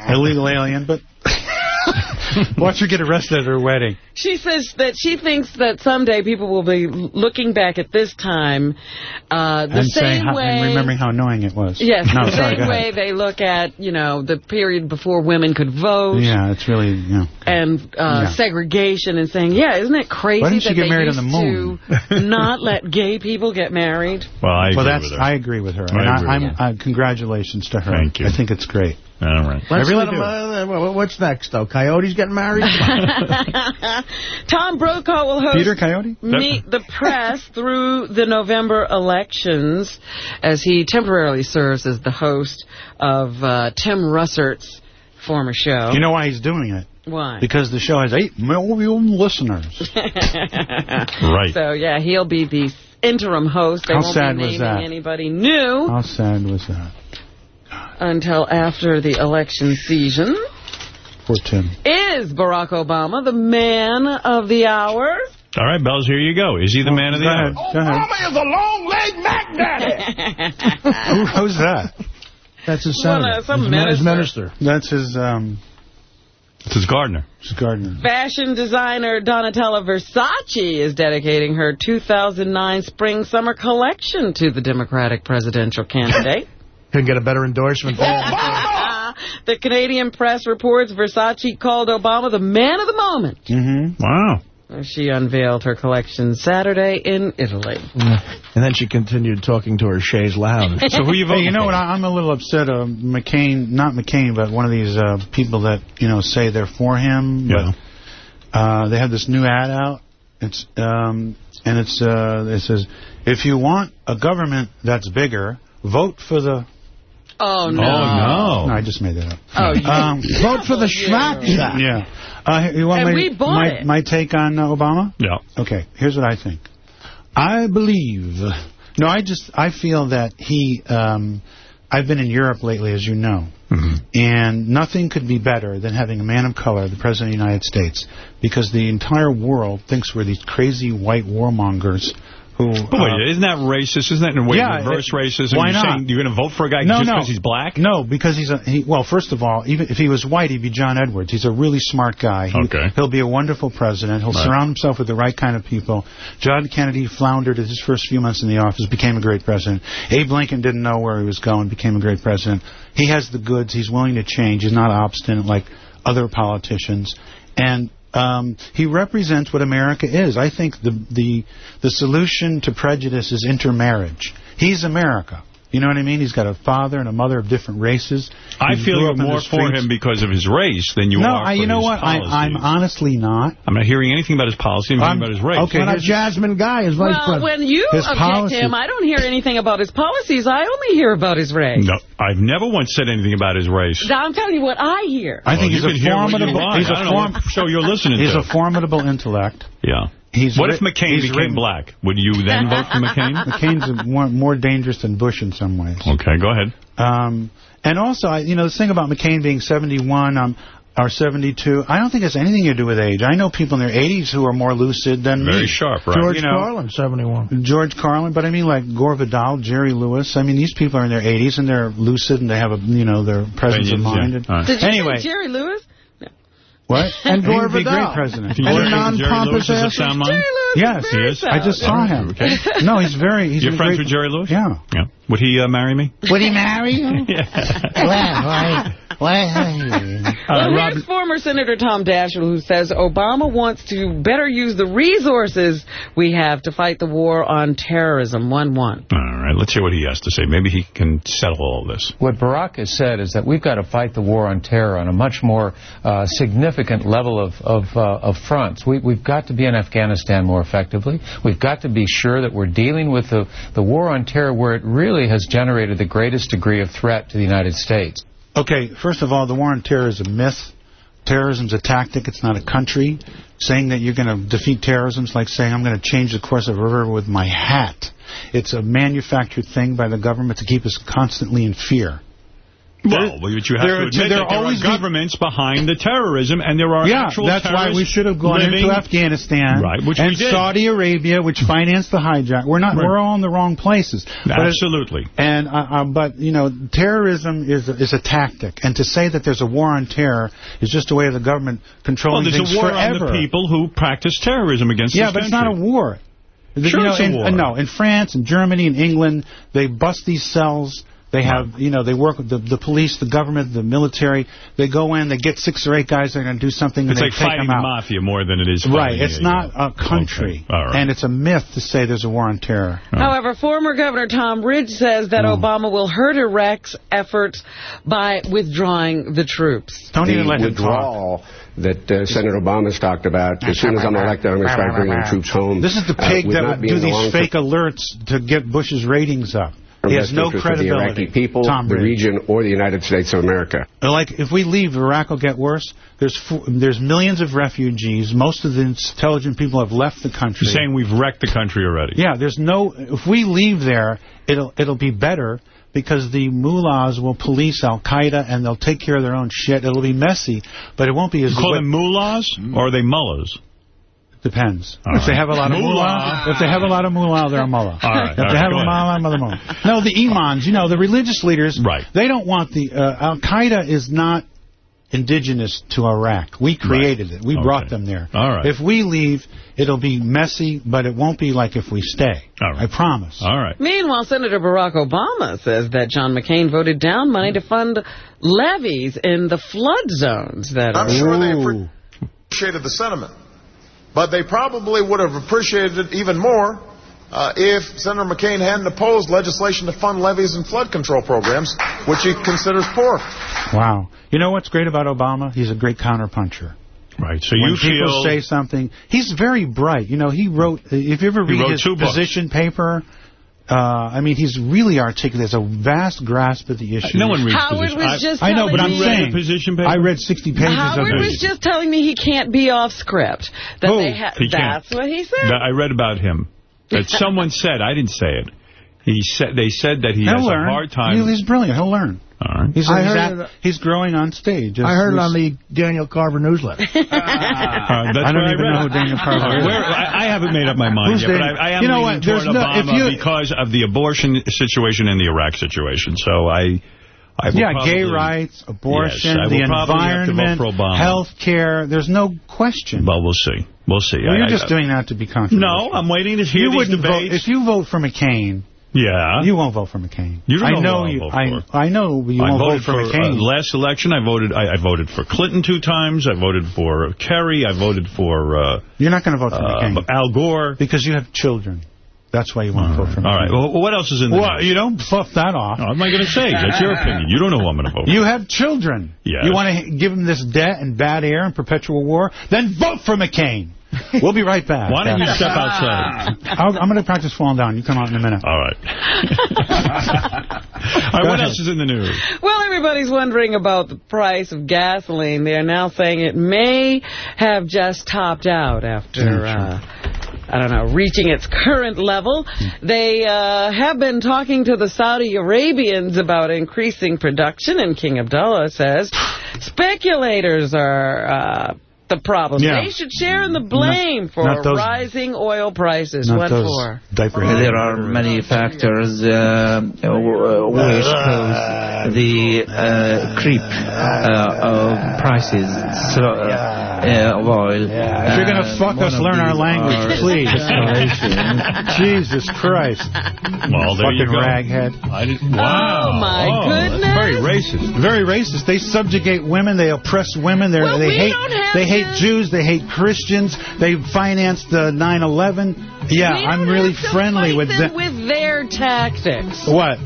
Illegal alien, but watch her get arrested at her wedding. She says that she thinks that someday people will be looking back at this time uh, the and same how, way. and remembering how annoying it was. Yes, No, the sorry, same go way they look at, you know, the period before women could vote Yeah, it's really, yeah. and uh, Yeah. segregation and saying, yeah, isn't it crazy Why didn't she that get they married on used the moon? to not let gay people get married? Well, I agree well, that's, with her. I agree with her. I and agree I, I'm, with uh, congratulations to her. Thank you. I think it's great. All right. Let's really let him, uh, what's next, though? Coyote's getting married? Tom Brokaw will host Peter Coyote? Meet the Press through the November elections as he temporarily serves as the host of uh, Tim Russert's former show. You know why he's doing it? Why? Because the show has 8 million listeners. Right. So, yeah, he'll be the interim host. They How won't sad be was that? anybody new How sad was that? Until after the election season. Poor Tim. Is Barack Obama the man of the hour? All right, Bells, here you go. Is he the man of the hour? ahead. Go ahead. is a long-legged Mac Daddy. Who, who's that? That's his Well, senator. uh, some his, his minister. minister. That's his, um, It's his gardener. his gardener. Fashion designer Donatella Versace is dedicating her 2009 spring-summer collection to the Democratic presidential candidate. Couldn't get a better endorsement. the Canadian press reports Versace called Obama the man of the moment. Mm-hmm. Wow. She unveiled her collection Saturday in Italy. And then she continued talking to her chaise lounge. So who you Hey, you know for? what? I, I'm a little upset. Uh, McCain, not McCain, but one of these uh, people that you know say they're for him. Yeah. But, uh, they have this new ad out. It's um, and it's uh, it says, if you want a government that's bigger, vote for the. Oh, no. Oh, No, I just made that up. Oh, you- Um, Vote for the Schmack Shack. yeah. Uh, you want And my, we bought my, it. my take on uh, Obama? Yeah. Okay, here's what I think. I believe. No, I just I feel that he. Um, I've been in Europe lately, as you know, Mm-hmm. and nothing could be better than having a man of color, the president of the United States, because the entire world thinks we're these crazy white warmongers who. But wait, uh, isn't that racist? Isn't that in a way Yeah, reverse it- racism? why you're not? you're going to vote for a guy no, just no. because he's black? No, because he's a he, well. First of all, even if he was white, he'd be John Edwards. He's a really smart guy. He, Okay. He'll be a wonderful president. He'll Right. surround himself with the right kind of people. John Kennedy floundered his first few months in the office, became a great president. Abe Lincoln didn't know where he was going, became a great president. He has the goods. He's willing to change. He's not obstinate like other politicians. And um, he represents what America is. I think the the the solution to prejudice is intermarriage. He's America. You know what I mean? He's got a father and a mother of different races. I He feel you're up in the more for him because of his race than you no, are for I, you know his what? I, policies. I'm honestly not. I'm not hearing anything about his policy. I'm hearing I'm- about his race. okay, What about here's- Jasmine Guy, his vice Well, president? when you His object policy- him, I don't hear anything about his policies. I only hear about his race. No, I've never once said anything about his race. Now, I'm telling you what I hear. I think he's a can hear what you formidable. He's a don't know form- what show you're listening He's to. a formidable intellect. Yeah. He's What if McCain became written- black? Would you then vote for McCain? McCain's more, more dangerous than Bush in some ways. Okay, go ahead. Um, and also, I, you know, the thing about McCain being 71 um, or 72, I don't think it's anything to do with age. I know people in their 80s who are more lucid than Very me. sharp, right? George you know- Carlin, 71. George Carlin, but I mean like Gore Vidal, Jerry Lewis. I mean, these people are in their 80s and they're lucid and they have a, you know, their presence of mind. yeah. And- All right. Did you Anyway. say Jerry Lewis? What? And He Gore would be a Vidal. great president. You And think a non-pompous Lewis is of ass- sound mind? Jerry Lewis Yes, he is. I just saw him. Okay. No, he's very. He's You're friends great, with Jerry Lewis? Yeah. Yeah. Would he uh, marry me? Would he marry you? yeah. Well, I, Well, here's former Senator Tom Daschle, who says Obama wants to better use the resources we have to fight the war on terrorism. 1-1. All right, let's hear what he has to say. Maybe he can settle all this. What Barack has said is that we've got to fight the war on terror on a much more uh, significant level of, of, uh, of fronts. We, we've got to be in Afghanistan more effectively. We've got to be sure that we're dealing with the, the war on terror where it really has generated the greatest degree of threat to the United States. Okay, first of all, the war on terror is a myth. Terrorism's a tactic. It's not a country. Saying that you're going to defeat terrorism is like saying I'm going to change the course of a river with my hat. It's a manufactured thing by the government to keep us constantly in fear. Well, but you have there- to admit there that there are always be- governments behind the terrorism, and there are yeah, actual that's why we should have gone living- into Afghanistan Right, which and we did. Saudi Arabia, which financed the hijack. We're not. Right. We're all in the wrong places. But- Absolutely. and uh, uh, but you know, terrorism is a, is a tactic, and to say that there's a war on terror is just a way of the government controlling Well, controlling there's things a war forever. on the people who practice terrorism against yeah, but it's not a war. Sure you know, in, uh, no, in France, in Germany, in England, they bust these cells. They have, you know, they work with the, the police, the government, the military. They go in, they get six or eight guys that are going to do something, It's and they like take fighting them the out. mafia more than it is Right, it's a, not uh, a country, okay. All right. and it's a myth to say there's a war on terror. However, former Governor Tom Ridge says that Obama will hurt Iraq's efforts by withdrawing the troops. Don't even the let him withdrawal that uh, Senator Obama's talked about. As soon as I'm elected, I'm going to start bringing troops home. This is the uh, pig would that would do these fake alerts to get Bush's ratings up. Term He has best no interest of the. Iraqi people, Tom the region, or the United States of America. Like, if we leave, Iraq will get worse. There's fo- there's millions of refugees. Most of the intelligent people have left the country. You're saying we've wrecked the country already. Yeah, there's no. If we leave there, it'll it'll be better because the mullahs will police Al Qaeda and they'll take care of their own shit. It'll be messy, but it won't be as. You call them mullahs, or are they mullahs? Depends. All if they have a lot of Mullah. mullah, if they have a lot of mullah, they're a mullah. All right, If all they right, have go a ahead. mullah, mullah, mullah. No, the imams, you know, the religious leaders, Right. they don't want the... Uh, Al Qaeda is not indigenous to Iraq. We created it. We Okay. brought them there. All right. If we leave, it'll be messy, but it won't be like if we stay. All right. I promise. All right. Meanwhile, Senator Barack Obama says that John McCain voted down money to fund levees in the flood zones that are... I'm sure they appreciated the sentiment, but they probably would have appreciated it even more uh, if Senator McCain hadn't opposed legislation to fund levees and flood control programs, which he considers poor. Wow. You know what's great about Obama? He's a great counterpuncher. Right. So when you people feel say something, he's very bright. You know, he wrote. If you ever read wrote his two books. position paper, uh, I mean, he's really articulate. There's a vast grasp of the issue. No one reads Howard position. was just I know, but I'm me- saying. position paper? I read 60 pages Howard of was just telling me he can't be off script. That Who? they ha- He can't. That's what he said. That I read about him. That someone said, I didn't say it. He said They said that he He'll has learn. a hard time. He's brilliant. He'll learn. All right. He's, he's, at- it- he's growing on stage. I heard it on the Daniel Carver newsletter. Uh, I don't even read. know who Daniel Carver is. where- I, I haven't made up my mind Who's yet, but I, I am You know leaning what? Toward no- Obama if you- because of the abortion situation and the Iraq situation. So I, I will yeah, probably, gay rights, abortion, Yes, the will probably have to vote environment, health care. There's no question. Well, we'll see. We'll see. Well, I- you're I- just doing that to be controversial. No, I'm waiting to hear you these wouldn't vote debates. if you vote for McCain. Yeah. You won't vote for McCain. You don't I know know who I'll you. I. I know you I won't vote for, for McCain. uh, last election. I voted. I, I voted for Clinton two times. I voted for Kerry. I voted for uh, You're not going to vote for uh, McCain Al Gore. because you have children. That's why you won't vote for McCain. All right. Well, what else is in the Well, news? you don't fluff that off. No, what am I going to say? That's your opinion. You don't know who I'm going to vote for. You have children. Yes. You want to give them this debt and bad air and perpetual war? Then vote for McCain. We'll be right back. Why don't you step outside? I'll, I'm going to practice falling down. You come out in a minute. All right. All right. What else is in the news? Well, everybody's wondering about the price of gasoline. They're now saying it may have just topped out after, uh, I don't know, reaching its current level. They uh, have been talking to the Saudi Arabians about increasing production, and King Abdullah says speculators are... Uh, the problem. Yeah. They should share in the blame Not- for not those- rising oil prices. Not what those for? diaper There are many factors uh, which cause the uh, creep uh, of prices. So, uh, uh, of oil. If you're going to fuck us, learn our language, please. Jesus Christ. Well, there you go. raghead. I didn't, wow. Oh, my Oh, goodness. very racist. Very racist. They subjugate women. They oppress women. Well, they we hate. don't have They hate to- Jews. They hate Christians. They financed the 9/11. Yeah, I'm really friendly with them them. with their tactics. What?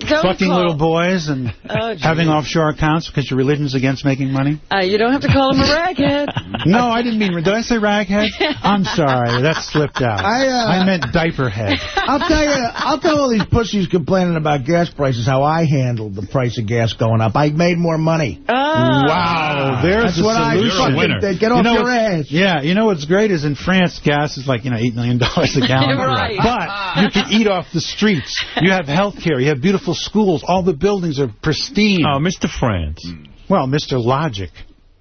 Don't Fucking call- little boys and Oh, having offshore accounts because your religion's against making money? Uh, you don't have to call him a raghead. No, I didn't mean. Did I say raghead? I'm sorry, that slipped out. I, uh, I meant diaper head. I'll tell you, I'll tell all these pussies complaining about gas prices how I handled the price of gas going up. I made more money. Oh. Wow, there's That's a what I solution. fucking winner. did. Get off You know your ass. Yeah, you know what's great is in France, gas is like, you know, $8 million a gallon. Right. But you can eat off the streets. You have health care. You have beautiful schools. All the buildings are pristine. Oh, Mr. France. well, Mr. Logic.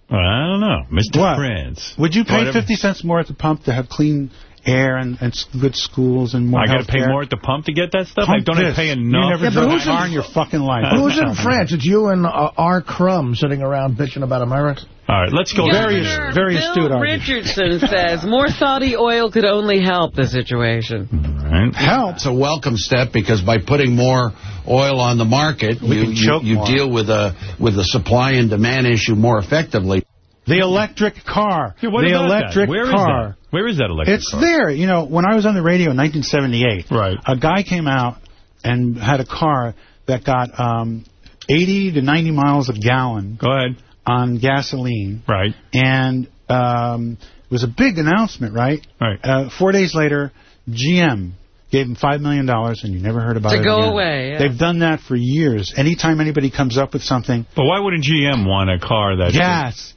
Well, I don't know. Mr. What? France. Would you pay Whatever. 50 cents more at the pump to have clean air and, and good schools and more I got to pay more at the pump to get that stuff? Pump Like, don't I this. pay You enough? never Yeah, but drove a who's in- car in your fucking life. Who's in France? It's you and uh, R. Crumb sitting around bitching about America. All right, let's go. Very- Governor very Bill astute argument. Richardson says more Saudi oil could only help the situation. Right. Help. It's a welcome step because by putting more oil on the market, We you, can you, choke you more. deal with a with the supply and demand issue more effectively. The electric car. Yeah, what the about that? electric Where is car. that? Where is that electric It's car? It's there. You know, when I was on the radio in 1978, Right. a guy came out and had a car that got um, 80 to 90 miles a gallon Go ahead. on gasoline. Right. And um, it was a big announcement, right? Right. Uh, four days later, GM gave him $5 million, and you never heard about To it To go again. away, yeah. They've done that for years. Anytime anybody comes up with something, But why wouldn't GM want a car that... gas.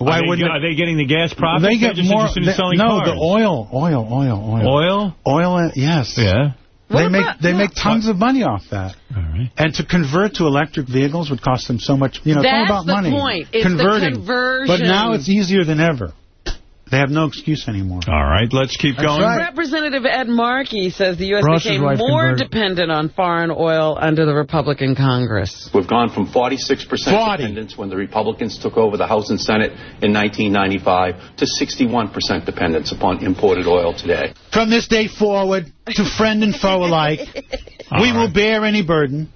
Why are they, wouldn't Are they getting the gas profits? they get just more? in they- selling no, cars. the oil, oil, oil, oil, Oil? oil. uh, Yes. Yeah. They What make about- they make tons of money off that. All right. And to convert to electric vehicles would cost them so much. You know, it's all That's about the money. point. It's the conversion. But now it's easier than ever. They have no excuse anymore. All right, let's keep That's going. right. Representative Ed Markey says the U.S. Ross's became more converted. dependent on foreign oil under the Republican Congress. We've gone from 46% 40. dependence when the Republicans took over the House and Senate in 1995 to 61% dependence upon imported oil today. From this day forward, to friend and foe alike, we will bear any burden,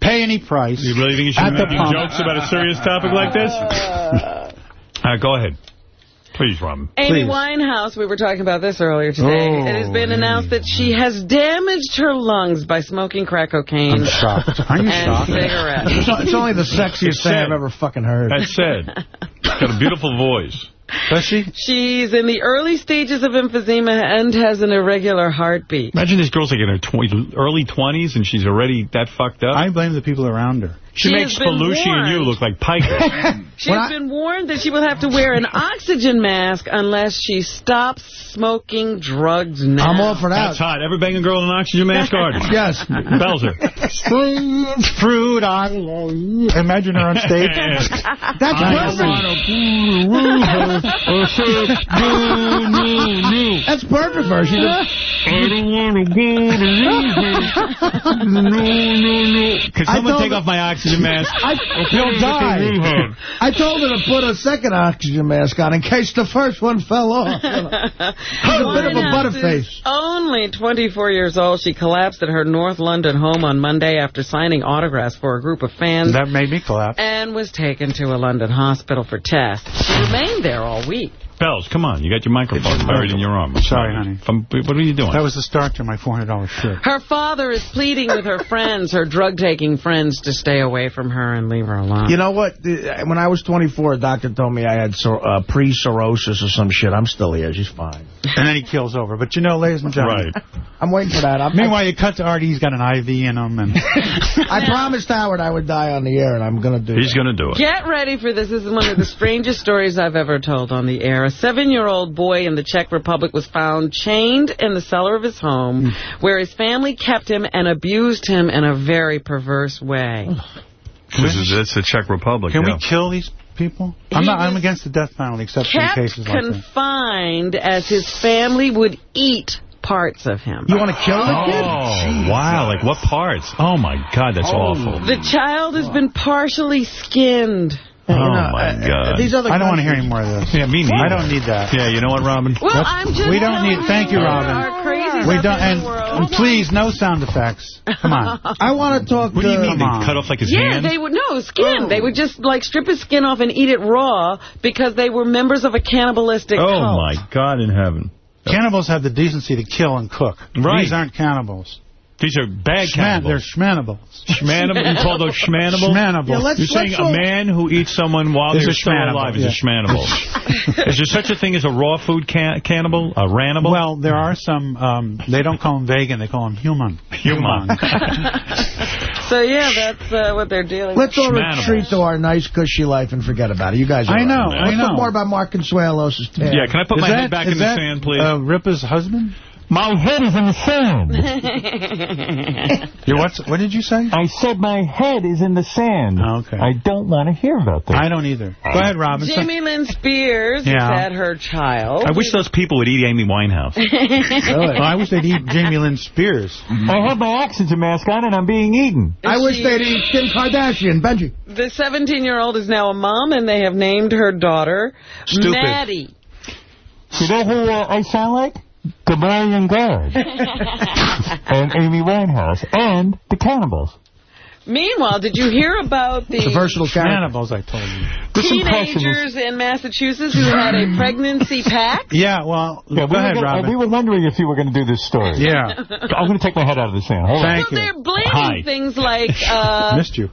pay any price. You really think you should be making pump. jokes about a serious topic like this? All right, go ahead. Please, Robin. Amy Please. Winehouse, we were talking about this earlier today. Oh, it has been announced that she has damaged her lungs by smoking crack cocaine I'm shocked. Aren't you and shocked? cigarettes. It's, it's only the sexiest thing I've ever fucking heard. That's said. She's got a beautiful voice. Does she? She's in the early stages of emphysema and has an irregular heartbeat. Imagine this girl's like in her tw early 20s and she's already that fucked up. I blame the people around her. She, She makes has been Belushi and you look like pikers. she has been warned that she will have to wear an oxygen mask unless she stops smoking drugs now. I'm all for that. That's that. hot. Ever bang a girl in an oxygen mask, artist? Yes. Bells her. Strange fruit I love. Imagine her on stage. That's perfect. That's perfect for her. She just, I don't want to go to rehab. No, no, no. Could I someone take off my oxygen mask? I, You'll die. I told her to put a second oxygen mask on in case the first one fell off. You know. She's a bit of a butterface. Only 24 years old, she collapsed at her North London home on Monday after signing autographs for a group of fans That made me collapse. and was taken to a London hospital for tests. She remained there all week. Bells, come on. You got your microphone buried in your arm. Sorry, honey. From, what are you doing? That was the start to my $400 shirt. Her father is pleading with her friends, her drug-taking friends, to stay away from her and leave her alone. You know what? When I was 24, a doctor told me I had uh, pre-cirrhosis or some shit. I'm still here. She's fine. And then he kills over. But you know, ladies and gentlemen. Right. I'm waiting for that. I'm, Meanwhile, you cut to Artie. He's got an IV in him. and I promised Howard I would die on the air, and I'm going to do it. He's going to do it. Get ready for this. This is one of the strangest stories I've ever told on the air. A seven-year-old boy in the Czech Republic was found chained in the cellar of his home, hmm. where his family kept him and abused him in a very perverse way. This is, it's the Czech Republic. Can yeah. we kill these people? I'm He not. I'm against the death penalty, except in Kept cases like that. confined as his family would eat parts of him. You want to kill the kid? Oh, wow. Like what parts? Oh, my God. That's awful. The child has been partially skinned. Oh, my uh, uh, God. these other I don't want to hear any more of this. Yeah, me neither. I don't need that. Yeah, you know what, Robin? Well, Let's- I'm just we don't need. Thank you, Robin. We don't. And, and please, no sound effects. Come on. I want to talk What do you mean? They cut off like his Yeah, hand? they would no skin. They would just like strip his skin off and eat it raw because they were members of a cannibalistic Oh, cult. my God in heaven. Cannibals have the decency to kill and cook. Right. These aren't cannibals. These are bad Schman- they're cannibals. schmanibals. You call those schmanibals? Schmanibals. Yeah, let's- You're saying let's a all- man who eats someone while Is they're a still schmanimal, alive is a schmanimal. is there such a thing as a raw food can cannibal? A rannibal? Well, there are some. Um, they don't call them vegan. They call them human. Human. So yeah, that's uh, what they're dealing with. Let's all retreat to our nice, cushy life and forget about it. You guys are I right. know, Let's I talk know. more about Mark Consuelos' tale. Yeah, can I put Is my that- head back is in the that, sand, please? Uh, Ripa's husband? My head is in the sand. Your what's, what did you say? I said my head is in the sand. Okay. I don't want to hear about that. I don't either. Go ahead, Robin. Jamie Lynn Spears Yeah. has had her child. I wish those people would eat Amy Winehouse. Well, I wish they'd eat Jamie Lynn Spears. I have my oxygen mask on and I'm being eaten. I wish they'd eat Kim Kardashian. Benji. The 17-year-old is now a mom, and they have named her daughter Stupid. Maddie. You know who uh, I sound like? Gamorrean Guard. and Amy Winehouse. And the Cannibals. Meanwhile, did you hear about the versatile cannibals, I told you. teenagers in Massachusetts who had a pregnancy pact? Yeah, well, Yeah, go we ahead, were gonna- Robin. We were wondering if you were going to do this story. Yeah. I'm going to take my head out of the sand. Hold on. so they're blaming Hi. things like uh, Missed you.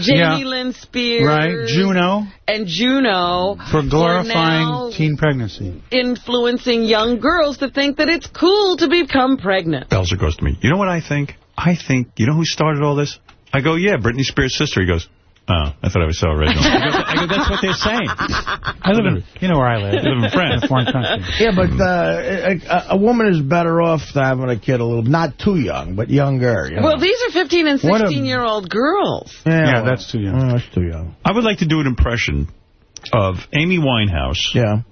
Jamie Yeah. Lynn Spears Right, Juno. and Juno For now glorifying teen pregnancy. influencing young girls to think that it's cool to become pregnant. Belzer goes to me, you know what I think? I think, you know who started all this? I go, yeah, Britney Spears' sister. He goes, oh, I thought I was so original. I go, I go that's what they're saying. I live in, you know where I live. I live in France. a foreign country. Yeah, but uh, a, a woman is better off having a kid a little, not too young, but younger. You know? Well, these are 15 and What a- 16-year-old girls. yeah, that's too young. Oh, that's too young. I would like to do an impression of Amy Winehouse Yeah.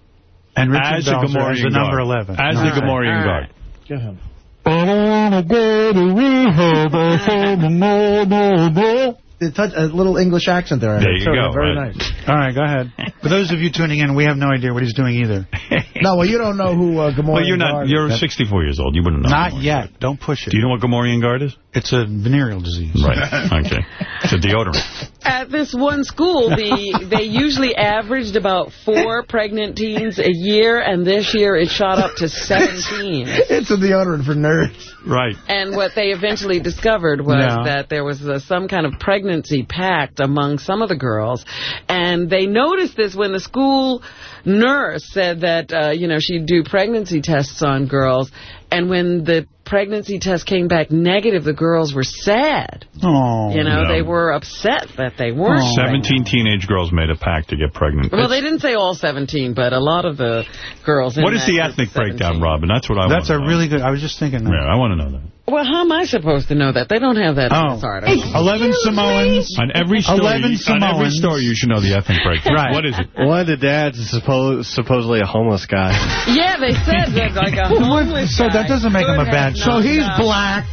And Richard as a Gamorrean as the number guard. 11. As All the right. Gamorrean All guard. Go ahead. I don't want to go to rehab. I said no, no, no. They touch a little English accent there. There you So, go, Very right. nice. All right, go ahead. For those of you tuning in, we have no idea what he's doing either. No, well, you don't know who uh, Gamorrean Well, you're not. Guard. You're 64 years old. You wouldn't know. Not yet. Don't push it. Do you know what Gamorrean guard is? It's a venereal disease. Right. Okay. It's a deodorant. At this one school, the they usually averaged about four pregnant teens a year, and this year it shot up to 17. It's a deodorant for nerds. Right. And what they eventually discovered was Yeah. that there was uh, some kind of pregnancy pact among some of the girls. And they noticed this when the school nurse said that, uh, you know, she'd do pregnancy tests on girls. And when the pregnancy test came back negative, the girls were sad. Oh. You know, no. they were upset that they weren't. pregnant. 17 teenage girls made a pact to get pregnant. Well, they didn't say all 17, but a lot of the girls what is the ethnic breakdown, Robin? That's what I That's want a to know. really good. I was just thinking that. Yeah, I want to know that. Well, how am I supposed to know that? They don't have that in Oh. this article. 11 Samoans. On every story, 11 Samoans. on every Samoans. story, you should know the ethnic breakdown. Right. What is it? One of the dads is suppo supposedly a homeless guy. Yeah, they said that like a homeless So that doesn't make him a bad have So he's out. Black.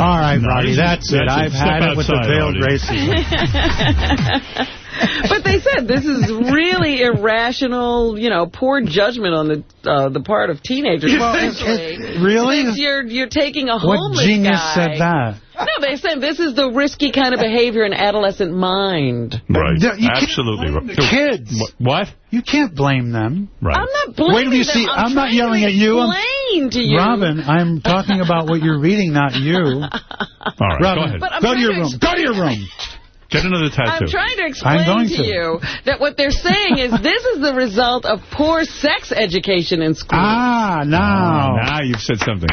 All right, No, Roddy, he's- that's it. that's it. I've Step had it with the veiled Roddy. racism. But they said this is really irrational, you know, poor judgment on the uh, the part of teenagers. Well, especially really? Since you're you're taking a What homeless genius guy. said that? No, they said this is the risky kind of behavior in adolescent mind. Right. You can't Absolutely. blame the right. kids. What? You can't blame them. Right. I'm not blaming Wait till you them. see- I'm, I'm not yelling at you. I'm- Explain to you, Robin, I'm talking about what you're reading, not you. All right, Robin, go ahead. But I'm go to your room. Go to your room. Get another tattoo. I'm trying to explain going to, to. you that what they're saying is this is the result of poor sex education in school. Ah, now. Now you've said something.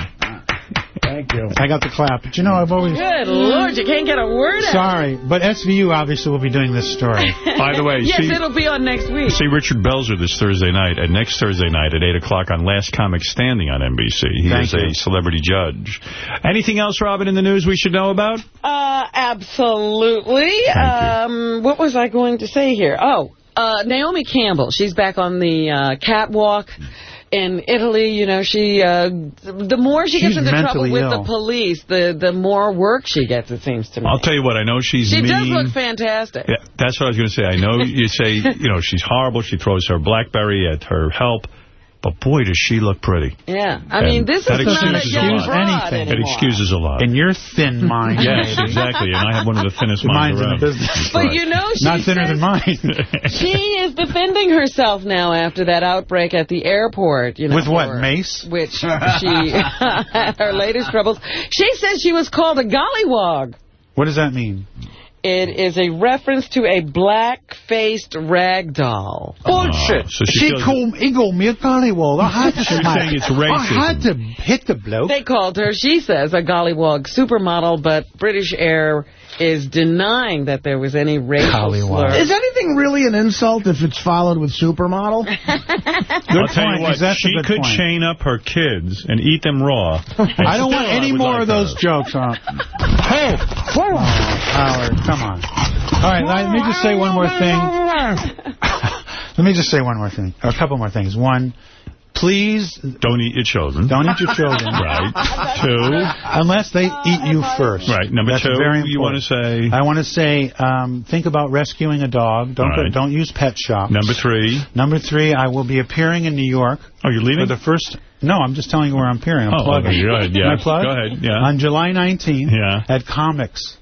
Thank you. I got the clap. But you know, I've always... Good Lord, you can't get a word out. Sorry, but SVU obviously will be doing this story. By the way, yes, see, it'll be on next week. see Richard Belzer this Thursday night, and next Thursday night at 8 o'clock on Last Comic Standing on NBC. He Thank is you. a celebrity judge. Anything else, Robin, in the news we should know about? Uh, absolutely. Um, what was I going to say here? Oh, uh, Naomi Campbell. She's back on the uh, catwalk in Italy, you know, she uh, the more she gets into trouble with ill. the police, the the more work she gets, it seems to me. I'll tell you what, I know she's she mean. does look fantastic. Yeah, that's what I was going to say. I know you say, you know, she's horrible. She throws her BlackBerry at her help. But boy, does she look pretty. Yeah. I mean, this is not a young lot. broad It anymore. excuses a lot. In your thin mind. Yes, exactly. And I have one of the thinnest Your minds mind's in the around. business. But you know, she Not thinner than mine. she is defending herself now after that outbreak at the airport. You know, With what, for- mace? Which she, her latest troubles. She says she was called a gollywog. What does that mean? It mm. is a reference to a black-faced rag doll. Oh, Bullshit. so she she called, he called me a gollywog. I had to She's smack- saying it's I had to hit the bloke. They called her, she says, a gollywog supermodel, but British Air is denying that there was any racial slur. Is anything really an insult if it's followed with supermodel? I'll tell you what, she could point. chain up her kids and eat them raw. I don't want any more of those jokes on. Hey! Oh, Howard, come on. All right, let me just say one more thing. Let me just say one more thing. Or a couple more things. One, please... Don't eat your children. Don't eat your children. right. Two. Unless they eat you first. Right. Number That's two, very you want to say... I want to say, um, think about rescuing a dog. Don't All right. don't use pet shops. Number three. Number three, I will be appearing in New York. Oh, you're leaving? For the first... No, I'm just telling you where I'm appearing. I'm Oh, plugging. okay, go ahead, yeah. Can I plug? Go ahead, yeah. On July 19th Yeah. at Comix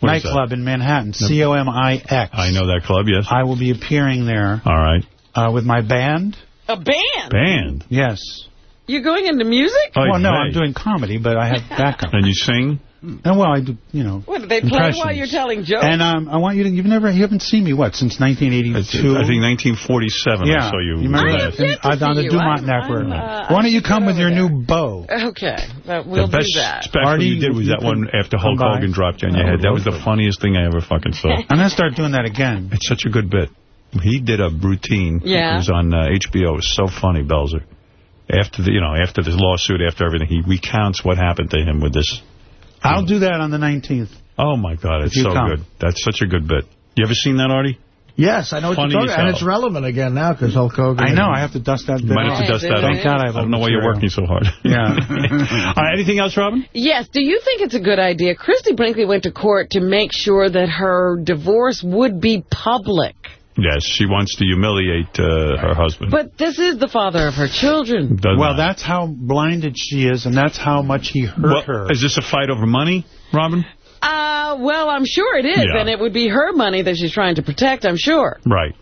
What is that? nightclub in Manhattan, C-O-M-I-X. I know that club, yes. I will be appearing there All right. uh, with my band. A band? Band. Yes. You're going into music? Oh, well, no, hey. I'm doing comedy, but I have backup. And you sing? and well, I do, you know. What, do they play while you're telling jokes? And um, I want you to, you've never, you haven't seen me, what, since 1982? I think 1947 Yeah. I saw you. You remember last. that? In- uh, on the you. Dumont I'm- Network. I'm, uh, Why don't you come with your there. new bow? Okay, that we'll the best do that. special Artie, you did was you that one after Hulk. Hogan dropped you on your head. That was the funniest thing I ever fucking saw. And I'm going to start doing that again. It's such a good bit. He did a routine. Yeah. It was on uh, HBO. It was so funny, Belzer. After the, you know, after this lawsuit, after everything, he recounts what happened to him with this. I'll do that on the 19th. Oh my God, it's so come. good. That's such a good bit. You ever seen that, Artie? Yes, I know what Funny you're talking as about. And it's relevant again now because Hulk Hogan. I know, I have to dust that You might have to dust that Thank. God I I don't know why you're working so hard. Yeah. All right, anything else, Robin? Yes, do you think it's a good idea? Christie Brinkley went to court to make sure that her divorce would be public. Yes, she wants to humiliate uh, her husband. But this is the father of her children. Doesn't Well, matter. that's how blinded she is, and that's how much he hurt Well, her. Is this a fight over money, Robin? Uh, well, I'm sure it is, Yeah. and it would be her money that she's trying to protect, I'm sure, Right.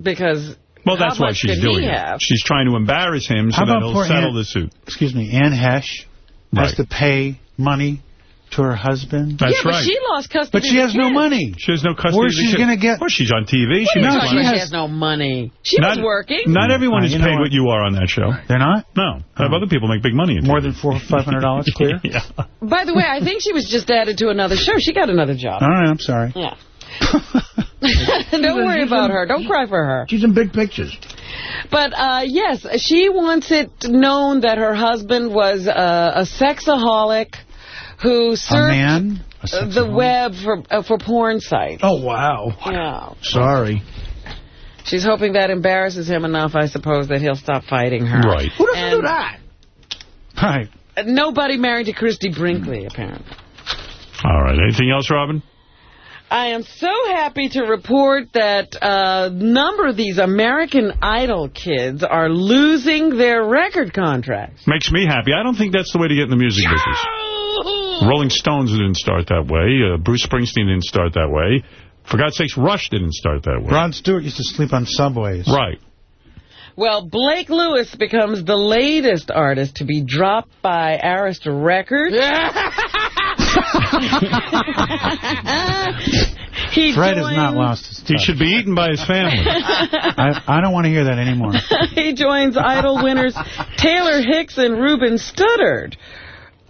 because Well, that's why she's doing it. have? She's trying to embarrass him so How that he'll settle Aunt- the suit. Excuse me, Anne Hesh has to pay money to her husband. That's yeah, but right. she lost custody But she has no kids. money. She has no custody. Where's of she gonna get- Well, she's on TV. What she are makes she about? money. She has- has no money. She Not- was working. Not everyone Uh, is you paid what? what you are on that show. They're not? No. I have other people make big money. More than four, five hundred dollars clear? yeah. By the way, I think she was just added to another show. She got another job. All right, I'm sorry. Yeah. Don't worry about her. Don't cry for her. She's in big pictures. But, uh, yes, she wants it known that her husband was uh, a sexaholic who A searched man? A uh, the web for uh, for porn sites. Oh, wow. Sorry. She's hoping that embarrasses him enough, I suppose, that he'll stop fighting her. Right. Who doesn't And- do that? Right. Uh, Nobody married to Christie Brinkley, apparently. All right. Anything else, Robin? I am so happy to report that a number of these American Idol kids are losing their record contracts. Makes me happy. I don't think that's the way to get in the music business. Rolling Stones didn't start that way. Uh, Bruce Springsteen didn't start that way. For God's sakes, Rush didn't start that way. Rod Stewart used to sleep on subways. Right. Well, Blake Lewis becomes the latest artist to be dropped by Arista Records. he Fred has not lost his He should be eaten by his family. I, I don't want to hear that anymore. he joins Idol winners Taylor Hicks and Ruben Studdard,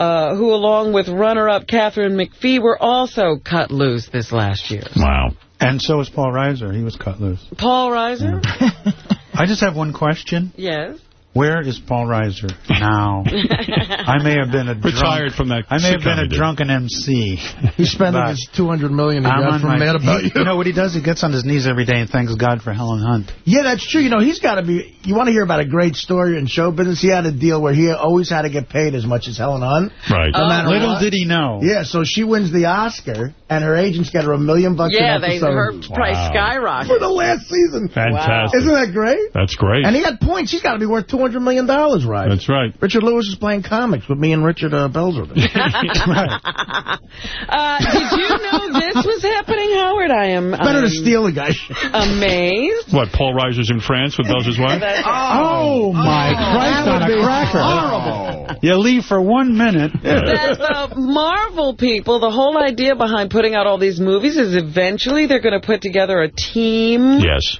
uh, who, along with runner-up Katharine McPhee, were also cut loose this last year. Wow. And so was Paul Reiser. He was cut loose. Paul Reiser? I just have one question. Yes. Where is Paul Reiser now? I may have been a drunk, Retired from that I may have been a sitcom drunken MC. He's spending his $200 million he I'm got from my- Mad About he- You. You know what he does? He gets on his knees every day and thanks God for Helen Hunt. Yeah, that's true. You know, he's got to be... You want to hear about a great story in show business? He had a deal where he always had to get paid as much as Helen Hunt. Right. No matter Little what. did he know. Yeah, so she wins the Oscar, and her agents get her a million bucks Yeah, an they episode. her price Wow. skyrocketed. For the last season. Fantastic. Isn't that great? That's great. And he got points. He's got to be worth $200 million, right? That's right. Richard Lewis is playing comics with me and Richard uh, Belzer. Uh, did you know this was happening, Howard? I am Better I'm to steal a guy. amazed. What, Paul Reiser's in France with Belzer's wife? That's- Oh, my Christ on a cracker. You leave for one minute. that the Marvel people, the whole idea behind putting out all these movies is eventually they're going to put together a team Yes.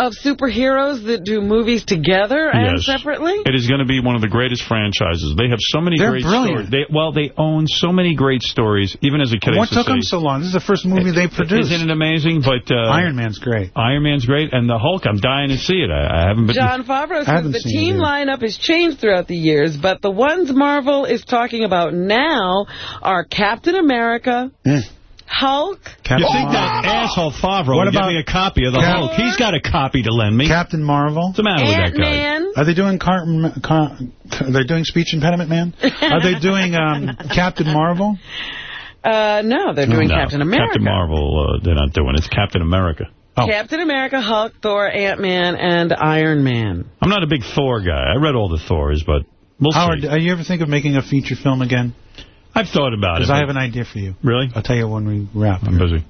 Of superheroes that do movies together and Yes. separately. It is going to be one of the greatest franchises. They have so many They're great brilliant. stories. They, well, they own so many great stories. Even as a kid, What used to took them so long? This is the first movie they produced. Isn't it amazing? But uh, Iron Man's great. Iron Man's great, and the Hulk. I'm dying to see it. I, I haven't been. Jon Favreau says the team lineup has changed throughout the years, but the ones Marvel is talking about now are Captain America, Mm. Hulk, you think that asshole Favreau What would give about me a copy of the Cap- Hulk? He's got a copy to lend me. Captain Marvel. What's the matter with that guy? Ant-Man. Are they doing Car- Car- They're doing Speech Impediment Man? Are they doing um, Captain Marvel? Uh, no, they're doing No, Captain America. Captain Marvel, uh, they're not doing. It's Captain America. Oh. Captain America, Hulk, Thor, Ant-Man, and Iron Man. I'm not a big Thor guy. I read all the Thors, but we'll Howard, see. are you ever think of making a feature film again? I've thought about it. Because I have an idea for you. Really? I'll tell you when we wrap. I'm busy.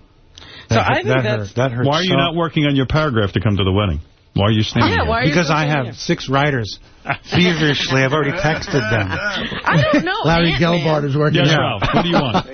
So That, I think that that's- hurt. That hurt Why are you so- not working on your paragraph to come to the wedding? Why are you standing Yeah, here? why are you Because still I have here? six writers feverishly. I've already texted them. I don't know. Larry Gelbart is working Yes, out. Ralph. What do you want?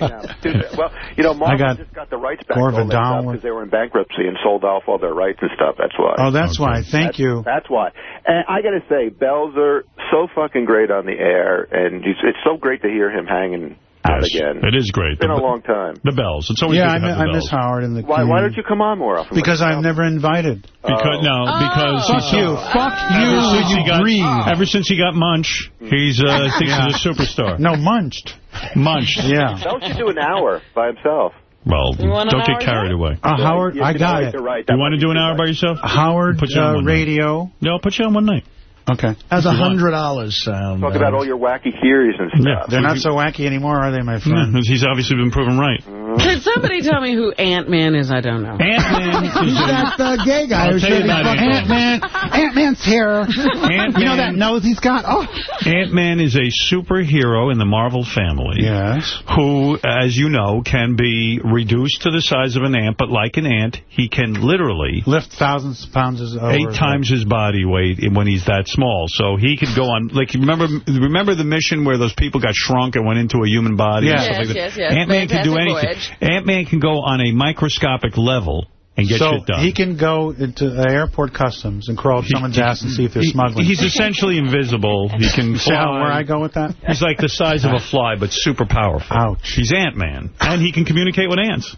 well, you know, Marvel got just got the rights back Gore to all that because they were in bankruptcy and sold off all their rights and stuff. That's why. Oh, that's why. Thank That's- you. That's why. And I got to say, Belzer so fucking great on the air, and he's, it's so great to hear him hanging out Yes, again. It is great. It's been The- a long time. The bells. It's always Yeah, I, good to mi- have the I bells. miss Howard and the Why, why don't you come on more often? Because I'm never invited. Because no, because Fuck he's you. Fuck you. Ever since he You got, breed. ever since he got Munch, he's uh, thinks Yeah. he's a superstar. No, munched. Munch. Yeah. Bell should do an hour by himself. Well, You want an don't get carried yet? away. Uh, Howard, You I got always it. right. You want to do an hour by yourself? Howard Put you on uh, one night. Radio. No, I'll put you on one night. Okay. How's a hundred dollars sound? Talk uh, about all your wacky theories and stuff. Yeah. They're not so wacky anymore, are they, my friend? Yeah, he's obviously been proven right. Could somebody tell me who Ant-Man is? I don't know. Ant-Man He's that uh, gay guy I'll who's tell you really about Ant-Man. Ant-Man. Ant-Man's here. Ant-Man. You know that nose he's got? Oh. Ant-Man is a superhero in the Marvel family. Yes. Who, as you know, can be reduced to the size of an ant, but like an ant, he can literally Lift thousands of pounds over. eight times his body weight when he's that small. So he could go on, like, remember remember the mission where those people got shrunk and went into a human body? Yeah. Yes, like yes, yes. Ant-Man can do anything. Voyage. Ant-Man can go on a microscopic level and get so shit done. he can go into uh, airport customs and crawl up someone's ass and see if they're He- smuggling. He's essentially invisible. He can See how, where. I go with that? He's like the size of a fly, but super powerful. Ouch. He's Ant-Man. And he can communicate with ants.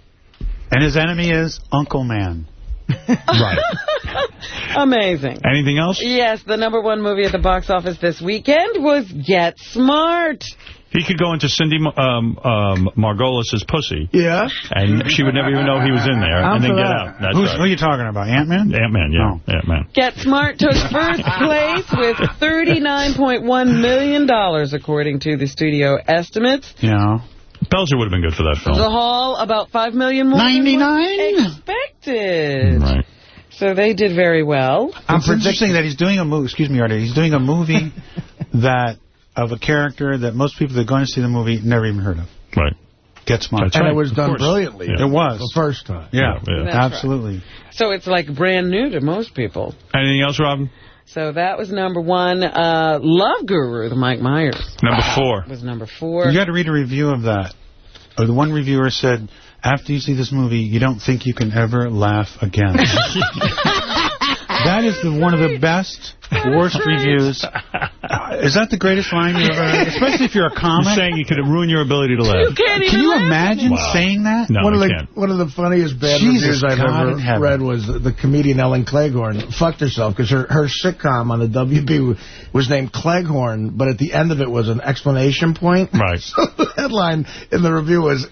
And his enemy is Uncle Man. Right. Amazing. Anything else? Yes, the number one movie at the box office this weekend was Get Smart. He could go into Cindy um, um, Margolis's pussy, Yeah. and she would never even know he was in there, I'm and then get that. out. That's Who's, right. Who are you talking about? Ant-Man? Ant-Man, yeah. Oh. Ant-Man. Get Smart took first place with $39.1 million, dollars, according to the studio estimates. Yeah. Belzer would have been good for that film. The. Hall, about 5 million more 99? was expected. Right. So they did very well. It's interesting that he's doing a movie. Excuse me, Artie. He's doing a movie that of a character that most people that are going to see the movie never even heard of. Right. Gets smart. That's And right. it was done brilliantly. Yeah. It was. The first time. Yeah, Yeah, yeah. That's right. absolutely. So it's like brand new to most people. Anything else, Robin? So that was number one. Uh, Love Guru, the Mike Myers, Number four. was number four. You got to read a review of that. Or the one reviewer said, after you see this movie, you don't think you can ever laugh again. That is the, one of the best, worst reviews. Uh, Is that the greatest line you ever heard? Especially if you're a comic. You're saying you could ruin your ability to laugh. can't Can you imagine Wow. saying that? No, one I of the can't. one of the funniest bad Jesus reviews I've God ever heaven. read was the, the comedian Ellen Cleghorne fucked herself because her her sitcom on the WB was named Cleghorne, but at the end of it was an explanation point. Right. So the headline in the review was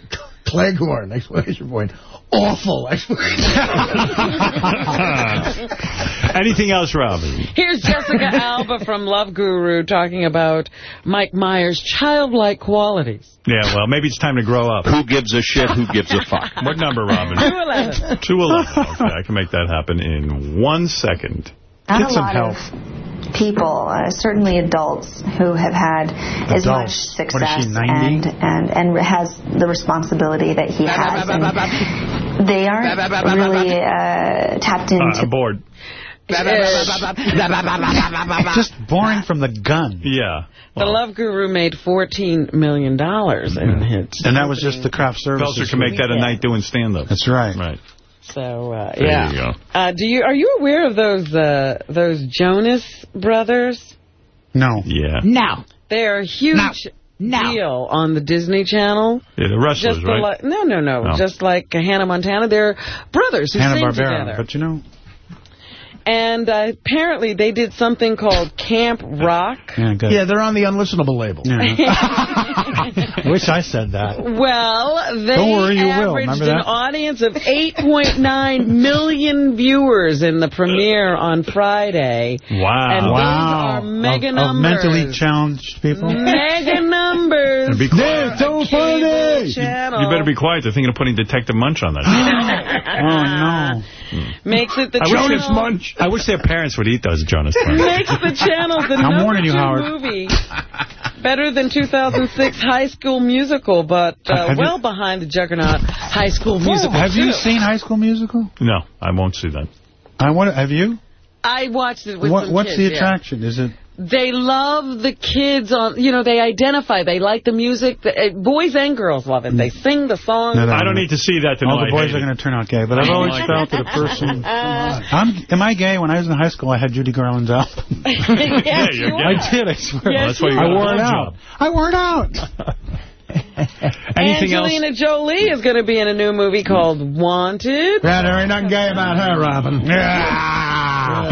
Cleghorne exclamation point. Awful exclamation. Anything else, Robin? Here's Jessica Alba from Love Guru talking about Mike Myers' childlike qualities. Yeah, well, maybe it's time to grow up. Who gives a shit? Who gives a fuck? What number, Robin? 211. 211. Okay, I can make that happen in one second. Not Get a some lot help. of people, uh, certainly adults, who have had as much Adults. What is success she, 90? and, and and has the responsibility that he has. And they aren't really uh, tapped Uh, into. I'm bored. Just boring from the gun. Yeah. The Love Guru made $14 million in hits. And that was just the craft services. Belzer can make that a night doing stand-up. That's right. Right. So, uh, There yeah. you go. Uh, do you Are you aware of those uh, those Jonas brothers? No. Yeah. No. They're a huge deal on the Disney Channel. Yeah, the wrestlers, Just right? li- no, no, no, No. Just like Hannah Montana, they're brothers who sing Hanna-Barbera. together. But you know, And uh, apparently they did something called Camp Rock. yeah, yeah, they're on the unlistenable label. Wish I said that. Well, they worry, averaged an audience of 8.9 million viewers in the premiere on Friday. Wow. And wow. those are mega of, numbers. Of mentally challenged people. Mega numbers. And be quiet. so Cable You, channel. you better be quiet. They're thinking of putting Detective Munch on that. Oh, no. Makes it the I wish, channel. Munch. I wish their parents would eat those Jonas Munch. Makes the channel the I'm number warning you, two Howard. movie. Better than 2006 High School Musical, but uh, Have you- well behind the juggernaut High School Musical. Have you seen High School Musical? No, I won't see that. I want. Have you? I watched it with What, some what's kids, the yeah. attraction? Is it? They love the kids on, you know, they identify, they like the music. The, uh, boys and girls love it. They sing the songs. No, no, I don't need to see that to All know the boys are going to turn out gay, but I've always like felt that a person. I'm, am I gay? When I was in high school, I had Judy Garland's album. yes, you're gay. I did. I swear. Yes, that's why you I wore it blowjob. out. I wore it out. Anything else? Angelina Jolie is going to be in a new movie called Wanted. Yeah, there ain't nothing gay about her, Robin.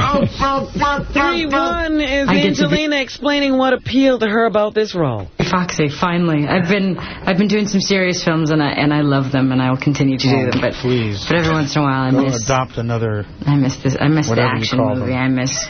Three one is I get to be- Angelina explaining what appealed to her about this role. Foxy, finally. I've been I've been doing some serious films and I and I love them and I will continue to do them. But Please. but every once in a while I Go miss adopt another. I miss this I miss the action movie. them. I miss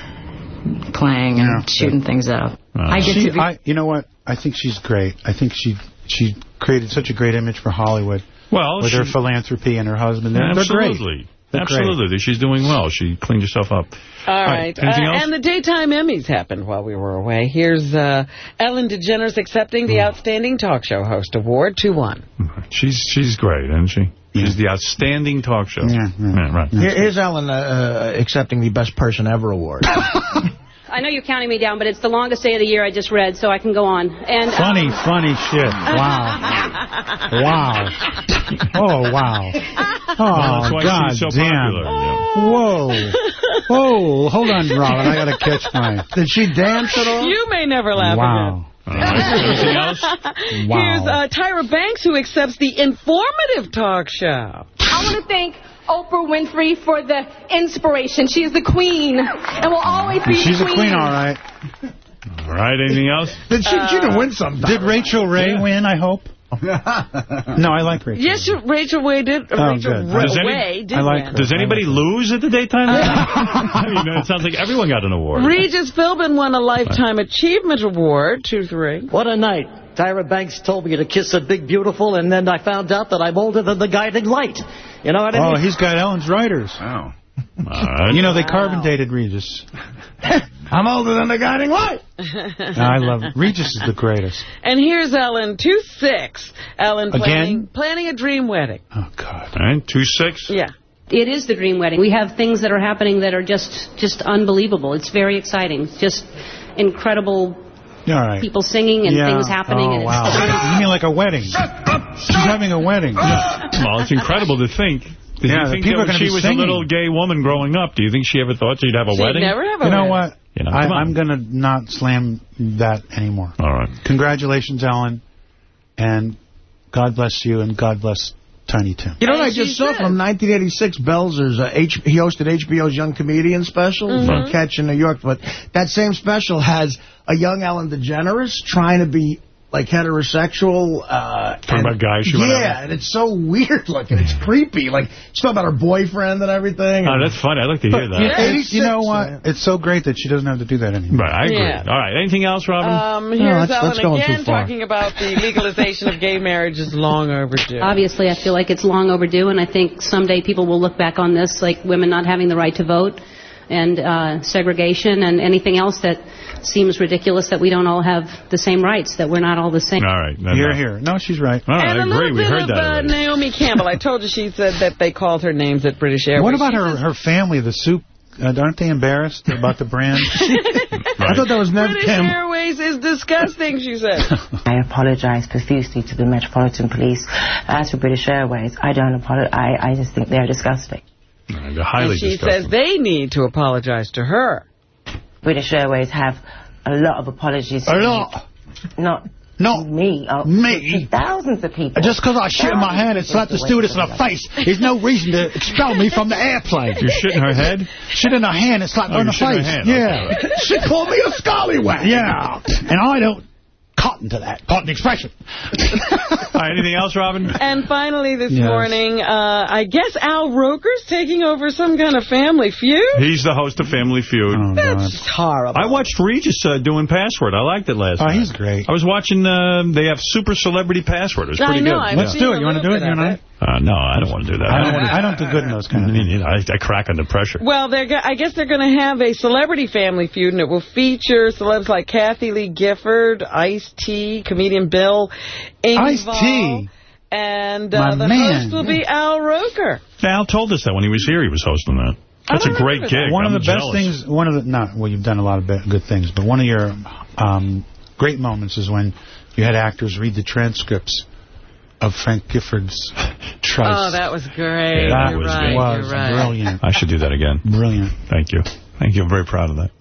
playing and Yeah. shooting things up. Uh, I get She, to be I, you know what? I think she's great. I think she she created such a great image for Hollywood Well, with she- her philanthropy and her husband. They're, they're great. Absolutely. They're great. Absolutely. She's doing well. She cleaned herself up. All All right. right, Uh, and the daytime Emmys happened while we were away. Here's uh, Ellen DeGeneres accepting Hmm. the Outstanding Talk Show Host Award 2-1. She's she's great, isn't she? She's the outstanding talk show. Yeah, yeah. right. Here's Ellen uh, uh, accepting the Best Person Ever award. I know you're counting me down, but it's the longest day of the year I just read, so I can go on. And uh, Funny, funny shit. Wow. wow. Oh, wow. Oh, Well, God so damn. popular. yeah. Whoa. Whoa. Hold on, Robin. I got to catch my... Did she dance at all? You may never laugh Wow. All right. Anything else? again. Wow. Here's uh, Tyra Banks, who accepts the informative talk show. I want to thank Oprah Winfrey for the inspiration. She is the queen and will always be She's the a queen, all right. All right. Anything else? Did she, she didn't uh, win some. Did Rachael Ray win, I hope? no, I like Rachel. Yes, you- Rachel Way did. Oh, Rachel good. Does any- Way did I like her. Does anybody lose at the daytime? Uh, I mean, it sounds like everyone got an award. Regis Philbin won a Lifetime Achievement Award, 2-3. What a night. Tyra Banks told me to kiss a big beautiful, and then I found out that I'm older than the guiding light. You know what I mean? Oh, mean? he's got Ellen's writers. Oh. All right. You know, they carbon dated Regis. I'm older than the guiding light. I love Regis is the greatest. And here's Ellen, 2-6. Ellen Again? planning, planning a dream wedding. Oh, God. All right. Two six. Yeah. it is the dream wedding. We have things that are happening that are just just unbelievable. It's very exciting. It's just incredible All right. people singing and Yeah. things happening. Oh, and it's wow. You mean like a wedding? She's having a wedding. Well, it's incredible to think Do Yeah, you think people that are gonna when she was singing. a little gay woman growing up, do you think she ever thought she'd have a She'd wedding? never have a You know what? You know, I, I'm going to not slam that anymore. All right. Congratulations, Alan, And God bless you, and God bless Tiny Tim. You know what I just saw from 1986? Belzer's, uh, H he hosted HBO's Young Comedian special Mhm. from Catch in New York. But that same special has a young Ellen DeGeneres trying to be like heterosexual. Uh, Talking and- about guys she went Yeah, and it's so weird looking. It's creepy. Like, she's talking about her boyfriend and everything. Oh, that's funny. I'd like to hear that. You, you know what? man. It's so great that she doesn't have to do that anymore. Right, I agree. Yeah. All right. Anything else, Robin? Um, No, here's that's- that's Ellen going again too far. talking about the legalization of gay marriage is long overdue. Obviously, I feel like it's long overdue, and I think someday people will look back on this like women not having the right to vote and uh, segregation and anything else that seems ridiculous that we don't all have the same rights, that we're not all the same. All right. then, Here, uh, here. No, she's right. All right, and I a agree. little We bit heard of that uh. Naomi Campbell. I told you she said that they called her names at British Airways. What about She her, her family, the soup? Uh, aren't they embarrassed about the brand? I thought that was Nev British Kim. Airways is disgusting, she said. I apologize profusely to the Metropolitan Police. As for British Airways, I don't apologize. I, I just think they're disgusting. All right, They're highly and she disgusting. says they need to apologize to her. British Airways have a lot of apologies. A lot. Not No. me. Oh, Me? Thousands of people. Just because I shit in my hand and slapped the stewardess in the face is no reason to expel me from the airplane. You shit in her head? Shit in her hand and slapped Oh, her in the shit in her face. hand. Yeah. Okay. she called me a scallywag. Yeah. And I don't cotton to that. Pardon the expression. All right, anything else, Robin? And finally this Yes. morning, uh, I guess Al Roker's taking over some kind of family feud? He's the host of Family Feud. Oh, God. That's horrible. I watched Regis uh, doing Password. I liked it last Oh, night. he's great. I was watching, uh, they have Super Celebrity Password. It was I pretty know, good. I've Let's do it. You want to do it? bit You of and I? Uh, no, I don't want to do that. I don't, I don't do good in those kind of things. I, I crack under pressure. Well, they're I guess they're going to have a celebrity family feud, and it will feature celebs like Kathie Lee Gifford, Ice-T, comedian Bill Ice-T? And uh, the man. host will be Al Roker. Al told us that when he was here, he was hosting that. That's a great remember gig. that. One I'm of the best things, one of the, not, well, you've done a lot of good things, but one of your um, great moments is when you had actors read the transcripts of Frank Gifford's Trice. Oh, that was great. Yeah, that you're was right, was you're right. brilliant. I should do that again. Brilliant. Thank you. Thank you. I'm very proud of that.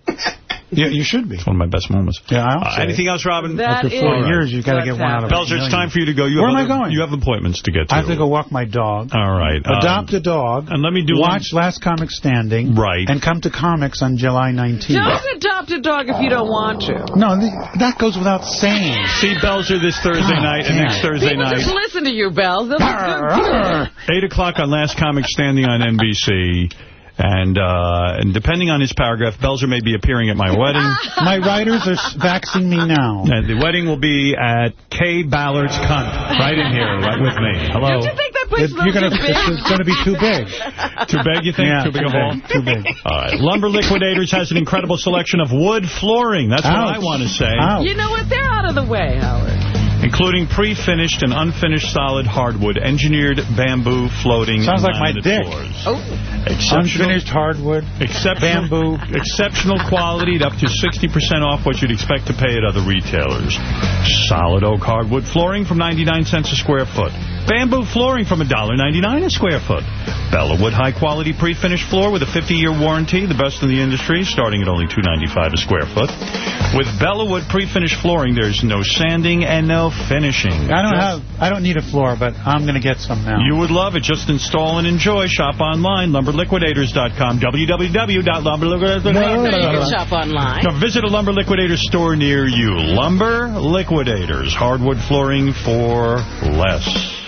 Yeah, you should be. It's one of my best moments. Yeah, I'll Uh, anything it. else, Robin? That After 40 is years, you've got to what's get one out of happening. Belzer, it's time for you to go. You Where have am I going? You have appointments to get to. I have to go walk my dog. All right. um, Adopt a dog. And let me do Watch Last Comic Standing. Right. And come to Comix on July 19th. Don't adopt a dog if you don't want to. No, th- that goes without saying. See Belzer this Thursday God night and next Thursday People night. just listen to you, Bells. They'll look good, too. 8 o'clock on Last Comic Standing on NBC. And uh, and depending on his paragraph, Belzer may be appearing at my wedding. My writers are s- vaxing me now. And the wedding will be at Kaye Ballard's Cunt, right in here, right with me. Hello. Don't you think that place is a You're gonna, too big? it's going to be too big. Too big, you think? Yeah, too big a too hole? too big. All right. Lumber Liquidators has an incredible selection of wood flooring. That's what I want to say. Ouch. You know what? They're out of the way, Howard. Including pre-finished and unfinished solid hardwood, engineered bamboo floating Sounds like my dick. floors. Oh. Exceptional, Unfinished hardwood. exceptional, Bamboo. exceptional quality at up to 60% off what you'd expect to pay at other retailers. Solid oak hardwood flooring from 99 cents a square foot. Bamboo flooring from $1.99 a square foot. Bellawood high-quality pre-finished floor with a 50-year warranty, the best in the industry, starting at only $2.95 a square foot. With Bellawood pre-finished flooring, there's no sanding and no finishing. I don't Just- have. I don't need a floor, but I'm going to get some now. You would love it. Just install and enjoy. Shop online, lumberliquidators.com, www.lumberliquidators.com. Now you can shop online. Now visit a Lumber Liquidators store near you. Lumber Liquidators, hardwood flooring for less.